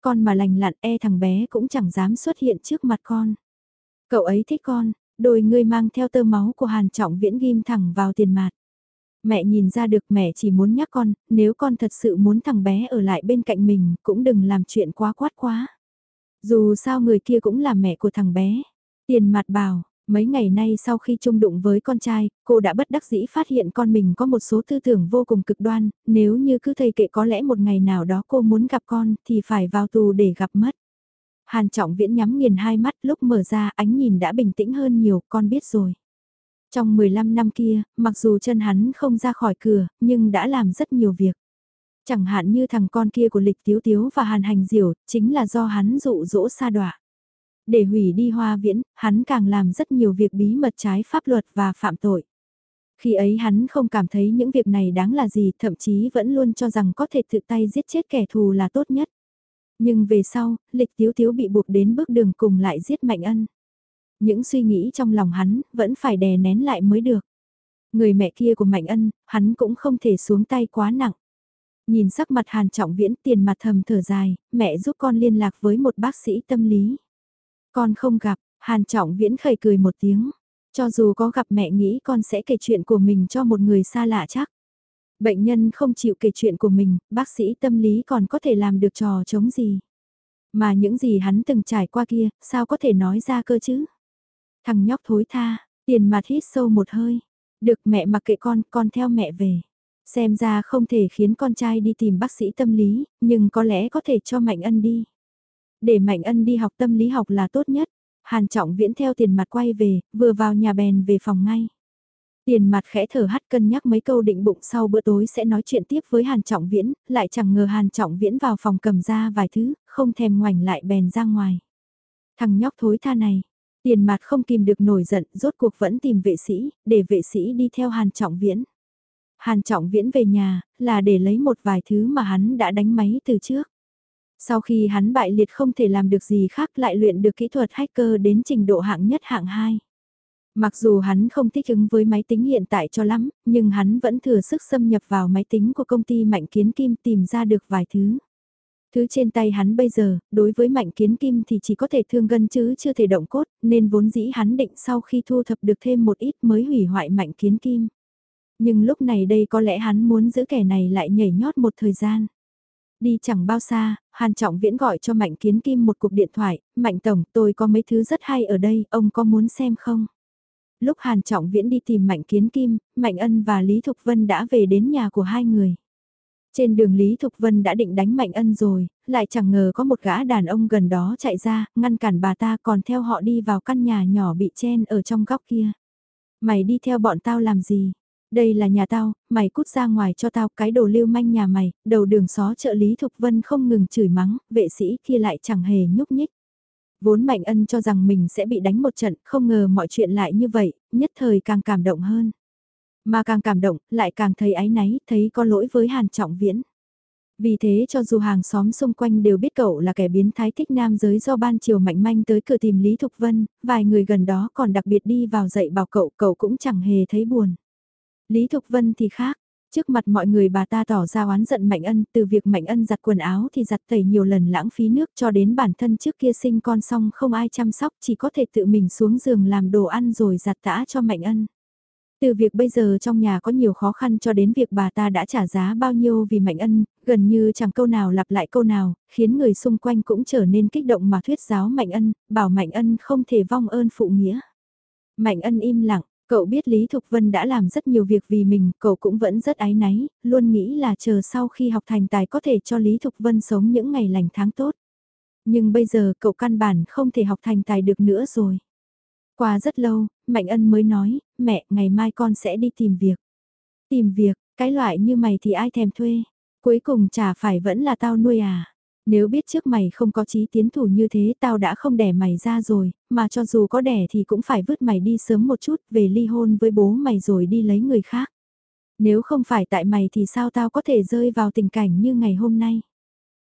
Con mà lành lặn e thằng bé cũng chẳng dám xuất hiện trước mặt con. Cậu ấy thích con, đôi người mang theo tơ máu của Hàn Trọng Viễn ghim thẳng vào tiền mạt. Mẹ nhìn ra được mẹ chỉ muốn nhắc con, nếu con thật sự muốn thằng bé ở lại bên cạnh mình, cũng đừng làm chuyện quá quát quá. Dù sao người kia cũng là mẹ của thằng bé. Tiền mặt bảo, mấy ngày nay sau khi chung đụng với con trai, cô đã bất đắc dĩ phát hiện con mình có một số tư tưởng vô cùng cực đoan, nếu như cứ thầy kệ có lẽ một ngày nào đó cô muốn gặp con thì phải vào tù để gặp mất. Hàn trọng viễn nhắm nghiền hai mắt lúc mở ra ánh nhìn đã bình tĩnh hơn nhiều, con biết rồi. Trong 15 năm kia, mặc dù chân hắn không ra khỏi cửa, nhưng đã làm rất nhiều việc. Chẳng hạn như thằng con kia của lịch tiếu tiếu và hàn hành diểu, chính là do hắn dụ dỗ sa đọa. Để hủy đi hoa viễn, hắn càng làm rất nhiều việc bí mật trái pháp luật và phạm tội. Khi ấy hắn không cảm thấy những việc này đáng là gì, thậm chí vẫn luôn cho rằng có thể tự tay giết chết kẻ thù là tốt nhất. Nhưng về sau, lịch tiếu tiếu bị buộc đến bước đường cùng lại giết mạnh ân. Những suy nghĩ trong lòng hắn, vẫn phải đè nén lại mới được. Người mẹ kia của Mạnh Ân, hắn cũng không thể xuống tay quá nặng. Nhìn sắc mặt Hàn Trọng Viễn tiền mặt thầm thở dài, mẹ giúp con liên lạc với một bác sĩ tâm lý. Con không gặp, Hàn Trọng Viễn khẩy cười một tiếng. Cho dù có gặp mẹ nghĩ con sẽ kể chuyện của mình cho một người xa lạ chắc. Bệnh nhân không chịu kể chuyện của mình, bác sĩ tâm lý còn có thể làm được trò chống gì. Mà những gì hắn từng trải qua kia, sao có thể nói ra cơ chứ? Thằng nhóc thối tha, tiền mặt hít sâu một hơi. Được mẹ mặc kệ con, con theo mẹ về. Xem ra không thể khiến con trai đi tìm bác sĩ tâm lý, nhưng có lẽ có thể cho Mạnh Ân đi. Để Mạnh Ân đi học tâm lý học là tốt nhất. Hàn Trọng Viễn theo tiền mặt quay về, vừa vào nhà bèn về phòng ngay. Tiền mặt khẽ thở hắt cân nhắc mấy câu định bụng sau bữa tối sẽ nói chuyện tiếp với Hàn Trọng Viễn, lại chẳng ngờ Hàn Trọng Viễn vào phòng cầm ra vài thứ, không thèm ngoảnh lại bèn ra ngoài. Thằng nhóc thối tha này, tiền mặt không kìm được nổi giận, rốt cuộc vẫn tìm vệ sĩ, để vệ sĩ đi theo Hàn Trọng Viễn. Hàn Trọng Viễn về nhà, là để lấy một vài thứ mà hắn đã đánh máy từ trước. Sau khi hắn bại liệt không thể làm được gì khác lại luyện được kỹ thuật hacker đến trình độ hạng nhất hạng 2. Mặc dù hắn không thích ứng với máy tính hiện tại cho lắm, nhưng hắn vẫn thừa sức xâm nhập vào máy tính của công ty Mạnh Kiến Kim tìm ra được vài thứ. Thứ trên tay hắn bây giờ, đối với Mạnh Kiến Kim thì chỉ có thể thương gân chứ chưa thể động cốt, nên vốn dĩ hắn định sau khi thu thập được thêm một ít mới hủy hoại Mạnh Kiến Kim. Nhưng lúc này đây có lẽ hắn muốn giữ kẻ này lại nhảy nhót một thời gian. Đi chẳng bao xa, Hàn Trọng Viễn gọi cho Mạnh Kiến Kim một cuộc điện thoại, Mạnh Tổng tôi có mấy thứ rất hay ở đây, ông có muốn xem không? Lúc Hàn Trọng Viễn đi tìm Mạnh Kiến Kim, Mạnh Ân và Lý Thục Vân đã về đến nhà của hai người. Trên đường Lý Thục Vân đã định đánh Mạnh Ân rồi, lại chẳng ngờ có một gã đàn ông gần đó chạy ra, ngăn cản bà ta còn theo họ đi vào căn nhà nhỏ bị chen ở trong góc kia. Mày đi theo bọn tao làm gì? Đây là nhà tao, mày cút ra ngoài cho tao cái đồ lưu manh nhà mày, đầu đường xó trợ lý Thục Vân không ngừng chửi mắng, vệ sĩ kia lại chẳng hề nhúc nhích. Vốn Mạnh Ân cho rằng mình sẽ bị đánh một trận, không ngờ mọi chuyện lại như vậy, nhất thời càng cảm động hơn. Mà càng cảm động, lại càng thấy áy náy, thấy có lỗi với Hàn Trọng Viễn. Vì thế cho dù hàng xóm xung quanh đều biết cậu là kẻ biến thái thích nam giới do ban chiều mạnh manh tới cửa tìm Lý Thục Vân, vài người gần đó còn đặc biệt đi vào dạy bảo cậu, cậu cũng chẳng hề thấy buồn. Lý Thục Vân thì khác, trước mặt mọi người bà ta tỏ ra oán giận Mạnh Ân, từ việc Mạnh Ân giặt quần áo thì giặt tẩy nhiều lần lãng phí nước cho đến bản thân trước kia sinh con xong không ai chăm sóc chỉ có thể tự mình xuống giường làm đồ ăn rồi giặt tã cho Mạnh Ân. Từ việc bây giờ trong nhà có nhiều khó khăn cho đến việc bà ta đã trả giá bao nhiêu vì Mạnh Ân, gần như chẳng câu nào lặp lại câu nào, khiến người xung quanh cũng trở nên kích động mà thuyết giáo Mạnh Ân, bảo Mạnh Ân không thể vong ơn phụ nghĩa. Mạnh Ân im lặng, cậu biết Lý Thục Vân đã làm rất nhiều việc vì mình, cậu cũng vẫn rất ái náy, luôn nghĩ là chờ sau khi học thành tài có thể cho Lý Thục Vân sống những ngày lành tháng tốt. Nhưng bây giờ cậu căn bản không thể học thành tài được nữa rồi. Qua rất lâu, Mạnh Ân mới nói, mẹ, ngày mai con sẽ đi tìm việc. Tìm việc, cái loại như mày thì ai thèm thuê. Cuối cùng chả phải vẫn là tao nuôi à. Nếu biết trước mày không có chí tiến thủ như thế tao đã không đẻ mày ra rồi, mà cho dù có đẻ thì cũng phải vứt mày đi sớm một chút về ly hôn với bố mày rồi đi lấy người khác. Nếu không phải tại mày thì sao tao có thể rơi vào tình cảnh như ngày hôm nay.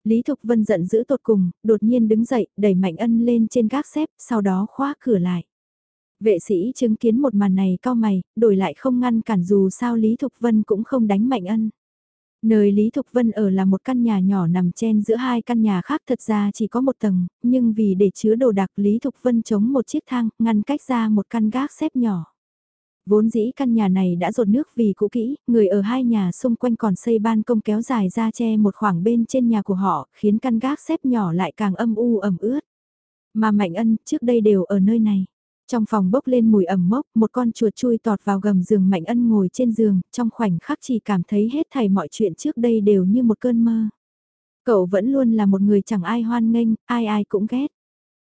Lý Thục Vân giận dữ tột cùng, đột nhiên đứng dậy, đẩy Mạnh Ân lên trên gác xếp, sau đó khóa cửa lại. Vệ sĩ chứng kiến một màn này cao mày, đổi lại không ngăn cản dù sao Lý Thục Vân cũng không đánh Mạnh Ân. Nơi Lý Thục Vân ở là một căn nhà nhỏ nằm chen giữa hai căn nhà khác thật ra chỉ có một tầng, nhưng vì để chứa đồ đạc Lý Thục Vân chống một chiếc thang, ngăn cách ra một căn gác xếp nhỏ. Vốn dĩ căn nhà này đã rột nước vì cũ kỹ, người ở hai nhà xung quanh còn xây ban công kéo dài ra che một khoảng bên trên nhà của họ, khiến căn gác xếp nhỏ lại càng âm u ẩm ướt. Mà Mạnh Ân trước đây đều ở nơi này. Trong phòng bốc lên mùi ẩm mốc, một con chuột chui tọt vào gầm giường Mạnh Ân ngồi trên giường, trong khoảnh khắc chỉ cảm thấy hết thảy mọi chuyện trước đây đều như một cơn mơ. Cậu vẫn luôn là một người chẳng ai hoan nghênh, ai ai cũng ghét.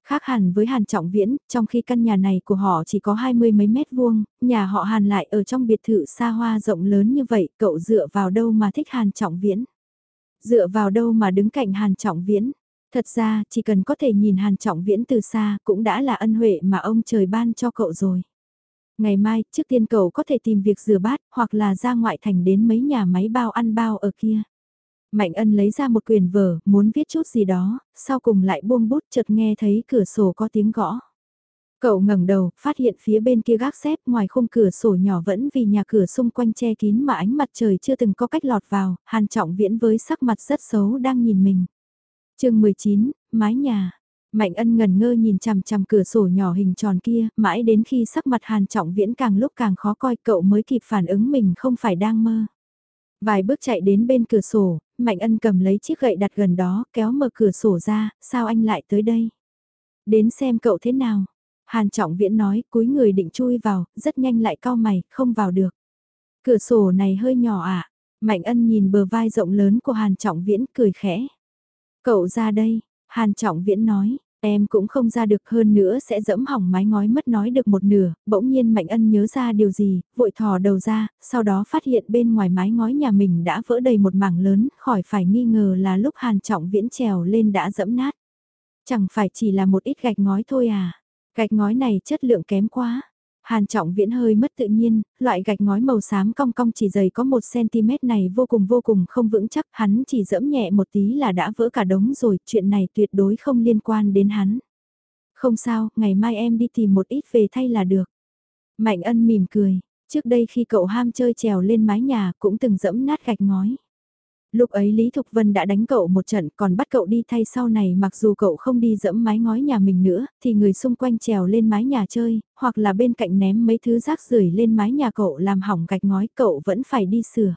Khác hẳn với Hàn Trọng Viễn, trong khi căn nhà này của họ chỉ có hai mươi mấy mét vuông, nhà họ Hàn lại ở trong biệt thự xa hoa rộng lớn như vậy, cậu dựa vào đâu mà thích Hàn Trọng Viễn? Dựa vào đâu mà đứng cạnh Hàn Trọng Viễn? Thật ra, chỉ cần có thể nhìn Hàn Trọng Viễn từ xa cũng đã là ân huệ mà ông trời ban cho cậu rồi. Ngày mai, trước tiên cậu có thể tìm việc rửa bát, hoặc là ra ngoại thành đến mấy nhà máy bao ăn bao ở kia. Mạnh ân lấy ra một quyền vở, muốn viết chút gì đó, sau cùng lại buông bút chợt nghe thấy cửa sổ có tiếng gõ. Cậu ngẩng đầu, phát hiện phía bên kia gác xếp ngoài khung cửa sổ nhỏ vẫn vì nhà cửa xung quanh che kín mà ánh mặt trời chưa từng có cách lọt vào, hàn trọng viễn với sắc mặt rất xấu đang nhìn mình chương 19, mái nhà. Mạnh ân ngần ngơ nhìn chằm chằm cửa sổ nhỏ hình tròn kia, mãi đến khi sắc mặt hàn trọng viễn càng lúc càng khó coi cậu mới kịp phản ứng mình không phải đang mơ. Vài bước chạy đến bên cửa sổ, Mạnh ân cầm lấy chiếc gậy đặt gần đó, kéo mở cửa sổ ra, sao anh lại tới đây? Đến xem cậu thế nào? Hàn trọng viễn nói, cúi người định chui vào, rất nhanh lại cao mày, không vào được. Cửa sổ này hơi nhỏ à? Mạnh ân nhìn bờ vai rộng lớn của Hàn trọng viễn, cười khẽ. Cậu ra đây, Hàn Trọng Viễn nói, em cũng không ra được hơn nữa sẽ dẫm hỏng mái ngói mất nói được một nửa, bỗng nhiên Mạnh Ân nhớ ra điều gì, vội thò đầu ra, sau đó phát hiện bên ngoài mái ngói nhà mình đã vỡ đầy một mảng lớn, khỏi phải nghi ngờ là lúc Hàn Trọng Viễn trèo lên đã dẫm nát. Chẳng phải chỉ là một ít gạch ngói thôi à, gạch ngói này chất lượng kém quá. Hàn trọng viễn hơi mất tự nhiên, loại gạch ngói màu xám cong cong chỉ dày có 1cm này vô cùng vô cùng không vững chắc, hắn chỉ dẫm nhẹ một tí là đã vỡ cả đống rồi, chuyện này tuyệt đối không liên quan đến hắn. Không sao, ngày mai em đi tìm một ít về thay là được. Mạnh ân mỉm cười, trước đây khi cậu ham chơi trèo lên mái nhà cũng từng dẫm nát gạch ngói. Lúc ấy Lý Thục Vân đã đánh cậu một trận còn bắt cậu đi thay sau này mặc dù cậu không đi dẫm mái ngói nhà mình nữa, thì người xung quanh trèo lên mái nhà chơi, hoặc là bên cạnh ném mấy thứ rác rưởi lên mái nhà cậu làm hỏng gạch ngói cậu vẫn phải đi sửa.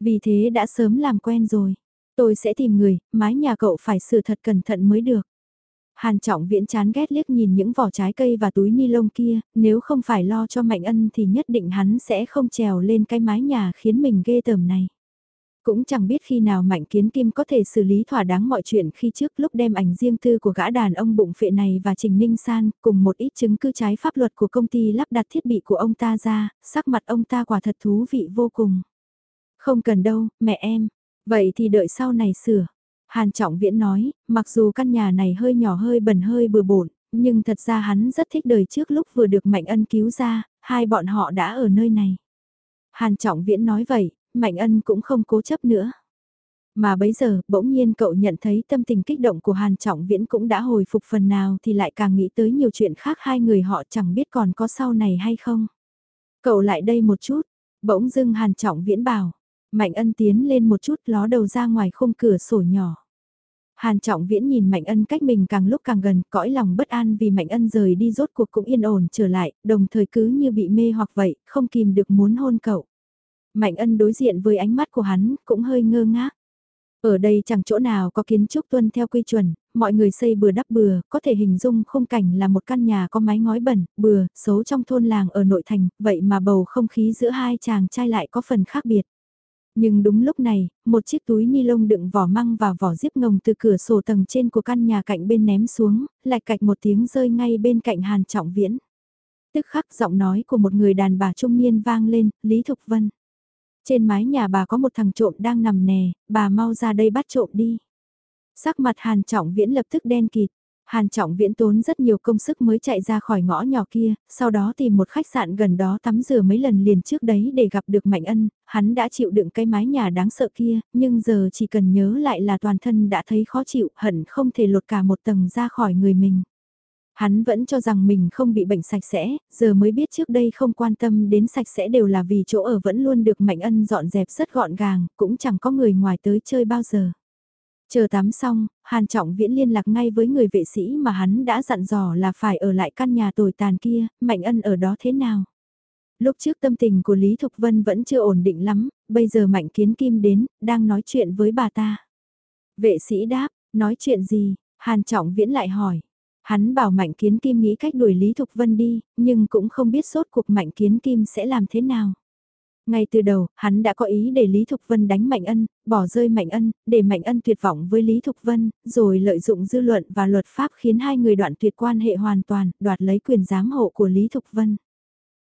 Vì thế đã sớm làm quen rồi. Tôi sẽ tìm người, mái nhà cậu phải sửa thật cẩn thận mới được. Hàn trọng viễn chán ghét liếc nhìn những vỏ trái cây và túi ni lông kia, nếu không phải lo cho Mạnh Ân thì nhất định hắn sẽ không trèo lên cái mái nhà khiến mình ghê tởm này. Cũng chẳng biết khi nào Mạnh Kiến Kim có thể xử lý thỏa đáng mọi chuyện khi trước lúc đem ảnh riêng tư của gã đàn ông bụng phệ này và Trình Ninh San cùng một ít chứng cứ trái pháp luật của công ty lắp đặt thiết bị của ông ta ra, sắc mặt ông ta quả thật thú vị vô cùng. Không cần đâu, mẹ em. Vậy thì đợi sau này sửa. Hàn Trọng Viễn nói, mặc dù căn nhà này hơi nhỏ hơi bẩn hơi bừa bộn, nhưng thật ra hắn rất thích đời trước lúc vừa được Mạnh Ân cứu ra, hai bọn họ đã ở nơi này. Hàn Trọng Viễn nói vậy, Mạnh Ân cũng không cố chấp nữa. Mà bấy giờ, bỗng nhiên cậu nhận thấy tâm tình kích động của Hàn Trọng Viễn cũng đã hồi phục phần nào thì lại càng nghĩ tới nhiều chuyện khác hai người họ chẳng biết còn có sau này hay không. Cậu lại đây một chút, bỗng dưng Hàn Trọng Viễn bảo, Mạnh Ân tiến lên một chút ló đầu ra ngoài khung cửa sổ nhỏ. Hàn Trọng Viễn nhìn Mạnh Ân cách mình càng lúc càng gần, cõi lòng bất an vì Mạnh Ân rời đi rốt cuộc cũng yên ổn trở lại, đồng thời cứ như bị mê hoặc vậy, không kìm được muốn hôn cậu. Mạnh Ân đối diện với ánh mắt của hắn, cũng hơi ngơ ngác. Ở đây chẳng chỗ nào có kiến trúc tuân theo quy chuẩn, mọi người xây bừa đắp bừa, có thể hình dung khung cảnh là một căn nhà có mái ngói bẩn, bừa, xấu trong thôn làng ở nội thành, vậy mà bầu không khí giữa hai chàng trai lại có phần khác biệt. Nhưng đúng lúc này, một chiếc túi ni lông đựng vỏ măng và vỏ diếp ngồng từ cửa sổ tầng trên của căn nhà cạnh bên ném xuống, lạch cạch một tiếng rơi ngay bên cạnh Hàn Trọng Viễn. Tức khắc giọng nói của một người đàn bà trung niên vang lên, Lý Thục Vân. Trên mái nhà bà có một thằng trộm đang nằm nè, bà mau ra đây bắt trộm đi. Sắc mặt Hàn Trọng Viễn lập tức đen kịt. Hàn Trọng Viễn tốn rất nhiều công sức mới chạy ra khỏi ngõ nhỏ kia, sau đó tìm một khách sạn gần đó tắm rửa mấy lần liền trước đấy để gặp được Mạnh Ân, hắn đã chịu đựng cái mái nhà đáng sợ kia, nhưng giờ chỉ cần nhớ lại là toàn thân đã thấy khó chịu, hận không thể lột cả một tầng ra khỏi người mình. Hắn vẫn cho rằng mình không bị bệnh sạch sẽ, giờ mới biết trước đây không quan tâm đến sạch sẽ đều là vì chỗ ở vẫn luôn được Mạnh Ân dọn dẹp rất gọn gàng, cũng chẳng có người ngoài tới chơi bao giờ. Chờ tắm xong, Hàn Trọng Viễn liên lạc ngay với người vệ sĩ mà hắn đã dặn dò là phải ở lại căn nhà tồi tàn kia, Mạnh Ân ở đó thế nào? Lúc trước tâm tình của Lý Thục Vân vẫn chưa ổn định lắm, bây giờ Mạnh Kiến Kim đến, đang nói chuyện với bà ta. Vệ sĩ đáp, nói chuyện gì? Hàn Trọng Viễn lại hỏi. Hắn bảo Mạnh Kiến Kim nghĩ cách đuổi Lý Thục Vân đi, nhưng cũng không biết sốt cuộc Mạnh Kiến Kim sẽ làm thế nào. Ngay từ đầu, hắn đã có ý để Lý Thục Vân đánh Mạnh Ân, bỏ rơi Mạnh Ân, để Mạnh Ân tuyệt vọng với Lý Thục Vân, rồi lợi dụng dư luận và luật pháp khiến hai người đoạn tuyệt quan hệ hoàn toàn, đoạt lấy quyền giám hộ của Lý Thục Vân.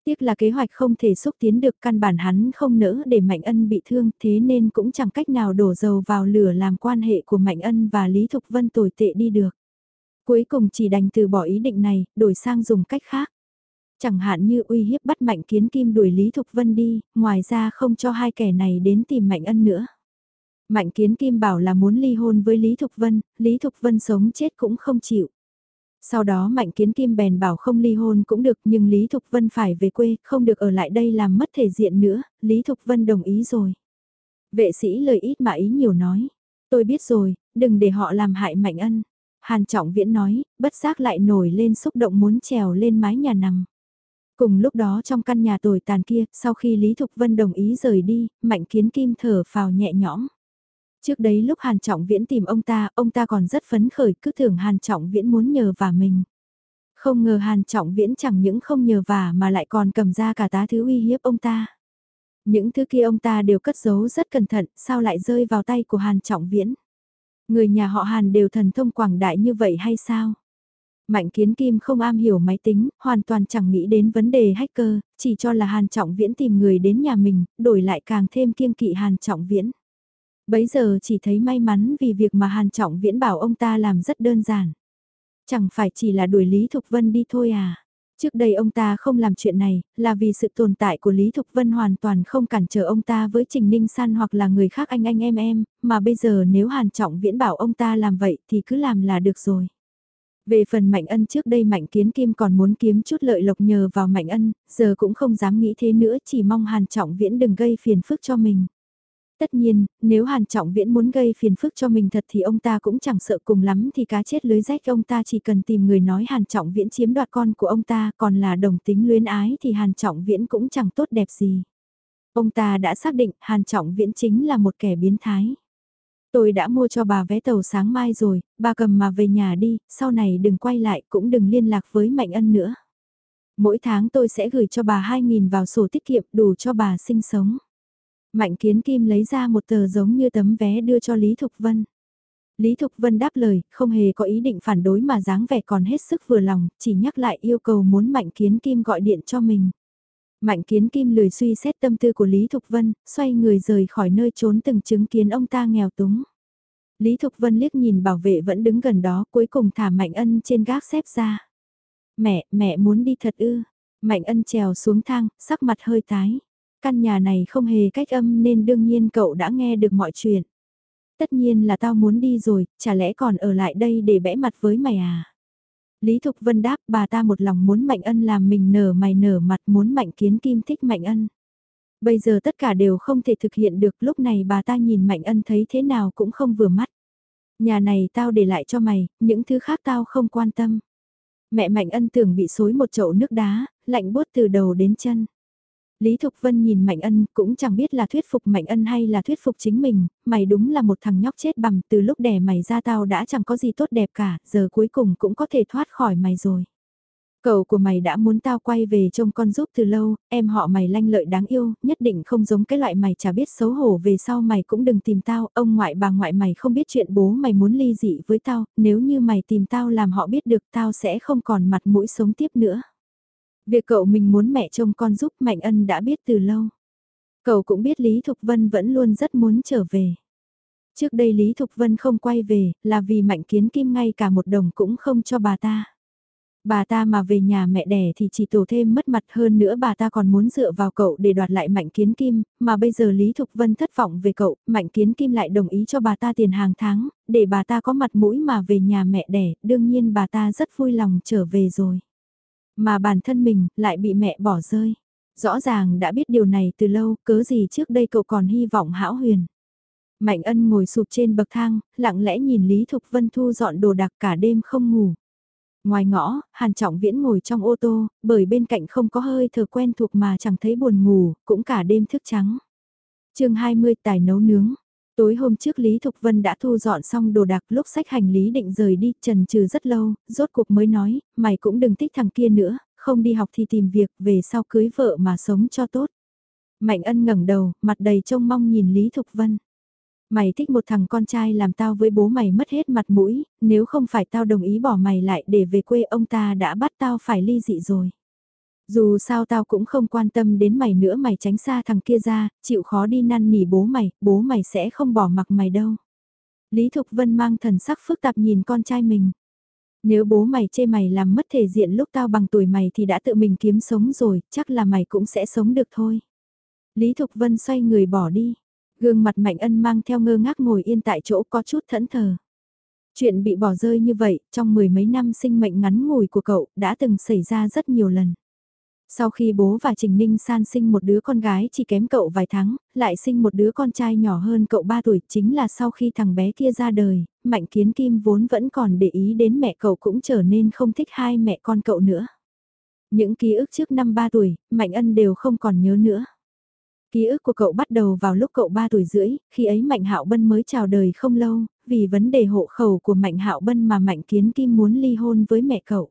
Tiếc là kế hoạch không thể xúc tiến được căn bản hắn không nỡ để Mạnh Ân bị thương thế nên cũng chẳng cách nào đổ dầu vào lửa làm quan hệ của Mạnh Ân và Lý Thục Vân tồi tệ đi được. Cuối cùng chỉ đành từ bỏ ý định này, đổi sang dùng cách khác. Chẳng hạn như uy hiếp bắt Mạnh Kiến Kim đuổi Lý Thục Vân đi, ngoài ra không cho hai kẻ này đến tìm Mạnh Ân nữa. Mạnh Kiến Kim bảo là muốn ly hôn với Lý Thục Vân, Lý Thục Vân sống chết cũng không chịu. Sau đó Mạnh Kiến Kim bèn bảo không ly hôn cũng được nhưng Lý Thục Vân phải về quê, không được ở lại đây làm mất thể diện nữa, Lý Thục Vân đồng ý rồi. Vệ sĩ lời ít mà ý nhiều nói, tôi biết rồi, đừng để họ làm hại Mạnh Ân. Hàn Trọng Viễn nói, bất giác lại nổi lên xúc động muốn trèo lên mái nhà nằm. Cùng lúc đó trong căn nhà tồi tàn kia, sau khi Lý Thục Vân đồng ý rời đi, Mạnh Kiến Kim thở phào nhẹ nhõm. Trước đấy lúc Hàn Trọng Viễn tìm ông ta, ông ta còn rất phấn khởi cứ tưởng Hàn Trọng Viễn muốn nhờ và mình. Không ngờ Hàn Trọng Viễn chẳng những không nhờ vả mà lại còn cầm ra cả tá thứ uy hiếp ông ta. Những thứ kia ông ta đều cất giấu rất cẩn thận, sao lại rơi vào tay của Hàn Trọng Viễn. Người nhà họ Hàn đều thần thông quảng đại như vậy hay sao? Mạnh Kiến Kim không am hiểu máy tính, hoàn toàn chẳng nghĩ đến vấn đề hacker, chỉ cho là Hàn Trọng Viễn tìm người đến nhà mình, đổi lại càng thêm kiêng kỵ Hàn Trọng Viễn. Bấy giờ chỉ thấy may mắn vì việc mà Hàn Trọng Viễn bảo ông ta làm rất đơn giản. Chẳng phải chỉ là đuổi Lý Thục Vân đi thôi à. Trước đây ông ta không làm chuyện này, là vì sự tồn tại của Lý Thục Vân hoàn toàn không cản trở ông ta với Trình Ninh San hoặc là người khác anh anh em em, mà bây giờ nếu Hàn Trọng Viễn bảo ông ta làm vậy thì cứ làm là được rồi. Về phần Mạnh Ân trước đây Mạnh Kiến Kim còn muốn kiếm chút lợi lộc nhờ vào Mạnh Ân, giờ cũng không dám nghĩ thế nữa chỉ mong Hàn Trọng Viễn đừng gây phiền phức cho mình. Tất nhiên, nếu Hàn Trọng Viễn muốn gây phiền phức cho mình thật thì ông ta cũng chẳng sợ cùng lắm thì cá chết lưới rách ông ta chỉ cần tìm người nói Hàn Trọng Viễn chiếm đoạt con của ông ta còn là đồng tính luyến ái thì Hàn Trọng Viễn cũng chẳng tốt đẹp gì. Ông ta đã xác định Hàn Trọng Viễn chính là một kẻ biến thái. Tôi đã mua cho bà vé tàu sáng mai rồi, bà cầm mà về nhà đi, sau này đừng quay lại cũng đừng liên lạc với Mạnh Ân nữa. Mỗi tháng tôi sẽ gửi cho bà 2.000 vào sổ tiết kiệm đủ cho bà sinh sống. Mạnh Kiến Kim lấy ra một tờ giống như tấm vé đưa cho Lý Thục Vân. Lý Thục Vân đáp lời, không hề có ý định phản đối mà dáng vẻ còn hết sức vừa lòng, chỉ nhắc lại yêu cầu muốn Mạnh Kiến Kim gọi điện cho mình. Mạnh Kiến Kim lười suy xét tâm tư của Lý Thục Vân, xoay người rời khỏi nơi trốn từng chứng kiến ông ta nghèo túng. Lý Thục Vân liếc nhìn bảo vệ vẫn đứng gần đó cuối cùng thả Mạnh Ân trên gác xếp ra. Mẹ, mẹ muốn đi thật ư. Mạnh Ân trèo xuống thang, sắc mặt hơi tái. Căn nhà này không hề cách âm nên đương nhiên cậu đã nghe được mọi chuyện. Tất nhiên là tao muốn đi rồi, chả lẽ còn ở lại đây để bẽ mặt với mày à? Lý Thục Vân đáp bà ta một lòng muốn Mạnh Ân làm mình nở mày nở mặt muốn Mạnh Kiến Kim thích Mạnh Ân. Bây giờ tất cả đều không thể thực hiện được lúc này bà ta nhìn Mạnh Ân thấy thế nào cũng không vừa mắt. Nhà này tao để lại cho mày, những thứ khác tao không quan tâm. Mẹ Mạnh Ân tưởng bị xối một chậu nước đá, lạnh buốt từ đầu đến chân. Lý Thục Vân nhìn Mạnh Ân cũng chẳng biết là thuyết phục Mạnh Ân hay là thuyết phục chính mình, mày đúng là một thằng nhóc chết bằm từ lúc đẻ mày ra tao đã chẳng có gì tốt đẹp cả, giờ cuối cùng cũng có thể thoát khỏi mày rồi. Cậu của mày đã muốn tao quay về trông con giúp từ lâu, em họ mày lanh lợi đáng yêu, nhất định không giống cái loại mày chả biết xấu hổ về sau mày cũng đừng tìm tao, ông ngoại bà ngoại mày không biết chuyện bố mày muốn ly dị với tao, nếu như mày tìm tao làm họ biết được tao sẽ không còn mặt mũi sống tiếp nữa. Việc cậu mình muốn mẹ trông con giúp Mạnh Ân đã biết từ lâu. Cậu cũng biết Lý Thục Vân vẫn luôn rất muốn trở về. Trước đây Lý Thục Vân không quay về là vì Mạnh Kiến Kim ngay cả một đồng cũng không cho bà ta. Bà ta mà về nhà mẹ đẻ thì chỉ tổ thêm mất mặt hơn nữa bà ta còn muốn dựa vào cậu để đoạt lại Mạnh Kiến Kim, mà bây giờ Lý Thục Vân thất vọng về cậu, Mạnh Kiến Kim lại đồng ý cho bà ta tiền hàng tháng, để bà ta có mặt mũi mà về nhà mẹ đẻ, đương nhiên bà ta rất vui lòng trở về rồi. Mà bản thân mình lại bị mẹ bỏ rơi. Rõ ràng đã biết điều này từ lâu, cớ gì trước đây cậu còn hy vọng hão huyền. Mạnh ân ngồi sụp trên bậc thang, lặng lẽ nhìn Lý Thục Vân thu dọn đồ đạc cả đêm không ngủ. Ngoài ngõ, Hàn Trọng Viễn ngồi trong ô tô, bởi bên cạnh không có hơi thở quen thuộc mà chẳng thấy buồn ngủ, cũng cả đêm thức trắng. chương 20 tài nấu nướng. Tối hôm trước Lý Thục Vân đã thu dọn xong đồ đạc lúc sách hành lý định rời đi, trần trừ rất lâu, rốt cuộc mới nói, mày cũng đừng thích thằng kia nữa, không đi học thì tìm việc, về sau cưới vợ mà sống cho tốt. Mạnh ân ngẩng đầu, mặt đầy trông mong nhìn Lý Thục Vân. Mày thích một thằng con trai làm tao với bố mày mất hết mặt mũi, nếu không phải tao đồng ý bỏ mày lại để về quê ông ta đã bắt tao phải ly dị rồi. Dù sao tao cũng không quan tâm đến mày nữa mày tránh xa thằng kia ra, chịu khó đi năn nỉ bố mày, bố mày sẽ không bỏ mặc mày đâu. Lý Thục Vân mang thần sắc phức tạp nhìn con trai mình. Nếu bố mày chê mày làm mất thể diện lúc tao bằng tuổi mày thì đã tự mình kiếm sống rồi, chắc là mày cũng sẽ sống được thôi. Lý Thục Vân xoay người bỏ đi. Gương mặt Mạnh Ân mang theo ngơ ngác ngồi yên tại chỗ có chút thẫn thờ. Chuyện bị bỏ rơi như vậy, trong mười mấy năm sinh mệnh ngắn ngủi của cậu, đã từng xảy ra rất nhiều lần. Sau khi bố và Trình Ninh San sinh một đứa con gái chỉ kém cậu vài tháng, lại sinh một đứa con trai nhỏ hơn cậu 3 tuổi, chính là sau khi thằng bé kia ra đời, Mạnh Kiến Kim vốn vẫn còn để ý đến mẹ cậu cũng trở nên không thích hai mẹ con cậu nữa. Những ký ức trước năm 3 tuổi, Mạnh Ân đều không còn nhớ nữa. Ký ức của cậu bắt đầu vào lúc cậu 3 tuổi rưỡi, khi ấy Mạnh Hạo Bân mới chào đời không lâu, vì vấn đề hộ khẩu của Mạnh Hạo Bân mà Mạnh Kiến Kim muốn ly hôn với mẹ cậu.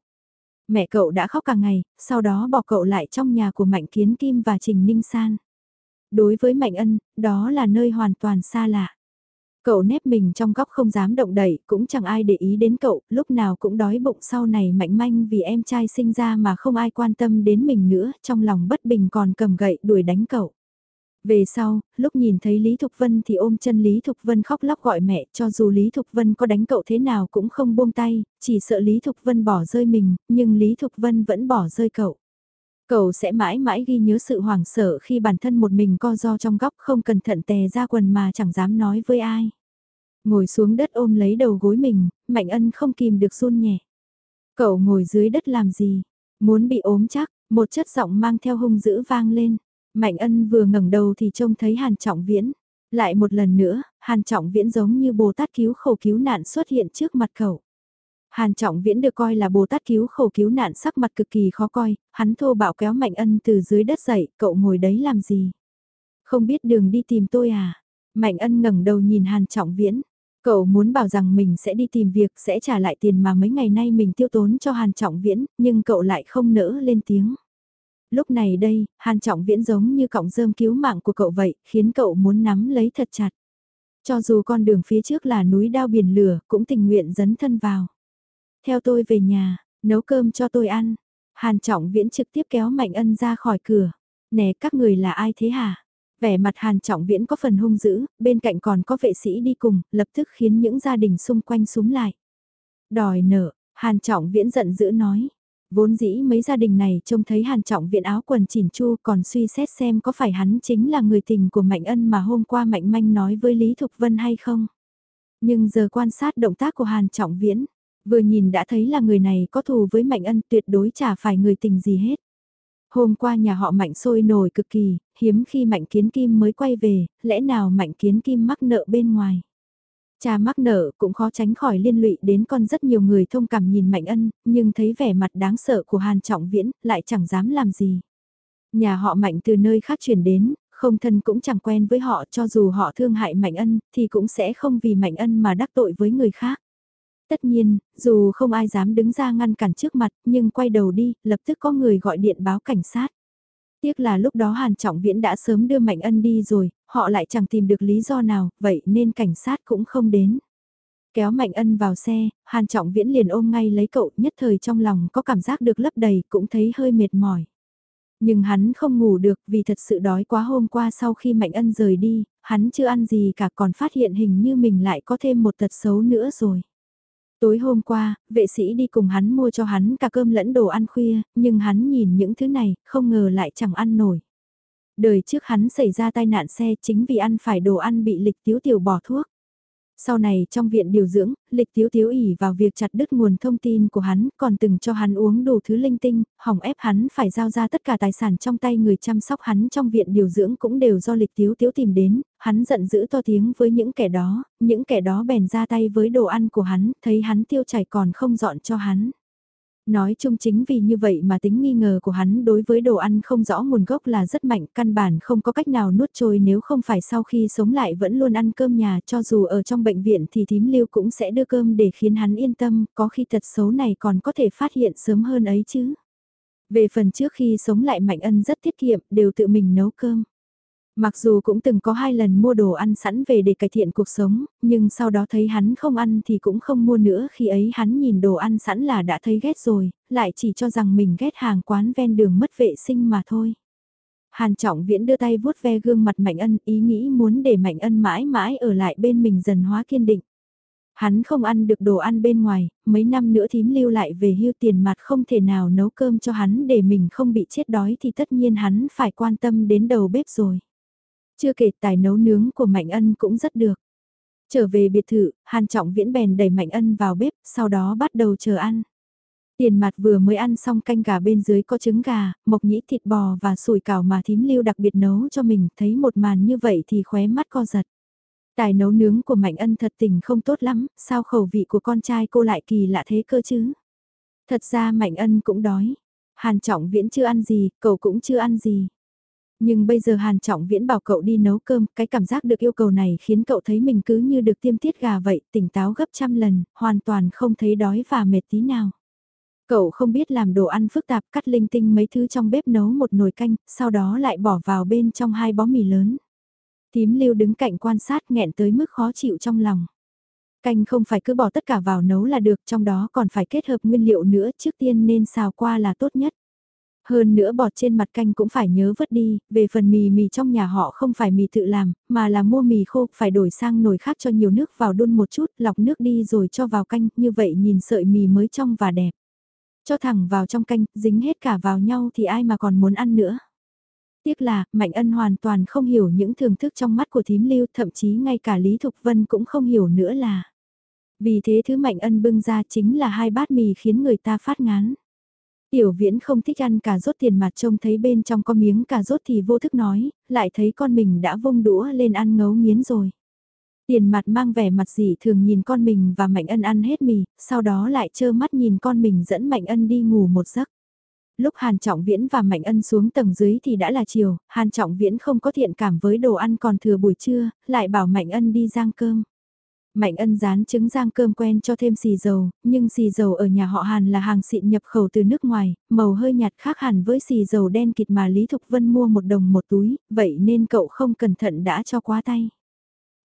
Mẹ cậu đã khóc cả ngày, sau đó bỏ cậu lại trong nhà của Mạnh Kiến Kim và Trình Ninh San. Đối với Mạnh Ân, đó là nơi hoàn toàn xa lạ. Cậu nép mình trong góc không dám động đậy, cũng chẳng ai để ý đến cậu, lúc nào cũng đói bụng sau này mạnh manh vì em trai sinh ra mà không ai quan tâm đến mình nữa, trong lòng bất bình còn cầm gậy đuổi đánh cậu. Về sau, lúc nhìn thấy Lý Thục Vân thì ôm chân Lý Thục Vân khóc lóc gọi mẹ cho dù Lý Thục Vân có đánh cậu thế nào cũng không buông tay, chỉ sợ Lý Thục Vân bỏ rơi mình, nhưng Lý Thục Vân vẫn bỏ rơi cậu. Cậu sẽ mãi mãi ghi nhớ sự hoảng sợ khi bản thân một mình co do trong góc không cẩn thận tè ra quần mà chẳng dám nói với ai. Ngồi xuống đất ôm lấy đầu gối mình, Mạnh Ân không kìm được run nhẹ. Cậu ngồi dưới đất làm gì? Muốn bị ốm chắc, một chất giọng mang theo hung dữ vang lên. Mạnh ân vừa ngẩng đầu thì trông thấy Hàn Trọng Viễn. Lại một lần nữa, Hàn Trọng Viễn giống như Bồ Tát cứu khổ cứu nạn xuất hiện trước mặt cậu. Hàn Trọng Viễn được coi là Bồ Tát cứu khổ cứu nạn sắc mặt cực kỳ khó coi, hắn thô bạo kéo Mạnh Ân từ dưới đất dậy, cậu ngồi đấy làm gì? Không biết đường đi tìm tôi à? Mạnh Ân ngẩng đầu nhìn Hàn Trọng Viễn. Cậu muốn bảo rằng mình sẽ đi tìm việc sẽ trả lại tiền mà mấy ngày nay mình tiêu tốn cho Hàn Trọng Viễn, nhưng cậu lại không nỡ lên tiếng. Lúc này đây, Hàn Trọng Viễn giống như cọng rơm cứu mạng của cậu vậy, khiến cậu muốn nắm lấy thật chặt. Cho dù con đường phía trước là núi đao biển lửa, cũng tình nguyện dấn thân vào. Theo tôi về nhà, nấu cơm cho tôi ăn. Hàn Trọng Viễn trực tiếp kéo Mạnh Ân ra khỏi cửa. Nè các người là ai thế hả? Vẻ mặt Hàn Trọng Viễn có phần hung dữ, bên cạnh còn có vệ sĩ đi cùng, lập tức khiến những gia đình xung quanh súng lại. Đòi nợ, Hàn Trọng Viễn giận dữ nói. Vốn dĩ mấy gia đình này trông thấy Hàn Trọng Viễn áo quần chỉn chu còn suy xét xem có phải hắn chính là người tình của Mạnh Ân mà hôm qua Mạnh Manh nói với Lý Thục Vân hay không. Nhưng giờ quan sát động tác của Hàn Trọng Viễn, vừa nhìn đã thấy là người này có thù với Mạnh Ân tuyệt đối chả phải người tình gì hết. Hôm qua nhà họ Mạnh sôi nổi cực kỳ, hiếm khi Mạnh Kiến Kim mới quay về, lẽ nào Mạnh Kiến Kim mắc nợ bên ngoài. Cha mắc nợ cũng khó tránh khỏi liên lụy đến con rất nhiều người thông cảm nhìn Mạnh Ân, nhưng thấy vẻ mặt đáng sợ của Hàn Trọng Viễn, lại chẳng dám làm gì. Nhà họ Mạnh từ nơi khác chuyển đến, không thân cũng chẳng quen với họ cho dù họ thương hại Mạnh Ân, thì cũng sẽ không vì Mạnh Ân mà đắc tội với người khác. Tất nhiên, dù không ai dám đứng ra ngăn cản trước mặt, nhưng quay đầu đi, lập tức có người gọi điện báo cảnh sát. Tiếc là lúc đó Hàn Trọng Viễn đã sớm đưa Mạnh Ân đi rồi, họ lại chẳng tìm được lý do nào, vậy nên cảnh sát cũng không đến. Kéo Mạnh Ân vào xe, Hàn Trọng Viễn liền ôm ngay lấy cậu, nhất thời trong lòng có cảm giác được lấp đầy, cũng thấy hơi mệt mỏi. Nhưng hắn không ngủ được vì thật sự đói quá hôm qua sau khi Mạnh Ân rời đi, hắn chưa ăn gì cả còn phát hiện hình như mình lại có thêm một tật xấu nữa rồi. Tối hôm qua, vệ sĩ đi cùng hắn mua cho hắn cả cơm lẫn đồ ăn khuya, nhưng hắn nhìn những thứ này, không ngờ lại chẳng ăn nổi. Đời trước hắn xảy ra tai nạn xe chính vì ăn phải đồ ăn bị lịch tiếu tiểu bỏ thuốc. Sau này trong viện điều dưỡng, lịch tiếu tiếu ỉ vào việc chặt đứt nguồn thông tin của hắn, còn từng cho hắn uống đủ thứ linh tinh, hỏng ép hắn phải giao ra tất cả tài sản trong tay người chăm sóc hắn trong viện điều dưỡng cũng đều do lịch tiếu tiếu tìm đến, hắn giận dữ to tiếng với những kẻ đó, những kẻ đó bèn ra tay với đồ ăn của hắn, thấy hắn tiêu chảy còn không dọn cho hắn. Nói chung chính vì như vậy mà tính nghi ngờ của hắn đối với đồ ăn không rõ nguồn gốc là rất mạnh, căn bản không có cách nào nuốt trôi nếu không phải sau khi sống lại vẫn luôn ăn cơm nhà cho dù ở trong bệnh viện thì thím lưu cũng sẽ đưa cơm để khiến hắn yên tâm, có khi tật xấu này còn có thể phát hiện sớm hơn ấy chứ. Về phần trước khi sống lại Mạnh Ân rất tiết kiệm, đều tự mình nấu cơm. Mặc dù cũng từng có hai lần mua đồ ăn sẵn về để cải thiện cuộc sống, nhưng sau đó thấy hắn không ăn thì cũng không mua nữa khi ấy hắn nhìn đồ ăn sẵn là đã thấy ghét rồi, lại chỉ cho rằng mình ghét hàng quán ven đường mất vệ sinh mà thôi. Hàn Trọng Viễn đưa tay vuốt ve gương mặt Mạnh Ân ý nghĩ muốn để Mạnh Ân mãi mãi ở lại bên mình dần hóa kiên định. Hắn không ăn được đồ ăn bên ngoài, mấy năm nữa thím lưu lại về hưu tiền mặt không thể nào nấu cơm cho hắn để mình không bị chết đói thì tất nhiên hắn phải quan tâm đến đầu bếp rồi. Chưa kể tài nấu nướng của Mạnh Ân cũng rất được. Trở về biệt thự, Hàn Trọng Viễn bèn đẩy Mạnh Ân vào bếp, sau đó bắt đầu chờ ăn. Tiền mặt vừa mới ăn xong canh gà bên dưới có trứng gà, mộc nhĩ thịt bò và sủi cảo mà thím lưu đặc biệt nấu cho mình, thấy một màn như vậy thì khóe mắt co giật. Tài nấu nướng của Mạnh Ân thật tình không tốt lắm, sao khẩu vị của con trai cô lại kỳ lạ thế cơ chứ? Thật ra Mạnh Ân cũng đói. Hàn Trọng Viễn chưa ăn gì, cậu cũng chưa ăn gì. Nhưng bây giờ Hàn Trọng Viễn bảo cậu đi nấu cơm, cái cảm giác được yêu cầu này khiến cậu thấy mình cứ như được tiêm tiết gà vậy, tỉnh táo gấp trăm lần, hoàn toàn không thấy đói và mệt tí nào. Cậu không biết làm đồ ăn phức tạp cắt linh tinh mấy thứ trong bếp nấu một nồi canh, sau đó lại bỏ vào bên trong hai bó mì lớn. Tím lưu đứng cạnh quan sát nghẹn tới mức khó chịu trong lòng. Canh không phải cứ bỏ tất cả vào nấu là được, trong đó còn phải kết hợp nguyên liệu nữa, trước tiên nên xào qua là tốt nhất. Hơn nữa bọt trên mặt canh cũng phải nhớ vứt đi, về phần mì mì trong nhà họ không phải mì tự làm, mà là mua mì khô, phải đổi sang nồi khác cho nhiều nước vào đun một chút, lọc nước đi rồi cho vào canh, như vậy nhìn sợi mì mới trong và đẹp. Cho thẳng vào trong canh, dính hết cả vào nhau thì ai mà còn muốn ăn nữa. Tiếc là, Mạnh Ân hoàn toàn không hiểu những thưởng thức trong mắt của thím lưu, thậm chí ngay cả Lý Thục Vân cũng không hiểu nữa là. Vì thế thứ Mạnh Ân bưng ra chính là hai bát mì khiến người ta phát ngán. Tiểu viễn không thích ăn cà rốt tiền mặt trông thấy bên trong có miếng cà rốt thì vô thức nói, lại thấy con mình đã vung đũa lên ăn ngấu nghiến rồi. Tiền mặt mang vẻ mặt gì thường nhìn con mình và Mạnh Ân ăn hết mì, sau đó lại trơ mắt nhìn con mình dẫn Mạnh Ân đi ngủ một giấc. Lúc Hàn Trọng Viễn và Mạnh Ân xuống tầng dưới thì đã là chiều, Hàn Trọng Viễn không có thiện cảm với đồ ăn còn thừa buổi trưa, lại bảo Mạnh Ân đi rang cơm. Mạnh ân rán trứng rang cơm quen cho thêm xì dầu, nhưng xì dầu ở nhà họ Hàn là hàng xịn nhập khẩu từ nước ngoài, màu hơi nhạt khác hẳn với xì dầu đen kịt mà Lý Thục Vân mua một đồng một túi, vậy nên cậu không cẩn thận đã cho quá tay.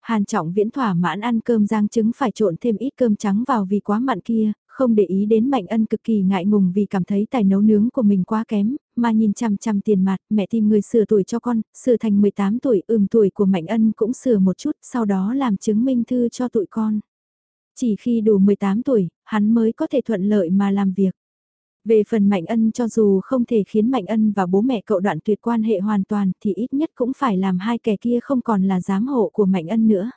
Hàn trọng viễn thỏa mãn ăn cơm rang trứng phải trộn thêm ít cơm trắng vào vì quá mặn kia, không để ý đến Mạnh Ân cực kỳ ngại ngùng vì cảm thấy tài nấu nướng của mình quá kém, mà nhìn chằm chằm tiền mặt, mẹ tìm người sửa tuổi cho con, sửa thành 18 tuổi, ừm tuổi của Mạnh Ân cũng sửa một chút, sau đó làm chứng minh thư cho tụi con. Chỉ khi đủ 18 tuổi, hắn mới có thể thuận lợi mà làm việc. Về phần Mạnh Ân cho dù không thể khiến Mạnh Ân và bố mẹ cậu đoạn tuyệt quan hệ hoàn toàn thì ít nhất cũng phải làm hai kẻ kia không còn là giám hộ của Mạnh Ân nữa.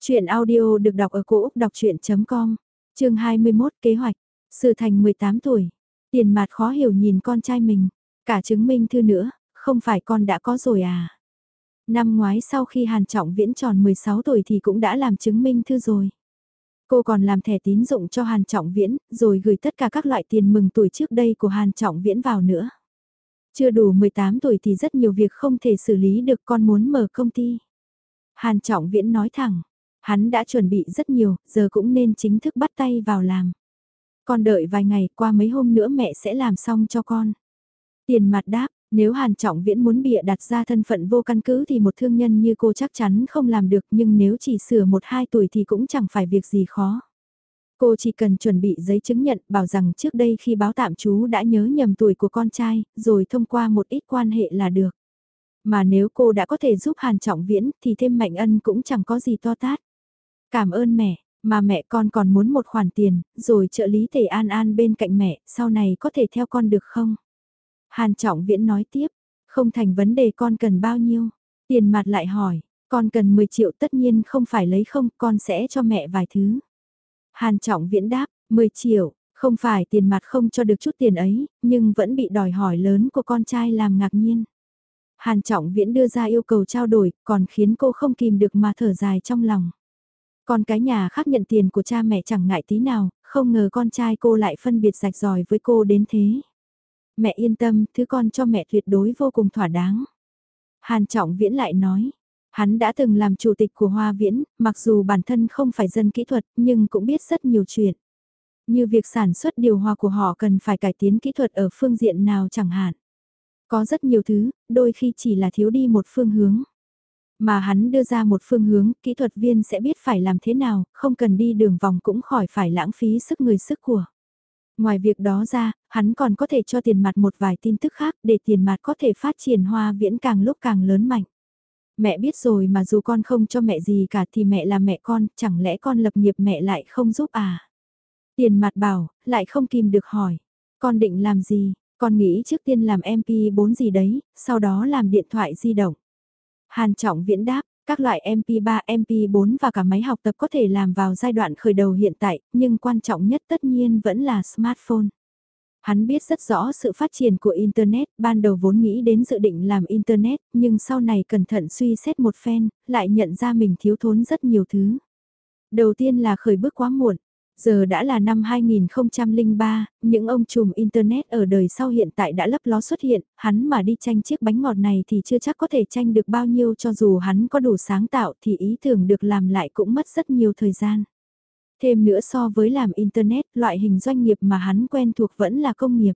Chuyện audio được đọc ở cổ Úc đọc chuyện.com chương 21 kế hoạch, sự thành 18 tuổi, tiền mặt khó hiểu nhìn con trai mình, cả chứng minh thư nữa, không phải con đã có rồi à. Năm ngoái sau khi Hàn Trọng Viễn tròn 16 tuổi thì cũng đã làm chứng minh thư rồi. Cô còn làm thẻ tín dụng cho Hàn Trọng Viễn, rồi gửi tất cả các loại tiền mừng tuổi trước đây của Hàn Trọng Viễn vào nữa. Chưa đủ 18 tuổi thì rất nhiều việc không thể xử lý được con muốn mở công ty. Hàn Trọng Viễn nói thẳng, Hắn đã chuẩn bị rất nhiều, giờ cũng nên chính thức bắt tay vào làm. Con đợi vài ngày, qua mấy hôm nữa mẹ sẽ làm xong cho con. Tiền mặt đáp, nếu Hàn Trọng Viễn muốn bịa đặt ra thân phận vô căn cứ thì một thương nhân như cô chắc chắn không làm được nhưng nếu chỉ sửa một hai tuổi thì cũng chẳng phải việc gì khó. Cô chỉ cần chuẩn bị giấy chứng nhận bảo rằng trước đây khi báo tạm chú đã nhớ nhầm tuổi của con trai, rồi thông qua một ít quan hệ là được. Mà nếu cô đã có thể giúp Hàn Trọng Viễn thì thêm Mạnh Ân cũng chẳng có gì to tát. Cảm ơn mẹ, mà mẹ con còn muốn một khoản tiền, rồi trợ lý tề an an bên cạnh mẹ, sau này có thể theo con được không? Hàn Trọng Viễn nói tiếp, không thành vấn đề con cần bao nhiêu. Tiền mặt lại hỏi, con cần 10 triệu tất nhiên không phải lấy không, con sẽ cho mẹ vài thứ. Hàn Trọng Viễn đáp, 10 triệu, không phải tiền mặt không cho được chút tiền ấy, nhưng vẫn bị đòi hỏi lớn của con trai làm ngạc nhiên. Hàn Trọng Viễn đưa ra yêu cầu trao đổi, còn khiến cô không kìm được mà thở dài trong lòng. Con cái nhà khác nhận tiền của cha mẹ chẳng ngại tí nào, không ngờ con trai cô lại phân biệt rạch ròi với cô đến thế. Mẹ yên tâm, thứ con cho mẹ tuyệt đối vô cùng thỏa đáng. Hàn Trọng Viễn lại nói, hắn đã từng làm chủ tịch của Hoa Viễn, mặc dù bản thân không phải dân kỹ thuật nhưng cũng biết rất nhiều chuyện. Như việc sản xuất điều hòa của họ cần phải cải tiến kỹ thuật ở phương diện nào chẳng hạn. Có rất nhiều thứ, đôi khi chỉ là thiếu đi một phương hướng. Mà hắn đưa ra một phương hướng, kỹ thuật viên sẽ biết phải làm thế nào, không cần đi đường vòng cũng khỏi phải lãng phí sức người sức của. Ngoài việc đó ra, hắn còn có thể cho tiền mặt một vài tin tức khác để tiền mặt có thể phát triển hoa viễn càng lúc càng lớn mạnh. Mẹ biết rồi mà dù con không cho mẹ gì cả thì mẹ là mẹ con, chẳng lẽ con lập nghiệp mẹ lại không giúp à? Tiền mặt bảo, lại không kìm được hỏi. Con định làm gì? Con nghĩ trước tiên làm MP4 gì đấy, sau đó làm điện thoại di động. Hàn Trọng Viễn đáp, các loại MP3, MP4 và cả máy học tập có thể làm vào giai đoạn khởi đầu hiện tại, nhưng quan trọng nhất tất nhiên vẫn là smartphone. Hắn biết rất rõ sự phát triển của Internet, ban đầu vốn nghĩ đến dự định làm Internet, nhưng sau này cẩn thận suy xét một phen, lại nhận ra mình thiếu thốn rất nhiều thứ. Đầu tiên là khởi bước quá muộn, Giờ đã là năm 2003, những ông trùm Internet ở đời sau hiện tại đã lấp ló xuất hiện, hắn mà đi tranh chiếc bánh ngọt này thì chưa chắc có thể tranh được bao nhiêu cho dù hắn có đủ sáng tạo thì ý tưởng được làm lại cũng mất rất nhiều thời gian. Thêm nữa so với làm Internet, loại hình doanh nghiệp mà hắn quen thuộc vẫn là công nghiệp.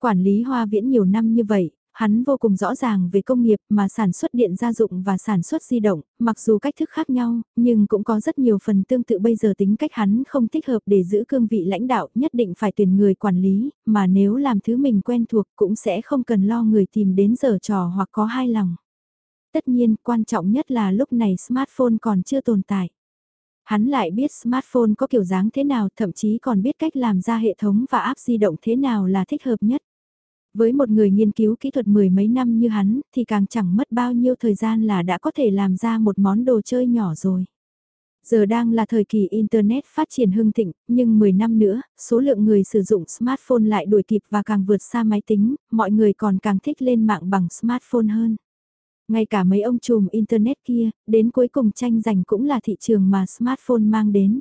Quản lý hoa viễn nhiều năm như vậy, Hắn vô cùng rõ ràng về công nghiệp mà sản xuất điện gia dụng và sản xuất di động, mặc dù cách thức khác nhau, nhưng cũng có rất nhiều phần tương tự bây giờ tính cách hắn không thích hợp để giữ cương vị lãnh đạo nhất định phải tuyển người quản lý, mà nếu làm thứ mình quen thuộc cũng sẽ không cần lo người tìm đến giờ trò hoặc có hai lòng. Tất nhiên, quan trọng nhất là lúc này smartphone còn chưa tồn tại. Hắn lại biết smartphone có kiểu dáng thế nào, thậm chí còn biết cách làm ra hệ thống và app di động thế nào là thích hợp nhất. Với một người nghiên cứu kỹ thuật mười mấy năm như hắn, thì càng chẳng mất bao nhiêu thời gian là đã có thể làm ra một món đồ chơi nhỏ rồi. Giờ đang là thời kỳ Internet phát triển hưng thịnh, nhưng 10 năm nữa, số lượng người sử dụng smartphone lại đuổi kịp và càng vượt xa máy tính, mọi người còn càng thích lên mạng bằng smartphone hơn. Ngay cả mấy ông trùm Internet kia, đến cuối cùng tranh giành cũng là thị trường mà smartphone mang đến.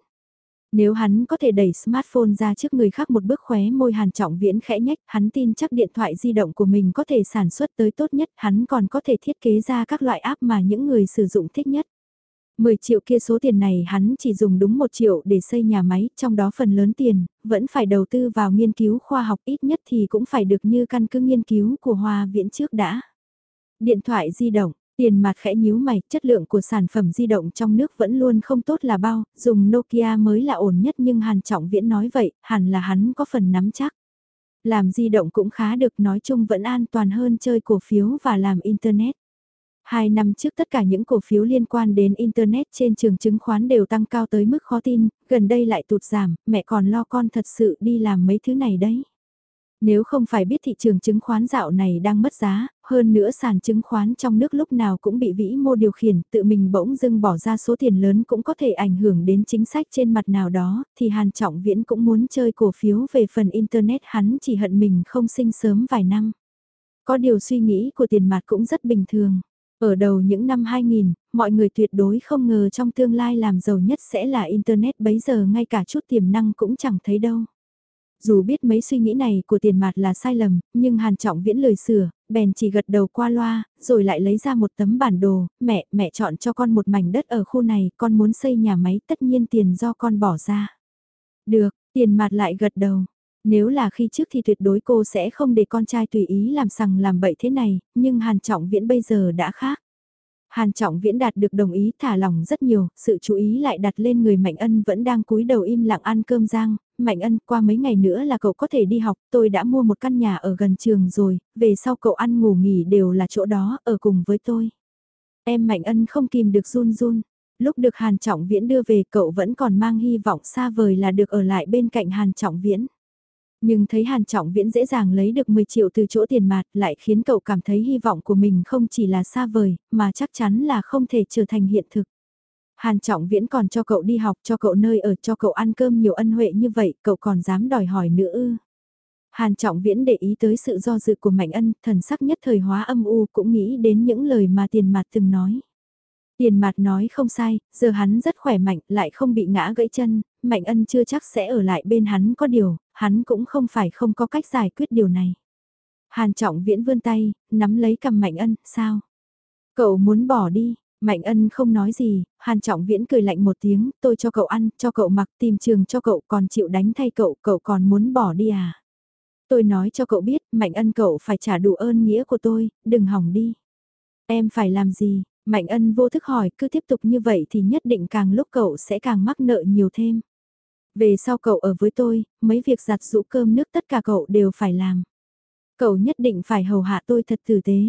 Nếu hắn có thể đẩy smartphone ra trước người khác một bước khóe môi hàn trọng viễn khẽ nhách, hắn tin chắc điện thoại di động của mình có thể sản xuất tới tốt nhất, hắn còn có thể thiết kế ra các loại app mà những người sử dụng thích nhất. 10 triệu kia số tiền này hắn chỉ dùng đúng 1 triệu để xây nhà máy, trong đó phần lớn tiền, vẫn phải đầu tư vào nghiên cứu khoa học ít nhất thì cũng phải được như căn cứ nghiên cứu của Hoa Viễn trước đã. Điện thoại di động, tiền mặt khẽ nhíu mày, chất lượng của sản phẩm di động trong nước vẫn luôn không tốt là bao, dùng Nokia mới là ổn nhất nhưng Hàn Trọng Viễn nói vậy, hẳn là hắn có phần nắm chắc. Làm di động cũng khá được nói chung vẫn an toàn hơn chơi cổ phiếu và làm Internet. Hai năm trước tất cả những cổ phiếu liên quan đến Internet trên trường chứng khoán đều tăng cao tới mức khó tin, gần đây lại tụt giảm, mẹ còn lo con thật sự đi làm mấy thứ này đấy. Nếu không phải biết thị trường chứng khoán dạo này đang mất giá, hơn nữa sàn chứng khoán trong nước lúc nào cũng bị vĩ mô điều khiển, tự mình bỗng dưng bỏ ra số tiền lớn cũng có thể ảnh hưởng đến chính sách trên mặt nào đó, thì Hàn Trọng Viễn cũng muốn chơi cổ phiếu về phần Internet hắn chỉ hận mình không sinh sớm vài năm. Có điều suy nghĩ của tiền mặt cũng rất bình thường. Ở đầu những năm 2000, mọi người tuyệt đối không ngờ trong tương lai làm giàu nhất sẽ là Internet bấy giờ ngay cả chút tiềm năng cũng chẳng thấy đâu. Dù biết mấy suy nghĩ này của tiền mặt là sai lầm, nhưng Hàn Trọng Viễn lời sửa, bèn chỉ gật đầu qua loa, rồi lại lấy ra một tấm bản đồ, mẹ, mẹ chọn cho con một mảnh đất ở khu này, con muốn xây nhà máy, tất nhiên tiền do con bỏ ra. Được, tiền mặt lại gật đầu. Nếu là khi trước thì tuyệt đối cô sẽ không để con trai tùy ý làm sằng làm bậy thế này, nhưng Hàn Trọng Viễn bây giờ đã khác. Hàn Trọng Viễn đạt được đồng ý thả lòng rất nhiều, sự chú ý lại đặt lên người Mạnh Ân vẫn đang cúi đầu im lặng ăn cơm rang, Mạnh Ân qua mấy ngày nữa là cậu có thể đi học, tôi đã mua một căn nhà ở gần trường rồi, về sau cậu ăn ngủ nghỉ đều là chỗ đó, ở cùng với tôi. Em Mạnh Ân không kìm được run run, lúc được Hàn Trọng Viễn đưa về cậu vẫn còn mang hy vọng xa vời là được ở lại bên cạnh Hàn Trọng Viễn. Nhưng thấy Hàn Trọng Viễn dễ dàng lấy được 10 triệu từ chỗ tiền mạt lại khiến cậu cảm thấy hy vọng của mình không chỉ là xa vời, mà chắc chắn là không thể trở thành hiện thực. Hàn Trọng Viễn còn cho cậu đi học, cho cậu nơi ở, cho cậu ăn cơm nhiều ân huệ như vậy, cậu còn dám đòi hỏi nữa ư. Hàn Trọng Viễn để ý tới sự do dự của Mạnh Ân, thần sắc nhất thời hóa âm u cũng nghĩ đến những lời mà tiền mặt từng nói. Tiền mặt nói không sai, giờ hắn rất khỏe mạnh, lại không bị ngã gãy chân, Mạnh Ân chưa chắc sẽ ở lại bên hắn có điều, hắn cũng không phải không có cách giải quyết điều này. Hàn Trọng Viễn vươn tay, nắm lấy cầm Mạnh Ân, sao? Cậu muốn bỏ đi, Mạnh Ân không nói gì, Hàn Trọng Viễn cười lạnh một tiếng, tôi cho cậu ăn, cho cậu mặc, tìm trường cho cậu còn chịu đánh thay cậu, cậu còn muốn bỏ đi à? Tôi nói cho cậu biết, Mạnh Ân cậu phải trả đủ ơn nghĩa của tôi, đừng hỏng đi. Em phải làm gì? Mạnh Ân vô thức hỏi, cứ tiếp tục như vậy thì nhất định càng lúc cậu sẽ càng mắc nợ nhiều thêm. Về sau cậu ở với tôi, mấy việc giặt rũ cơm nước tất cả cậu đều phải làm. Cậu nhất định phải hầu hạ tôi thật tử tế.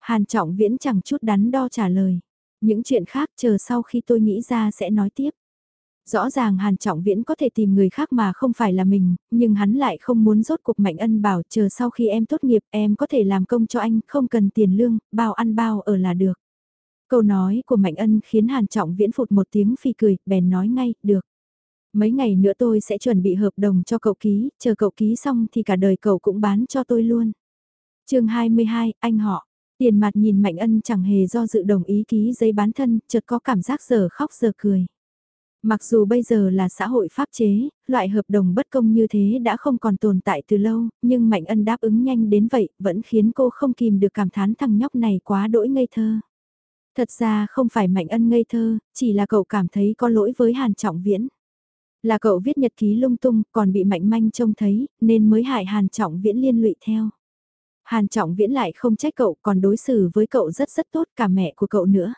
Hàn Trọng Viễn chẳng chút đắn đo trả lời. Những chuyện khác chờ sau khi tôi nghĩ ra sẽ nói tiếp. Rõ ràng Hàn Trọng Viễn có thể tìm người khác mà không phải là mình, nhưng hắn lại không muốn rốt cuộc Mạnh Ân bảo chờ sau khi em tốt nghiệp em có thể làm công cho anh, không cần tiền lương, bao ăn bao ở là được. Câu nói của Mạnh Ân khiến Hàn Trọng Viễn phụt một tiếng phi cười, bèn nói ngay, được. Mấy ngày nữa tôi sẽ chuẩn bị hợp đồng cho cậu ký, chờ cậu ký xong thì cả đời cậu cũng bán cho tôi luôn. chương 22, anh họ. Tiền mặt nhìn Mạnh Ân chẳng hề do dự đồng ý ký giấy bán thân, chợt có cảm giác giờ khóc giờ cười. Mặc dù bây giờ là xã hội pháp chế, loại hợp đồng bất công như thế đã không còn tồn tại từ lâu, nhưng Mạnh Ân đáp ứng nhanh đến vậy, vẫn khiến cô không kìm được cảm thán thằng nhóc này quá đỗi ngây thơ. Thật ra không phải Mạnh Ân ngây thơ, chỉ là cậu cảm thấy có lỗi với Hàn Trọng Viễn. Là cậu viết nhật ký lung tung, còn bị Mạnh Manh trông thấy, nên mới hại Hàn Trọng Viễn liên lụy theo. Hàn Trọng Viễn lại không trách cậu, còn đối xử với cậu rất rất tốt cả mẹ của cậu nữa.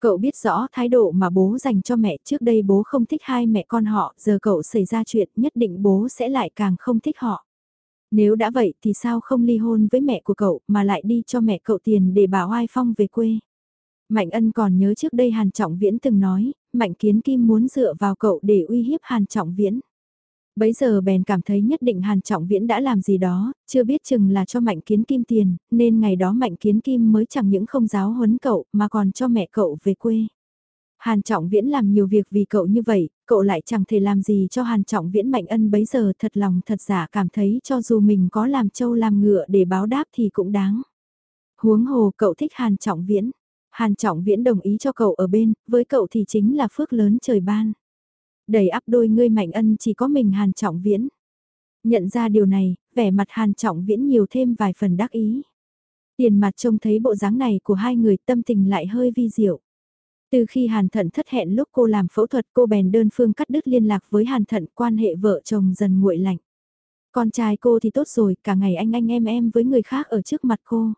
Cậu biết rõ thái độ mà bố dành cho mẹ trước đây bố không thích hai mẹ con họ, giờ cậu xảy ra chuyện nhất định bố sẽ lại càng không thích họ. Nếu đã vậy thì sao không ly hôn với mẹ của cậu mà lại đi cho mẹ cậu tiền để bảo oai Phong về quê. Mạnh ân còn nhớ trước đây Hàn Trọng Viễn từng nói, Mạnh Kiến Kim muốn dựa vào cậu để uy hiếp Hàn Trọng Viễn. Bấy giờ bèn cảm thấy nhất định Hàn Trọng Viễn đã làm gì đó, chưa biết chừng là cho Mạnh Kiến Kim tiền, nên ngày đó Mạnh Kiến Kim mới chẳng những không giáo huấn cậu mà còn cho mẹ cậu về quê. Hàn Trọng Viễn làm nhiều việc vì cậu như vậy, cậu lại chẳng thể làm gì cho Hàn Trọng Viễn Mạnh Ân bấy giờ thật lòng thật giả cảm thấy cho dù mình có làm trâu làm ngựa để báo đáp thì cũng đáng. Huống hồ cậu thích Hàn Trọng Viễn. Hàn Trọng Viễn đồng ý cho cậu ở bên, với cậu thì chính là phước lớn trời ban. Đầy áp đôi ngươi mạnh ân chỉ có mình Hàn Trọng Viễn. Nhận ra điều này, vẻ mặt Hàn Trọng Viễn nhiều thêm vài phần đắc ý. Tiền mặt trông thấy bộ dáng này của hai người tâm tình lại hơi vi diệu. Từ khi Hàn Thận thất hẹn lúc cô làm phẫu thuật cô bèn đơn phương cắt đứt liên lạc với Hàn Thận quan hệ vợ chồng dần nguội lạnh. Con trai cô thì tốt rồi, cả ngày anh anh em em với người khác ở trước mặt cô.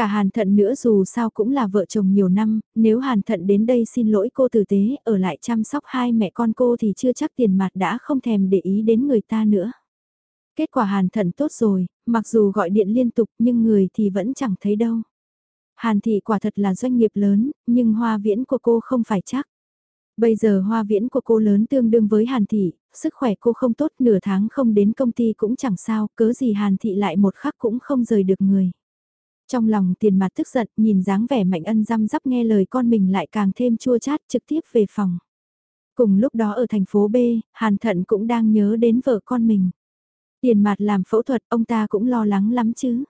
Cả Hàn Thận nữa dù sao cũng là vợ chồng nhiều năm, nếu Hàn Thận đến đây xin lỗi cô tử tế, ở lại chăm sóc hai mẹ con cô thì chưa chắc tiền mặt đã không thèm để ý đến người ta nữa. Kết quả Hàn Thận tốt rồi, mặc dù gọi điện liên tục nhưng người thì vẫn chẳng thấy đâu. Hàn Thị quả thật là doanh nghiệp lớn, nhưng hoa viễn của cô không phải chắc. Bây giờ hoa viễn của cô lớn tương đương với Hàn Thị, sức khỏe cô không tốt nửa tháng không đến công ty cũng chẳng sao, cớ gì Hàn Thị lại một khắc cũng không rời được người. Trong lòng tiền mặt tức giận, nhìn dáng vẻ mạnh ân răm rắp nghe lời con mình lại càng thêm chua chát trực tiếp về phòng. Cùng lúc đó ở thành phố B, Hàn Thận cũng đang nhớ đến vợ con mình. Tiền mặt làm phẫu thuật ông ta cũng lo lắng lắm chứ.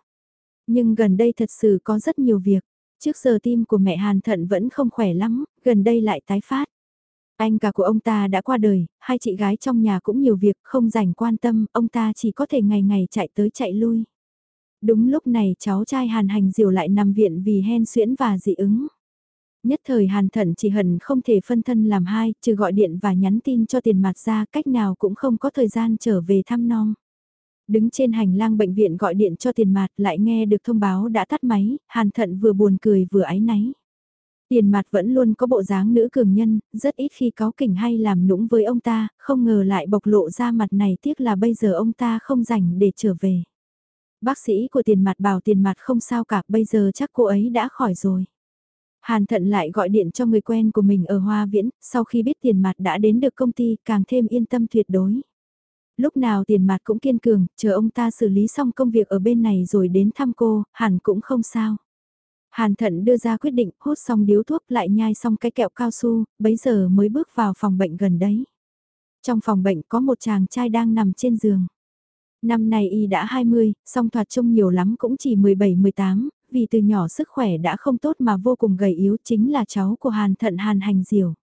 Nhưng gần đây thật sự có rất nhiều việc. Trước giờ tim của mẹ Hàn Thận vẫn không khỏe lắm, gần đây lại tái phát. Anh cả của ông ta đã qua đời, hai chị gái trong nhà cũng nhiều việc không dành quan tâm, ông ta chỉ có thể ngày ngày chạy tới chạy lui. Đúng lúc này cháu trai Hàn Hành Diều lại nằm viện vì hen suyễn và dị ứng. Nhất thời Hàn Thận chỉ hận không thể phân thân làm hai, trừ gọi điện và nhắn tin cho tiền mặt ra cách nào cũng không có thời gian trở về thăm non. Đứng trên hành lang bệnh viện gọi điện cho tiền mặt lại nghe được thông báo đã tắt máy, Hàn Thận vừa buồn cười vừa áy náy. Tiền mặt vẫn luôn có bộ dáng nữ cường nhân, rất ít khi có kỉnh hay làm nũng với ông ta, không ngờ lại bộc lộ ra mặt này tiếc là bây giờ ông ta không rảnh để trở về. Bác sĩ của tiền mặt bảo tiền mặt không sao cả, bây giờ chắc cô ấy đã khỏi rồi. Hàn thận lại gọi điện cho người quen của mình ở Hoa Viễn, sau khi biết tiền mặt đã đến được công ty càng thêm yên tâm tuyệt đối. Lúc nào tiền mặt cũng kiên cường, chờ ông ta xử lý xong công việc ở bên này rồi đến thăm cô, hẳn cũng không sao. Hàn thận đưa ra quyết định hút xong điếu thuốc lại nhai xong cái kẹo cao su, bấy giờ mới bước vào phòng bệnh gần đấy. Trong phòng bệnh có một chàng trai đang nằm trên giường. Năm nay y đã 20, song thoạt trông nhiều lắm cũng chỉ 17-18, vì từ nhỏ sức khỏe đã không tốt mà vô cùng gầy yếu chính là cháu của Hàn Thận Hàn Hành Diều.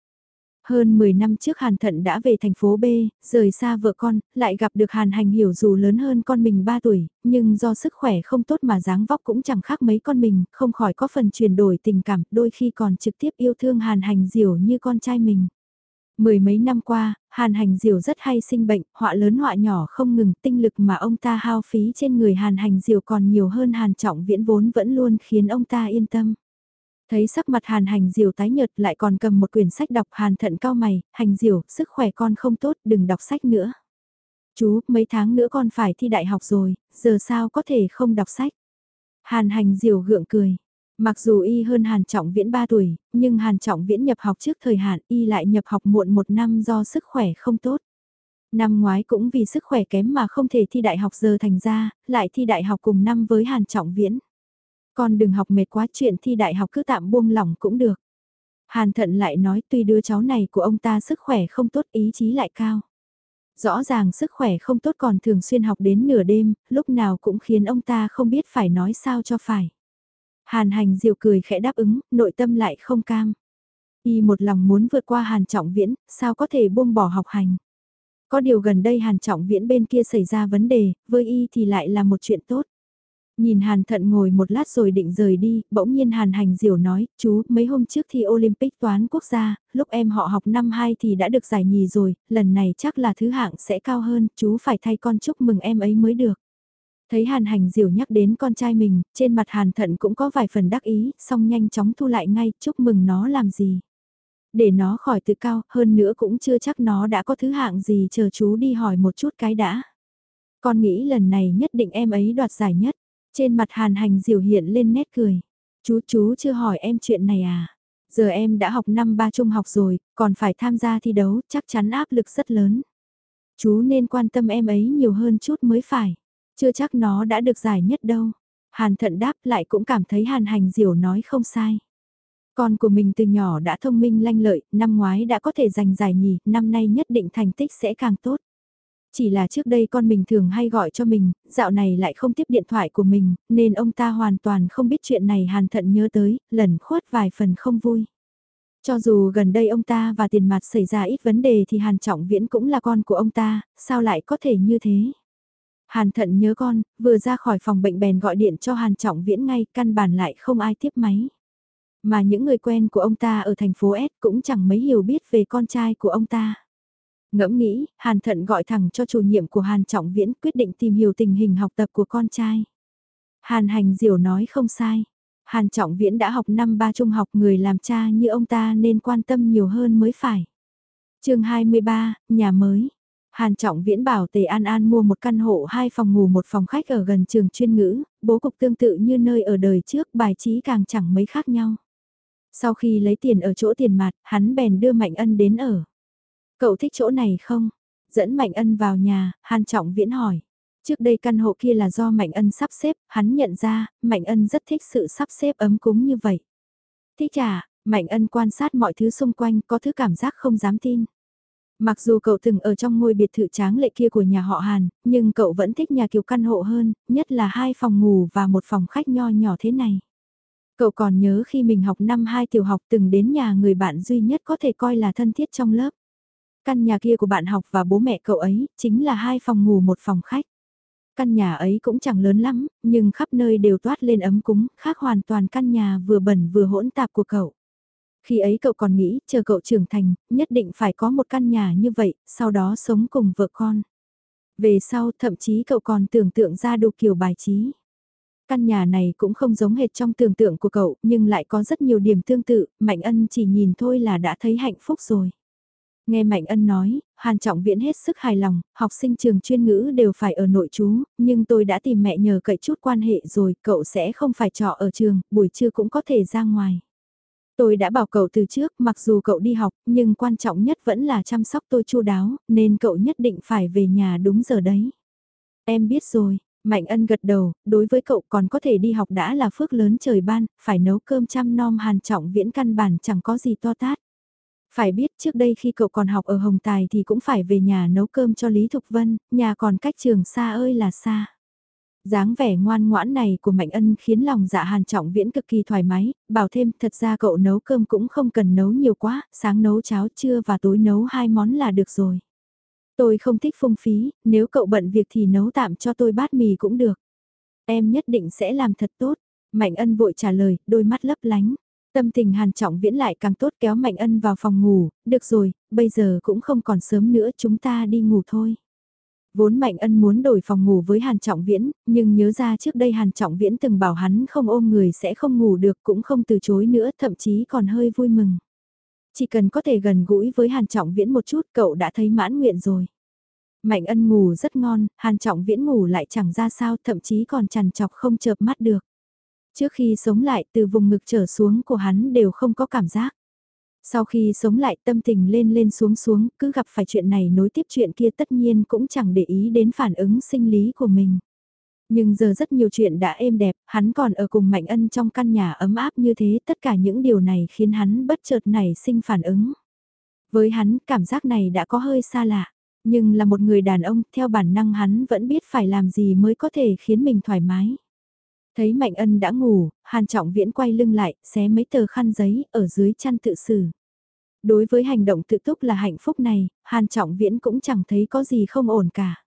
Hơn 10 năm trước Hàn Thận đã về thành phố B, rời xa vợ con, lại gặp được Hàn Hành Hiểu dù lớn hơn con mình 3 tuổi, nhưng do sức khỏe không tốt mà dáng vóc cũng chẳng khác mấy con mình, không khỏi có phần chuyển đổi tình cảm, đôi khi còn trực tiếp yêu thương Hàn Hành Diều như con trai mình. Mười mấy năm qua, Hàn Hành Diều rất hay sinh bệnh, họa lớn họa nhỏ không ngừng, tinh lực mà ông ta hao phí trên người Hàn Hành Diều còn nhiều hơn Hàn Trọng Viễn vốn vẫn luôn khiến ông ta yên tâm. Thấy sắc mặt Hàn Hành Diều tái nhợt lại còn cầm một quyển sách đọc Hàn thận cao mày, Hành Diều, sức khỏe con không tốt, đừng đọc sách nữa. Chú, mấy tháng nữa con phải thi đại học rồi, giờ sao có thể không đọc sách. Hàn Hành Diều gượng cười. Mặc dù y hơn Hàn Trọng Viễn 3 tuổi, nhưng Hàn Trọng Viễn nhập học trước thời hạn y lại nhập học muộn một năm do sức khỏe không tốt. Năm ngoái cũng vì sức khỏe kém mà không thể thi đại học giờ thành ra, lại thi đại học cùng năm với Hàn Trọng Viễn. Con đừng học mệt quá chuyện thi đại học cứ tạm buông lỏng cũng được. Hàn Thận lại nói tuy đứa cháu này của ông ta sức khỏe không tốt ý chí lại cao. Rõ ràng sức khỏe không tốt còn thường xuyên học đến nửa đêm, lúc nào cũng khiến ông ta không biết phải nói sao cho phải. Hàn hành diều cười khẽ đáp ứng, nội tâm lại không cam. Y một lòng muốn vượt qua Hàn Trọng Viễn, sao có thể buông bỏ học hành. Có điều gần đây Hàn Trọng Viễn bên kia xảy ra vấn đề, với Y thì lại là một chuyện tốt. Nhìn Hàn Thận ngồi một lát rồi định rời đi, bỗng nhiên Hàn Hành Diều nói, chú, mấy hôm trước thi Olympic toán quốc gia, lúc em họ học năm 2 thì đã được giải nhì rồi, lần này chắc là thứ hạng sẽ cao hơn, chú phải thay con chúc mừng em ấy mới được. Thấy Hàn Hành Diều nhắc đến con trai mình, trên mặt Hàn Thận cũng có vài phần đắc ý, song nhanh chóng thu lại ngay, chúc mừng nó làm gì. Để nó khỏi tự cao, hơn nữa cũng chưa chắc nó đã có thứ hạng gì chờ chú đi hỏi một chút cái đã. Con nghĩ lần này nhất định em ấy đoạt giải nhất. Trên mặt Hàn Hành Diều hiện lên nét cười. Chú chú chưa hỏi em chuyện này à? Giờ em đã học năm ba trung học rồi, còn phải tham gia thi đấu, chắc chắn áp lực rất lớn. Chú nên quan tâm em ấy nhiều hơn chút mới phải. Chưa chắc nó đã được giải nhất đâu. Hàn thận đáp lại cũng cảm thấy hàn hành diều nói không sai. Con của mình từ nhỏ đã thông minh lanh lợi, năm ngoái đã có thể giành giải nhì, năm nay nhất định thành tích sẽ càng tốt. Chỉ là trước đây con mình thường hay gọi cho mình, dạo này lại không tiếp điện thoại của mình, nên ông ta hoàn toàn không biết chuyện này hàn thận nhớ tới, lần khuất vài phần không vui. Cho dù gần đây ông ta và tiền mặt xảy ra ít vấn đề thì Hàn Trọng Viễn cũng là con của ông ta, sao lại có thể như thế? Hàn thận nhớ con, vừa ra khỏi phòng bệnh bèn gọi điện cho Hàn Trọng Viễn ngay, căn bản lại không ai tiếp máy. Mà những người quen của ông ta ở thành phố S cũng chẳng mấy hiểu biết về con trai của ông ta. Ngẫm nghĩ, Hàn Thận gọi thẳng cho chủ nhiệm của Hàn Trọng Viễn quyết định tìm hiểu tình hình học tập của con trai. Hàn Hành Diều nói không sai. Hàn Trọng Viễn đã học năm ba trung học người làm cha như ông ta nên quan tâm nhiều hơn mới phải. chương 23, nhà mới. Hàn Trọng Viễn bảo Tề An An mua một căn hộ hai phòng ngủ một phòng khách ở gần trường chuyên ngữ, bố cục tương tự như nơi ở đời trước bài trí càng chẳng mấy khác nhau. Sau khi lấy tiền ở chỗ tiền mặt, hắn bèn đưa Mạnh Ân đến ở. Cậu thích chỗ này không? Dẫn Mạnh Ân vào nhà, Hàn Trọng Viễn hỏi. Trước đây căn hộ kia là do Mạnh Ân sắp xếp, hắn nhận ra, Mạnh Ân rất thích sự sắp xếp ấm cúng như vậy. Thích à, Mạnh Ân quan sát mọi thứ xung quanh có thứ cảm giác không dám tin. Mặc dù cậu từng ở trong ngôi biệt thự tráng lệ kia của nhà họ Hàn, nhưng cậu vẫn thích nhà kiểu căn hộ hơn, nhất là hai phòng ngủ và một phòng khách nho nhỏ thế này. Cậu còn nhớ khi mình học năm 2 tiểu học từng đến nhà người bạn duy nhất có thể coi là thân thiết trong lớp. Căn nhà kia của bạn học và bố mẹ cậu ấy, chính là hai phòng ngủ một phòng khách. Căn nhà ấy cũng chẳng lớn lắm, nhưng khắp nơi đều toát lên ấm cúng, khác hoàn toàn căn nhà vừa bẩn vừa hỗn tạp của cậu. Khi ấy cậu còn nghĩ, chờ cậu trưởng thành, nhất định phải có một căn nhà như vậy, sau đó sống cùng vợ con. Về sau, thậm chí cậu còn tưởng tượng ra đủ kiểu bài trí. Căn nhà này cũng không giống hệt trong tưởng tượng của cậu, nhưng lại có rất nhiều điểm tương tự, Mạnh Ân chỉ nhìn thôi là đã thấy hạnh phúc rồi. Nghe Mạnh Ân nói, Hàn Trọng Viễn hết sức hài lòng, học sinh trường chuyên ngữ đều phải ở nội trú, nhưng tôi đã tìm mẹ nhờ cậy chút quan hệ rồi, cậu sẽ không phải trọ ở trường, buổi trưa cũng có thể ra ngoài. Tôi đã bảo cậu từ trước, mặc dù cậu đi học, nhưng quan trọng nhất vẫn là chăm sóc tôi chu đáo, nên cậu nhất định phải về nhà đúng giờ đấy. Em biết rồi, Mạnh ân gật đầu, đối với cậu còn có thể đi học đã là phước lớn trời ban, phải nấu cơm chăm nom hàn trọng viễn căn bản chẳng có gì to tát. Phải biết trước đây khi cậu còn học ở Hồng Tài thì cũng phải về nhà nấu cơm cho Lý Thục Vân, nhà còn cách trường xa ơi là xa dáng vẻ ngoan ngoãn này của Mạnh Ân khiến lòng dạ Hàn Trọng Viễn cực kỳ thoải mái, bảo thêm thật ra cậu nấu cơm cũng không cần nấu nhiều quá, sáng nấu cháo trưa và tối nấu hai món là được rồi. Tôi không thích phung phí, nếu cậu bận việc thì nấu tạm cho tôi bát mì cũng được. Em nhất định sẽ làm thật tốt. Mạnh Ân vội trả lời, đôi mắt lấp lánh. Tâm tình Hàn Trọng Viễn lại càng tốt kéo Mạnh Ân vào phòng ngủ, được rồi, bây giờ cũng không còn sớm nữa chúng ta đi ngủ thôi. Vốn Mạnh Ân muốn đổi phòng ngủ với Hàn Trọng Viễn, nhưng nhớ ra trước đây Hàn Trọng Viễn từng bảo hắn không ôm người sẽ không ngủ được cũng không từ chối nữa thậm chí còn hơi vui mừng. Chỉ cần có thể gần gũi với Hàn Trọng Viễn một chút cậu đã thấy mãn nguyện rồi. Mạnh ân ngủ rất ngon, Hàn Trọng Viễn ngủ lại chẳng ra sao thậm chí còn chằn chọc không chợp mắt được. Trước khi sống lại từ vùng ngực trở xuống của hắn đều không có cảm giác. Sau khi sống lại tâm tình lên lên xuống xuống, cứ gặp phải chuyện này nối tiếp chuyện kia tất nhiên cũng chẳng để ý đến phản ứng sinh lý của mình. Nhưng giờ rất nhiều chuyện đã êm đẹp, hắn còn ở cùng Mạnh Ân trong căn nhà ấm áp như thế, tất cả những điều này khiến hắn bất chợt nảy sinh phản ứng. Với hắn, cảm giác này đã có hơi xa lạ, nhưng là một người đàn ông, theo bản năng hắn vẫn biết phải làm gì mới có thể khiến mình thoải mái. Thấy Mạnh Ân đã ngủ, Hàn Trọng Viễn quay lưng lại, xé mấy tờ khăn giấy ở dưới chăn tự xử. Đối với hành động tự túc là hạnh phúc này, Hàn Trọng Viễn cũng chẳng thấy có gì không ổn cả.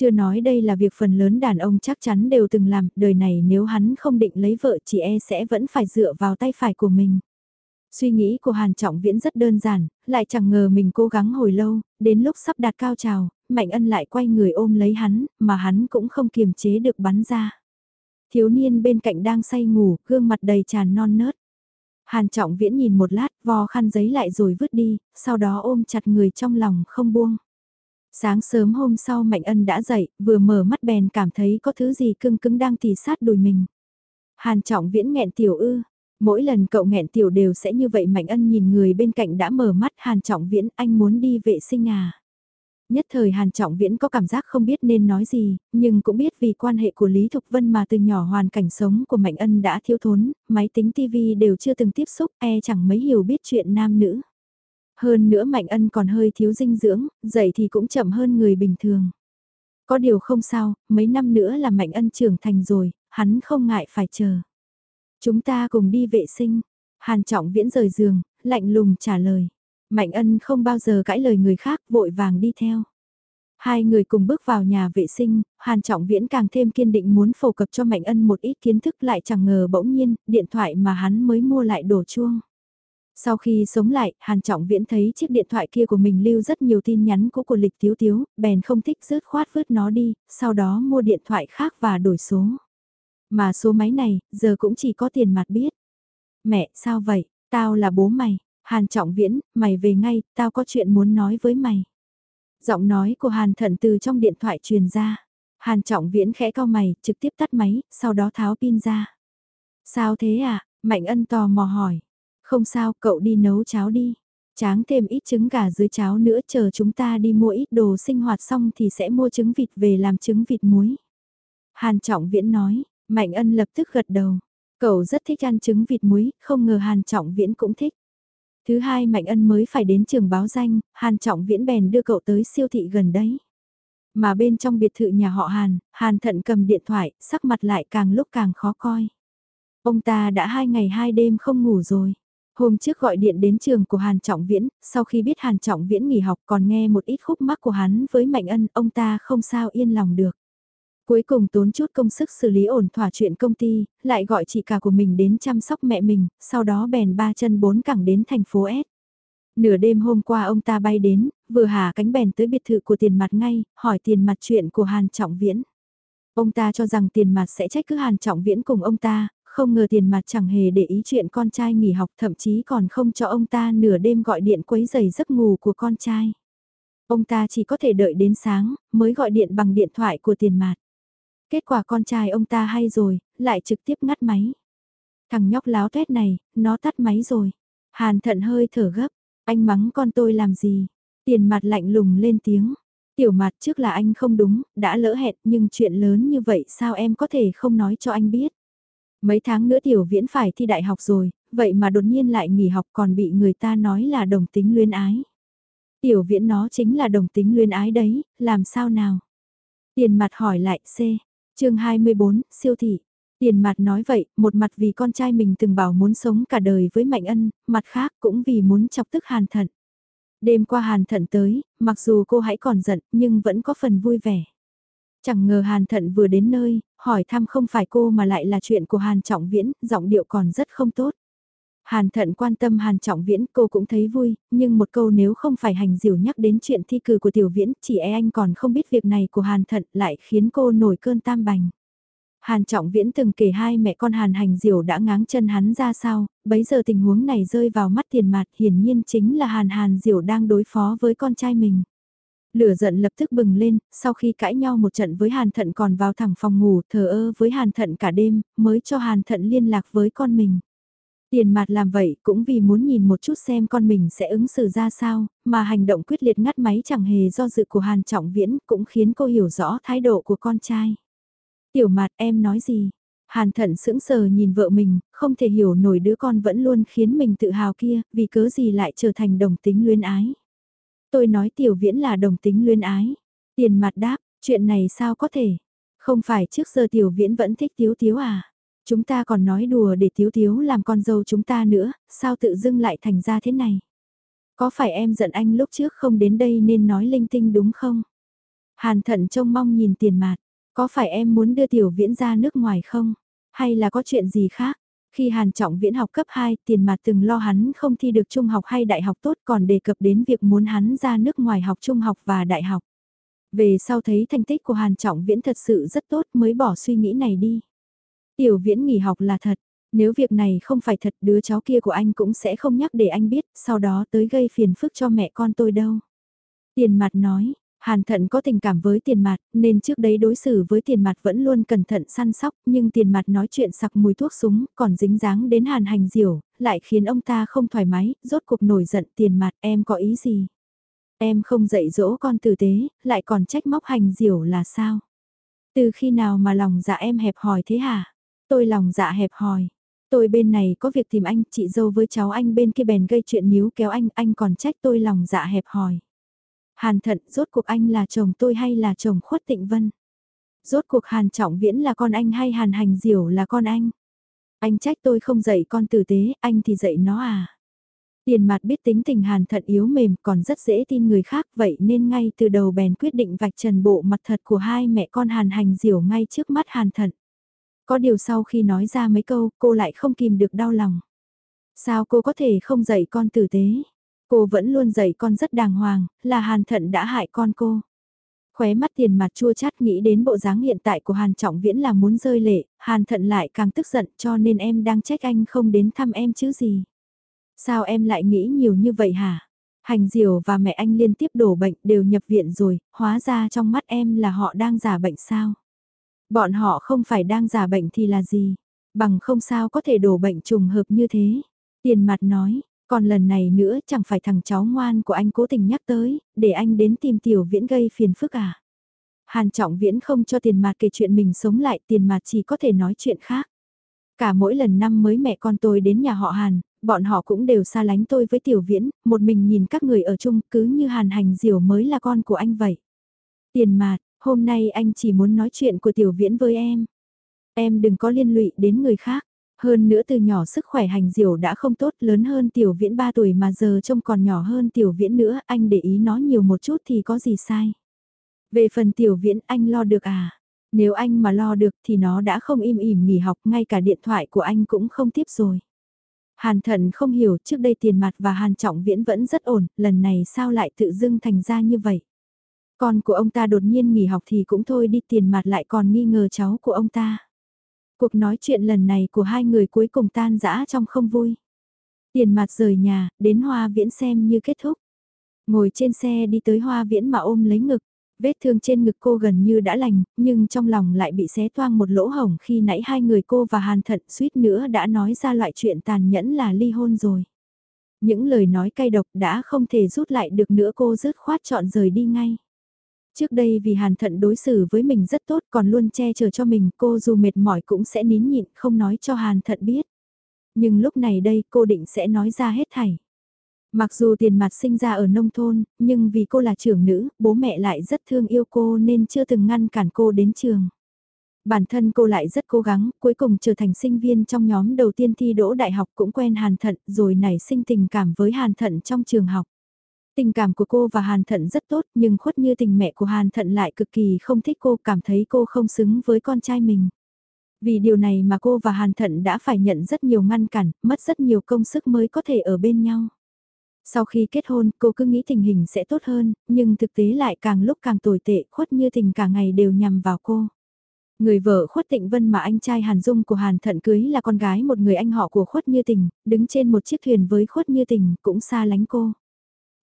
Chưa nói đây là việc phần lớn đàn ông chắc chắn đều từng làm, đời này nếu hắn không định lấy vợ chị e sẽ vẫn phải dựa vào tay phải của mình. Suy nghĩ của Hàn Trọng Viễn rất đơn giản, lại chẳng ngờ mình cố gắng hồi lâu, đến lúc sắp đạt cao trào, Mạnh Ân lại quay người ôm lấy hắn, mà hắn cũng không kiềm chế được bắn ra. Thiếu niên bên cạnh đang say ngủ, gương mặt đầy tràn non nớt. Hàn Trọng Viễn nhìn một lát, vò khăn giấy lại rồi vứt đi, sau đó ôm chặt người trong lòng không buông. Sáng sớm hôm sau Mạnh Ân đã dậy, vừa mở mắt bèn cảm thấy có thứ gì cưng cứng đang tì sát đùi mình. Hàn Trọng Viễn nghẹn tiểu ư, mỗi lần cậu nghẹn tiểu đều sẽ như vậy Mạnh Ân nhìn người bên cạnh đã mở mắt Hàn Trọng Viễn anh muốn đi vệ sinh à. Nhất thời Hàn Trọng Viễn có cảm giác không biết nên nói gì, nhưng cũng biết vì quan hệ của Lý Thục Vân mà từ nhỏ hoàn cảnh sống của Mạnh Ân đã thiếu thốn, máy tính TV đều chưa từng tiếp xúc, e chẳng mấy hiểu biết chuyện nam nữ. Hơn nữa Mạnh Ân còn hơi thiếu dinh dưỡng, dậy thì cũng chậm hơn người bình thường. Có điều không sao, mấy năm nữa là Mạnh Ân trưởng thành rồi, hắn không ngại phải chờ. Chúng ta cùng đi vệ sinh. Hàn Trọng Viễn rời giường, lạnh lùng trả lời. Mạnh ân không bao giờ cãi lời người khác vội vàng đi theo. Hai người cùng bước vào nhà vệ sinh, Hàn Trọng Viễn càng thêm kiên định muốn phổ cập cho Mạnh Ân một ít kiến thức lại chẳng ngờ bỗng nhiên, điện thoại mà hắn mới mua lại đổ chuông. Sau khi sống lại, Hàn Trọng Viễn thấy chiếc điện thoại kia của mình lưu rất nhiều tin nhắn cũ của lịch tiếu tiếu, bèn không thích rớt khoát vứt nó đi, sau đó mua điện thoại khác và đổi số. Mà số máy này, giờ cũng chỉ có tiền mặt biết. Mẹ, sao vậy? Tao là bố mày. Hàn Trọng Viễn, mày về ngay, tao có chuyện muốn nói với mày. Giọng nói của Hàn Thận từ trong điện thoại truyền ra. Hàn Trọng Viễn khẽ cau mày, trực tiếp tắt máy, sau đó tháo pin ra. Sao thế à? Mạnh ân tò mò hỏi. Không sao, cậu đi nấu cháo đi. Tráng thêm ít trứng gà dưới cháo nữa chờ chúng ta đi mua ít đồ sinh hoạt xong thì sẽ mua trứng vịt về làm trứng vịt muối. Hàn Trọng Viễn nói, Mạnh Ân lập tức gật đầu. Cậu rất thích ăn trứng vịt muối, không ngờ Hàn Trọng Viễn cũng thích. Thứ hai Mạnh Ân mới phải đến trường báo danh, Hàn Trọng Viễn bèn đưa cậu tới siêu thị gần đấy. Mà bên trong biệt thự nhà họ Hàn, Hàn Thận cầm điện thoại, sắc mặt lại càng lúc càng khó coi. Ông ta đã hai ngày hai đêm không ngủ rồi. Hôm trước gọi điện đến trường của Hàn Trọng Viễn, sau khi biết Hàn Trọng Viễn nghỉ học còn nghe một ít khúc mắc của hắn với Mạnh Ân, ông ta không sao yên lòng được. Cuối cùng tốn chút công sức xử lý ổn thỏa chuyện công ty, lại gọi chị cả của mình đến chăm sóc mẹ mình, sau đó bèn ba chân bốn cẳng đến thành phố S. Nửa đêm hôm qua ông ta bay đến, vừa hạ cánh bèn tới biệt thự của tiền mặt ngay, hỏi tiền mặt chuyện của Hàn Trọng Viễn. Ông ta cho rằng tiền mặt sẽ trách cứ Hàn Trọng Viễn cùng ông ta, không ngờ tiền mặt chẳng hề để ý chuyện con trai nghỉ học thậm chí còn không cho ông ta nửa đêm gọi điện quấy giày giấc ngủ của con trai. Ông ta chỉ có thể đợi đến sáng, mới gọi điện bằng điện thoại của tiền mặt. Kết quả con trai ông ta hay rồi, lại trực tiếp ngắt máy. Thằng nhóc láo tuét này, nó tắt máy rồi. Hàn thận hơi thở gấp, anh mắng con tôi làm gì? Tiền mặt lạnh lùng lên tiếng. Tiểu mặt trước là anh không đúng, đã lỡ hẹn nhưng chuyện lớn như vậy sao em có thể không nói cho anh biết? Mấy tháng nữa tiểu viễn phải thi đại học rồi, vậy mà đột nhiên lại nghỉ học còn bị người ta nói là đồng tính luyến ái. Tiểu viễn nó chính là đồng tính luyến ái đấy, làm sao nào? Tiền mặt hỏi lại C, chương 24, siêu thị. Tiền mặt nói vậy, một mặt vì con trai mình từng bảo muốn sống cả đời với Mạnh Ân, mặt khác cũng vì muốn chọc tức hàn thận. Đêm qua hàn thận tới, mặc dù cô hãy còn giận nhưng vẫn có phần vui vẻ. Chẳng ngờ hàn thận vừa đến nơi, hỏi thăm không phải cô mà lại là chuyện của hàn trọng viễn, giọng điệu còn rất không tốt. Hàn thận quan tâm hàn trọng viễn cô cũng thấy vui, nhưng một câu nếu không phải hành diều nhắc đến chuyện thi cử của tiểu viễn, chỉ e anh còn không biết việc này của hàn thận lại khiến cô nổi cơn tam bành. Hàn trọng viễn từng kể hai mẹ con hàn hành diều đã ngáng chân hắn ra sao, bấy giờ tình huống này rơi vào mắt tiền mặt hiển nhiên chính là hàn hàn diều đang đối phó với con trai mình. Lửa giận lập tức bừng lên, sau khi cãi nhau một trận với Hàn Thận còn vào thẳng phòng ngủ thờ ơ với Hàn Thận cả đêm, mới cho Hàn Thận liên lạc với con mình. Tiền mặt làm vậy cũng vì muốn nhìn một chút xem con mình sẽ ứng xử ra sao, mà hành động quyết liệt ngắt máy chẳng hề do dự của Hàn Trọng Viễn cũng khiến cô hiểu rõ thái độ của con trai. Tiểu mặt em nói gì? Hàn thận sững sờ nhìn vợ mình, không thể hiểu nổi đứa con vẫn luôn khiến mình tự hào kia, vì cớ gì lại trở thành đồng tính luyến ái. Tôi nói tiểu viễn là đồng tính luyến ái. Tiền mặt đáp, chuyện này sao có thể? Không phải trước giờ tiểu viễn vẫn thích tiếu tiếu à? Chúng ta còn nói đùa để tiếu tiếu làm con dâu chúng ta nữa, sao tự dưng lại thành ra thế này? Có phải em giận anh lúc trước không đến đây nên nói linh tinh đúng không? Hàn thận trông mong nhìn tiền mặt, có phải em muốn đưa tiểu viễn ra nước ngoài không? Hay là có chuyện gì khác? Khi Hàn Trọng Viễn học cấp 2, tiền mặt từng lo hắn không thi được trung học hay đại học tốt còn đề cập đến việc muốn hắn ra nước ngoài học trung học và đại học. Về sau thấy thành tích của Hàn Trọng Viễn thật sự rất tốt mới bỏ suy nghĩ này đi. Tiểu Viễn nghỉ học là thật, nếu việc này không phải thật đứa cháu kia của anh cũng sẽ không nhắc để anh biết, sau đó tới gây phiền phức cho mẹ con tôi đâu. Tiền mặt nói, Hàn thận có tình cảm với tiền mặt, nên trước đấy đối xử với tiền mặt vẫn luôn cẩn thận săn sóc, nhưng tiền mặt nói chuyện sặc mùi thuốc súng, còn dính dáng đến hàn hành diểu, lại khiến ông ta không thoải mái, rốt cuộc nổi giận tiền mặt em có ý gì? Em không dạy dỗ con tử tế, lại còn trách móc hành diểu là sao? Từ khi nào mà lòng dạ em hẹp hòi thế hả? Tôi lòng dạ hẹp hòi. Tôi bên này có việc tìm anh, chị dâu với cháu anh bên kia bèn gây chuyện níu kéo anh, anh còn trách tôi lòng dạ hẹp hòi. Hàn thận, rốt cuộc anh là chồng tôi hay là chồng khuất tịnh vân? Rốt cuộc Hàn trọng viễn là con anh hay Hàn hành diểu là con anh? Anh trách tôi không dạy con tử tế, anh thì dạy nó à? Tiền mặt biết tính tình hàn thận yếu mềm còn rất dễ tin người khác vậy nên ngay từ đầu bèn quyết định vạch trần bộ mặt thật của hai mẹ con hàn hành diểu ngay trước mắt hàn thận. Có điều sau khi nói ra mấy câu cô lại không kìm được đau lòng. Sao cô có thể không dạy con tử tế? Cô vẫn luôn dạy con rất đàng hoàng, là hàn thận đã hại con cô. Khóe mắt tiền mặt chua chát nghĩ đến bộ dáng hiện tại của Hàn Trọng Viễn là muốn rơi lệ, Hàn thận lại càng tức giận cho nên em đang trách anh không đến thăm em chứ gì. Sao em lại nghĩ nhiều như vậy hả? Hành Diều và mẹ anh liên tiếp đổ bệnh đều nhập viện rồi, hóa ra trong mắt em là họ đang giả bệnh sao? Bọn họ không phải đang giả bệnh thì là gì? Bằng không sao có thể đổ bệnh trùng hợp như thế. Tiền mặt nói, còn lần này nữa chẳng phải thằng cháu ngoan của anh cố tình nhắc tới, để anh đến tìm tiểu viễn gây phiền phức à? Hàn trọng viễn không cho tiền mặt kể chuyện mình sống lại tiền mặt chỉ có thể nói chuyện khác. Cả mỗi lần năm mới mẹ con tôi đến nhà họ Hàn, bọn họ cũng đều xa lánh tôi với Tiểu Viễn, một mình nhìn các người ở chung cứ như Hàn Hành diều mới là con của anh vậy. Tiền mạt, hôm nay anh chỉ muốn nói chuyện của Tiểu Viễn với em. Em đừng có liên lụy đến người khác. Hơn nữa từ nhỏ sức khỏe hành diều đã không tốt lớn hơn tiểu viễn 3 tuổi mà giờ trông còn nhỏ hơn tiểu viễn nữa, anh để ý nó nhiều một chút thì có gì sai. Về phần tiểu viễn anh lo được à? Nếu anh mà lo được thì nó đã không im ỉm nghỉ học, ngay cả điện thoại của anh cũng không tiếp rồi. Hàn thận không hiểu trước đây tiền mặt và hàn trọng viễn vẫn rất ổn, lần này sao lại tự dưng thành ra như vậy. Con của ông ta đột nhiên nghỉ học thì cũng thôi đi tiền mặt lại còn nghi ngờ cháu của ông ta. Cuộc nói chuyện lần này của hai người cuối cùng tan rã trong không vui. Tiền mặt rời nhà, đến hoa viễn xem như kết thúc. Ngồi trên xe đi tới hoa viễn mà ôm lấy ngực. Vết thương trên ngực cô gần như đã lành, nhưng trong lòng lại bị xé toang một lỗ hổng khi nãy hai người cô và Hàn Thận suýt nữa đã nói ra loại chuyện tàn nhẫn là ly hôn rồi. Những lời nói cay độc đã không thể rút lại được nữa cô rứt khoát chọn rời đi ngay. Trước đây vì Hàn Thận đối xử với mình rất tốt còn luôn che chở cho mình cô dù mệt mỏi cũng sẽ nín nhịn không nói cho Hàn Thận biết. Nhưng lúc này đây cô định sẽ nói ra hết thảy. Mặc dù tiền mặt sinh ra ở nông thôn, nhưng vì cô là trưởng nữ, bố mẹ lại rất thương yêu cô nên chưa từng ngăn cản cô đến trường. Bản thân cô lại rất cố gắng, cuối cùng trở thành sinh viên trong nhóm đầu tiên thi đỗ đại học cũng quen Hàn Thận rồi nảy sinh tình cảm với Hàn Thận trong trường học. Tình cảm của cô và Hàn Thận rất tốt nhưng khuất như tình mẹ của Hàn Thận lại cực kỳ không thích cô cảm thấy cô không xứng với con trai mình. Vì điều này mà cô và Hàn Thận đã phải nhận rất nhiều ngăn cản, mất rất nhiều công sức mới có thể ở bên nhau. Sau khi kết hôn, cô cứ nghĩ tình hình sẽ tốt hơn, nhưng thực tế lại càng lúc càng tồi tệ, khuất như tình cả ngày đều nhằm vào cô. Người vợ khuất tịnh vân mà anh trai Hàn Dung của Hàn Thận cưới là con gái một người anh họ của khuất như tình, đứng trên một chiếc thuyền với khuất như tình, cũng xa lánh cô.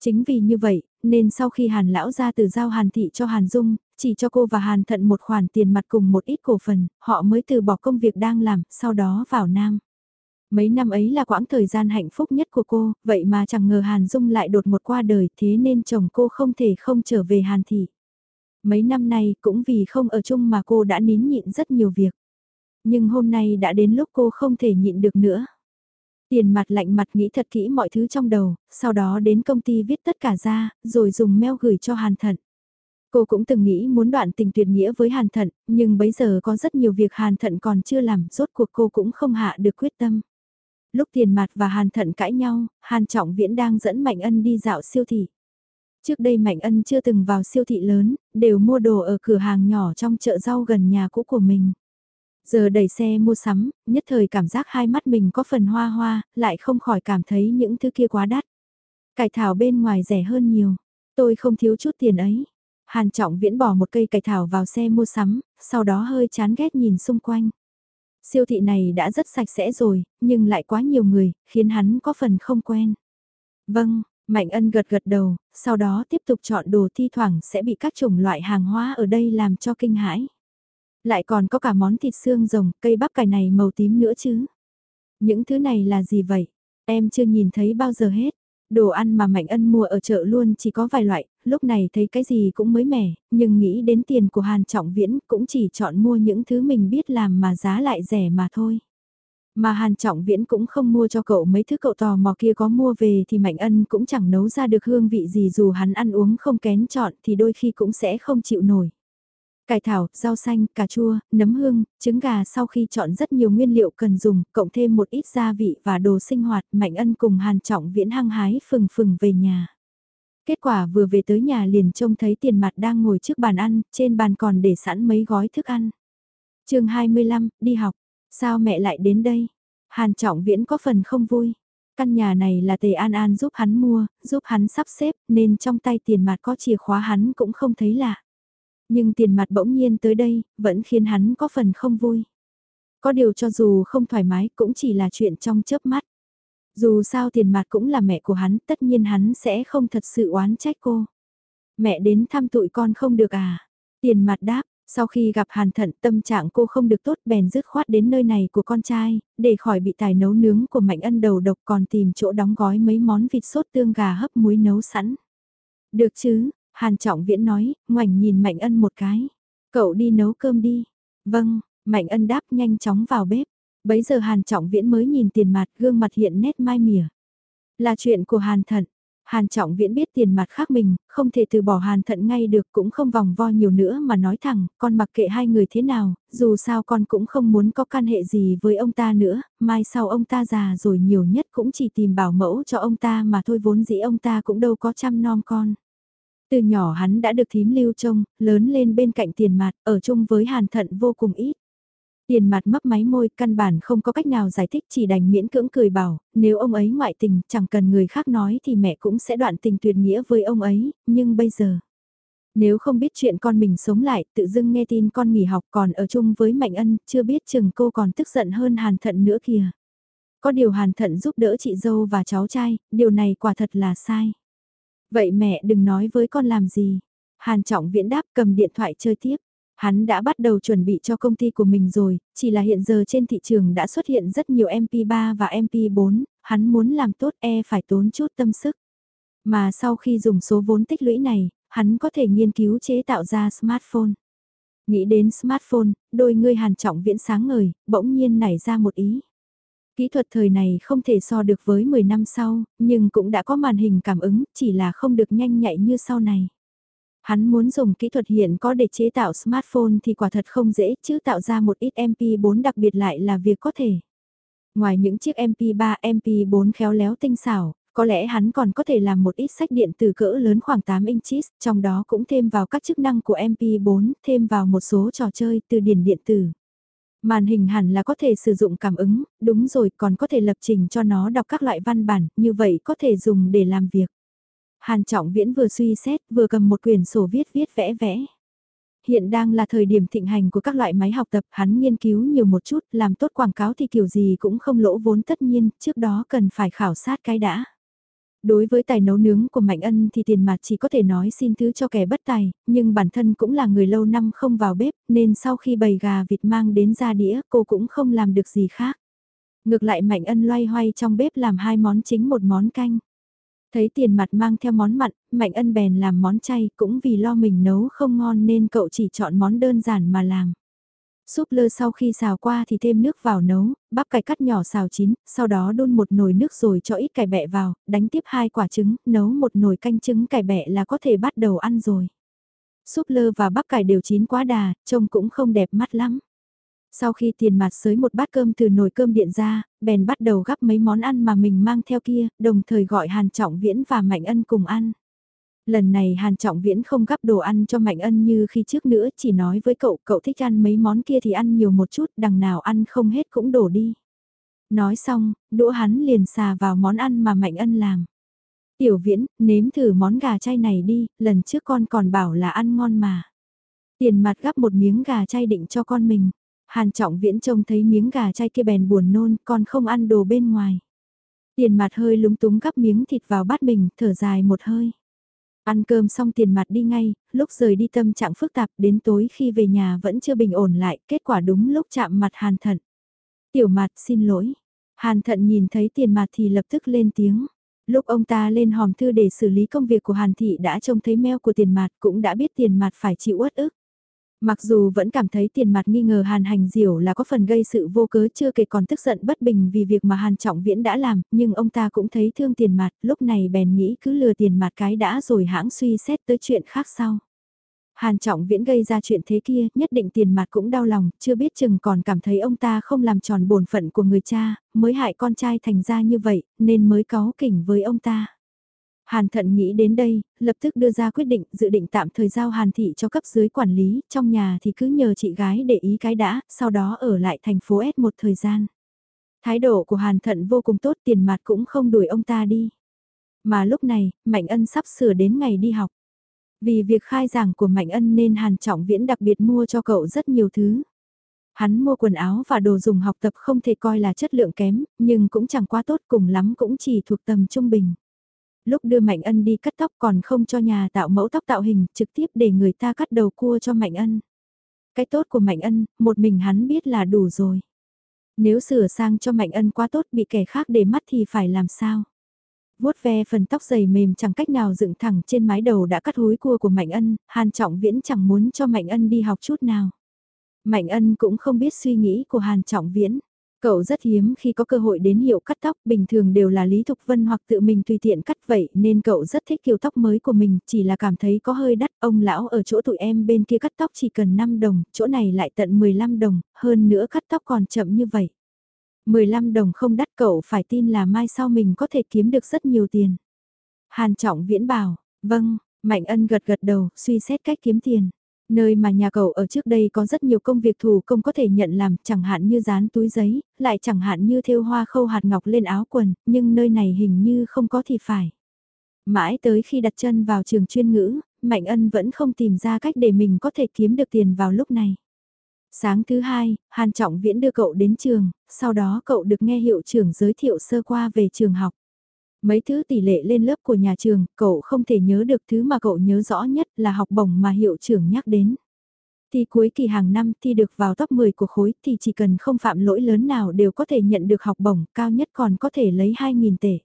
Chính vì như vậy, nên sau khi Hàn lão ra từ giao Hàn thị cho Hàn Dung, chỉ cho cô và Hàn Thận một khoản tiền mặt cùng một ít cổ phần, họ mới từ bỏ công việc đang làm, sau đó vào Nam. Mấy năm ấy là quãng thời gian hạnh phúc nhất của cô, vậy mà chẳng ngờ Hàn Dung lại đột một qua đời thế nên chồng cô không thể không trở về Hàn Thị. Mấy năm nay cũng vì không ở chung mà cô đã nín nhịn rất nhiều việc. Nhưng hôm nay đã đến lúc cô không thể nhịn được nữa. Tiền mặt lạnh mặt nghĩ thật kỹ mọi thứ trong đầu, sau đó đến công ty viết tất cả ra, rồi dùng mail gửi cho Hàn Thận. Cô cũng từng nghĩ muốn đoạn tình tuyệt nghĩa với Hàn Thận, nhưng bấy giờ có rất nhiều việc Hàn Thận còn chưa làm, rốt cuộc cô cũng không hạ được quyết tâm. Lúc tiền mặt và Hàn Thận cãi nhau, Hàn Trọng Viễn đang dẫn Mạnh Ân đi dạo siêu thị. Trước đây Mạnh Ân chưa từng vào siêu thị lớn, đều mua đồ ở cửa hàng nhỏ trong chợ rau gần nhà cũ của mình. Giờ đẩy xe mua sắm, nhất thời cảm giác hai mắt mình có phần hoa hoa, lại không khỏi cảm thấy những thứ kia quá đắt. Cải thảo bên ngoài rẻ hơn nhiều, tôi không thiếu chút tiền ấy. Hàn Trọng Viễn bỏ một cây cải thảo vào xe mua sắm, sau đó hơi chán ghét nhìn xung quanh. Siêu thị này đã rất sạch sẽ rồi, nhưng lại quá nhiều người, khiến hắn có phần không quen. Vâng, Mạnh Ân gật gật đầu, sau đó tiếp tục chọn đồ thi thoảng sẽ bị các chủng loại hàng hóa ở đây làm cho kinh hãi. Lại còn có cả món thịt xương rồng, cây bắp cải này màu tím nữa chứ. Những thứ này là gì vậy? Em chưa nhìn thấy bao giờ hết. Đồ ăn mà Mạnh Ân mua ở chợ luôn chỉ có vài loại, lúc này thấy cái gì cũng mới mẻ, nhưng nghĩ đến tiền của Hàn Trọng Viễn cũng chỉ chọn mua những thứ mình biết làm mà giá lại rẻ mà thôi. Mà Hàn Trọng Viễn cũng không mua cho cậu mấy thứ cậu tò mò kia có mua về thì Mạnh Ân cũng chẳng nấu ra được hương vị gì dù hắn ăn uống không kén chọn thì đôi khi cũng sẽ không chịu nổi. Cải thảo, rau xanh, cà chua, nấm hương, trứng gà sau khi chọn rất nhiều nguyên liệu cần dùng, cộng thêm một ít gia vị và đồ sinh hoạt, Mạnh Ân cùng Hàn Trọng Viễn hăng hái phừng phừng về nhà. Kết quả vừa về tới nhà liền trông thấy tiền mặt đang ngồi trước bàn ăn, trên bàn còn để sẵn mấy gói thức ăn. chương 25, đi học, sao mẹ lại đến đây? Hàn Trọng Viễn có phần không vui. Căn nhà này là Tề An An giúp hắn mua, giúp hắn sắp xếp, nên trong tay tiền mặt có chìa khóa hắn cũng không thấy lạ. Nhưng tiền mặt bỗng nhiên tới đây, vẫn khiến hắn có phần không vui. Có điều cho dù không thoải mái cũng chỉ là chuyện trong chớp mắt. Dù sao tiền mặt cũng là mẹ của hắn, tất nhiên hắn sẽ không thật sự oán trách cô. Mẹ đến thăm tụi con không được à? Tiền mặt đáp, sau khi gặp hàn thận tâm trạng cô không được tốt bèn dứt khoát đến nơi này của con trai, để khỏi bị tài nấu nướng của Mạnh Ân đầu độc còn tìm chỗ đóng gói mấy món vịt sốt tương gà hấp muối nấu sẵn. Được chứ, Hàn Trọng Viễn nói, ngoảnh nhìn Mạnh Ân một cái. Cậu đi nấu cơm đi. Vâng, Mạnh Ân đáp nhanh chóng vào bếp. Bấy giờ Hàn Trọng Viễn mới nhìn tiền mặt gương mặt hiện nét mai mỉa. Là chuyện của Hàn Thận. Hàn Trọng Viễn biết tiền mặt khác mình, không thể từ bỏ Hàn Thận ngay được cũng không vòng vo nhiều nữa mà nói thẳng, con mặc kệ hai người thế nào, dù sao con cũng không muốn có can hệ gì với ông ta nữa, mai sau ông ta già rồi nhiều nhất cũng chỉ tìm bảo mẫu cho ông ta mà thôi vốn dĩ ông ta cũng đâu có chăm nom con. Từ nhỏ hắn đã được thím lưu trông, lớn lên bên cạnh tiền mặt, ở chung với hàn thận vô cùng ít. Tiền mặt mấp máy môi, căn bản không có cách nào giải thích chỉ đành miễn cưỡng cười bảo, nếu ông ấy ngoại tình, chẳng cần người khác nói thì mẹ cũng sẽ đoạn tình tuyệt nghĩa với ông ấy, nhưng bây giờ... Nếu không biết chuyện con mình sống lại, tự dưng nghe tin con nghỉ học còn ở chung với Mạnh Ân, chưa biết chừng cô còn tức giận hơn Hàn Thận nữa kìa. Có điều Hàn Thận giúp đỡ chị dâu và cháu trai, điều này quả thật là sai. Vậy mẹ đừng nói với con làm gì. Hàn Trọng Viễn đáp cầm điện thoại chơi tiếp. Hắn đã bắt đầu chuẩn bị cho công ty của mình rồi, chỉ là hiện giờ trên thị trường đã xuất hiện rất nhiều MP3 và MP4, hắn muốn làm tốt e phải tốn chút tâm sức. Mà sau khi dùng số vốn tích lũy này, hắn có thể nghiên cứu chế tạo ra smartphone. Nghĩ đến smartphone, đôi người hàn trọng viễn sáng ngời, bỗng nhiên nảy ra một ý. Kỹ thuật thời này không thể so được với 10 năm sau, nhưng cũng đã có màn hình cảm ứng, chỉ là không được nhanh nhạy như sau này. Hắn muốn dùng kỹ thuật hiện có để chế tạo smartphone thì quả thật không dễ, chứ tạo ra một ít MP4 đặc biệt lại là việc có thể. Ngoài những chiếc MP3, MP4 khéo léo tinh xảo, có lẽ hắn còn có thể làm một ít sách điện tử cỡ lớn khoảng 8 inches, trong đó cũng thêm vào các chức năng của MP4, thêm vào một số trò chơi từ điển điện tử. Màn hình hẳn là có thể sử dụng cảm ứng, đúng rồi còn có thể lập trình cho nó đọc các loại văn bản, như vậy có thể dùng để làm việc. Hàn Trọng Viễn vừa suy xét vừa cầm một quyển sổ viết viết vẽ vẽ. Hiện đang là thời điểm thịnh hành của các loại máy học tập, hắn nghiên cứu nhiều một chút, làm tốt quảng cáo thì kiểu gì cũng không lỗ vốn tất nhiên, trước đó cần phải khảo sát cái đã. Đối với tài nấu nướng của Mạnh Ân thì tiền mặt chỉ có thể nói xin thứ cho kẻ bất tài, nhưng bản thân cũng là người lâu năm không vào bếp, nên sau khi bầy gà vịt mang đến ra đĩa cô cũng không làm được gì khác. Ngược lại Mạnh Ân loay hoay trong bếp làm hai món chính một món canh. Thấy tiền mặt mang theo món mặn, Mạnh Ân bèn làm món chay cũng vì lo mình nấu không ngon nên cậu chỉ chọn món đơn giản mà làm. Súp lơ sau khi xào qua thì thêm nước vào nấu, bắp cải cắt nhỏ xào chín, sau đó đun một nồi nước rồi cho ít cải bẹ vào, đánh tiếp hai quả trứng, nấu một nồi canh trứng cải bẹ là có thể bắt đầu ăn rồi. Súp lơ và bắp cải đều chín quá đà, trông cũng không đẹp mắt lắm. Sau khi tiền mặt sới một bát cơm từ nồi cơm điện ra, bèn bắt đầu gắp mấy món ăn mà mình mang theo kia, đồng thời gọi Hàn Trọng Viễn và Mạnh Ân cùng ăn. Lần này Hàn Trọng Viễn không gắp đồ ăn cho Mạnh Ân như khi trước nữa, chỉ nói với cậu, cậu thích ăn mấy món kia thì ăn nhiều một chút, đằng nào ăn không hết cũng đổ đi. Nói xong, đũa hắn liền xà vào món ăn mà Mạnh Ân làm. Tiểu Viễn, nếm thử món gà chay này đi, lần trước con còn bảo là ăn ngon mà. Tiền mặt gắp một miếng gà chay định cho con mình. Hàn Trọng Viễn trông thấy miếng gà chay kia bèn buồn nôn, con không ăn đồ bên ngoài. Tiền mặt hơi lúng túng gắp miếng thịt vào bát mình, thở dài một hơi. Ăn cơm xong tiền mặt đi ngay, lúc rời đi tâm trạng phức tạp đến tối khi về nhà vẫn chưa bình ổn lại, kết quả đúng lúc chạm mặt hàn thận. Tiểu mặt xin lỗi. Hàn thận nhìn thấy tiền mặt thì lập tức lên tiếng. Lúc ông ta lên hòm thư để xử lý công việc của Hàn Thị đã trông thấy mail của tiền mặt cũng đã biết tiền mặt phải chịu uất ức. Mặc dù vẫn cảm thấy tiền mặt nghi ngờ Hàn Hành Diểu là có phần gây sự vô cớ chưa kể còn tức giận bất bình vì việc mà Hàn Trọng Viễn đã làm, nhưng ông ta cũng thấy thương tiền mặt, lúc này bèn nghĩ cứ lừa tiền mặt cái đã rồi hãng suy xét tới chuyện khác sau. Hàn Trọng Viễn gây ra chuyện thế kia, nhất định tiền mặt cũng đau lòng, chưa biết chừng còn cảm thấy ông ta không làm tròn bổn phận của người cha, mới hại con trai thành ra như vậy, nên mới có kỉnh với ông ta. Hàn Thận nghĩ đến đây, lập tức đưa ra quyết định dự định tạm thời giao Hàn Thị cho cấp dưới quản lý, trong nhà thì cứ nhờ chị gái để ý cái đã, sau đó ở lại thành phố S một thời gian. Thái độ của Hàn Thận vô cùng tốt tiền mặt cũng không đuổi ông ta đi. Mà lúc này, Mạnh Ân sắp sửa đến ngày đi học. Vì việc khai giảng của Mạnh Ân nên Hàn Trọng Viễn đặc biệt mua cho cậu rất nhiều thứ. Hắn mua quần áo và đồ dùng học tập không thể coi là chất lượng kém, nhưng cũng chẳng quá tốt cùng lắm cũng chỉ thuộc tầm trung bình. Lúc đưa Mạnh Ân đi cắt tóc còn không cho nhà tạo mẫu tóc tạo hình, trực tiếp để người ta cắt đầu cua cho Mạnh Ân. Cái tốt của Mạnh Ân, một mình hắn biết là đủ rồi. Nếu sửa sang cho Mạnh Ân quá tốt bị kẻ khác để mắt thì phải làm sao? vuốt ve phần tóc dày mềm chẳng cách nào dựng thẳng trên mái đầu đã cắt húi cua của Mạnh Ân, Hàn Trọng Viễn chẳng muốn cho Mạnh Ân đi học chút nào. Mạnh Ân cũng không biết suy nghĩ của Hàn Trọng Viễn. Cậu rất hiếm khi có cơ hội đến hiệu cắt tóc, bình thường đều là Lý Thục Vân hoặc tự mình tùy tiện cắt vậy nên cậu rất thích kiểu tóc mới của mình, chỉ là cảm thấy có hơi đắt, ông lão ở chỗ tụi em bên kia cắt tóc chỉ cần 5 đồng, chỗ này lại tận 15 đồng, hơn nữa cắt tóc còn chậm như vậy. 15 đồng không đắt cậu phải tin là mai sau mình có thể kiếm được rất nhiều tiền. Hàn Trọng Viễn bảo, vâng, Mạnh Ân gật gật đầu, suy xét cách kiếm tiền. Nơi mà nhà cậu ở trước đây có rất nhiều công việc thủ công có thể nhận làm, chẳng hạn như dán túi giấy, lại chẳng hạn như thêu hoa khâu hạt ngọc lên áo quần, nhưng nơi này hình như không có thì phải. Mãi tới khi đặt chân vào trường chuyên ngữ, Mạnh Ân vẫn không tìm ra cách để mình có thể kiếm được tiền vào lúc này. Sáng thứ hai, Hàn Trọng Viễn đưa cậu đến trường, sau đó cậu được nghe hiệu trưởng giới thiệu sơ qua về trường học. Mấy thứ tỷ lệ lên lớp của nhà trường, cậu không thể nhớ được thứ mà cậu nhớ rõ nhất là học bổng mà hiệu trưởng nhắc đến. thi cuối kỳ hàng năm thi được vào top 10 của khối thì chỉ cần không phạm lỗi lớn nào đều có thể nhận được học bổng, cao nhất còn có thể lấy 2.000 tệ.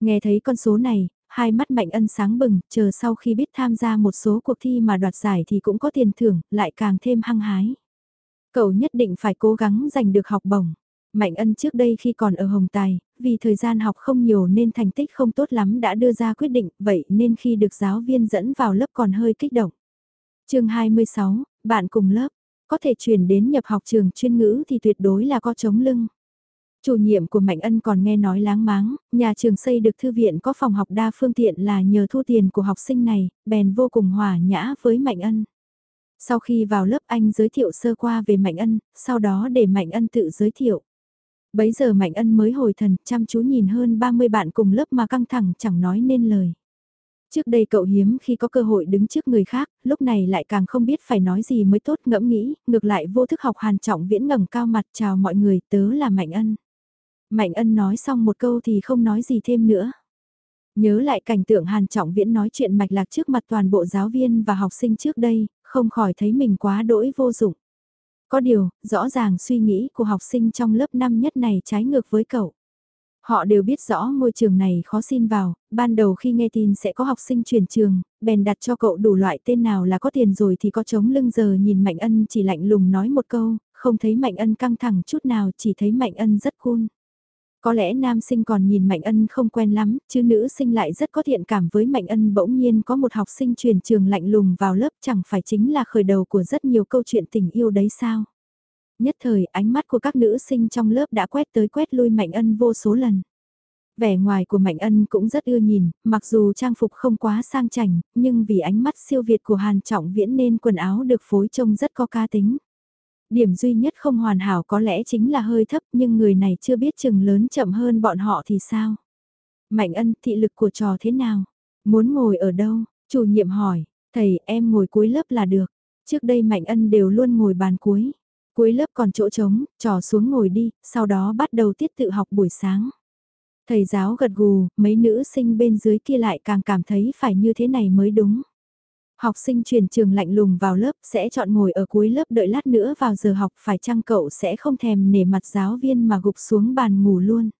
Nghe thấy con số này, hai mắt mạnh ân sáng bừng, chờ sau khi biết tham gia một số cuộc thi mà đoạt giải thì cũng có tiền thưởng, lại càng thêm hăng hái. Cậu nhất định phải cố gắng giành được học bổng. Mạnh ân trước đây khi còn ở Hồng Tài, vì thời gian học không nhiều nên thành tích không tốt lắm đã đưa ra quyết định, vậy nên khi được giáo viên dẫn vào lớp còn hơi kích động. chương 26, bạn cùng lớp, có thể chuyển đến nhập học trường chuyên ngữ thì tuyệt đối là có chống lưng. Chủ nhiệm của Mạnh Ân còn nghe nói láng máng, nhà trường xây được thư viện có phòng học đa phương tiện là nhờ thu tiền của học sinh này, bèn vô cùng hòa nhã với Mạnh Ân. Sau khi vào lớp anh giới thiệu sơ qua về Mạnh Ân, sau đó để Mạnh Ân tự giới thiệu. Bấy giờ Mạnh Ân mới hồi thần, chăm chú nhìn hơn 30 bạn cùng lớp mà căng thẳng chẳng nói nên lời. Trước đây cậu hiếm khi có cơ hội đứng trước người khác, lúc này lại càng không biết phải nói gì mới tốt ngẫm nghĩ, ngược lại vô thức học hàn trọng viễn ngẩng cao mặt chào mọi người, tớ là Mạnh Ân. Mạnh Ân nói xong một câu thì không nói gì thêm nữa. Nhớ lại cảnh tượng hàn trọng viễn nói chuyện mạch lạc trước mặt toàn bộ giáo viên và học sinh trước đây, không khỏi thấy mình quá đỗi vô dụng. Có điều, rõ ràng suy nghĩ của học sinh trong lớp năm nhất này trái ngược với cậu. Họ đều biết rõ ngôi trường này khó xin vào, ban đầu khi nghe tin sẽ có học sinh chuyển trường, bèn đặt cho cậu đủ loại tên nào là có tiền rồi thì có chống lưng giờ nhìn Mạnh Ân chỉ lạnh lùng nói một câu, không thấy Mạnh Ân căng thẳng chút nào chỉ thấy Mạnh Ân rất cool. Có lẽ nam sinh còn nhìn Mạnh Ân không quen lắm, chứ nữ sinh lại rất có thiện cảm với Mạnh Ân bỗng nhiên có một học sinh chuyển trường lạnh lùng vào lớp chẳng phải chính là khởi đầu của rất nhiều câu chuyện tình yêu đấy sao. Nhất thời ánh mắt của các nữ sinh trong lớp đã quét tới quét lui Mạnh Ân vô số lần. Vẻ ngoài của Mạnh Ân cũng rất ưa nhìn, mặc dù trang phục không quá sang chảnh, nhưng vì ánh mắt siêu việt của Hàn Trọng Viễn nên quần áo được phối trông rất có ca tính. Điểm duy nhất không hoàn hảo có lẽ chính là hơi thấp nhưng người này chưa biết chừng lớn chậm hơn bọn họ thì sao? Mạnh ân thị lực của trò thế nào? Muốn ngồi ở đâu? Chủ nhiệm hỏi, thầy em ngồi cuối lớp là được. Trước đây Mạnh ân đều luôn ngồi bàn cuối. Cuối lớp còn chỗ trống, trò xuống ngồi đi, sau đó bắt đầu tiết tự học buổi sáng. Thầy giáo gật gù, mấy nữ sinh bên dưới kia lại càng cảm thấy phải như thế này mới đúng. Học sinh chuyển trường lạnh lùng vào lớp, sẽ chọn ngồi ở cuối lớp đợi lát nữa vào giờ học, phải chăng cậu sẽ không thèm nể mặt giáo viên mà gục xuống bàn ngủ luôn.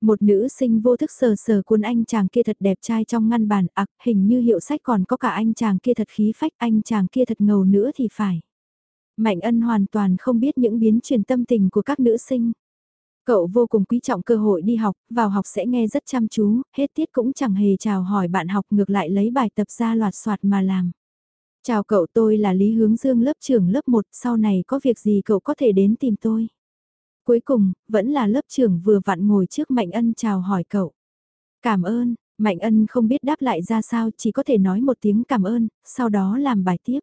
Một nữ sinh vô thức sờ sờ cuốn anh chàng kia thật đẹp trai trong ngăn bàn ạc hình như hiệu sách còn có cả anh chàng kia thật khí phách, anh chàng kia thật ngầu nữa thì phải. Mạnh ân hoàn toàn không biết những biến chuyển tâm tình của các nữ sinh. Cậu vô cùng quý trọng cơ hội đi học, vào học sẽ nghe rất chăm chú, hết tiết cũng chẳng hề chào hỏi bạn học ngược lại lấy bài tập ra loạt soạt mà làm. Chào cậu tôi là Lý Hướng Dương lớp trưởng lớp 1, sau này có việc gì cậu có thể đến tìm tôi. Cuối cùng, vẫn là lớp trưởng vừa vặn ngồi trước Mạnh Ân chào hỏi cậu. Cảm ơn, Mạnh Ân không biết đáp lại ra sao chỉ có thể nói một tiếng cảm ơn, sau đó làm bài tiếp.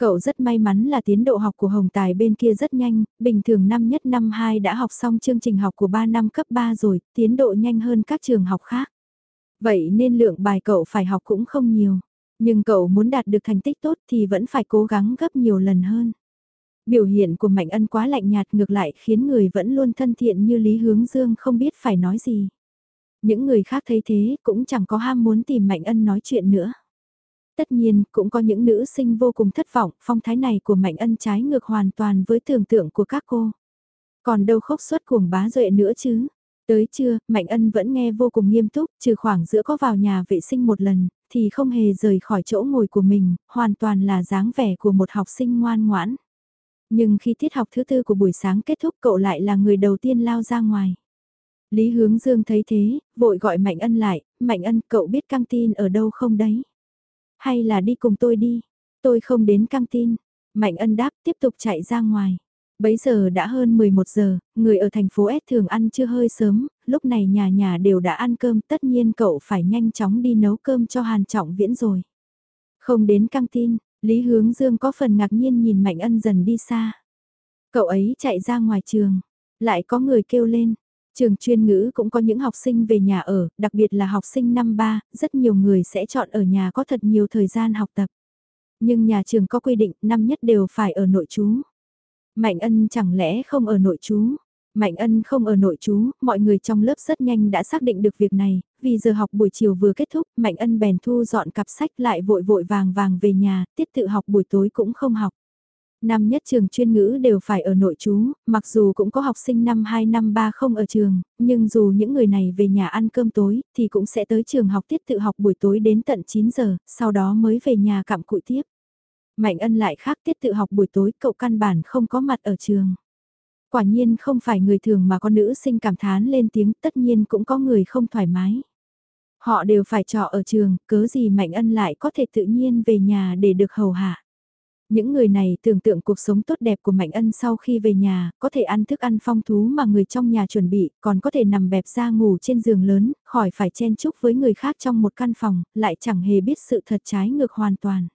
Cậu rất may mắn là tiến độ học của Hồng Tài bên kia rất nhanh, bình thường năm nhất năm 2 đã học xong chương trình học của 3 năm cấp 3 rồi, tiến độ nhanh hơn các trường học khác. Vậy nên lượng bài cậu phải học cũng không nhiều, nhưng cậu muốn đạt được thành tích tốt thì vẫn phải cố gắng gấp nhiều lần hơn. Biểu hiện của Mạnh Ân quá lạnh nhạt ngược lại khiến người vẫn luôn thân thiện như Lý Hướng Dương không biết phải nói gì. Những người khác thấy thế cũng chẳng có ham muốn tìm Mạnh Ân nói chuyện nữa. Tất nhiên, cũng có những nữ sinh vô cùng thất vọng, phong thái này của Mạnh Ân trái ngược hoàn toàn với tưởng tượng của các cô. Còn đâu khốc suất cuồng bá duệ nữa chứ. Tới trưa, Mạnh Ân vẫn nghe vô cùng nghiêm túc, trừ khoảng giữa có vào nhà vệ sinh một lần, thì không hề rời khỏi chỗ ngồi của mình, hoàn toàn là dáng vẻ của một học sinh ngoan ngoãn. Nhưng khi tiết học thứ tư của buổi sáng kết thúc cậu lại là người đầu tiên lao ra ngoài. Lý Hướng Dương thấy thế, vội gọi Mạnh Ân lại, Mạnh Ân cậu biết căng tin ở đâu không đấy? Hay là đi cùng tôi đi? Tôi không đến căng tin. Mạnh Ân đáp tiếp tục chạy ra ngoài. Bấy giờ đã hơn 11 giờ, người ở thành phố S thường ăn chưa hơi sớm, lúc này nhà nhà đều đã ăn cơm tất nhiên cậu phải nhanh chóng đi nấu cơm cho Hàn Trọng Viễn rồi. Không đến căng tin, Lý Hướng Dương có phần ngạc nhiên nhìn Mạnh Ân dần đi xa. Cậu ấy chạy ra ngoài trường, lại có người kêu lên. Trường chuyên ngữ cũng có những học sinh về nhà ở, đặc biệt là học sinh năm ba, rất nhiều người sẽ chọn ở nhà có thật nhiều thời gian học tập. Nhưng nhà trường có quy định năm nhất đều phải ở nội trú. Mạnh ân chẳng lẽ không ở nội trú? Mạnh ân không ở nội trú, mọi người trong lớp rất nhanh đã xác định được việc này, vì giờ học buổi chiều vừa kết thúc, Mạnh ân bèn thu dọn cặp sách lại vội vội vàng vàng về nhà, tiết tự học buổi tối cũng không học. Năm nhất trường chuyên ngữ đều phải ở nội trú, mặc dù cũng có học sinh năm 2 năm 3 không ở trường, nhưng dù những người này về nhà ăn cơm tối, thì cũng sẽ tới trường học tiết tự học buổi tối đến tận 9 giờ, sau đó mới về nhà cặm cụi tiếp. Mạnh ân lại khác tiết tự học buổi tối cậu căn bản không có mặt ở trường. Quả nhiên không phải người thường mà có nữ sinh cảm thán lên tiếng tất nhiên cũng có người không thoải mái. Họ đều phải trọ ở trường, cớ gì Mạnh ân lại có thể tự nhiên về nhà để được hầu hạ. Những người này tưởng tượng cuộc sống tốt đẹp của Mạnh Ân sau khi về nhà, có thể ăn thức ăn phong thú mà người trong nhà chuẩn bị, còn có thể nằm bẹp ra ngủ trên giường lớn, khỏi phải chen chúc với người khác trong một căn phòng, lại chẳng hề biết sự thật trái ngược hoàn toàn.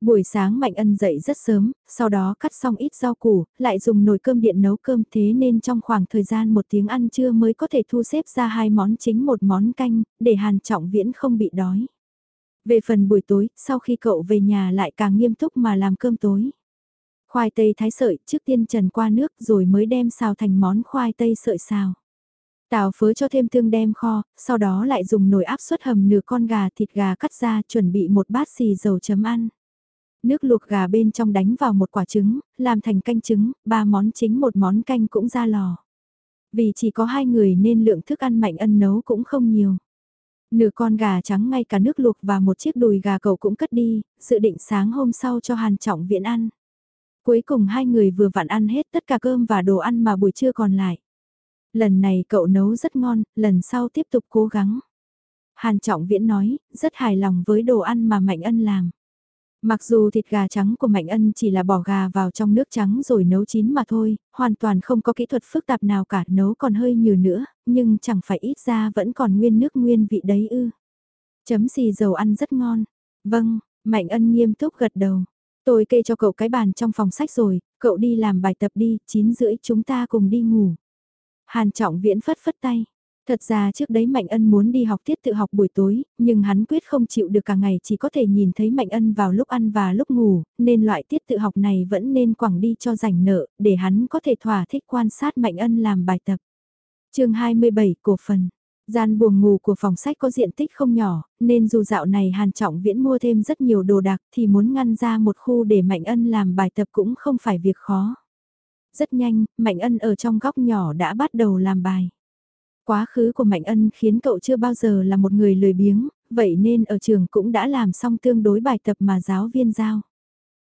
Buổi sáng Mạnh Ân dậy rất sớm, sau đó cắt xong ít rau củ, lại dùng nồi cơm điện nấu cơm thế nên trong khoảng thời gian một tiếng ăn trưa mới có thể thu xếp ra hai món chính một món canh, để Hàn Trọng Viễn không bị đói. Về phần buổi tối, sau khi cậu về nhà lại càng nghiêm túc mà làm cơm tối. Khoai tây thái sợi, trước tiên trần qua nước rồi mới đem xào thành món khoai tây sợi xào. Tào phớ cho thêm tương đem kho, sau đó lại dùng nồi áp suất hầm nửa con gà thịt gà cắt ra chuẩn bị một bát xì dầu chấm ăn. Nước luộc gà bên trong đánh vào một quả trứng, làm thành canh trứng, ba món chính một món canh cũng ra lò. Vì chỉ có hai người nên lượng thức ăn mạnh ân nấu cũng không nhiều. Nửa con gà trắng ngay cả nước luộc và một chiếc đùi gà cậu cũng cất đi, dự định sáng hôm sau cho Hàn Trọng Viễn ăn. Cuối cùng hai người vừa vặn ăn hết tất cả cơm và đồ ăn mà buổi trưa còn lại. Lần này cậu nấu rất ngon, lần sau tiếp tục cố gắng. Hàn Trọng Viễn nói, rất hài lòng với đồ ăn mà Mạnh Ân làm. Mặc dù thịt gà trắng của Mạnh Ân chỉ là bỏ gà vào trong nước trắng rồi nấu chín mà thôi, hoàn toàn không có kỹ thuật phức tạp nào cả, nấu còn hơi nhiều nữa, nhưng chẳng phải ít ra vẫn còn nguyên nước nguyên vị đấy ư. Chấm xì dầu ăn rất ngon. Vâng, Mạnh Ân nghiêm túc gật đầu. Tôi kê cho cậu cái bàn trong phòng sách rồi, cậu đi làm bài tập đi, 9 rưỡi chúng ta cùng đi ngủ. Hàn Trọng Viễn phất phất tay. Thật ra trước đấy Mạnh Ân muốn đi học tiết tự học buổi tối, nhưng hắn quyết không chịu được cả ngày chỉ có thể nhìn thấy Mạnh Ân vào lúc ăn và lúc ngủ, nên loại tiết tự học này vẫn nên quẳng đi cho rảnh nợ, để hắn có thể thỏa thích quan sát Mạnh Ân làm bài tập. chương 27 Cổ phần Gian buồng ngủ của phòng sách có diện tích không nhỏ, nên dù dạo này Hàn Trọng Viễn mua thêm rất nhiều đồ đạc thì muốn ngăn ra một khu để Mạnh Ân làm bài tập cũng không phải việc khó. Rất nhanh, Mạnh Ân ở trong góc nhỏ đã bắt đầu làm bài. Quá khứ của Mạnh Ân khiến cậu chưa bao giờ là một người lười biếng, vậy nên ở trường cũng đã làm xong tương đối bài tập mà giáo viên giao.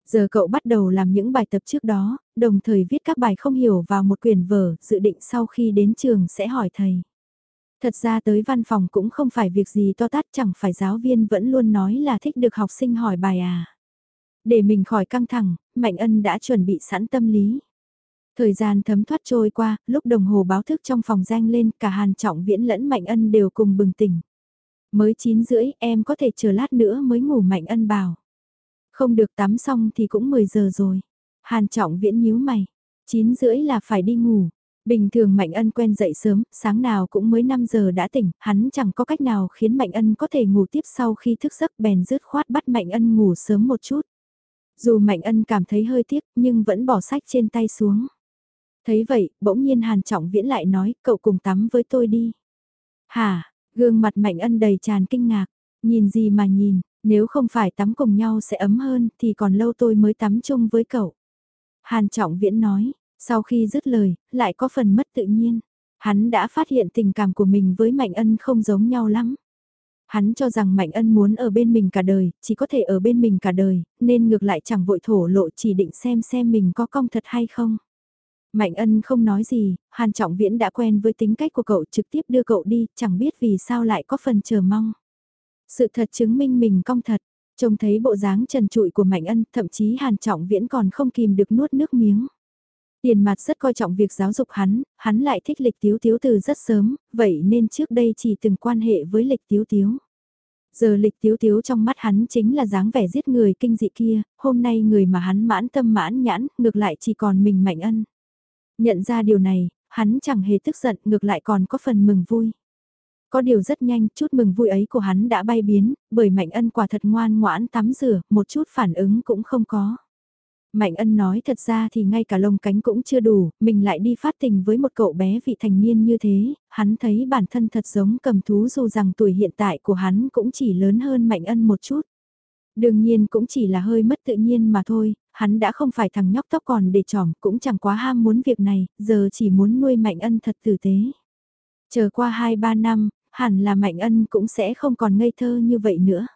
Giờ cậu bắt đầu làm những bài tập trước đó, đồng thời viết các bài không hiểu vào một quyển vở, dự định sau khi đến trường sẽ hỏi thầy. Thật ra tới văn phòng cũng không phải việc gì to tát chẳng phải giáo viên vẫn luôn nói là thích được học sinh hỏi bài à. Để mình khỏi căng thẳng, Mạnh Ân đã chuẩn bị sẵn tâm lý. Thời gian thấm thoát trôi qua, lúc đồng hồ báo thức trong phòng danh lên, cả Hàn Trọng Viễn lẫn Mạnh Ân đều cùng bừng tỉnh. Mới 9 rưỡi, em có thể chờ lát nữa mới ngủ Mạnh Ân bảo. Không được tắm xong thì cũng 10 giờ rồi. Hàn Trọng Viễn nhíu mày. 9 rưỡi là phải đi ngủ. Bình thường Mạnh Ân quen dậy sớm, sáng nào cũng mới 5 giờ đã tỉnh, hắn chẳng có cách nào khiến Mạnh Ân có thể ngủ tiếp sau khi thức giấc bèn rứt khoát bắt Mạnh Ân ngủ sớm một chút. Dù Mạnh Ân cảm thấy hơi tiếc nhưng vẫn bỏ sách trên tay xuống. Thấy vậy, bỗng nhiên Hàn Trọng Viễn lại nói, cậu cùng tắm với tôi đi. Hả, gương mặt Mạnh Ân đầy tràn kinh ngạc, nhìn gì mà nhìn, nếu không phải tắm cùng nhau sẽ ấm hơn thì còn lâu tôi mới tắm chung với cậu. Hàn Trọng Viễn nói, sau khi dứt lời, lại có phần mất tự nhiên. Hắn đã phát hiện tình cảm của mình với Mạnh Ân không giống nhau lắm. Hắn cho rằng Mạnh Ân muốn ở bên mình cả đời, chỉ có thể ở bên mình cả đời, nên ngược lại chẳng vội thổ lộ chỉ định xem xem mình có công thật hay không. Mạnh Ân không nói gì, Hàn Trọng Viễn đã quen với tính cách của cậu trực tiếp đưa cậu đi, chẳng biết vì sao lại có phần chờ mong. Sự thật chứng minh mình cong thật, trông thấy bộ dáng trần trụi của Mạnh Ân, thậm chí Hàn Trọng Viễn còn không kìm được nuốt nước miếng. Tiền mặt rất coi trọng việc giáo dục hắn, hắn lại thích lịch tiếu tiếu từ rất sớm, vậy nên trước đây chỉ từng quan hệ với lịch tiếu tiếu. Giờ lịch tiếu tiếu trong mắt hắn chính là dáng vẻ giết người kinh dị kia, hôm nay người mà hắn mãn tâm mãn nhãn, ngược lại chỉ còn mình mạnh ân. Nhận ra điều này, hắn chẳng hề tức giận, ngược lại còn có phần mừng vui. Có điều rất nhanh, chút mừng vui ấy của hắn đã bay biến, bởi Mạnh Ân quả thật ngoan ngoãn tắm rửa, một chút phản ứng cũng không có. Mạnh ân nói thật ra thì ngay cả lông cánh cũng chưa đủ, mình lại đi phát tình với một cậu bé vị thành niên như thế, hắn thấy bản thân thật giống cầm thú dù rằng tuổi hiện tại của hắn cũng chỉ lớn hơn Mạnh ân một chút. Đương nhiên cũng chỉ là hơi mất tự nhiên mà thôi, hắn đã không phải thằng nhóc tóc còn để trỏm cũng chẳng quá ham muốn việc này, giờ chỉ muốn nuôi Mạnh ân thật tử tế. Chờ qua 2-3 năm, hẳn là Mạnh ân cũng sẽ không còn ngây thơ như vậy nữa.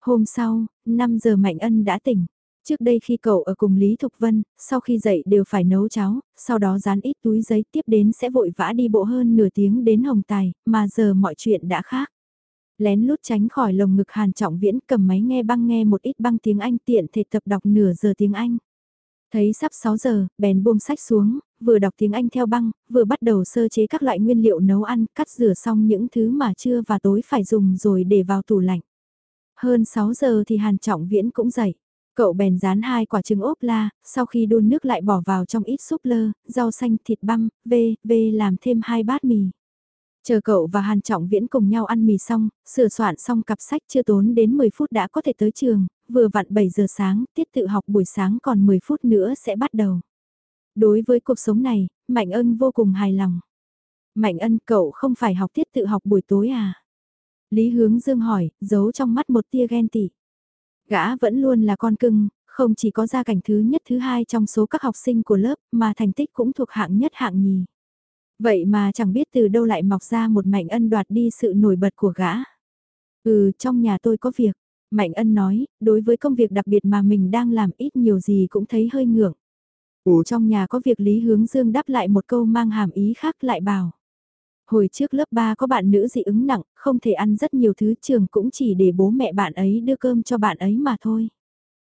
Hôm sau, 5 giờ Mạnh ân đã tỉnh. Trước đây khi cậu ở cùng Lý Thục Vân, sau khi dậy đều phải nấu cháo, sau đó dán ít túi giấy tiếp đến sẽ vội vã đi bộ hơn nửa tiếng đến Hồng Tài, mà giờ mọi chuyện đã khác. Lén lút tránh khỏi lồng ngực Hàn Trọng Viễn cầm máy nghe băng nghe một ít băng tiếng Anh tiện thể tập đọc nửa giờ tiếng Anh. Thấy sắp 6 giờ, bèn buông sách xuống, vừa đọc tiếng Anh theo băng, vừa bắt đầu sơ chế các loại nguyên liệu nấu ăn, cắt rửa xong những thứ mà trưa và tối phải dùng rồi để vào tủ lạnh. Hơn 6 giờ thì Hàn Trọng Viễn cũng dậy. Cậu bèn rán hai quả trứng ốp la, sau khi đun nước lại bỏ vào trong ít súp lơ, rau xanh, thịt băm, vê, vê làm thêm hai bát mì. Chờ cậu và Hàn Trọng Viễn cùng nhau ăn mì xong, sửa soạn xong cặp sách chưa tốn đến 10 phút đã có thể tới trường, vừa vặn 7 giờ sáng, tiết tự học buổi sáng còn 10 phút nữa sẽ bắt đầu. Đối với cuộc sống này, Mạnh Ân vô cùng hài lòng. Mạnh Ân cậu không phải học tiết tự học buổi tối à? Lý Hướng Dương hỏi, giấu trong mắt một tia ghen tị. Gã vẫn luôn là con cưng, không chỉ có gia cảnh thứ nhất thứ hai trong số các học sinh của lớp mà thành tích cũng thuộc hạng nhất hạng nhì. Vậy mà chẳng biết từ đâu lại mọc ra một Mạnh Ân đoạt đi sự nổi bật của gã. Ừ, trong nhà tôi có việc. Mạnh Ân nói, đối với công việc đặc biệt mà mình đang làm ít nhiều gì cũng thấy hơi ngưỡng. Ủa ừ, trong nhà có việc Lý Hướng Dương đáp lại một câu mang hàm ý khác lại bảo. Hồi trước lớp 3 có bạn nữ dị ứng nặng, không thể ăn rất nhiều thứ trường cũng chỉ để bố mẹ bạn ấy đưa cơm cho bạn ấy mà thôi.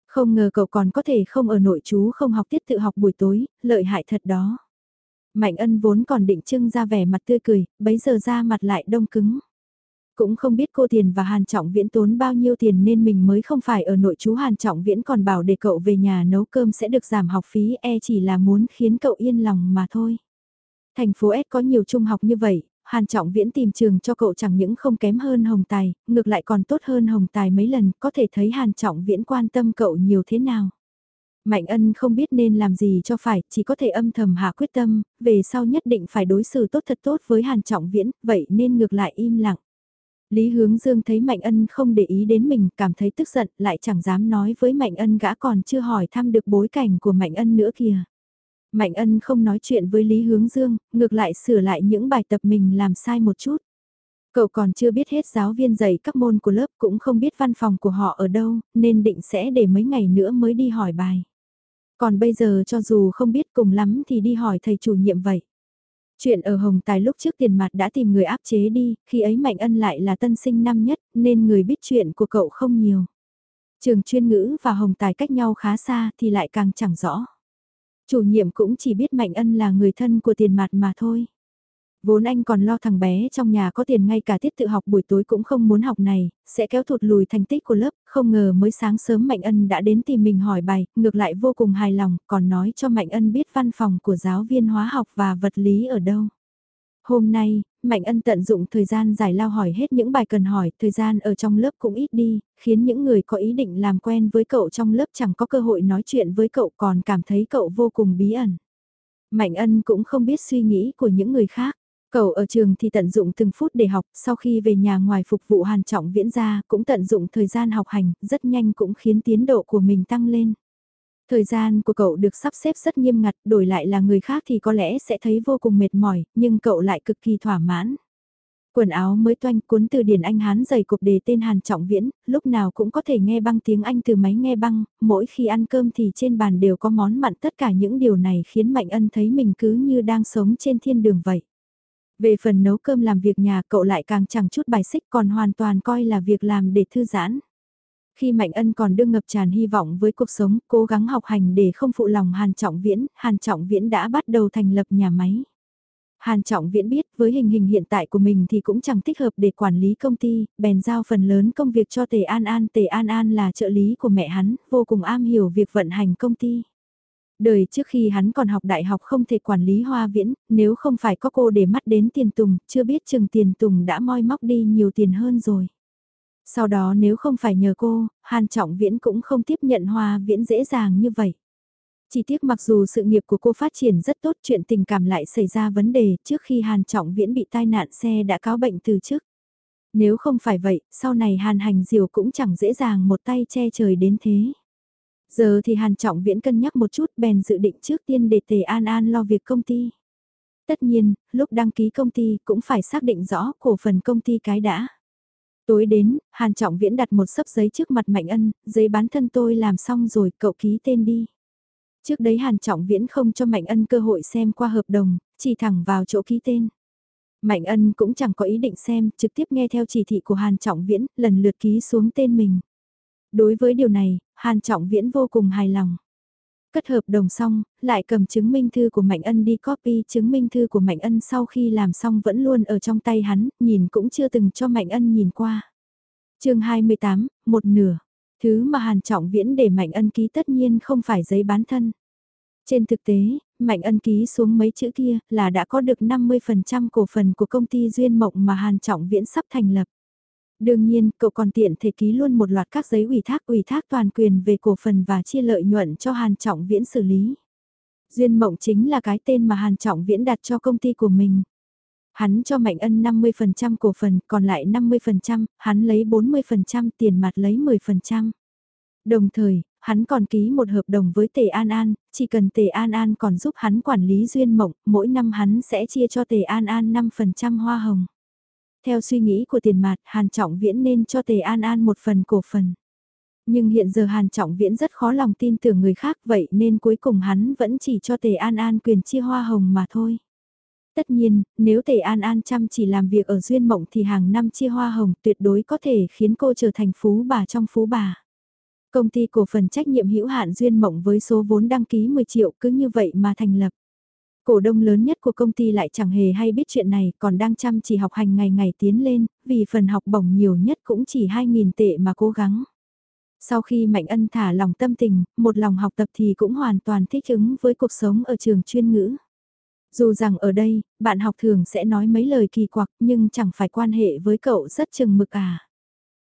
Không ngờ cậu còn có thể không ở nội chú không học tiết tự học buổi tối, lợi hại thật đó. Mạnh ân vốn còn định trưng ra vẻ mặt tươi cười, bấy giờ ra mặt lại đông cứng. Cũng không biết cô Tiền và Hàn Trọng Viễn tốn bao nhiêu tiền nên mình mới không phải ở nội chú Hàn Trọng Viễn còn bảo để cậu về nhà nấu cơm sẽ được giảm học phí e chỉ là muốn khiến cậu yên lòng mà thôi. Thành phố S có nhiều trung học như vậy, Hàn Trọng Viễn tìm trường cho cậu chẳng những không kém hơn Hồng Tài, ngược lại còn tốt hơn Hồng Tài mấy lần, có thể thấy Hàn Trọng Viễn quan tâm cậu nhiều thế nào. Mạnh ân không biết nên làm gì cho phải, chỉ có thể âm thầm hạ quyết tâm, về sau nhất định phải đối xử tốt thật tốt với Hàn Trọng Viễn, vậy nên ngược lại im lặng. Lý Hướng Dương thấy Mạnh Ân không để ý đến mình, cảm thấy tức giận, lại chẳng dám nói với Mạnh Ân gã còn chưa hỏi thăm được bối cảnh của Mạnh Ân nữa kìa. Mạnh ân không nói chuyện với Lý Hướng Dương, ngược lại sửa lại những bài tập mình làm sai một chút. Cậu còn chưa biết hết giáo viên dạy các môn của lớp cũng không biết văn phòng của họ ở đâu, nên định sẽ để mấy ngày nữa mới đi hỏi bài. Còn bây giờ cho dù không biết cùng lắm thì đi hỏi thầy chủ nhiệm vậy. Chuyện ở Hồng Tài lúc trước tiền mặt đã tìm người áp chế đi, khi ấy Mạnh Ân lại là tân sinh năm nhất, nên người biết chuyện của cậu không nhiều. Trường chuyên ngữ và hồng tài cách nhau khá xa thì lại càng chẳng rõ. Chủ nhiệm cũng chỉ biết Mạnh Ân là người thân của tiền mặt mà thôi. Vốn anh còn lo thằng bé trong nhà có tiền ngay cả tiết tự học buổi tối cũng không muốn học này, sẽ kéo thụt lùi thành tích của lớp, không ngờ mới sáng sớm Mạnh Ân đã đến tìm mình hỏi bài, ngược lại vô cùng hài lòng, còn nói cho Mạnh Ân biết văn phòng của giáo viên hóa học và vật lý ở đâu. Hôm nay, Mạnh Ân tận dụng thời gian giải lao hỏi hết những bài cần hỏi, thời gian ở trong lớp cũng ít đi, khiến những người có ý định làm quen với cậu trong lớp chẳng có cơ hội nói chuyện với cậu còn cảm thấy cậu vô cùng bí ẩn. Mạnh Ân cũng không biết suy nghĩ của những người khác. Cậu ở trường thì tận dụng từng phút để học, sau khi về nhà ngoài phục vụ hàn trọng viễn ra, cũng tận dụng thời gian học hành, rất nhanh cũng khiến tiến độ của mình tăng lên. Thời gian của cậu được sắp xếp rất nghiêm ngặt, đổi lại là người khác thì có lẽ sẽ thấy vô cùng mệt mỏi, nhưng cậu lại cực kỳ thỏa mãn. Quần áo mới toanh cuốn từ điển Anh Hán dày cục đề tên Hàn Trọng Viễn, lúc nào cũng có thể nghe băng tiếng Anh từ máy nghe băng, mỗi khi ăn cơm thì trên bàn đều có món mặn tất cả những điều này khiến Mạnh Ân thấy mình cứ như đang sống trên thiên đường vậy. Về phần nấu cơm làm việc nhà cậu lại càng chẳng chút bài xích còn hoàn toàn coi là việc làm để thư giãn. Khi Mạnh Ân còn đương ngập tràn hy vọng với cuộc sống, cố gắng học hành để không phụ lòng Hàn Trọng Viễn, Hàn Trọng Viễn đã bắt đầu thành lập nhà máy. Hàn Trọng Viễn biết với hình hình hiện tại của mình thì cũng chẳng thích hợp để quản lý công ty, bèn giao phần lớn công việc cho Tề An An. Tề An An là trợ lý của mẹ hắn, vô cùng am hiểu việc vận hành công ty. Đời trước khi hắn còn học đại học không thể quản lý hoa viễn, nếu không phải có cô để mắt đến tiền tùng, chưa biết chừng tiền tùng đã moi móc đi nhiều tiền hơn rồi. Sau đó nếu không phải nhờ cô, Hàn Trọng Viễn cũng không tiếp nhận hoa viễn dễ dàng như vậy. Chỉ tiếc mặc dù sự nghiệp của cô phát triển rất tốt chuyện tình cảm lại xảy ra vấn đề trước khi Hàn Trọng Viễn bị tai nạn xe đã cáo bệnh từ trước. Nếu không phải vậy, sau này Hàn Hành Diều cũng chẳng dễ dàng một tay che trời đến thế. Giờ thì Hàn Trọng Viễn cân nhắc một chút bèn dự định trước tiên để Tề An An lo việc công ty. Tất nhiên, lúc đăng ký công ty cũng phải xác định rõ cổ phần công ty cái đã. Tối đến, Hàn Trọng Viễn đặt một sấp giấy trước mặt Mạnh Ân, giấy bán thân tôi làm xong rồi, cậu ký tên đi. Trước đấy Hàn Trọng Viễn không cho Mạnh Ân cơ hội xem qua hợp đồng, chỉ thẳng vào chỗ ký tên. Mạnh Ân cũng chẳng có ý định xem, trực tiếp nghe theo chỉ thị của Hàn Trọng Viễn, lần lượt ký xuống tên mình. Đối với điều này, Hàn Trọng Viễn vô cùng hài lòng. Cất hợp đồng xong, lại cầm chứng minh thư của Mạnh Ân đi copy chứng minh thư của Mạnh Ân sau khi làm xong vẫn luôn ở trong tay hắn, nhìn cũng chưa từng cho Mạnh Ân nhìn qua. chương 28, một nửa. Thứ mà Hàn Trọng Viễn để Mạnh Ân ký tất nhiên không phải giấy bán thân. Trên thực tế, Mạnh Ân ký xuống mấy chữ kia là đã có được 50% cổ phần của công ty Duyên Mộng mà Hàn Trọng Viễn sắp thành lập. Đương nhiên, cậu còn tiện thể ký luôn một loạt các giấy ủy thác ủy thác toàn quyền về cổ phần và chia lợi nhuận cho Hàn Trọng Viễn xử lý. Duyên Mộng chính là cái tên mà Hàn Trọng Viễn đặt cho công ty của mình. Hắn cho Mạnh Ân 50% cổ phần, còn lại 50%, hắn lấy 40% tiền mặt lấy 10%. Đồng thời, hắn còn ký một hợp đồng với Tề An An, chỉ cần Tề An An còn giúp hắn quản lý duyên mộng, mỗi năm hắn sẽ chia cho Tề An An 5% hoa hồng. Theo suy nghĩ của tiền mặt, Hàn Trọng Viễn nên cho Tề An An một phần cổ phần. Nhưng hiện giờ Hàn Trọng Viễn rất khó lòng tin tưởng người khác vậy nên cuối cùng hắn vẫn chỉ cho Tề An An quyền chia hoa hồng mà thôi. Tất nhiên, nếu Tề An An chăm chỉ làm việc ở Duyên Mộng thì hàng năm chia hoa hồng tuyệt đối có thể khiến cô trở thành phú bà trong phú bà. Công ty cổ phần trách nhiệm hữu hạn Duyên Mộng với số vốn đăng ký 10 triệu cứ như vậy mà thành lập. Cổ đông lớn nhất của công ty lại chẳng hề hay biết chuyện này còn đang chăm chỉ học hành ngày ngày tiến lên, vì phần học bổng nhiều nhất cũng chỉ 2.000 tệ mà cố gắng. Sau khi Mạnh Ân thả lòng tâm tình, một lòng học tập thì cũng hoàn toàn thích ứng với cuộc sống ở trường chuyên ngữ. Dù rằng ở đây, bạn học thường sẽ nói mấy lời kỳ quặc nhưng chẳng phải quan hệ với cậu rất chừng mực à.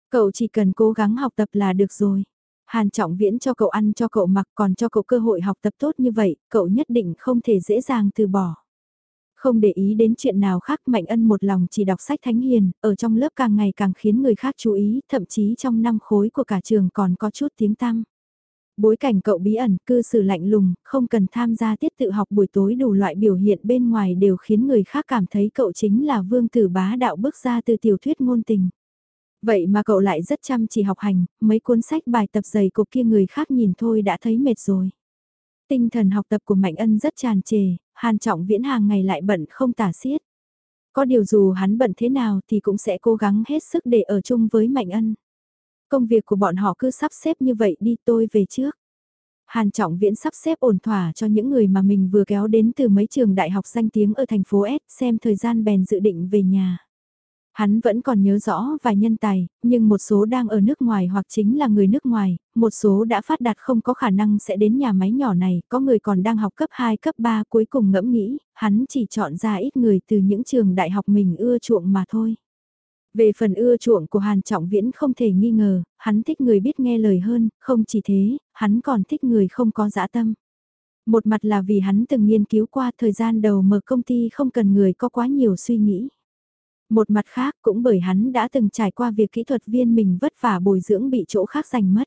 Cậu chỉ cần cố gắng học tập là được rồi. Hàn Trọng Viễn cho cậu ăn cho cậu mặc còn cho cậu cơ hội học tập tốt như vậy, cậu nhất định không thể dễ dàng từ bỏ. Không để ý đến chuyện nào khác Mạnh Ân một lòng chỉ đọc sách thánh hiền, ở trong lớp càng ngày càng khiến người khác chú ý, thậm chí trong năm khối của cả trường còn có chút tiếng tăm. Bối cảnh cậu bí ẩn, cư xử lạnh lùng, không cần tham gia tiết tự học buổi tối đủ loại biểu hiện bên ngoài đều khiến người khác cảm thấy cậu chính là vương tử bá đạo bước ra từ tiểu thuyết ngôn tình. Vậy mà cậu lại rất chăm chỉ học hành, mấy cuốn sách bài tập dày cục kia người khác nhìn thôi đã thấy mệt rồi. Tinh thần học tập của Mạnh Ân rất tràn trề, Hàn Trọng Viễn hàng ngày lại bận không tả xiết. Có điều dù hắn bận thế nào thì cũng sẽ cố gắng hết sức để ở chung với Mạnh Ân. Công việc của bọn họ cứ sắp xếp như vậy đi tôi về trước. Hàn Trọng Viễn sắp xếp ổn thỏa cho những người mà mình vừa kéo đến từ mấy trường đại học danh tiếng ở thành phố S xem thời gian bèn dự định về nhà. Hắn vẫn còn nhớ rõ vài nhân tài, nhưng một số đang ở nước ngoài hoặc chính là người nước ngoài, một số đã phát đạt không có khả năng sẽ đến nhà máy nhỏ này, có người còn đang học cấp 2, cấp 3 cuối cùng ngẫm nghĩ, hắn chỉ chọn ra ít người từ những trường đại học mình ưa chuộng mà thôi. Về phần ưa chuộng của Hàn Trọng Viễn không thể nghi ngờ, hắn thích người biết nghe lời hơn, không chỉ thế, hắn còn thích người không có dã tâm. Một mặt là vì hắn từng nghiên cứu qua thời gian đầu mở công ty không cần người có quá nhiều suy nghĩ. Một mặt khác cũng bởi hắn đã từng trải qua việc kỹ thuật viên mình vất vả bồi dưỡng bị chỗ khác giành mất.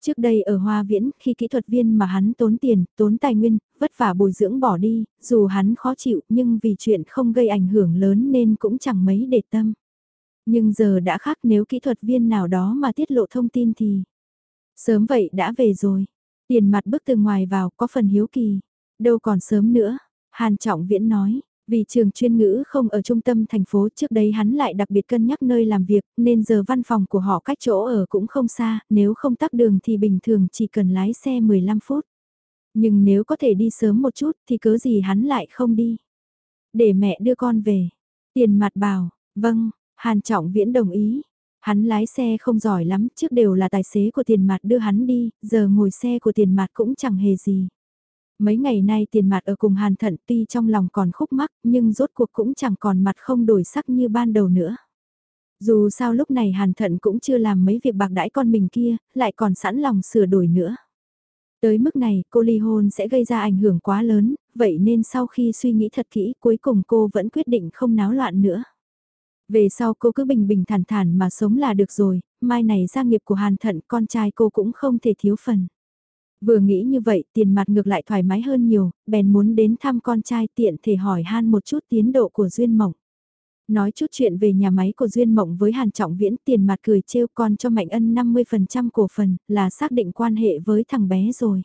Trước đây ở Hoa Viễn, khi kỹ thuật viên mà hắn tốn tiền, tốn tài nguyên, vất vả bồi dưỡng bỏ đi, dù hắn khó chịu nhưng vì chuyện không gây ảnh hưởng lớn nên cũng chẳng mấy để tâm. Nhưng giờ đã khác nếu kỹ thuật viên nào đó mà tiết lộ thông tin thì... Sớm vậy đã về rồi. Tiền mặt bước từ ngoài vào có phần hiếu kỳ. Đâu còn sớm nữa. Hàn Trọng Viễn nói, vì trường chuyên ngữ không ở trung tâm thành phố trước đây hắn lại đặc biệt cân nhắc nơi làm việc nên giờ văn phòng của họ cách chỗ ở cũng không xa, nếu không tắc đường thì bình thường chỉ cần lái xe 15 phút. Nhưng nếu có thể đi sớm một chút thì cớ gì hắn lại không đi. Để mẹ đưa con về. Tiền mặt bảo, vâng, Hàn Trọng Viễn đồng ý. Hắn lái xe không giỏi lắm, trước đều là tài xế của tiền mặt đưa hắn đi, giờ ngồi xe của tiền mặt cũng chẳng hề gì. Mấy ngày nay tiền mặt ở cùng Hàn Thận tuy trong lòng còn khúc mắc nhưng rốt cuộc cũng chẳng còn mặt không đổi sắc như ban đầu nữa. Dù sao lúc này Hàn Thận cũng chưa làm mấy việc bạc đãi con mình kia, lại còn sẵn lòng sửa đổi nữa. Tới mức này cô ly hôn sẽ gây ra ảnh hưởng quá lớn, vậy nên sau khi suy nghĩ thật kỹ cuối cùng cô vẫn quyết định không náo loạn nữa. Về sau cô cứ bình bình thản thản mà sống là được rồi, mai này gia nghiệp của Hàn Thận con trai cô cũng không thể thiếu phần. Vừa nghĩ như vậy tiền mặt ngược lại thoải mái hơn nhiều, bèn muốn đến thăm con trai tiện thể hỏi han một chút tiến độ của Duyên Mộng. Nói chút chuyện về nhà máy của Duyên Mộng với Hàn Trọng Viễn tiền mặt cười trêu con cho Mạnh Ân 50% cổ phần là xác định quan hệ với thằng bé rồi.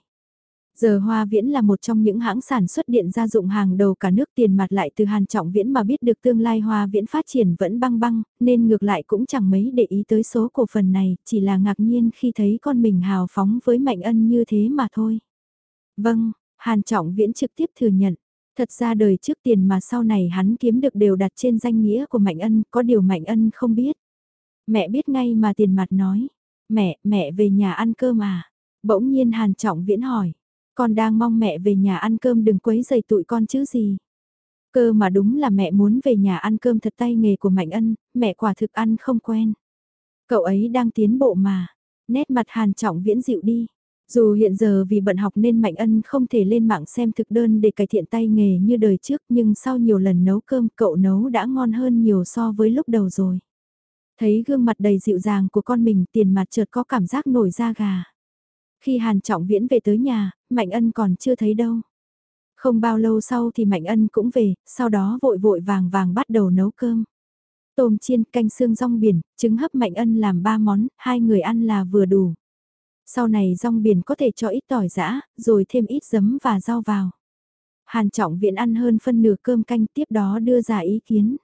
Giờ Hoa Viễn là một trong những hãng sản xuất điện gia dụng hàng đầu cả nước tiền mặt lại từ Hàn Trọng Viễn mà biết được tương lai Hoa Viễn phát triển vẫn băng băng, nên ngược lại cũng chẳng mấy để ý tới số cổ phần này, chỉ là ngạc nhiên khi thấy con mình hào phóng với Mạnh Ân như thế mà thôi. Vâng, Hàn Trọng Viễn trực tiếp thừa nhận. Thật ra đời trước tiền mà sau này hắn kiếm được đều đặt trên danh nghĩa của Mạnh Ân, có điều Mạnh Ân không biết. Mẹ biết ngay mà tiền mặt nói. Mẹ, mẹ về nhà ăn cơm à? Bỗng nhiên Hàn Trọng Viễn hỏi. Con đang mong mẹ về nhà ăn cơm đừng quấy dày tụi con chứ gì. Cơ mà đúng là mẹ muốn về nhà ăn cơm thật tay nghề của Mạnh Ân, mẹ quả thực ăn không quen. Cậu ấy đang tiến bộ mà. Nét mặt hàn trọng viễn dịu đi. Dù hiện giờ vì bận học nên Mạnh Ân không thể lên mạng xem thực đơn để cải thiện tay nghề như đời trước nhưng sau nhiều lần nấu cơm cậu nấu đã ngon hơn nhiều so với lúc đầu rồi. Thấy gương mặt đầy dịu dàng của con mình tiền mặt chợt có cảm giác nổi da gà. Khi Hàn Trọng Viễn về tới nhà, Mạnh Ân còn chưa thấy đâu. Không bao lâu sau thì Mạnh Ân cũng về, sau đó vội vội vàng vàng bắt đầu nấu cơm. Tôm chiên, canh xương rong biển, trứng hấp Mạnh Ân làm ba món, hai người ăn là vừa đủ. Sau này rong biển có thể cho ít tỏi giã, rồi thêm ít giấm và rau vào. Hàn Trọng Viễn ăn hơn phân nửa cơm canh tiếp đó đưa ra ý kiến.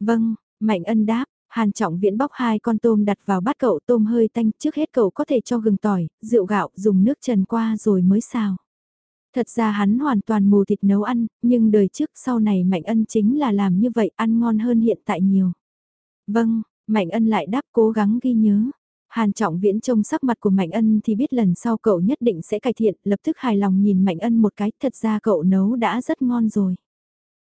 Vâng, Mạnh Ân đáp, Hàn Trọng Viễn bóc hai con tôm đặt vào bát cậu tôm hơi tanh trước hết cậu có thể cho gừng tỏi, rượu gạo dùng nước trần qua rồi mới xào. Thật ra hắn hoàn toàn mù thịt nấu ăn, nhưng đời trước sau này Mạnh Ân chính là làm như vậy ăn ngon hơn hiện tại nhiều. Vâng, Mạnh Ân lại đáp cố gắng ghi nhớ. Hàn Trọng Viễn trông sắc mặt của Mạnh Ân thì biết lần sau cậu nhất định sẽ cải thiện, lập tức hài lòng nhìn Mạnh Ân một cái, thật ra cậu nấu đã rất ngon rồi.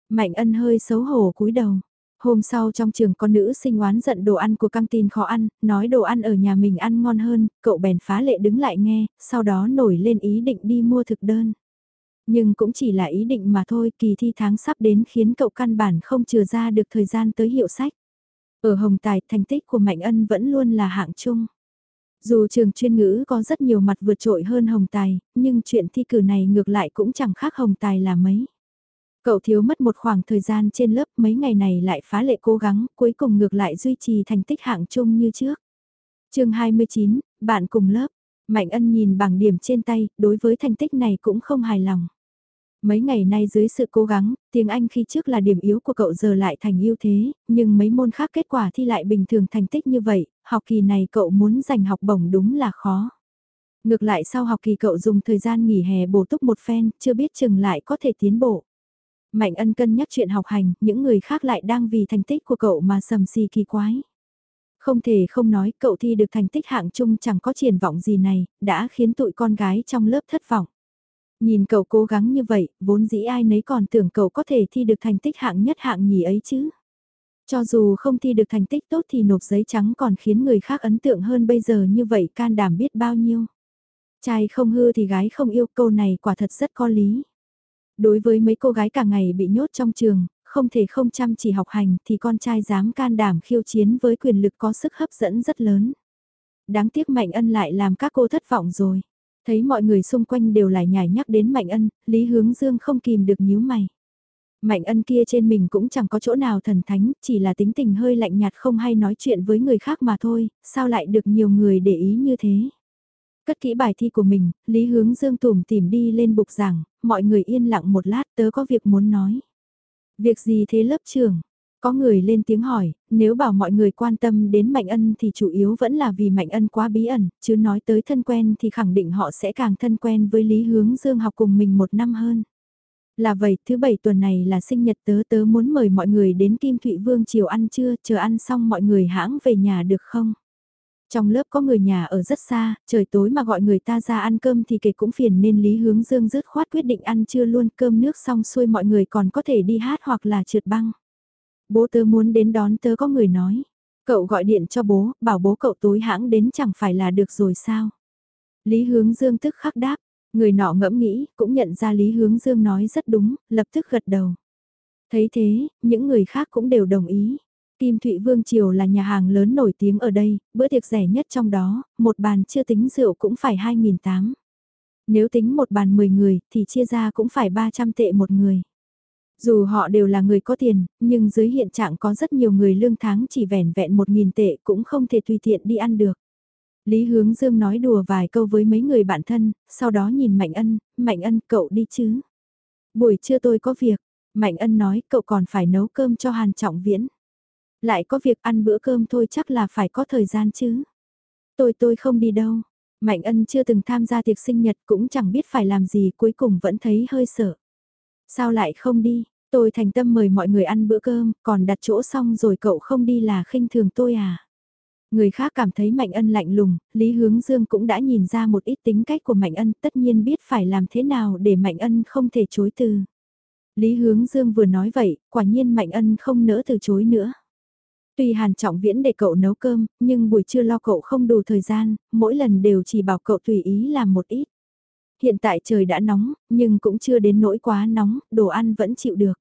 Mạnh Ân hơi xấu hổ cúi đầu. Hôm sau trong trường con nữ sinh oán giận đồ ăn của căng tin khó ăn, nói đồ ăn ở nhà mình ăn ngon hơn, cậu bèn phá lệ đứng lại nghe, sau đó nổi lên ý định đi mua thực đơn. Nhưng cũng chỉ là ý định mà thôi, kỳ thi tháng sắp đến khiến cậu căn bản không trừ ra được thời gian tới hiệu sách. Ở Hồng Tài, thành tích của Mạnh Ân vẫn luôn là hạng chung. Dù trường chuyên ngữ có rất nhiều mặt vượt trội hơn Hồng Tài, nhưng chuyện thi cử này ngược lại cũng chẳng khác Hồng Tài là mấy. Cậu thiếu mất một khoảng thời gian trên lớp mấy ngày này lại phá lệ cố gắng, cuối cùng ngược lại duy trì thành tích hạng chung như trước. chương 29, bạn cùng lớp. Mạnh ân nhìn bảng điểm trên tay, đối với thành tích này cũng không hài lòng. Mấy ngày nay dưới sự cố gắng, tiếng Anh khi trước là điểm yếu của cậu giờ lại thành ưu thế, nhưng mấy môn khác kết quả thi lại bình thường thành tích như vậy, học kỳ này cậu muốn giành học bổng đúng là khó. Ngược lại sau học kỳ cậu dùng thời gian nghỉ hè bổ túc một phen, chưa biết chừng lại có thể tiến bộ. Mạnh ân cân nhắc chuyện học hành, những người khác lại đang vì thành tích của cậu mà sầm xì kỳ quái. Không thể không nói cậu thi được thành tích hạng chung chẳng có triển vọng gì này, đã khiến tụi con gái trong lớp thất vọng. Nhìn cậu cố gắng như vậy, vốn dĩ ai nấy còn tưởng cậu có thể thi được thành tích hạng nhất hạng nhì ấy chứ. Cho dù không thi được thành tích tốt thì nộp giấy trắng còn khiến người khác ấn tượng hơn bây giờ như vậy can đảm biết bao nhiêu. Trai không hư thì gái không yêu câu này quả thật rất có lý. Đối với mấy cô gái cả ngày bị nhốt trong trường, không thể không chăm chỉ học hành thì con trai dám can đảm khiêu chiến với quyền lực có sức hấp dẫn rất lớn. Đáng tiếc Mạnh Ân lại làm các cô thất vọng rồi. Thấy mọi người xung quanh đều lại nhảy nhắc đến Mạnh Ân, Lý Hướng Dương không kìm được nhíu mày. Mạnh Ân kia trên mình cũng chẳng có chỗ nào thần thánh, chỉ là tính tình hơi lạnh nhạt không hay nói chuyện với người khác mà thôi, sao lại được nhiều người để ý như thế. Cất kỹ bài thi của mình, Lý Hướng Dương tùm tìm đi lên bục giảng, mọi người yên lặng một lát tớ có việc muốn nói. Việc gì thế lớp trưởng? Có người lên tiếng hỏi, nếu bảo mọi người quan tâm đến Mạnh Ân thì chủ yếu vẫn là vì Mạnh Ân quá bí ẩn, chứ nói tới thân quen thì khẳng định họ sẽ càng thân quen với Lý Hướng Dương học cùng mình một năm hơn. Là vậy, thứ bảy tuần này là sinh nhật tớ tớ muốn mời mọi người đến Kim Thụy Vương chiều ăn trưa, chờ ăn xong mọi người hãng về nhà được không? Trong lớp có người nhà ở rất xa, trời tối mà gọi người ta ra ăn cơm thì kể cũng phiền nên Lý Hướng Dương dứt khoát quyết định ăn trưa luôn cơm nước xong xuôi mọi người còn có thể đi hát hoặc là trượt băng. Bố tớ muốn đến đón tớ có người nói. Cậu gọi điện cho bố, bảo bố cậu tối hãng đến chẳng phải là được rồi sao. Lý Hướng Dương tức khắc đáp, người nọ ngẫm nghĩ, cũng nhận ra Lý Hướng Dương nói rất đúng, lập tức gật đầu. Thấy thế, những người khác cũng đều đồng ý. Kim Thụy Vương Triều là nhà hàng lớn nổi tiếng ở đây, bữa tiệc rẻ nhất trong đó, một bàn chưa tính rượu cũng phải 2.800. Nếu tính một bàn 10 người thì chia ra cũng phải 300 tệ một người. Dù họ đều là người có tiền, nhưng dưới hiện trạng có rất nhiều người lương tháng chỉ vẻn vẹn 1.000 tệ cũng không thể tùy tiện đi ăn được. Lý Hướng Dương nói đùa vài câu với mấy người bạn thân, sau đó nhìn Mạnh Ân, Mạnh Ân cậu đi chứ. Buổi trưa tôi có việc, Mạnh Ân nói cậu còn phải nấu cơm cho Hàn Trọng Viễn. Lại có việc ăn bữa cơm thôi chắc là phải có thời gian chứ. Tôi tôi không đi đâu. Mạnh Ân chưa từng tham gia tiệc sinh nhật cũng chẳng biết phải làm gì cuối cùng vẫn thấy hơi sợ. Sao lại không đi? Tôi thành tâm mời mọi người ăn bữa cơm, còn đặt chỗ xong rồi cậu không đi là khinh thường tôi à? Người khác cảm thấy Mạnh Ân lạnh lùng, Lý Hướng Dương cũng đã nhìn ra một ít tính cách của Mạnh Ân tất nhiên biết phải làm thế nào để Mạnh Ân không thể chối từ. Lý Hướng Dương vừa nói vậy, quả nhiên Mạnh Ân không nỡ từ chối nữa. Tuy Hàn Trọng Viễn để cậu nấu cơm, nhưng buổi trưa lo cậu không đủ thời gian, mỗi lần đều chỉ bảo cậu tùy ý làm một ít. Hiện tại trời đã nóng, nhưng cũng chưa đến nỗi quá nóng, đồ ăn vẫn chịu được.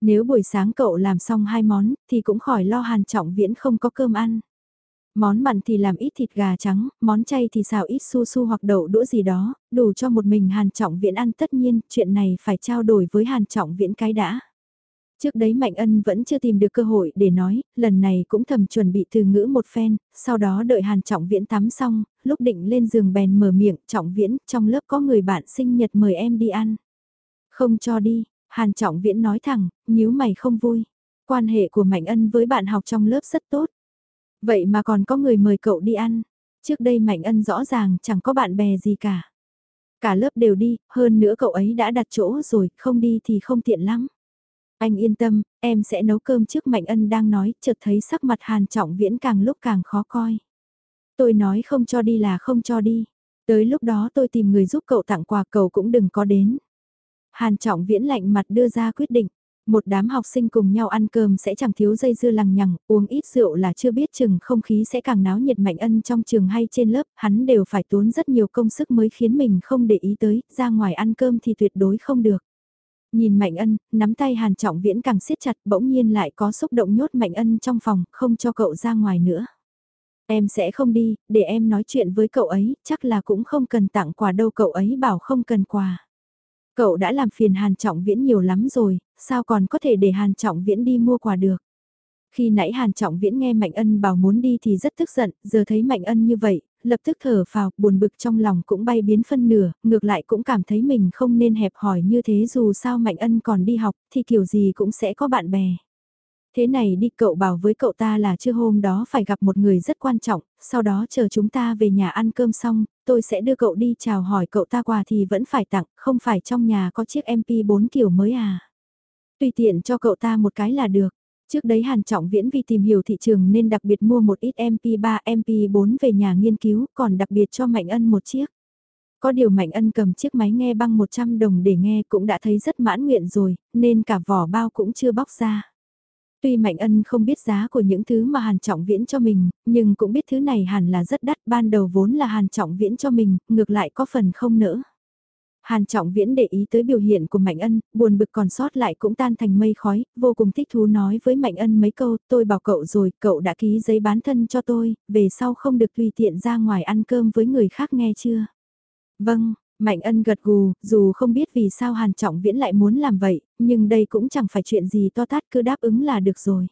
Nếu buổi sáng cậu làm xong hai món, thì cũng khỏi lo Hàn Trọng Viễn không có cơm ăn. Món mặn thì làm ít thịt gà trắng, món chay thì xào ít su su hoặc đậu đũa gì đó, đủ cho một mình Hàn Trọng Viễn ăn tất nhiên, chuyện này phải trao đổi với Hàn Trọng Viễn cái đã. Trước đấy Mạnh Ân vẫn chưa tìm được cơ hội để nói, lần này cũng thầm chuẩn bị từ ngữ một phen, sau đó đợi Hàn Trọng Viễn tắm xong, lúc định lên giường bèn mở miệng, Trọng Viễn, trong lớp có người bạn sinh nhật mời em đi ăn. Không cho đi, Hàn Trọng Viễn nói thẳng, nếu mày không vui. Quan hệ của Mạnh Ân với bạn học trong lớp rất tốt. Vậy mà còn có người mời cậu đi ăn. Trước đây Mạnh Ân rõ ràng chẳng có bạn bè gì cả. Cả lớp đều đi, hơn nữa cậu ấy đã đặt chỗ rồi, không đi thì không tiện lắm. Anh yên tâm, em sẽ nấu cơm trước Mạnh Ân đang nói, chợt thấy sắc mặt Hàn Trọng Viễn càng lúc càng khó coi. Tôi nói không cho đi là không cho đi. Tới lúc đó tôi tìm người giúp cậu tặng quà cậu cũng đừng có đến. Hàn Trọng Viễn lạnh mặt đưa ra quyết định. Một đám học sinh cùng nhau ăn cơm sẽ chẳng thiếu dây dưa lằng nhằng, uống ít rượu là chưa biết chừng không khí sẽ càng náo nhiệt mạnh ân trong trường hay trên lớp, hắn đều phải tốn rất nhiều công sức mới khiến mình không để ý tới, ra ngoài ăn cơm thì tuyệt đối không được. Nhìn Mạnh Ân, nắm tay Hàn Trọng Viễn càng siết chặt bỗng nhiên lại có xúc động nhốt Mạnh Ân trong phòng, không cho cậu ra ngoài nữa. Em sẽ không đi, để em nói chuyện với cậu ấy, chắc là cũng không cần tặng quà đâu cậu ấy bảo không cần quà. Cậu đã làm phiền Hàn Trọng Viễn nhiều lắm rồi, sao còn có thể để Hàn Trọng Viễn đi mua quà được. Khi nãy Hàn Trọng Viễn nghe Mạnh Ân bảo muốn đi thì rất tức giận, giờ thấy Mạnh Ân như vậy, lập tức thở phào, buồn bực trong lòng cũng bay biến phân nửa, ngược lại cũng cảm thấy mình không nên hẹp hỏi như thế dù sao Mạnh Ân còn đi học thì kiểu gì cũng sẽ có bạn bè. Thế này đi cậu bảo với cậu ta là chưa hôm đó phải gặp một người rất quan trọng, sau đó chờ chúng ta về nhà ăn cơm xong, tôi sẽ đưa cậu đi chào hỏi cậu ta quà thì vẫn phải tặng, không phải trong nhà có chiếc MP4 kiểu mới à. Tùy tiện cho cậu ta một cái là được. Trước đấy Hàn Trọng Viễn vì tìm hiểu thị trường nên đặc biệt mua một ít MP3, MP4 về nhà nghiên cứu, còn đặc biệt cho Mạnh Ân một chiếc. Có điều Mạnh Ân cầm chiếc máy nghe băng 100 đồng để nghe cũng đã thấy rất mãn nguyện rồi, nên cả vỏ bao cũng chưa bóc ra. Tuy Mạnh Ân không biết giá của những thứ mà Hàn Trọng Viễn cho mình, nhưng cũng biết thứ này hẳn là rất đắt, ban đầu vốn là Hàn Trọng Viễn cho mình, ngược lại có phần không nỡ. Hàn Trọng Viễn để ý tới biểu hiện của Mạnh Ân, buồn bực còn sót lại cũng tan thành mây khói, vô cùng thích thú nói với Mạnh Ân mấy câu, tôi bảo cậu rồi, cậu đã ký giấy bán thân cho tôi, về sau không được tùy tiện ra ngoài ăn cơm với người khác nghe chưa? Vâng, Mạnh Ân gật gù, dù không biết vì sao Hàn Trọng Viễn lại muốn làm vậy, nhưng đây cũng chẳng phải chuyện gì to tát cứ đáp ứng là được rồi.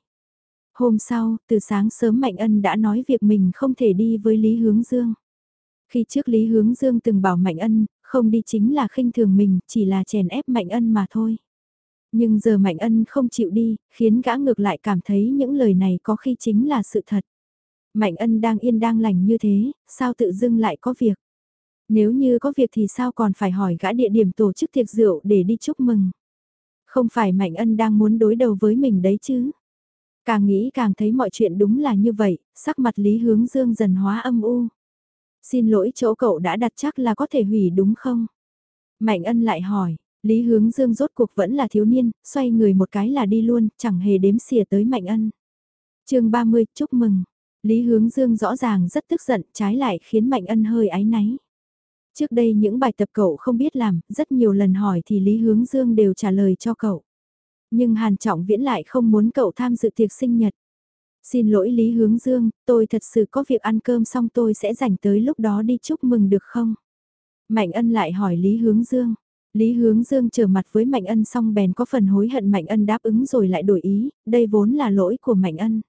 Hôm sau, từ sáng sớm Mạnh Ân đã nói việc mình không thể đi với Lý Hướng Dương. Khi trước Lý Hướng Dương từng bảo Mạnh Ân, không đi chính là khinh thường mình, chỉ là chèn ép Mạnh Ân mà thôi. Nhưng giờ Mạnh Ân không chịu đi, khiến gã ngược lại cảm thấy những lời này có khi chính là sự thật. Mạnh Ân đang yên đang lành như thế, sao tự dưng lại có việc? Nếu như có việc thì sao còn phải hỏi gã địa điểm tổ chức tiệc rượu để đi chúc mừng? Không phải Mạnh Ân đang muốn đối đầu với mình đấy chứ? Càng nghĩ càng thấy mọi chuyện đúng là như vậy, sắc mặt Lý Hướng Dương dần hóa âm u. Xin lỗi chỗ cậu đã đặt chắc là có thể hủy đúng không? Mạnh ân lại hỏi, Lý Hướng Dương rốt cuộc vẫn là thiếu niên, xoay người một cái là đi luôn, chẳng hề đếm xỉa tới Mạnh ân. chương 30, chúc mừng. Lý Hướng Dương rõ ràng rất tức giận, trái lại khiến Mạnh ân hơi áy náy. Trước đây những bài tập cậu không biết làm, rất nhiều lần hỏi thì Lý Hướng Dương đều trả lời cho cậu. Nhưng Hàn Trọng Viễn lại không muốn cậu tham dự tiệc sinh nhật. Xin lỗi Lý Hướng Dương, tôi thật sự có việc ăn cơm xong tôi sẽ dành tới lúc đó đi chúc mừng được không? Mạnh ân lại hỏi Lý Hướng Dương. Lý Hướng Dương trở mặt với Mạnh Ân xong bèn có phần hối hận Mạnh Ân đáp ứng rồi lại đổi ý, đây vốn là lỗi của Mạnh Ân.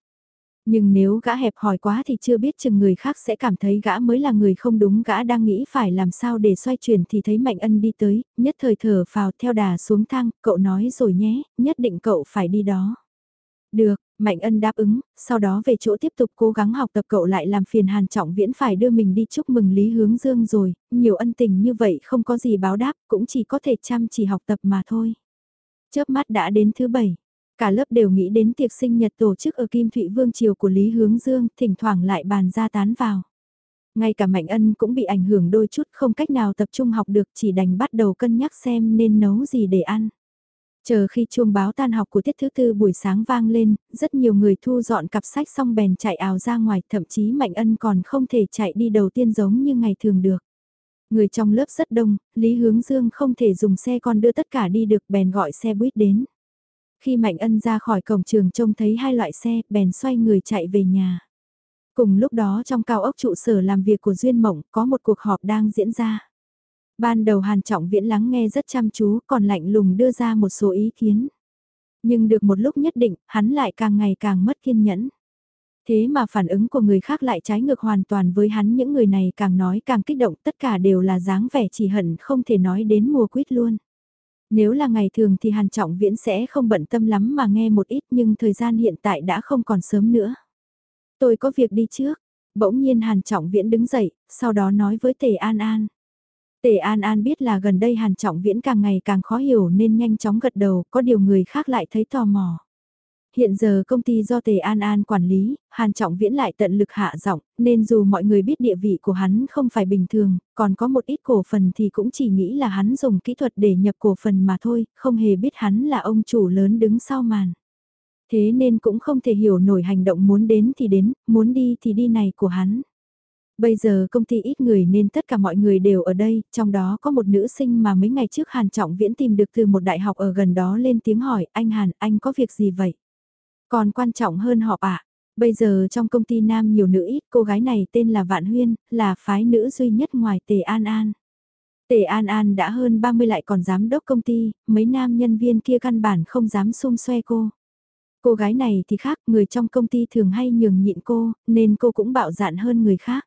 Nhưng nếu gã hẹp hòi quá thì chưa biết chừng người khác sẽ cảm thấy gã mới là người không đúng gã đang nghĩ phải làm sao để xoay chuyển thì thấy Mạnh Ân đi tới, nhất thời thở phào theo đà xuống thang, cậu nói rồi nhé, nhất định cậu phải đi đó. Được, Mạnh ân đáp ứng, sau đó về chỗ tiếp tục cố gắng học tập cậu lại làm phiền Hàn Trọng Viễn phải đưa mình đi chúc mừng Lý Hướng Dương rồi, nhiều ân tình như vậy không có gì báo đáp, cũng chỉ có thể chăm chỉ học tập mà thôi. Chớp mắt đã đến thứ bảy, cả lớp đều nghĩ đến tiệc sinh nhật tổ chức ở Kim Thụy Vương Triều của Lý Hướng Dương, thỉnh thoảng lại bàn ra tán vào. Ngay cả Mạnh Ân cũng bị ảnh hưởng đôi chút không cách nào tập trung học được chỉ đành bắt đầu cân nhắc xem nên nấu gì để ăn. Chờ khi chuông báo tan học của tiết thứ tư buổi sáng vang lên, rất nhiều người thu dọn cặp sách xong bèn chạy ào ra ngoài, thậm chí Mạnh Ân còn không thể chạy đi đầu tiên giống như ngày thường được. Người trong lớp rất đông, Lý Hướng Dương không thể dùng xe con đưa tất cả đi được bèn gọi xe buýt đến. Khi Mạnh Ân ra khỏi cổng trường trông thấy hai loại xe, bèn xoay người chạy về nhà. Cùng lúc đó trong cao ốc trụ sở làm việc của Duyên Mộng có một cuộc họp đang diễn ra. Ban đầu Hàn Trọng Viễn lắng nghe rất chăm chú còn lạnh lùng đưa ra một số ý kiến. Nhưng được một lúc nhất định, hắn lại càng ngày càng mất kiên nhẫn. Thế mà phản ứng của người khác lại trái ngược hoàn toàn với hắn những người này càng nói càng kích động tất cả đều là dáng vẻ chỉ hận không thể nói đến mùa quýt luôn. Nếu là ngày thường thì Hàn Trọng Viễn sẽ không bận tâm lắm mà nghe một ít nhưng thời gian hiện tại đã không còn sớm nữa. Tôi có việc đi trước. Bỗng nhiên Hàn Trọng Viễn đứng dậy, sau đó nói với Tề An An. Tề An An biết là gần đây Hàn Trọng Viễn càng ngày càng khó hiểu nên nhanh chóng gật đầu, có điều người khác lại thấy tò mò. Hiện giờ công ty do Tề An An quản lý, Hàn Trọng Viễn lại tận lực hạ giọng, nên dù mọi người biết địa vị của hắn không phải bình thường, còn có một ít cổ phần thì cũng chỉ nghĩ là hắn dùng kỹ thuật để nhập cổ phần mà thôi, không hề biết hắn là ông chủ lớn đứng sau màn. Thế nên cũng không thể hiểu nổi hành động muốn đến thì đến, muốn đi thì đi này của hắn. Bây giờ công ty ít người nên tất cả mọi người đều ở đây, trong đó có một nữ sinh mà mấy ngày trước Hàn Trọng Viễn tìm được từ một đại học ở gần đó lên tiếng hỏi, anh Hàn, anh có việc gì vậy? Còn quan trọng hơn họ ạ, bây giờ trong công ty nam nhiều nữ ít, cô gái này tên là Vạn Huyên, là phái nữ duy nhất ngoài Tề An An. Tề An An đã hơn 30 lại còn giám đốc công ty, mấy nam nhân viên kia căn bản không dám xung xoe cô. Cô gái này thì khác, người trong công ty thường hay nhường nhịn cô, nên cô cũng bạo dạn hơn người khác.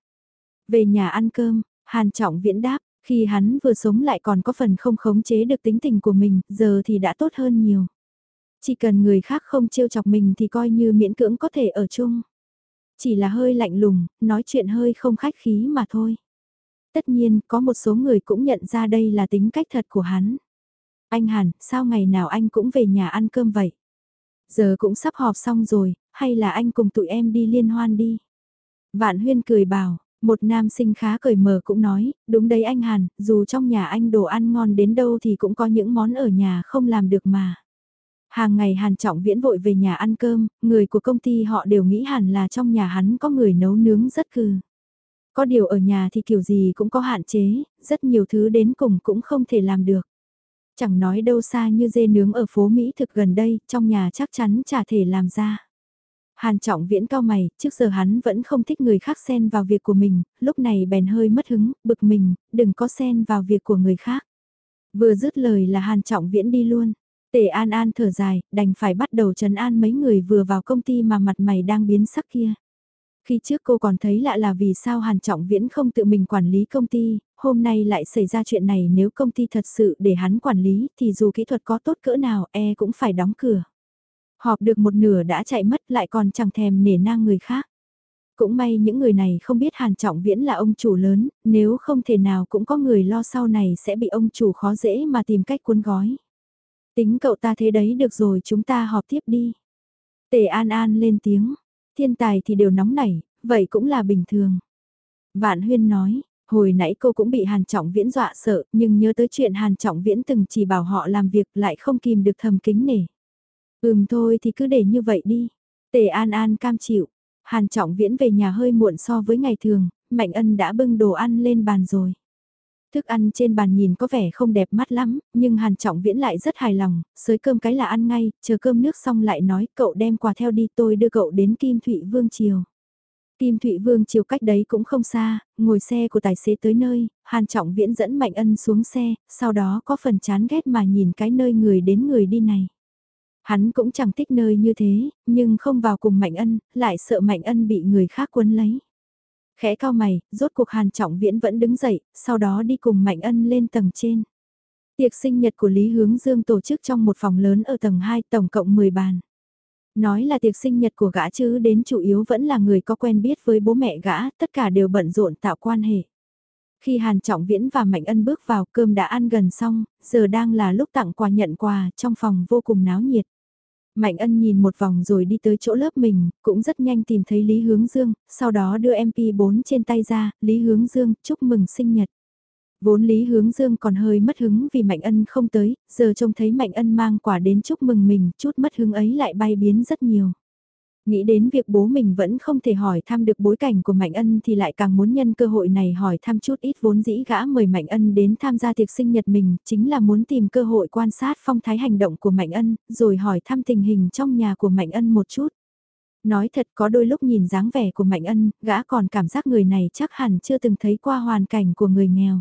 Về nhà ăn cơm, Hàn Trọng Viễn đáp, khi hắn vừa sống lại còn có phần không khống chế được tính tình của mình, giờ thì đã tốt hơn nhiều. Chỉ cần người khác không trêu chọc mình thì coi như miễn cưỡng có thể ở chung. Chỉ là hơi lạnh lùng, nói chuyện hơi không khách khí mà thôi. Tất nhiên, có một số người cũng nhận ra đây là tính cách thật của hắn. Anh Hàn, sao ngày nào anh cũng về nhà ăn cơm vậy? Giờ cũng sắp họp xong rồi, hay là anh cùng tụi em đi liên hoan đi? Vạn Huyên cười bảo, một nam sinh khá cởi mở cũng nói, đúng đấy anh Hàn, dù trong nhà anh đồ ăn ngon đến đâu thì cũng có những món ở nhà không làm được mà. Hàng ngày Hàn Trọng Viễn vội về nhà ăn cơm, người của công ty họ đều nghĩ hẳn là trong nhà hắn có người nấu nướng rất cừ. Có điều ở nhà thì kiểu gì cũng có hạn chế, rất nhiều thứ đến cùng cũng không thể làm được. Chẳng nói đâu xa như dê nướng ở phố Mỹ thực gần đây, trong nhà chắc chắn chả thể làm ra. Hàn trọng viễn cao mày, trước giờ hắn vẫn không thích người khác xen vào việc của mình, lúc này bèn hơi mất hứng, bực mình, đừng có xen vào việc của người khác. Vừa dứt lời là hàn trọng viễn đi luôn. Tề An An thở dài, đành phải bắt đầu trấn an mấy người vừa vào công ty mà mặt mày đang biến sắc kia. Khi trước cô còn thấy lạ là vì sao Hàn Trọng Viễn không tự mình quản lý công ty, hôm nay lại xảy ra chuyện này nếu công ty thật sự để hắn quản lý thì dù kỹ thuật có tốt cỡ nào e cũng phải đóng cửa. Họp được một nửa đã chạy mất lại còn chẳng thèm nể nang người khác. Cũng may những người này không biết Hàn Trọng Viễn là ông chủ lớn, nếu không thể nào cũng có người lo sau này sẽ bị ông chủ khó dễ mà tìm cách cuốn gói. Tính cậu ta thế đấy được rồi chúng ta họp tiếp đi. Tề An An lên tiếng, thiên tài thì đều nóng nảy, vậy cũng là bình thường. Vạn Huyên nói, hồi nãy cô cũng bị Hàn Trọng Viễn dọa sợ, nhưng nhớ tới chuyện Hàn Trọng Viễn từng chỉ bảo họ làm việc lại không kìm được thầm kính nể. Ừm thôi thì cứ để như vậy đi. Tề An An cam chịu. Hàn Trọng Viễn về nhà hơi muộn so với ngày thường, Mạnh Ân đã bưng đồ ăn lên bàn rồi. Thức ăn trên bàn nhìn có vẻ không đẹp mắt lắm, nhưng Hàn Trọng Viễn lại rất hài lòng, sới cơm cái là ăn ngay, chờ cơm nước xong lại nói cậu đem quà theo đi tôi đưa cậu đến Kim Thụy Vương Triều. Kim Thụy Vương Triều cách đấy cũng không xa, ngồi xe của tài xế tới nơi, Hàn Trọng Viễn dẫn Mạnh Ân xuống xe, sau đó có phần chán ghét mà nhìn cái nơi người đến người đi này. Hắn cũng chẳng thích nơi như thế, nhưng không vào cùng Mạnh Ân, lại sợ Mạnh Ân bị người khác quấn lấy. Khẽ cao mày, rốt cuộc Hàn Trọng Viễn vẫn đứng dậy, sau đó đi cùng Mạnh Ân lên tầng trên. Tiệc sinh nhật của Lý Hướng Dương tổ chức trong một phòng lớn ở tầng 2 tổng cộng 10 bàn. Nói là tiệc sinh nhật của gã chứ đến chủ yếu vẫn là người có quen biết với bố mẹ gã, tất cả đều bận rộn tạo quan hệ. Khi Hàn Trọng Viễn và Mạnh Ân bước vào cơm đã ăn gần xong, giờ đang là lúc tặng quà nhận quà trong phòng vô cùng náo nhiệt. Mạnh ân nhìn một vòng rồi đi tới chỗ lớp mình, cũng rất nhanh tìm thấy Lý Hướng Dương, sau đó đưa MP4 trên tay ra, Lý Hướng Dương, chúc mừng sinh nhật. Vốn Lý Hướng Dương còn hơi mất hứng vì Mạnh Ân không tới, giờ trông thấy Mạnh Ân mang quả đến chúc mừng mình, chút mất hứng ấy lại bay biến rất nhiều. Nghĩ đến việc bố mình vẫn không thể hỏi thăm được bối cảnh của Mạnh Ân thì lại càng muốn nhân cơ hội này hỏi thăm chút ít vốn dĩ gã mời Mạnh Ân đến tham gia tiệc sinh nhật mình, chính là muốn tìm cơ hội quan sát phong thái hành động của Mạnh Ân, rồi hỏi thăm tình hình trong nhà của Mạnh Ân một chút. Nói thật có đôi lúc nhìn dáng vẻ của Mạnh Ân, gã còn cảm giác người này chắc hẳn chưa từng thấy qua hoàn cảnh của người nghèo.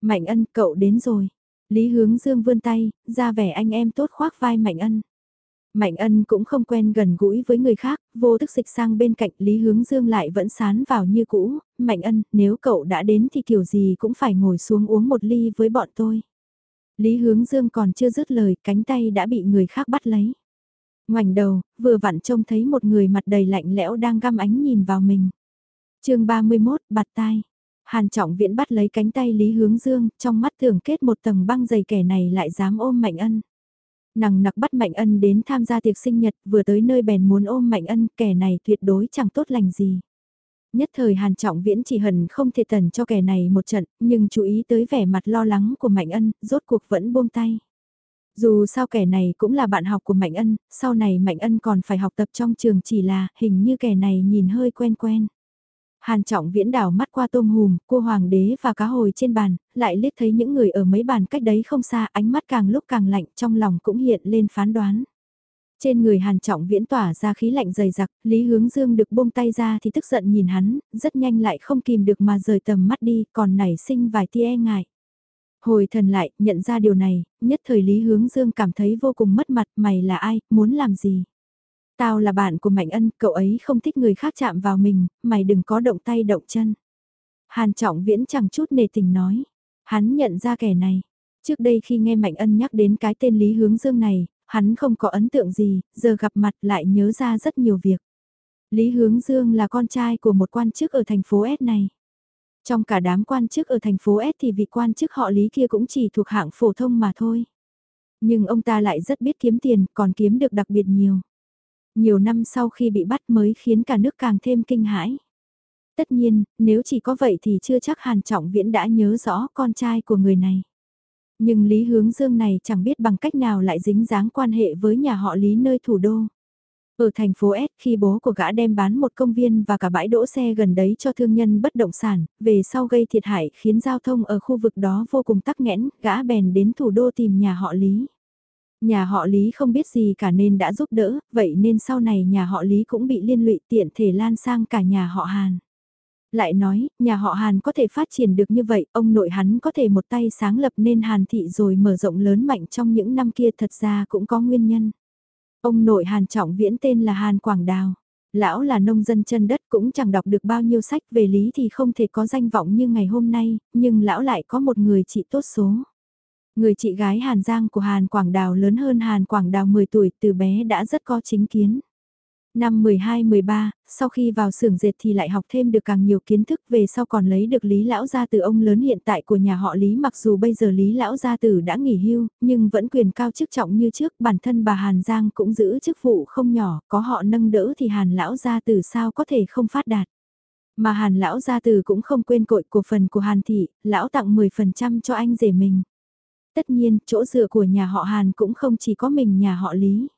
Mạnh Ân, cậu đến rồi. Lý Hướng Dương vươn tay, ra vẻ anh em tốt khoác vai Mạnh Ân. Mạnh ân cũng không quen gần gũi với người khác, vô thức dịch sang bên cạnh Lý Hướng Dương lại vẫn sán vào như cũ, Mạnh ân, nếu cậu đã đến thì kiểu gì cũng phải ngồi xuống uống một ly với bọn tôi. Lý Hướng Dương còn chưa dứt lời, cánh tay đã bị người khác bắt lấy. Ngoảnh đầu, vừa vặn trông thấy một người mặt đầy lạnh lẽo đang găm ánh nhìn vào mình. chương 31, bạt tai. Hàn Trọng Viễn bắt lấy cánh tay Lý Hướng Dương, trong mắt thường kết một tầng băng dày kẻ này lại dám ôm Mạnh Ân. Nàng nặc bắt Mạnh Ân đến tham gia tiệc sinh nhật, vừa tới nơi bèn muốn ôm Mạnh Ân, kẻ này tuyệt đối chẳng tốt lành gì. Nhất thời Hàn Trọng Viễn chỉ hận không thể tần cho kẻ này một trận, nhưng chú ý tới vẻ mặt lo lắng của Mạnh Ân, rốt cuộc vẫn buông tay. Dù sao kẻ này cũng là bạn học của Mạnh Ân, sau này Mạnh Ân còn phải học tập trong trường chỉ là hình như kẻ này nhìn hơi quen quen. Hàn trọng viễn đảo mắt qua tôm hùm, cua hoàng đế và cá hồi trên bàn, lại liếc thấy những người ở mấy bàn cách đấy không xa, ánh mắt càng lúc càng lạnh, trong lòng cũng hiện lên phán đoán. Trên người hàn trọng viễn tỏa ra khí lạnh dày dặc, Lý Hướng Dương được buông tay ra thì tức giận nhìn hắn, rất nhanh lại không kìm được mà rời tầm mắt đi, còn nảy sinh vài tia e ngại. Hồi thần lại, nhận ra điều này, nhất thời Lý Hướng Dương cảm thấy vô cùng mất mặt, mày là ai, muốn làm gì? Tao là bạn của Mạnh Ân, cậu ấy không thích người khác chạm vào mình, mày đừng có động tay động chân. Hàn Trọng Viễn chẳng chút nề tình nói. Hắn nhận ra kẻ này. Trước đây khi nghe Mạnh Ân nhắc đến cái tên Lý Hướng Dương này, hắn không có ấn tượng gì, giờ gặp mặt lại nhớ ra rất nhiều việc. Lý Hướng Dương là con trai của một quan chức ở thành phố S này. Trong cả đám quan chức ở thành phố S thì vị quan chức họ Lý kia cũng chỉ thuộc hạng phổ thông mà thôi. Nhưng ông ta lại rất biết kiếm tiền, còn kiếm được đặc biệt nhiều. Nhiều năm sau khi bị bắt mới khiến cả nước càng thêm kinh hãi. Tất nhiên, nếu chỉ có vậy thì chưa chắc Hàn Trọng Viễn đã nhớ rõ con trai của người này. Nhưng Lý Hướng Dương này chẳng biết bằng cách nào lại dính dáng quan hệ với nhà họ Lý nơi thủ đô. Ở thành phố S khi bố của gã đem bán một công viên và cả bãi đỗ xe gần đấy cho thương nhân bất động sản, về sau gây thiệt hại khiến giao thông ở khu vực đó vô cùng tắc nghẽn, gã bèn đến thủ đô tìm nhà họ Lý. Nhà họ Lý không biết gì cả nên đã giúp đỡ, vậy nên sau này nhà họ Lý cũng bị liên lụy tiện thể lan sang cả nhà họ Hàn. Lại nói, nhà họ Hàn có thể phát triển được như vậy, ông nội hắn có thể một tay sáng lập nên Hàn thị rồi mở rộng lớn mạnh trong những năm kia thật ra cũng có nguyên nhân. Ông nội Hàn Trọng Viễn tên là Hàn Quảng Đào. Lão là nông dân chân đất cũng chẳng đọc được bao nhiêu sách về lý thì không thể có danh vọng như ngày hôm nay, nhưng lão lại có một người chị tốt số. Người chị gái Hàn Giang của Hàn Quảng Đào lớn hơn Hàn Quảng Đào 10 tuổi từ bé đã rất có chính kiến. Năm 12-13, sau khi vào xưởng dệt thì lại học thêm được càng nhiều kiến thức về sau còn lấy được Lý Lão Gia từ ông lớn hiện tại của nhà họ Lý mặc dù bây giờ Lý Lão Gia Tử đã nghỉ hưu, nhưng vẫn quyền cao chức trọng như trước, bản thân bà Hàn Giang cũng giữ chức vụ không nhỏ, có họ nâng đỡ thì Hàn Lão Gia Tử sao có thể không phát đạt. Mà Hàn Lão Gia Tử cũng không quên cội của phần của Hàn Thị, Lão tặng 10% cho anh rể mình. Tất nhiên, chỗ dựa của nhà họ Hàn cũng không chỉ có mình nhà họ Lý.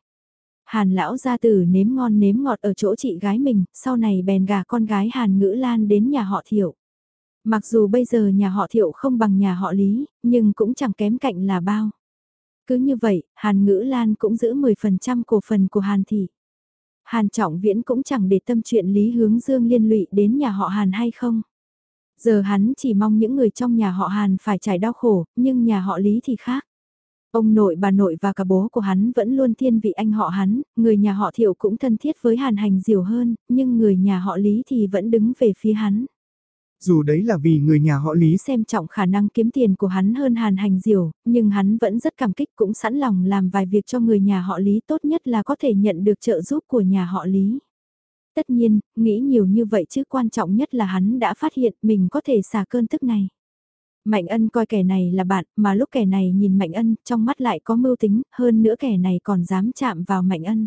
Hàn lão gia tử nếm ngon nếm ngọt ở chỗ chị gái mình, sau này bèn gà con gái Hàn ngữ lan đến nhà họ thiệu. Mặc dù bây giờ nhà họ thiệu không bằng nhà họ Lý, nhưng cũng chẳng kém cạnh là bao. Cứ như vậy, Hàn ngữ lan cũng giữ 10% cổ phần của Hàn thị. Hàn trọng viễn cũng chẳng để tâm chuyện Lý hướng dương liên lụy đến nhà họ Hàn hay không. Giờ hắn chỉ mong những người trong nhà họ Hàn phải trải đau khổ, nhưng nhà họ Lý thì khác. Ông nội bà nội và cả bố của hắn vẫn luôn thiên vị anh họ hắn, người nhà họ thiệu cũng thân thiết với hàn hành diều hơn, nhưng người nhà họ lý thì vẫn đứng về phía hắn. Dù đấy là vì người nhà họ lý xem trọng khả năng kiếm tiền của hắn hơn hàn hành diều, nhưng hắn vẫn rất cảm kích cũng sẵn lòng làm vài việc cho người nhà họ lý tốt nhất là có thể nhận được trợ giúp của nhà họ lý. Tất nhiên, nghĩ nhiều như vậy chứ quan trọng nhất là hắn đã phát hiện mình có thể xả cơn tức này. Mạnh ân coi kẻ này là bạn, mà lúc kẻ này nhìn Mạnh ân, trong mắt lại có mưu tính, hơn nữa kẻ này còn dám chạm vào Mạnh ân.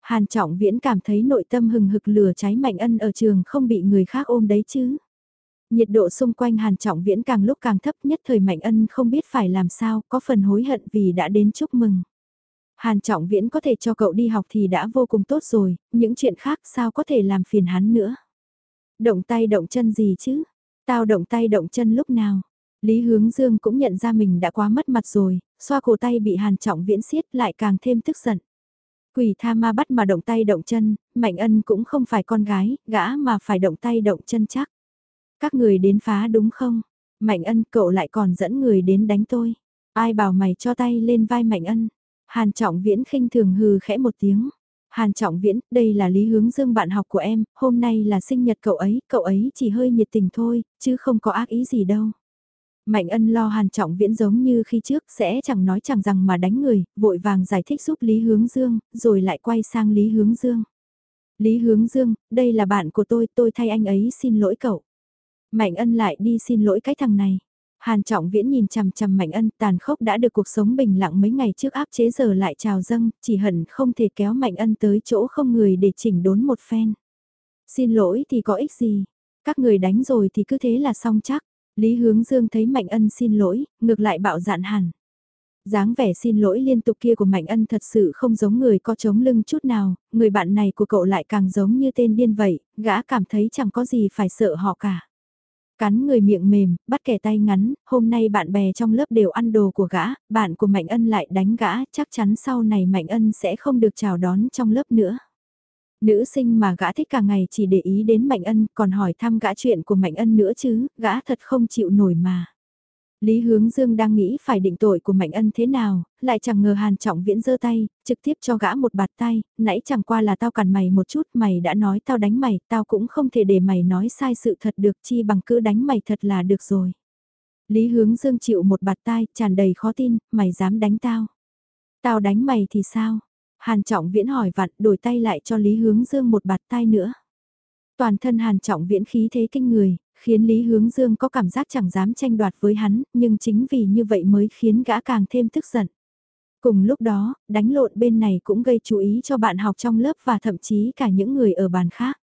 Hàn Trọng Viễn cảm thấy nội tâm hừng hực lửa cháy Mạnh ân ở trường không bị người khác ôm đấy chứ. Nhiệt độ xung quanh Hàn Trọng Viễn càng lúc càng thấp nhất thời Mạnh ân không biết phải làm sao, có phần hối hận vì đã đến chúc mừng. Hàn Trọng Viễn có thể cho cậu đi học thì đã vô cùng tốt rồi, những chuyện khác sao có thể làm phiền hắn nữa. Động tay động chân gì chứ? Tao động tay động chân lúc nào? Lý Hướng Dương cũng nhận ra mình đã quá mất mặt rồi, xoa cổ tay bị Hàn Trọng Viễn siết lại càng thêm tức giận. Quỷ tha ma bắt mà động tay động chân, Mạnh Ân cũng không phải con gái, gã mà phải động tay động chân chắc. Các người đến phá đúng không? Mạnh Ân cậu lại còn dẫn người đến đánh tôi. Ai bảo mày cho tay lên vai Mạnh Ân? Hàn Trọng Viễn khinh thường hừ khẽ một tiếng. Hàn Trọng Viễn, đây là Lý Hướng Dương bạn học của em, hôm nay là sinh nhật cậu ấy, cậu ấy chỉ hơi nhiệt tình thôi, chứ không có ác ý gì đâu. Mạnh ân lo hàn trọng viễn giống như khi trước sẽ chẳng nói chẳng rằng mà đánh người, vội vàng giải thích giúp Lý Hướng Dương, rồi lại quay sang Lý Hướng Dương. Lý Hướng Dương, đây là bạn của tôi, tôi thay anh ấy xin lỗi cậu. Mạnh ân lại đi xin lỗi cái thằng này. Hàn trọng viễn nhìn chằm chằm mạnh ân tàn khốc đã được cuộc sống bình lặng mấy ngày trước áp chế giờ lại trào dâng, chỉ hận không thể kéo mạnh ân tới chỗ không người để chỉnh đốn một phen. Xin lỗi thì có ích gì, các người đánh rồi thì cứ thế là xong chắc. Lý Hướng Dương thấy Mạnh Ân xin lỗi, ngược lại bạo dạn hẳn. dáng vẻ xin lỗi liên tục kia của Mạnh Ân thật sự không giống người có chống lưng chút nào, người bạn này của cậu lại càng giống như tên điên vậy, gã cảm thấy chẳng có gì phải sợ họ cả. Cắn người miệng mềm, bắt kẻ tay ngắn, hôm nay bạn bè trong lớp đều ăn đồ của gã, bạn của Mạnh Ân lại đánh gã, chắc chắn sau này Mạnh Ân sẽ không được chào đón trong lớp nữa. Nữ sinh mà gã thích cả ngày chỉ để ý đến Mạnh Ân còn hỏi thăm gã chuyện của Mạnh Ân nữa chứ, gã thật không chịu nổi mà. Lý Hướng Dương đang nghĩ phải định tội của Mạnh Ân thế nào, lại chẳng ngờ Hàn Trọng Viễn giơ tay, trực tiếp cho gã một bạt tay, nãy chẳng qua là tao cản mày một chút, mày đã nói tao đánh mày, tao cũng không thể để mày nói sai sự thật được chi bằng cứ đánh mày thật là được rồi. Lý Hướng Dương chịu một bạt tay, tràn đầy khó tin, mày dám đánh tao. Tao đánh mày thì sao? Hàn Trọng Viễn hỏi vặn đổi tay lại cho Lý Hướng Dương một bạt tay nữa. Toàn thân Hàn Trọng Viễn khí thế kinh người, khiến Lý Hướng Dương có cảm giác chẳng dám tranh đoạt với hắn, nhưng chính vì như vậy mới khiến gã càng thêm tức giận. Cùng lúc đó, đánh lộn bên này cũng gây chú ý cho bạn học trong lớp và thậm chí cả những người ở bàn khác.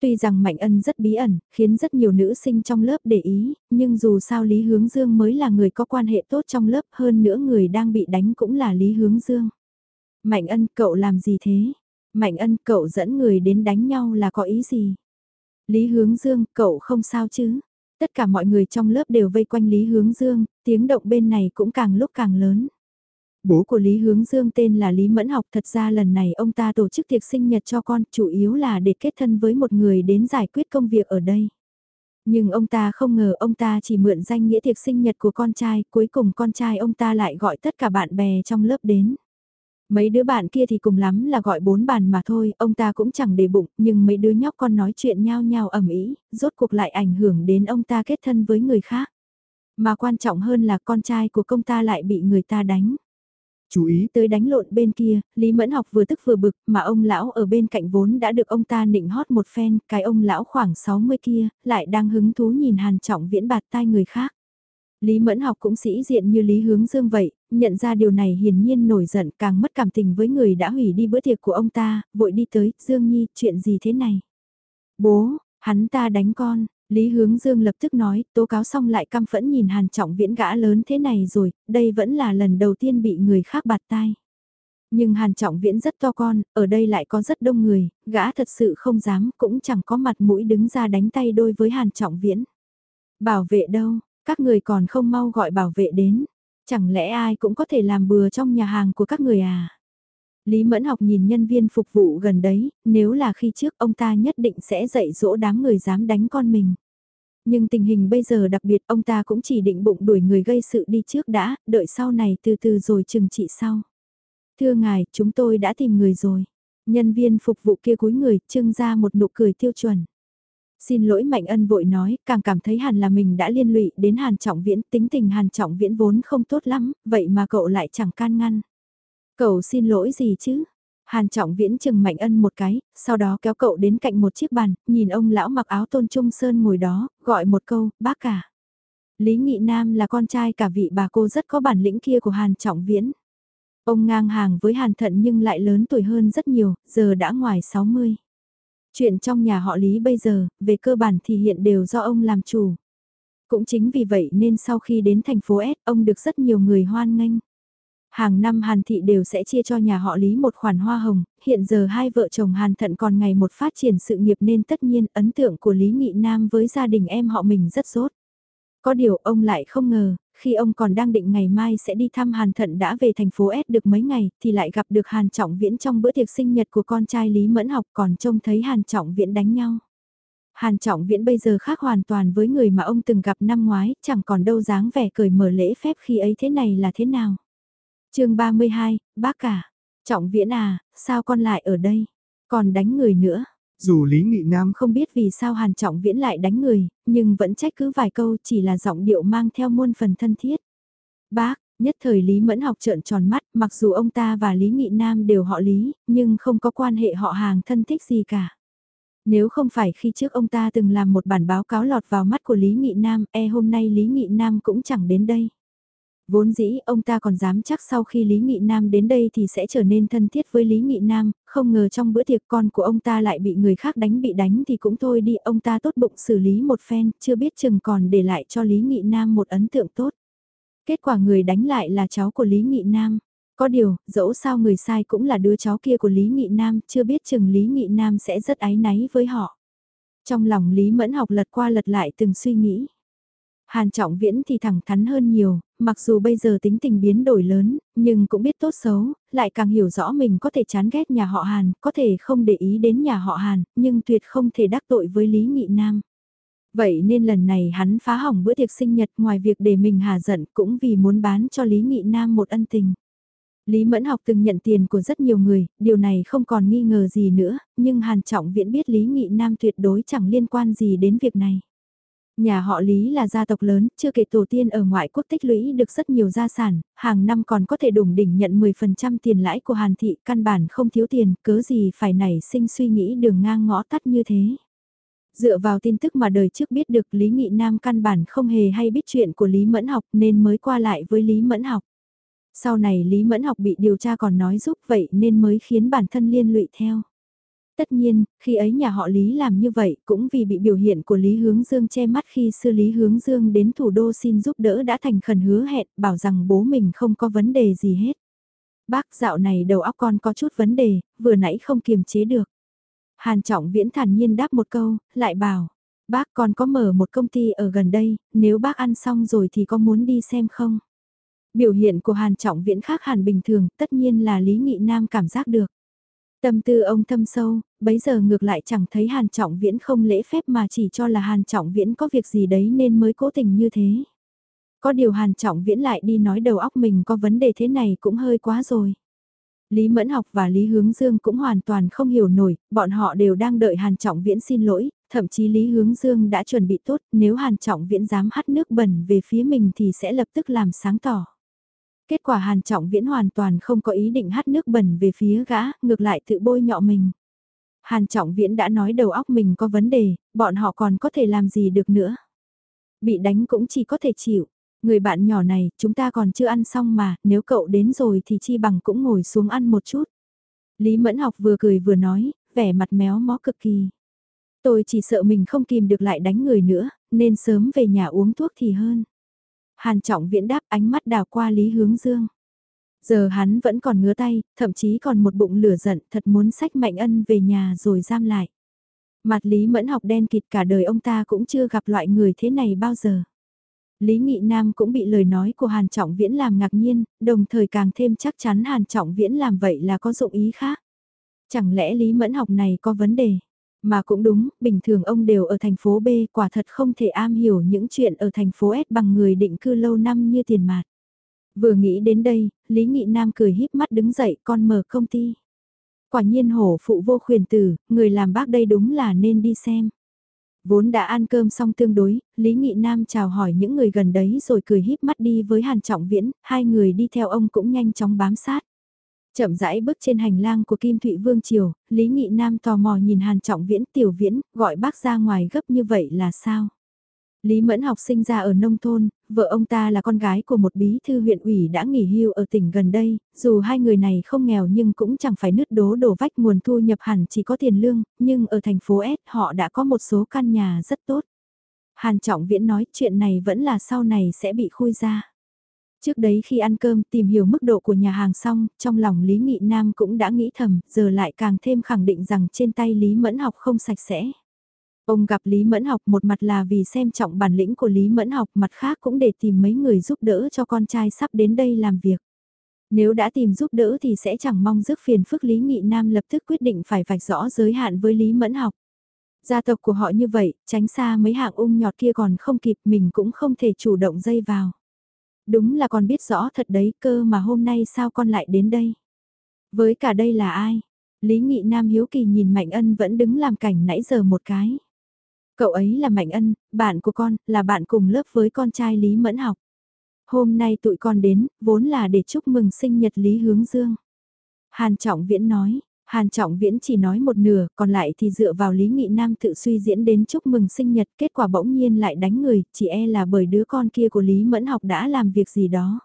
Tuy rằng Mạnh Ân rất bí ẩn, khiến rất nhiều nữ sinh trong lớp để ý, nhưng dù sao Lý Hướng Dương mới là người có quan hệ tốt trong lớp hơn nữa người đang bị đánh cũng là Lý Hướng Dương. Mạnh Ân, cậu làm gì thế? Mạnh Ân, cậu dẫn người đến đánh nhau là có ý gì? Lý Hướng Dương, cậu không sao chứ? Tất cả mọi người trong lớp đều vây quanh Lý Hướng Dương, tiếng động bên này cũng càng lúc càng lớn. Bố của Lý Hướng Dương tên là Lý Mẫn Học thật ra lần này ông ta tổ chức tiệc sinh nhật cho con chủ yếu là để kết thân với một người đến giải quyết công việc ở đây. Nhưng ông ta không ngờ ông ta chỉ mượn danh nghĩa tiệc sinh nhật của con trai, cuối cùng con trai ông ta lại gọi tất cả bạn bè trong lớp đến. Mấy đứa bạn kia thì cùng lắm là gọi bốn bàn mà thôi, ông ta cũng chẳng để bụng, nhưng mấy đứa nhóc con nói chuyện nhau nhau ầm ĩ, rốt cuộc lại ảnh hưởng đến ông ta kết thân với người khác. Mà quan trọng hơn là con trai của công ta lại bị người ta đánh. Chú ý tới đánh lộn bên kia, Lý Mẫn học vừa tức vừa bực, mà ông lão ở bên cạnh vốn đã được ông ta nịnh hót một phen, cái ông lão khoảng 60 kia, lại đang hứng thú nhìn hàn trọng viễn bạt tai người khác. Lý Mẫn học cũng sĩ diện như Lý Hướng Dương vậy, nhận ra điều này hiển nhiên nổi giận càng mất cảm tình với người đã hủy đi bữa tiệc của ông ta, vội đi tới, Dương Nhi, chuyện gì thế này? Bố, hắn ta đánh con, Lý Hướng Dương lập tức nói, tố cáo xong lại căm phẫn nhìn Hàn Trọng Viễn gã lớn thế này rồi, đây vẫn là lần đầu tiên bị người khác bạt tai. Nhưng Hàn Trọng Viễn rất to con, ở đây lại có rất đông người, gã thật sự không dám, cũng chẳng có mặt mũi đứng ra đánh tay đôi với Hàn Trọng Viễn. Bảo vệ đâu, các người còn không mau gọi bảo vệ đến. Chẳng lẽ ai cũng có thể làm bừa trong nhà hàng của các người à? Lý Mẫn học nhìn nhân viên phục vụ gần đấy, nếu là khi trước ông ta nhất định sẽ dạy dỗ đám người dám đánh con mình. Nhưng tình hình bây giờ đặc biệt ông ta cũng chỉ định bụng đuổi người gây sự đi trước đã, đợi sau này từ từ rồi chừng trị sau. Thưa ngài, chúng tôi đã tìm người rồi. Nhân viên phục vụ kia cúi người, trưng ra một nụ cười tiêu chuẩn. Xin lỗi Mạnh Ân vội nói, càng cảm thấy Hàn là mình đã liên lụy đến Hàn Trọng Viễn, tính tình Hàn Trọng Viễn vốn không tốt lắm, vậy mà cậu lại chẳng can ngăn. Cậu xin lỗi gì chứ? Hàn Trọng Viễn chừng Mạnh Ân một cái, sau đó kéo cậu đến cạnh một chiếc bàn, nhìn ông lão mặc áo tôn trung sơn ngồi đó, gọi một câu, bác cả. Lý Nghị Nam là con trai cả vị bà cô rất có bản lĩnh kia của Hàn Trọng Viễn. Ông ngang hàng với Hàn Thận nhưng lại lớn tuổi hơn rất nhiều, giờ đã ngoài 60. Chuyện trong nhà họ Lý bây giờ, về cơ bản thì hiện đều do ông làm chủ. Cũng chính vì vậy nên sau khi đến thành phố S, ông được rất nhiều người hoan nghênh. Hàng năm Hàn Thị đều sẽ chia cho nhà họ Lý một khoản hoa hồng, hiện giờ hai vợ chồng Hàn Thận còn ngày một phát triển sự nghiệp nên tất nhiên ấn tượng của Lý Nghị Nam với gia đình em họ mình rất rốt. Có điều ông lại không ngờ, khi ông còn đang định ngày mai sẽ đi thăm Hàn Thận đã về thành phố S được mấy ngày, thì lại gặp được Hàn Trọng Viễn trong bữa tiệc sinh nhật của con trai Lý Mẫn học còn trông thấy Hàn Trọng Viễn đánh nhau. Hàn Trọng Viễn bây giờ khác hoàn toàn với người mà ông từng gặp năm ngoái, chẳng còn đâu dáng vẻ cười mở lễ phép khi ấy thế này là thế nào. chương 32, bác cả. Trọng Viễn à, sao con lại ở đây? Còn đánh người nữa. Dù Lý Nghị Nam không biết vì sao Hàn Trọng Viễn lại đánh người, nhưng vẫn trách cứ vài câu chỉ là giọng điệu mang theo muôn phần thân thiết. Bác, nhất thời Lý Mẫn học trợn tròn mắt, mặc dù ông ta và Lý Nghị Nam đều họ Lý, nhưng không có quan hệ họ hàng thân thích gì cả. Nếu không phải khi trước ông ta từng làm một bản báo cáo lọt vào mắt của Lý Nghị Nam, e hôm nay Lý Nghị Nam cũng chẳng đến đây. Vốn dĩ ông ta còn dám chắc sau khi Lý Nghị Nam đến đây thì sẽ trở nên thân thiết với Lý Nghị Nam, không ngờ trong bữa tiệc con của ông ta lại bị người khác đánh bị đánh thì cũng thôi đi, ông ta tốt bụng xử lý một phen, chưa biết chừng còn để lại cho Lý Nghị Nam một ấn tượng tốt. Kết quả người đánh lại là cháu của Lý Nghị Nam. Có điều, dẫu sao người sai cũng là đứa cháu kia của Lý Nghị Nam, chưa biết chừng Lý Nghị Nam sẽ rất ái náy với họ. Trong lòng Lý Mẫn học lật qua lật lại từng suy nghĩ. Hàn Trọng Viễn thì thẳng thắn hơn nhiều, mặc dù bây giờ tính tình biến đổi lớn, nhưng cũng biết tốt xấu, lại càng hiểu rõ mình có thể chán ghét nhà họ Hàn, có thể không để ý đến nhà họ Hàn, nhưng tuyệt không thể đắc tội với Lý Nghị Nam. Vậy nên lần này hắn phá hỏng bữa tiệc sinh nhật ngoài việc để mình hà giận cũng vì muốn bán cho Lý Nghị Nam một ân tình. Lý Mẫn học từng nhận tiền của rất nhiều người, điều này không còn nghi ngờ gì nữa, nhưng Hàn Trọng Viễn biết Lý Nghị Nam tuyệt đối chẳng liên quan gì đến việc này. Nhà họ Lý là gia tộc lớn, chưa kể tổ tiên ở ngoại quốc tích lũy được rất nhiều gia sản, hàng năm còn có thể đủng đỉnh nhận 10% tiền lãi của Hàn Thị, căn bản không thiếu tiền, cớ gì phải nảy sinh suy nghĩ đường ngang ngõ tắt như thế. Dựa vào tin tức mà đời trước biết được Lý Nghị Nam căn bản không hề hay biết chuyện của Lý Mẫn học nên mới qua lại với Lý Mẫn học. Sau này Lý Mẫn học bị điều tra còn nói giúp vậy nên mới khiến bản thân liên lụy theo. Tất nhiên, khi ấy nhà họ Lý làm như vậy cũng vì bị biểu hiện của Lý Hướng Dương che mắt khi sư Lý Hướng Dương đến thủ đô xin giúp đỡ đã thành khẩn hứa hẹn bảo rằng bố mình không có vấn đề gì hết. Bác dạo này đầu óc con có chút vấn đề, vừa nãy không kiềm chế được. Hàn Trọng Viễn thản nhiên đáp một câu, lại bảo, bác con có mở một công ty ở gần đây, nếu bác ăn xong rồi thì có muốn đi xem không? Biểu hiện của Hàn Trọng Viễn khác hẳn bình thường, tất nhiên là Lý Nghị Nam cảm giác được. Tâm tư ông thâm sâu, bấy giờ ngược lại chẳng thấy Hàn Trọng Viễn không lễ phép mà chỉ cho là Hàn Trọng Viễn có việc gì đấy nên mới cố tình như thế. Có điều Hàn Trọng Viễn lại đi nói đầu óc mình có vấn đề thế này cũng hơi quá rồi. Lý Mẫn Học và Lý Hướng Dương cũng hoàn toàn không hiểu nổi, bọn họ đều đang đợi Hàn Trọng Viễn xin lỗi, thậm chí Lý Hướng Dương đã chuẩn bị tốt, nếu Hàn Trọng Viễn dám hắt nước bẩn về phía mình thì sẽ lập tức làm sáng tỏ. Kết quả Hàn Trọng Viễn hoàn toàn không có ý định hắt nước bẩn về phía gã, ngược lại tự bôi nhọ mình. Hàn Trọng Viễn đã nói đầu óc mình có vấn đề, bọn họ còn có thể làm gì được nữa. Bị đánh cũng chỉ có thể chịu. Người bạn nhỏ này, chúng ta còn chưa ăn xong mà, nếu cậu đến rồi thì chi bằng cũng ngồi xuống ăn một chút. Lý Mẫn Học vừa cười vừa nói, vẻ mặt méo mó cực kỳ. Tôi chỉ sợ mình không kìm được lại đánh người nữa, nên sớm về nhà uống thuốc thì hơn. Hàn Trọng Viễn đáp ánh mắt đào qua Lý Hướng Dương. Giờ hắn vẫn còn ngứa tay, thậm chí còn một bụng lửa giận thật muốn sách Mạnh Ân về nhà rồi giam lại. Mặt Lý Mẫn học đen kịt cả đời ông ta cũng chưa gặp loại người thế này bao giờ. Lý Nghị Nam cũng bị lời nói của Hàn Trọng Viễn làm ngạc nhiên, đồng thời càng thêm chắc chắn Hàn Trọng Viễn làm vậy là có dụng ý khác. Chẳng lẽ Lý Mẫn học này có vấn đề? Mà cũng đúng, bình thường ông đều ở thành phố B quả thật không thể am hiểu những chuyện ở thành phố S bằng người định cư lâu năm như tiền mạt. Vừa nghĩ đến đây, Lý Nghị Nam cười híp mắt đứng dậy con mở công ty. Quả nhiên hổ phụ vô khuyền tử, người làm bác đây đúng là nên đi xem. Vốn đã ăn cơm xong tương đối, Lý Nghị Nam chào hỏi những người gần đấy rồi cười híp mắt đi với Hàn Trọng Viễn, hai người đi theo ông cũng nhanh chóng bám sát. Chậm rãi bước trên hành lang của Kim Thụy Vương Triều, Lý Nghị Nam tò mò nhìn Hàn Trọng Viễn tiểu viễn, gọi bác ra ngoài gấp như vậy là sao? Lý Mẫn học sinh ra ở nông thôn, vợ ông ta là con gái của một bí thư huyện ủy đã nghỉ hưu ở tỉnh gần đây, dù hai người này không nghèo nhưng cũng chẳng phải nứt đố đổ vách nguồn thu nhập hẳn chỉ có tiền lương, nhưng ở thành phố S họ đã có một số căn nhà rất tốt. Hàn Trọng Viễn nói chuyện này vẫn là sau này sẽ bị khui ra. Trước đấy khi ăn cơm tìm hiểu mức độ của nhà hàng xong, trong lòng Lý Nghị Nam cũng đã nghĩ thầm, giờ lại càng thêm khẳng định rằng trên tay Lý Mẫn học không sạch sẽ. Ông gặp Lý Mẫn học một mặt là vì xem trọng bản lĩnh của Lý Mẫn học, mặt khác cũng để tìm mấy người giúp đỡ cho con trai sắp đến đây làm việc. Nếu đã tìm giúp đỡ thì sẽ chẳng mong rước phiền phức Lý Nghị Nam lập tức quyết định phải vạch rõ giới hạn với Lý Mẫn học. Gia tộc của họ như vậy, tránh xa mấy hạng ung nhọt kia còn không kịp mình cũng không thể chủ động dây vào. Đúng là con biết rõ thật đấy cơ mà hôm nay sao con lại đến đây. Với cả đây là ai? Lý Nghị Nam hiếu kỳ nhìn Mạnh Ân vẫn đứng làm cảnh nãy giờ một cái. Cậu ấy là Mạnh Ân, bạn của con, là bạn cùng lớp với con trai Lý Mẫn học. Hôm nay tụi con đến, vốn là để chúc mừng sinh nhật Lý Hướng Dương. Hàn Trọng Viễn nói, Hàn Trọng Viễn chỉ nói một nửa, còn lại thì dựa vào Lý Nghị Nam tự suy diễn đến chúc mừng sinh nhật, kết quả bỗng nhiên lại đánh người, chỉ e là bởi đứa con kia của Lý Mẫn học đã làm việc gì đó.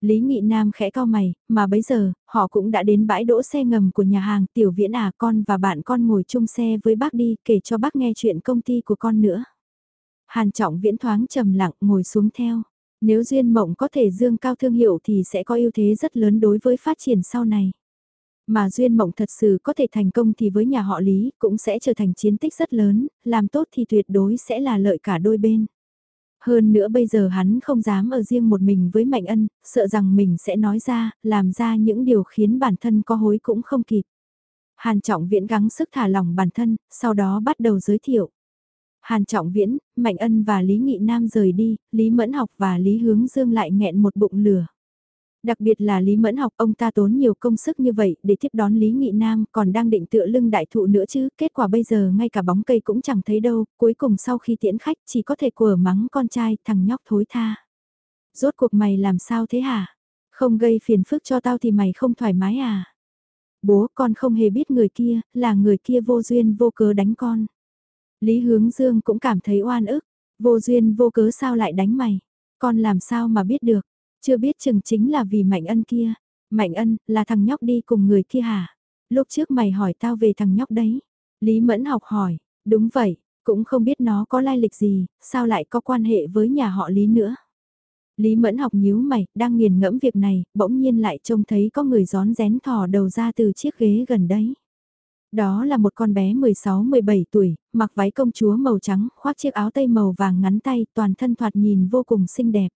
Lý Nghị Nam khẽ cao mày, mà bấy giờ, họ cũng đã đến bãi đỗ xe ngầm của nhà hàng Tiểu Viễn à con và bạn con ngồi chung xe với bác đi kể cho bác nghe chuyện công ty của con nữa. Hàn Trọng Viễn thoáng trầm lặng ngồi xuống theo. Nếu Duyên Mộng có thể dương cao thương hiệu thì sẽ có ưu thế rất lớn đối với phát triển sau này. Mà Duyên Mộng thật sự có thể thành công thì với nhà họ Lý cũng sẽ trở thành chiến tích rất lớn, làm tốt thì tuyệt đối sẽ là lợi cả đôi bên. Hơn nữa bây giờ hắn không dám ở riêng một mình với Mạnh Ân, sợ rằng mình sẽ nói ra, làm ra những điều khiến bản thân có hối cũng không kịp. Hàn Trọng Viễn gắng sức thả lỏng bản thân, sau đó bắt đầu giới thiệu. Hàn Trọng Viễn, Mạnh Ân và Lý Nghị Nam rời đi, Lý Mẫn Học và Lý Hướng Dương lại nghẹn một bụng lửa. Đặc biệt là Lý Mẫn học ông ta tốn nhiều công sức như vậy để tiếp đón Lý Nghị Nam còn đang định tựa lưng đại thụ nữa chứ, kết quả bây giờ ngay cả bóng cây cũng chẳng thấy đâu, cuối cùng sau khi tiễn khách chỉ có thể quở mắng con trai thằng nhóc thối tha. Rốt cuộc mày làm sao thế hả? Không gây phiền phức cho tao thì mày không thoải mái à? Bố con không hề biết người kia, là người kia vô duyên vô cớ đánh con. Lý Hướng Dương cũng cảm thấy oan ức, vô duyên vô cớ sao lại đánh mày? Con làm sao mà biết được? Chưa biết chừng chính là vì Mạnh Ân kia. Mạnh Ân, là thằng nhóc đi cùng người kia hả? Lúc trước mày hỏi tao về thằng nhóc đấy. Lý Mẫn học hỏi, đúng vậy, cũng không biết nó có lai lịch gì, sao lại có quan hệ với nhà họ Lý nữa. Lý Mẫn học nhíu mày, đang nghiền ngẫm việc này, bỗng nhiên lại trông thấy có người gión rén thò đầu ra từ chiếc ghế gần đấy. Đó là một con bé 16-17 tuổi, mặc váy công chúa màu trắng, khoác chiếc áo tây màu vàng ngắn tay, toàn thân thoạt nhìn vô cùng xinh đẹp.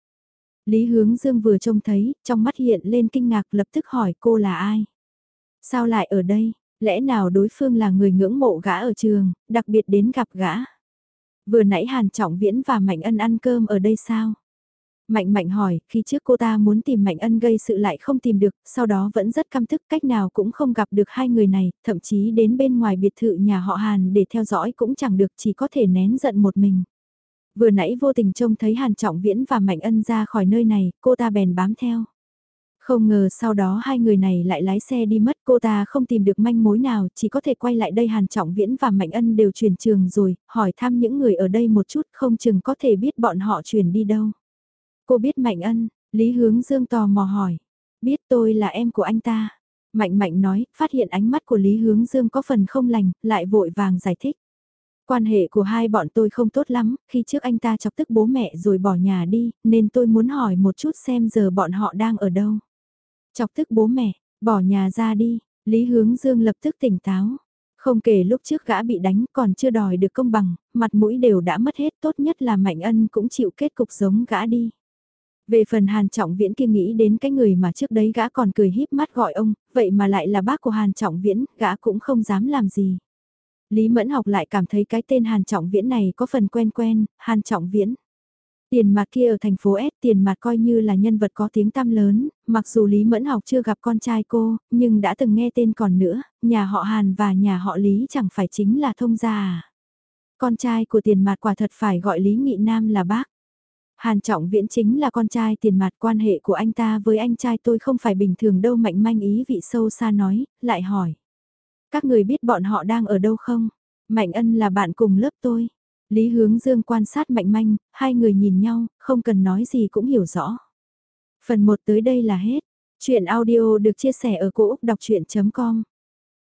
Lý Hướng Dương vừa trông thấy, trong mắt hiện lên kinh ngạc lập tức hỏi cô là ai? Sao lại ở đây? Lẽ nào đối phương là người ngưỡng mộ gã ở trường, đặc biệt đến gặp gã? Vừa nãy Hàn Trọng Viễn và Mạnh Ân ăn cơm ở đây sao? Mạnh Mạnh hỏi, khi trước cô ta muốn tìm Mạnh Ân gây sự lại không tìm được, sau đó vẫn rất căm thức cách nào cũng không gặp được hai người này, thậm chí đến bên ngoài biệt thự nhà họ Hàn để theo dõi cũng chẳng được chỉ có thể nén giận một mình. Vừa nãy vô tình trông thấy Hàn Trọng Viễn và Mạnh Ân ra khỏi nơi này, cô ta bèn bám theo. Không ngờ sau đó hai người này lại lái xe đi mất cô ta không tìm được manh mối nào chỉ có thể quay lại đây Hàn Trọng Viễn và Mạnh Ân đều chuyển trường rồi, hỏi thăm những người ở đây một chút không chừng có thể biết bọn họ chuyển đi đâu. Cô biết Mạnh Ân, Lý Hướng Dương tò mò hỏi, biết tôi là em của anh ta. Mạnh Mạnh nói, phát hiện ánh mắt của Lý Hướng Dương có phần không lành, lại vội vàng giải thích. Quan hệ của hai bọn tôi không tốt lắm, khi trước anh ta chọc tức bố mẹ rồi bỏ nhà đi, nên tôi muốn hỏi một chút xem giờ bọn họ đang ở đâu. Chọc tức bố mẹ, bỏ nhà ra đi, Lý Hướng Dương lập tức tỉnh táo. Không kể lúc trước gã bị đánh còn chưa đòi được công bằng, mặt mũi đều đã mất hết tốt nhất là Mạnh Ân cũng chịu kết cục giống gã đi. Về phần Hàn Trọng Viễn kia nghĩ đến cái người mà trước đấy gã còn cười híp mắt gọi ông, vậy mà lại là bác của Hàn Trọng Viễn, gã cũng không dám làm gì. Lý Mẫn học lại cảm thấy cái tên Hàn Trọng Viễn này có phần quen quen, Hàn Trọng Viễn. Tiền mặt kia ở thành phố S tiền mặt coi như là nhân vật có tiếng tăm lớn, mặc dù Lý Mẫn học chưa gặp con trai cô, nhưng đã từng nghe tên còn nữa, nhà họ Hàn và nhà họ Lý chẳng phải chính là thông gia à. Con trai của tiền mặt quả thật phải gọi Lý Nghị Nam là bác. Hàn Trọng Viễn chính là con trai tiền mặt quan hệ của anh ta với anh trai tôi không phải bình thường đâu mạnh manh ý vị sâu xa nói, lại hỏi. Các người biết bọn họ đang ở đâu không? Mạnh ân là bạn cùng lớp tôi. Lý Hướng Dương quan sát Mạnh Manh, hai người nhìn nhau, không cần nói gì cũng hiểu rõ. Phần 1 tới đây là hết. Chuyện audio được chia sẻ ở cỗ đọc chuyện.com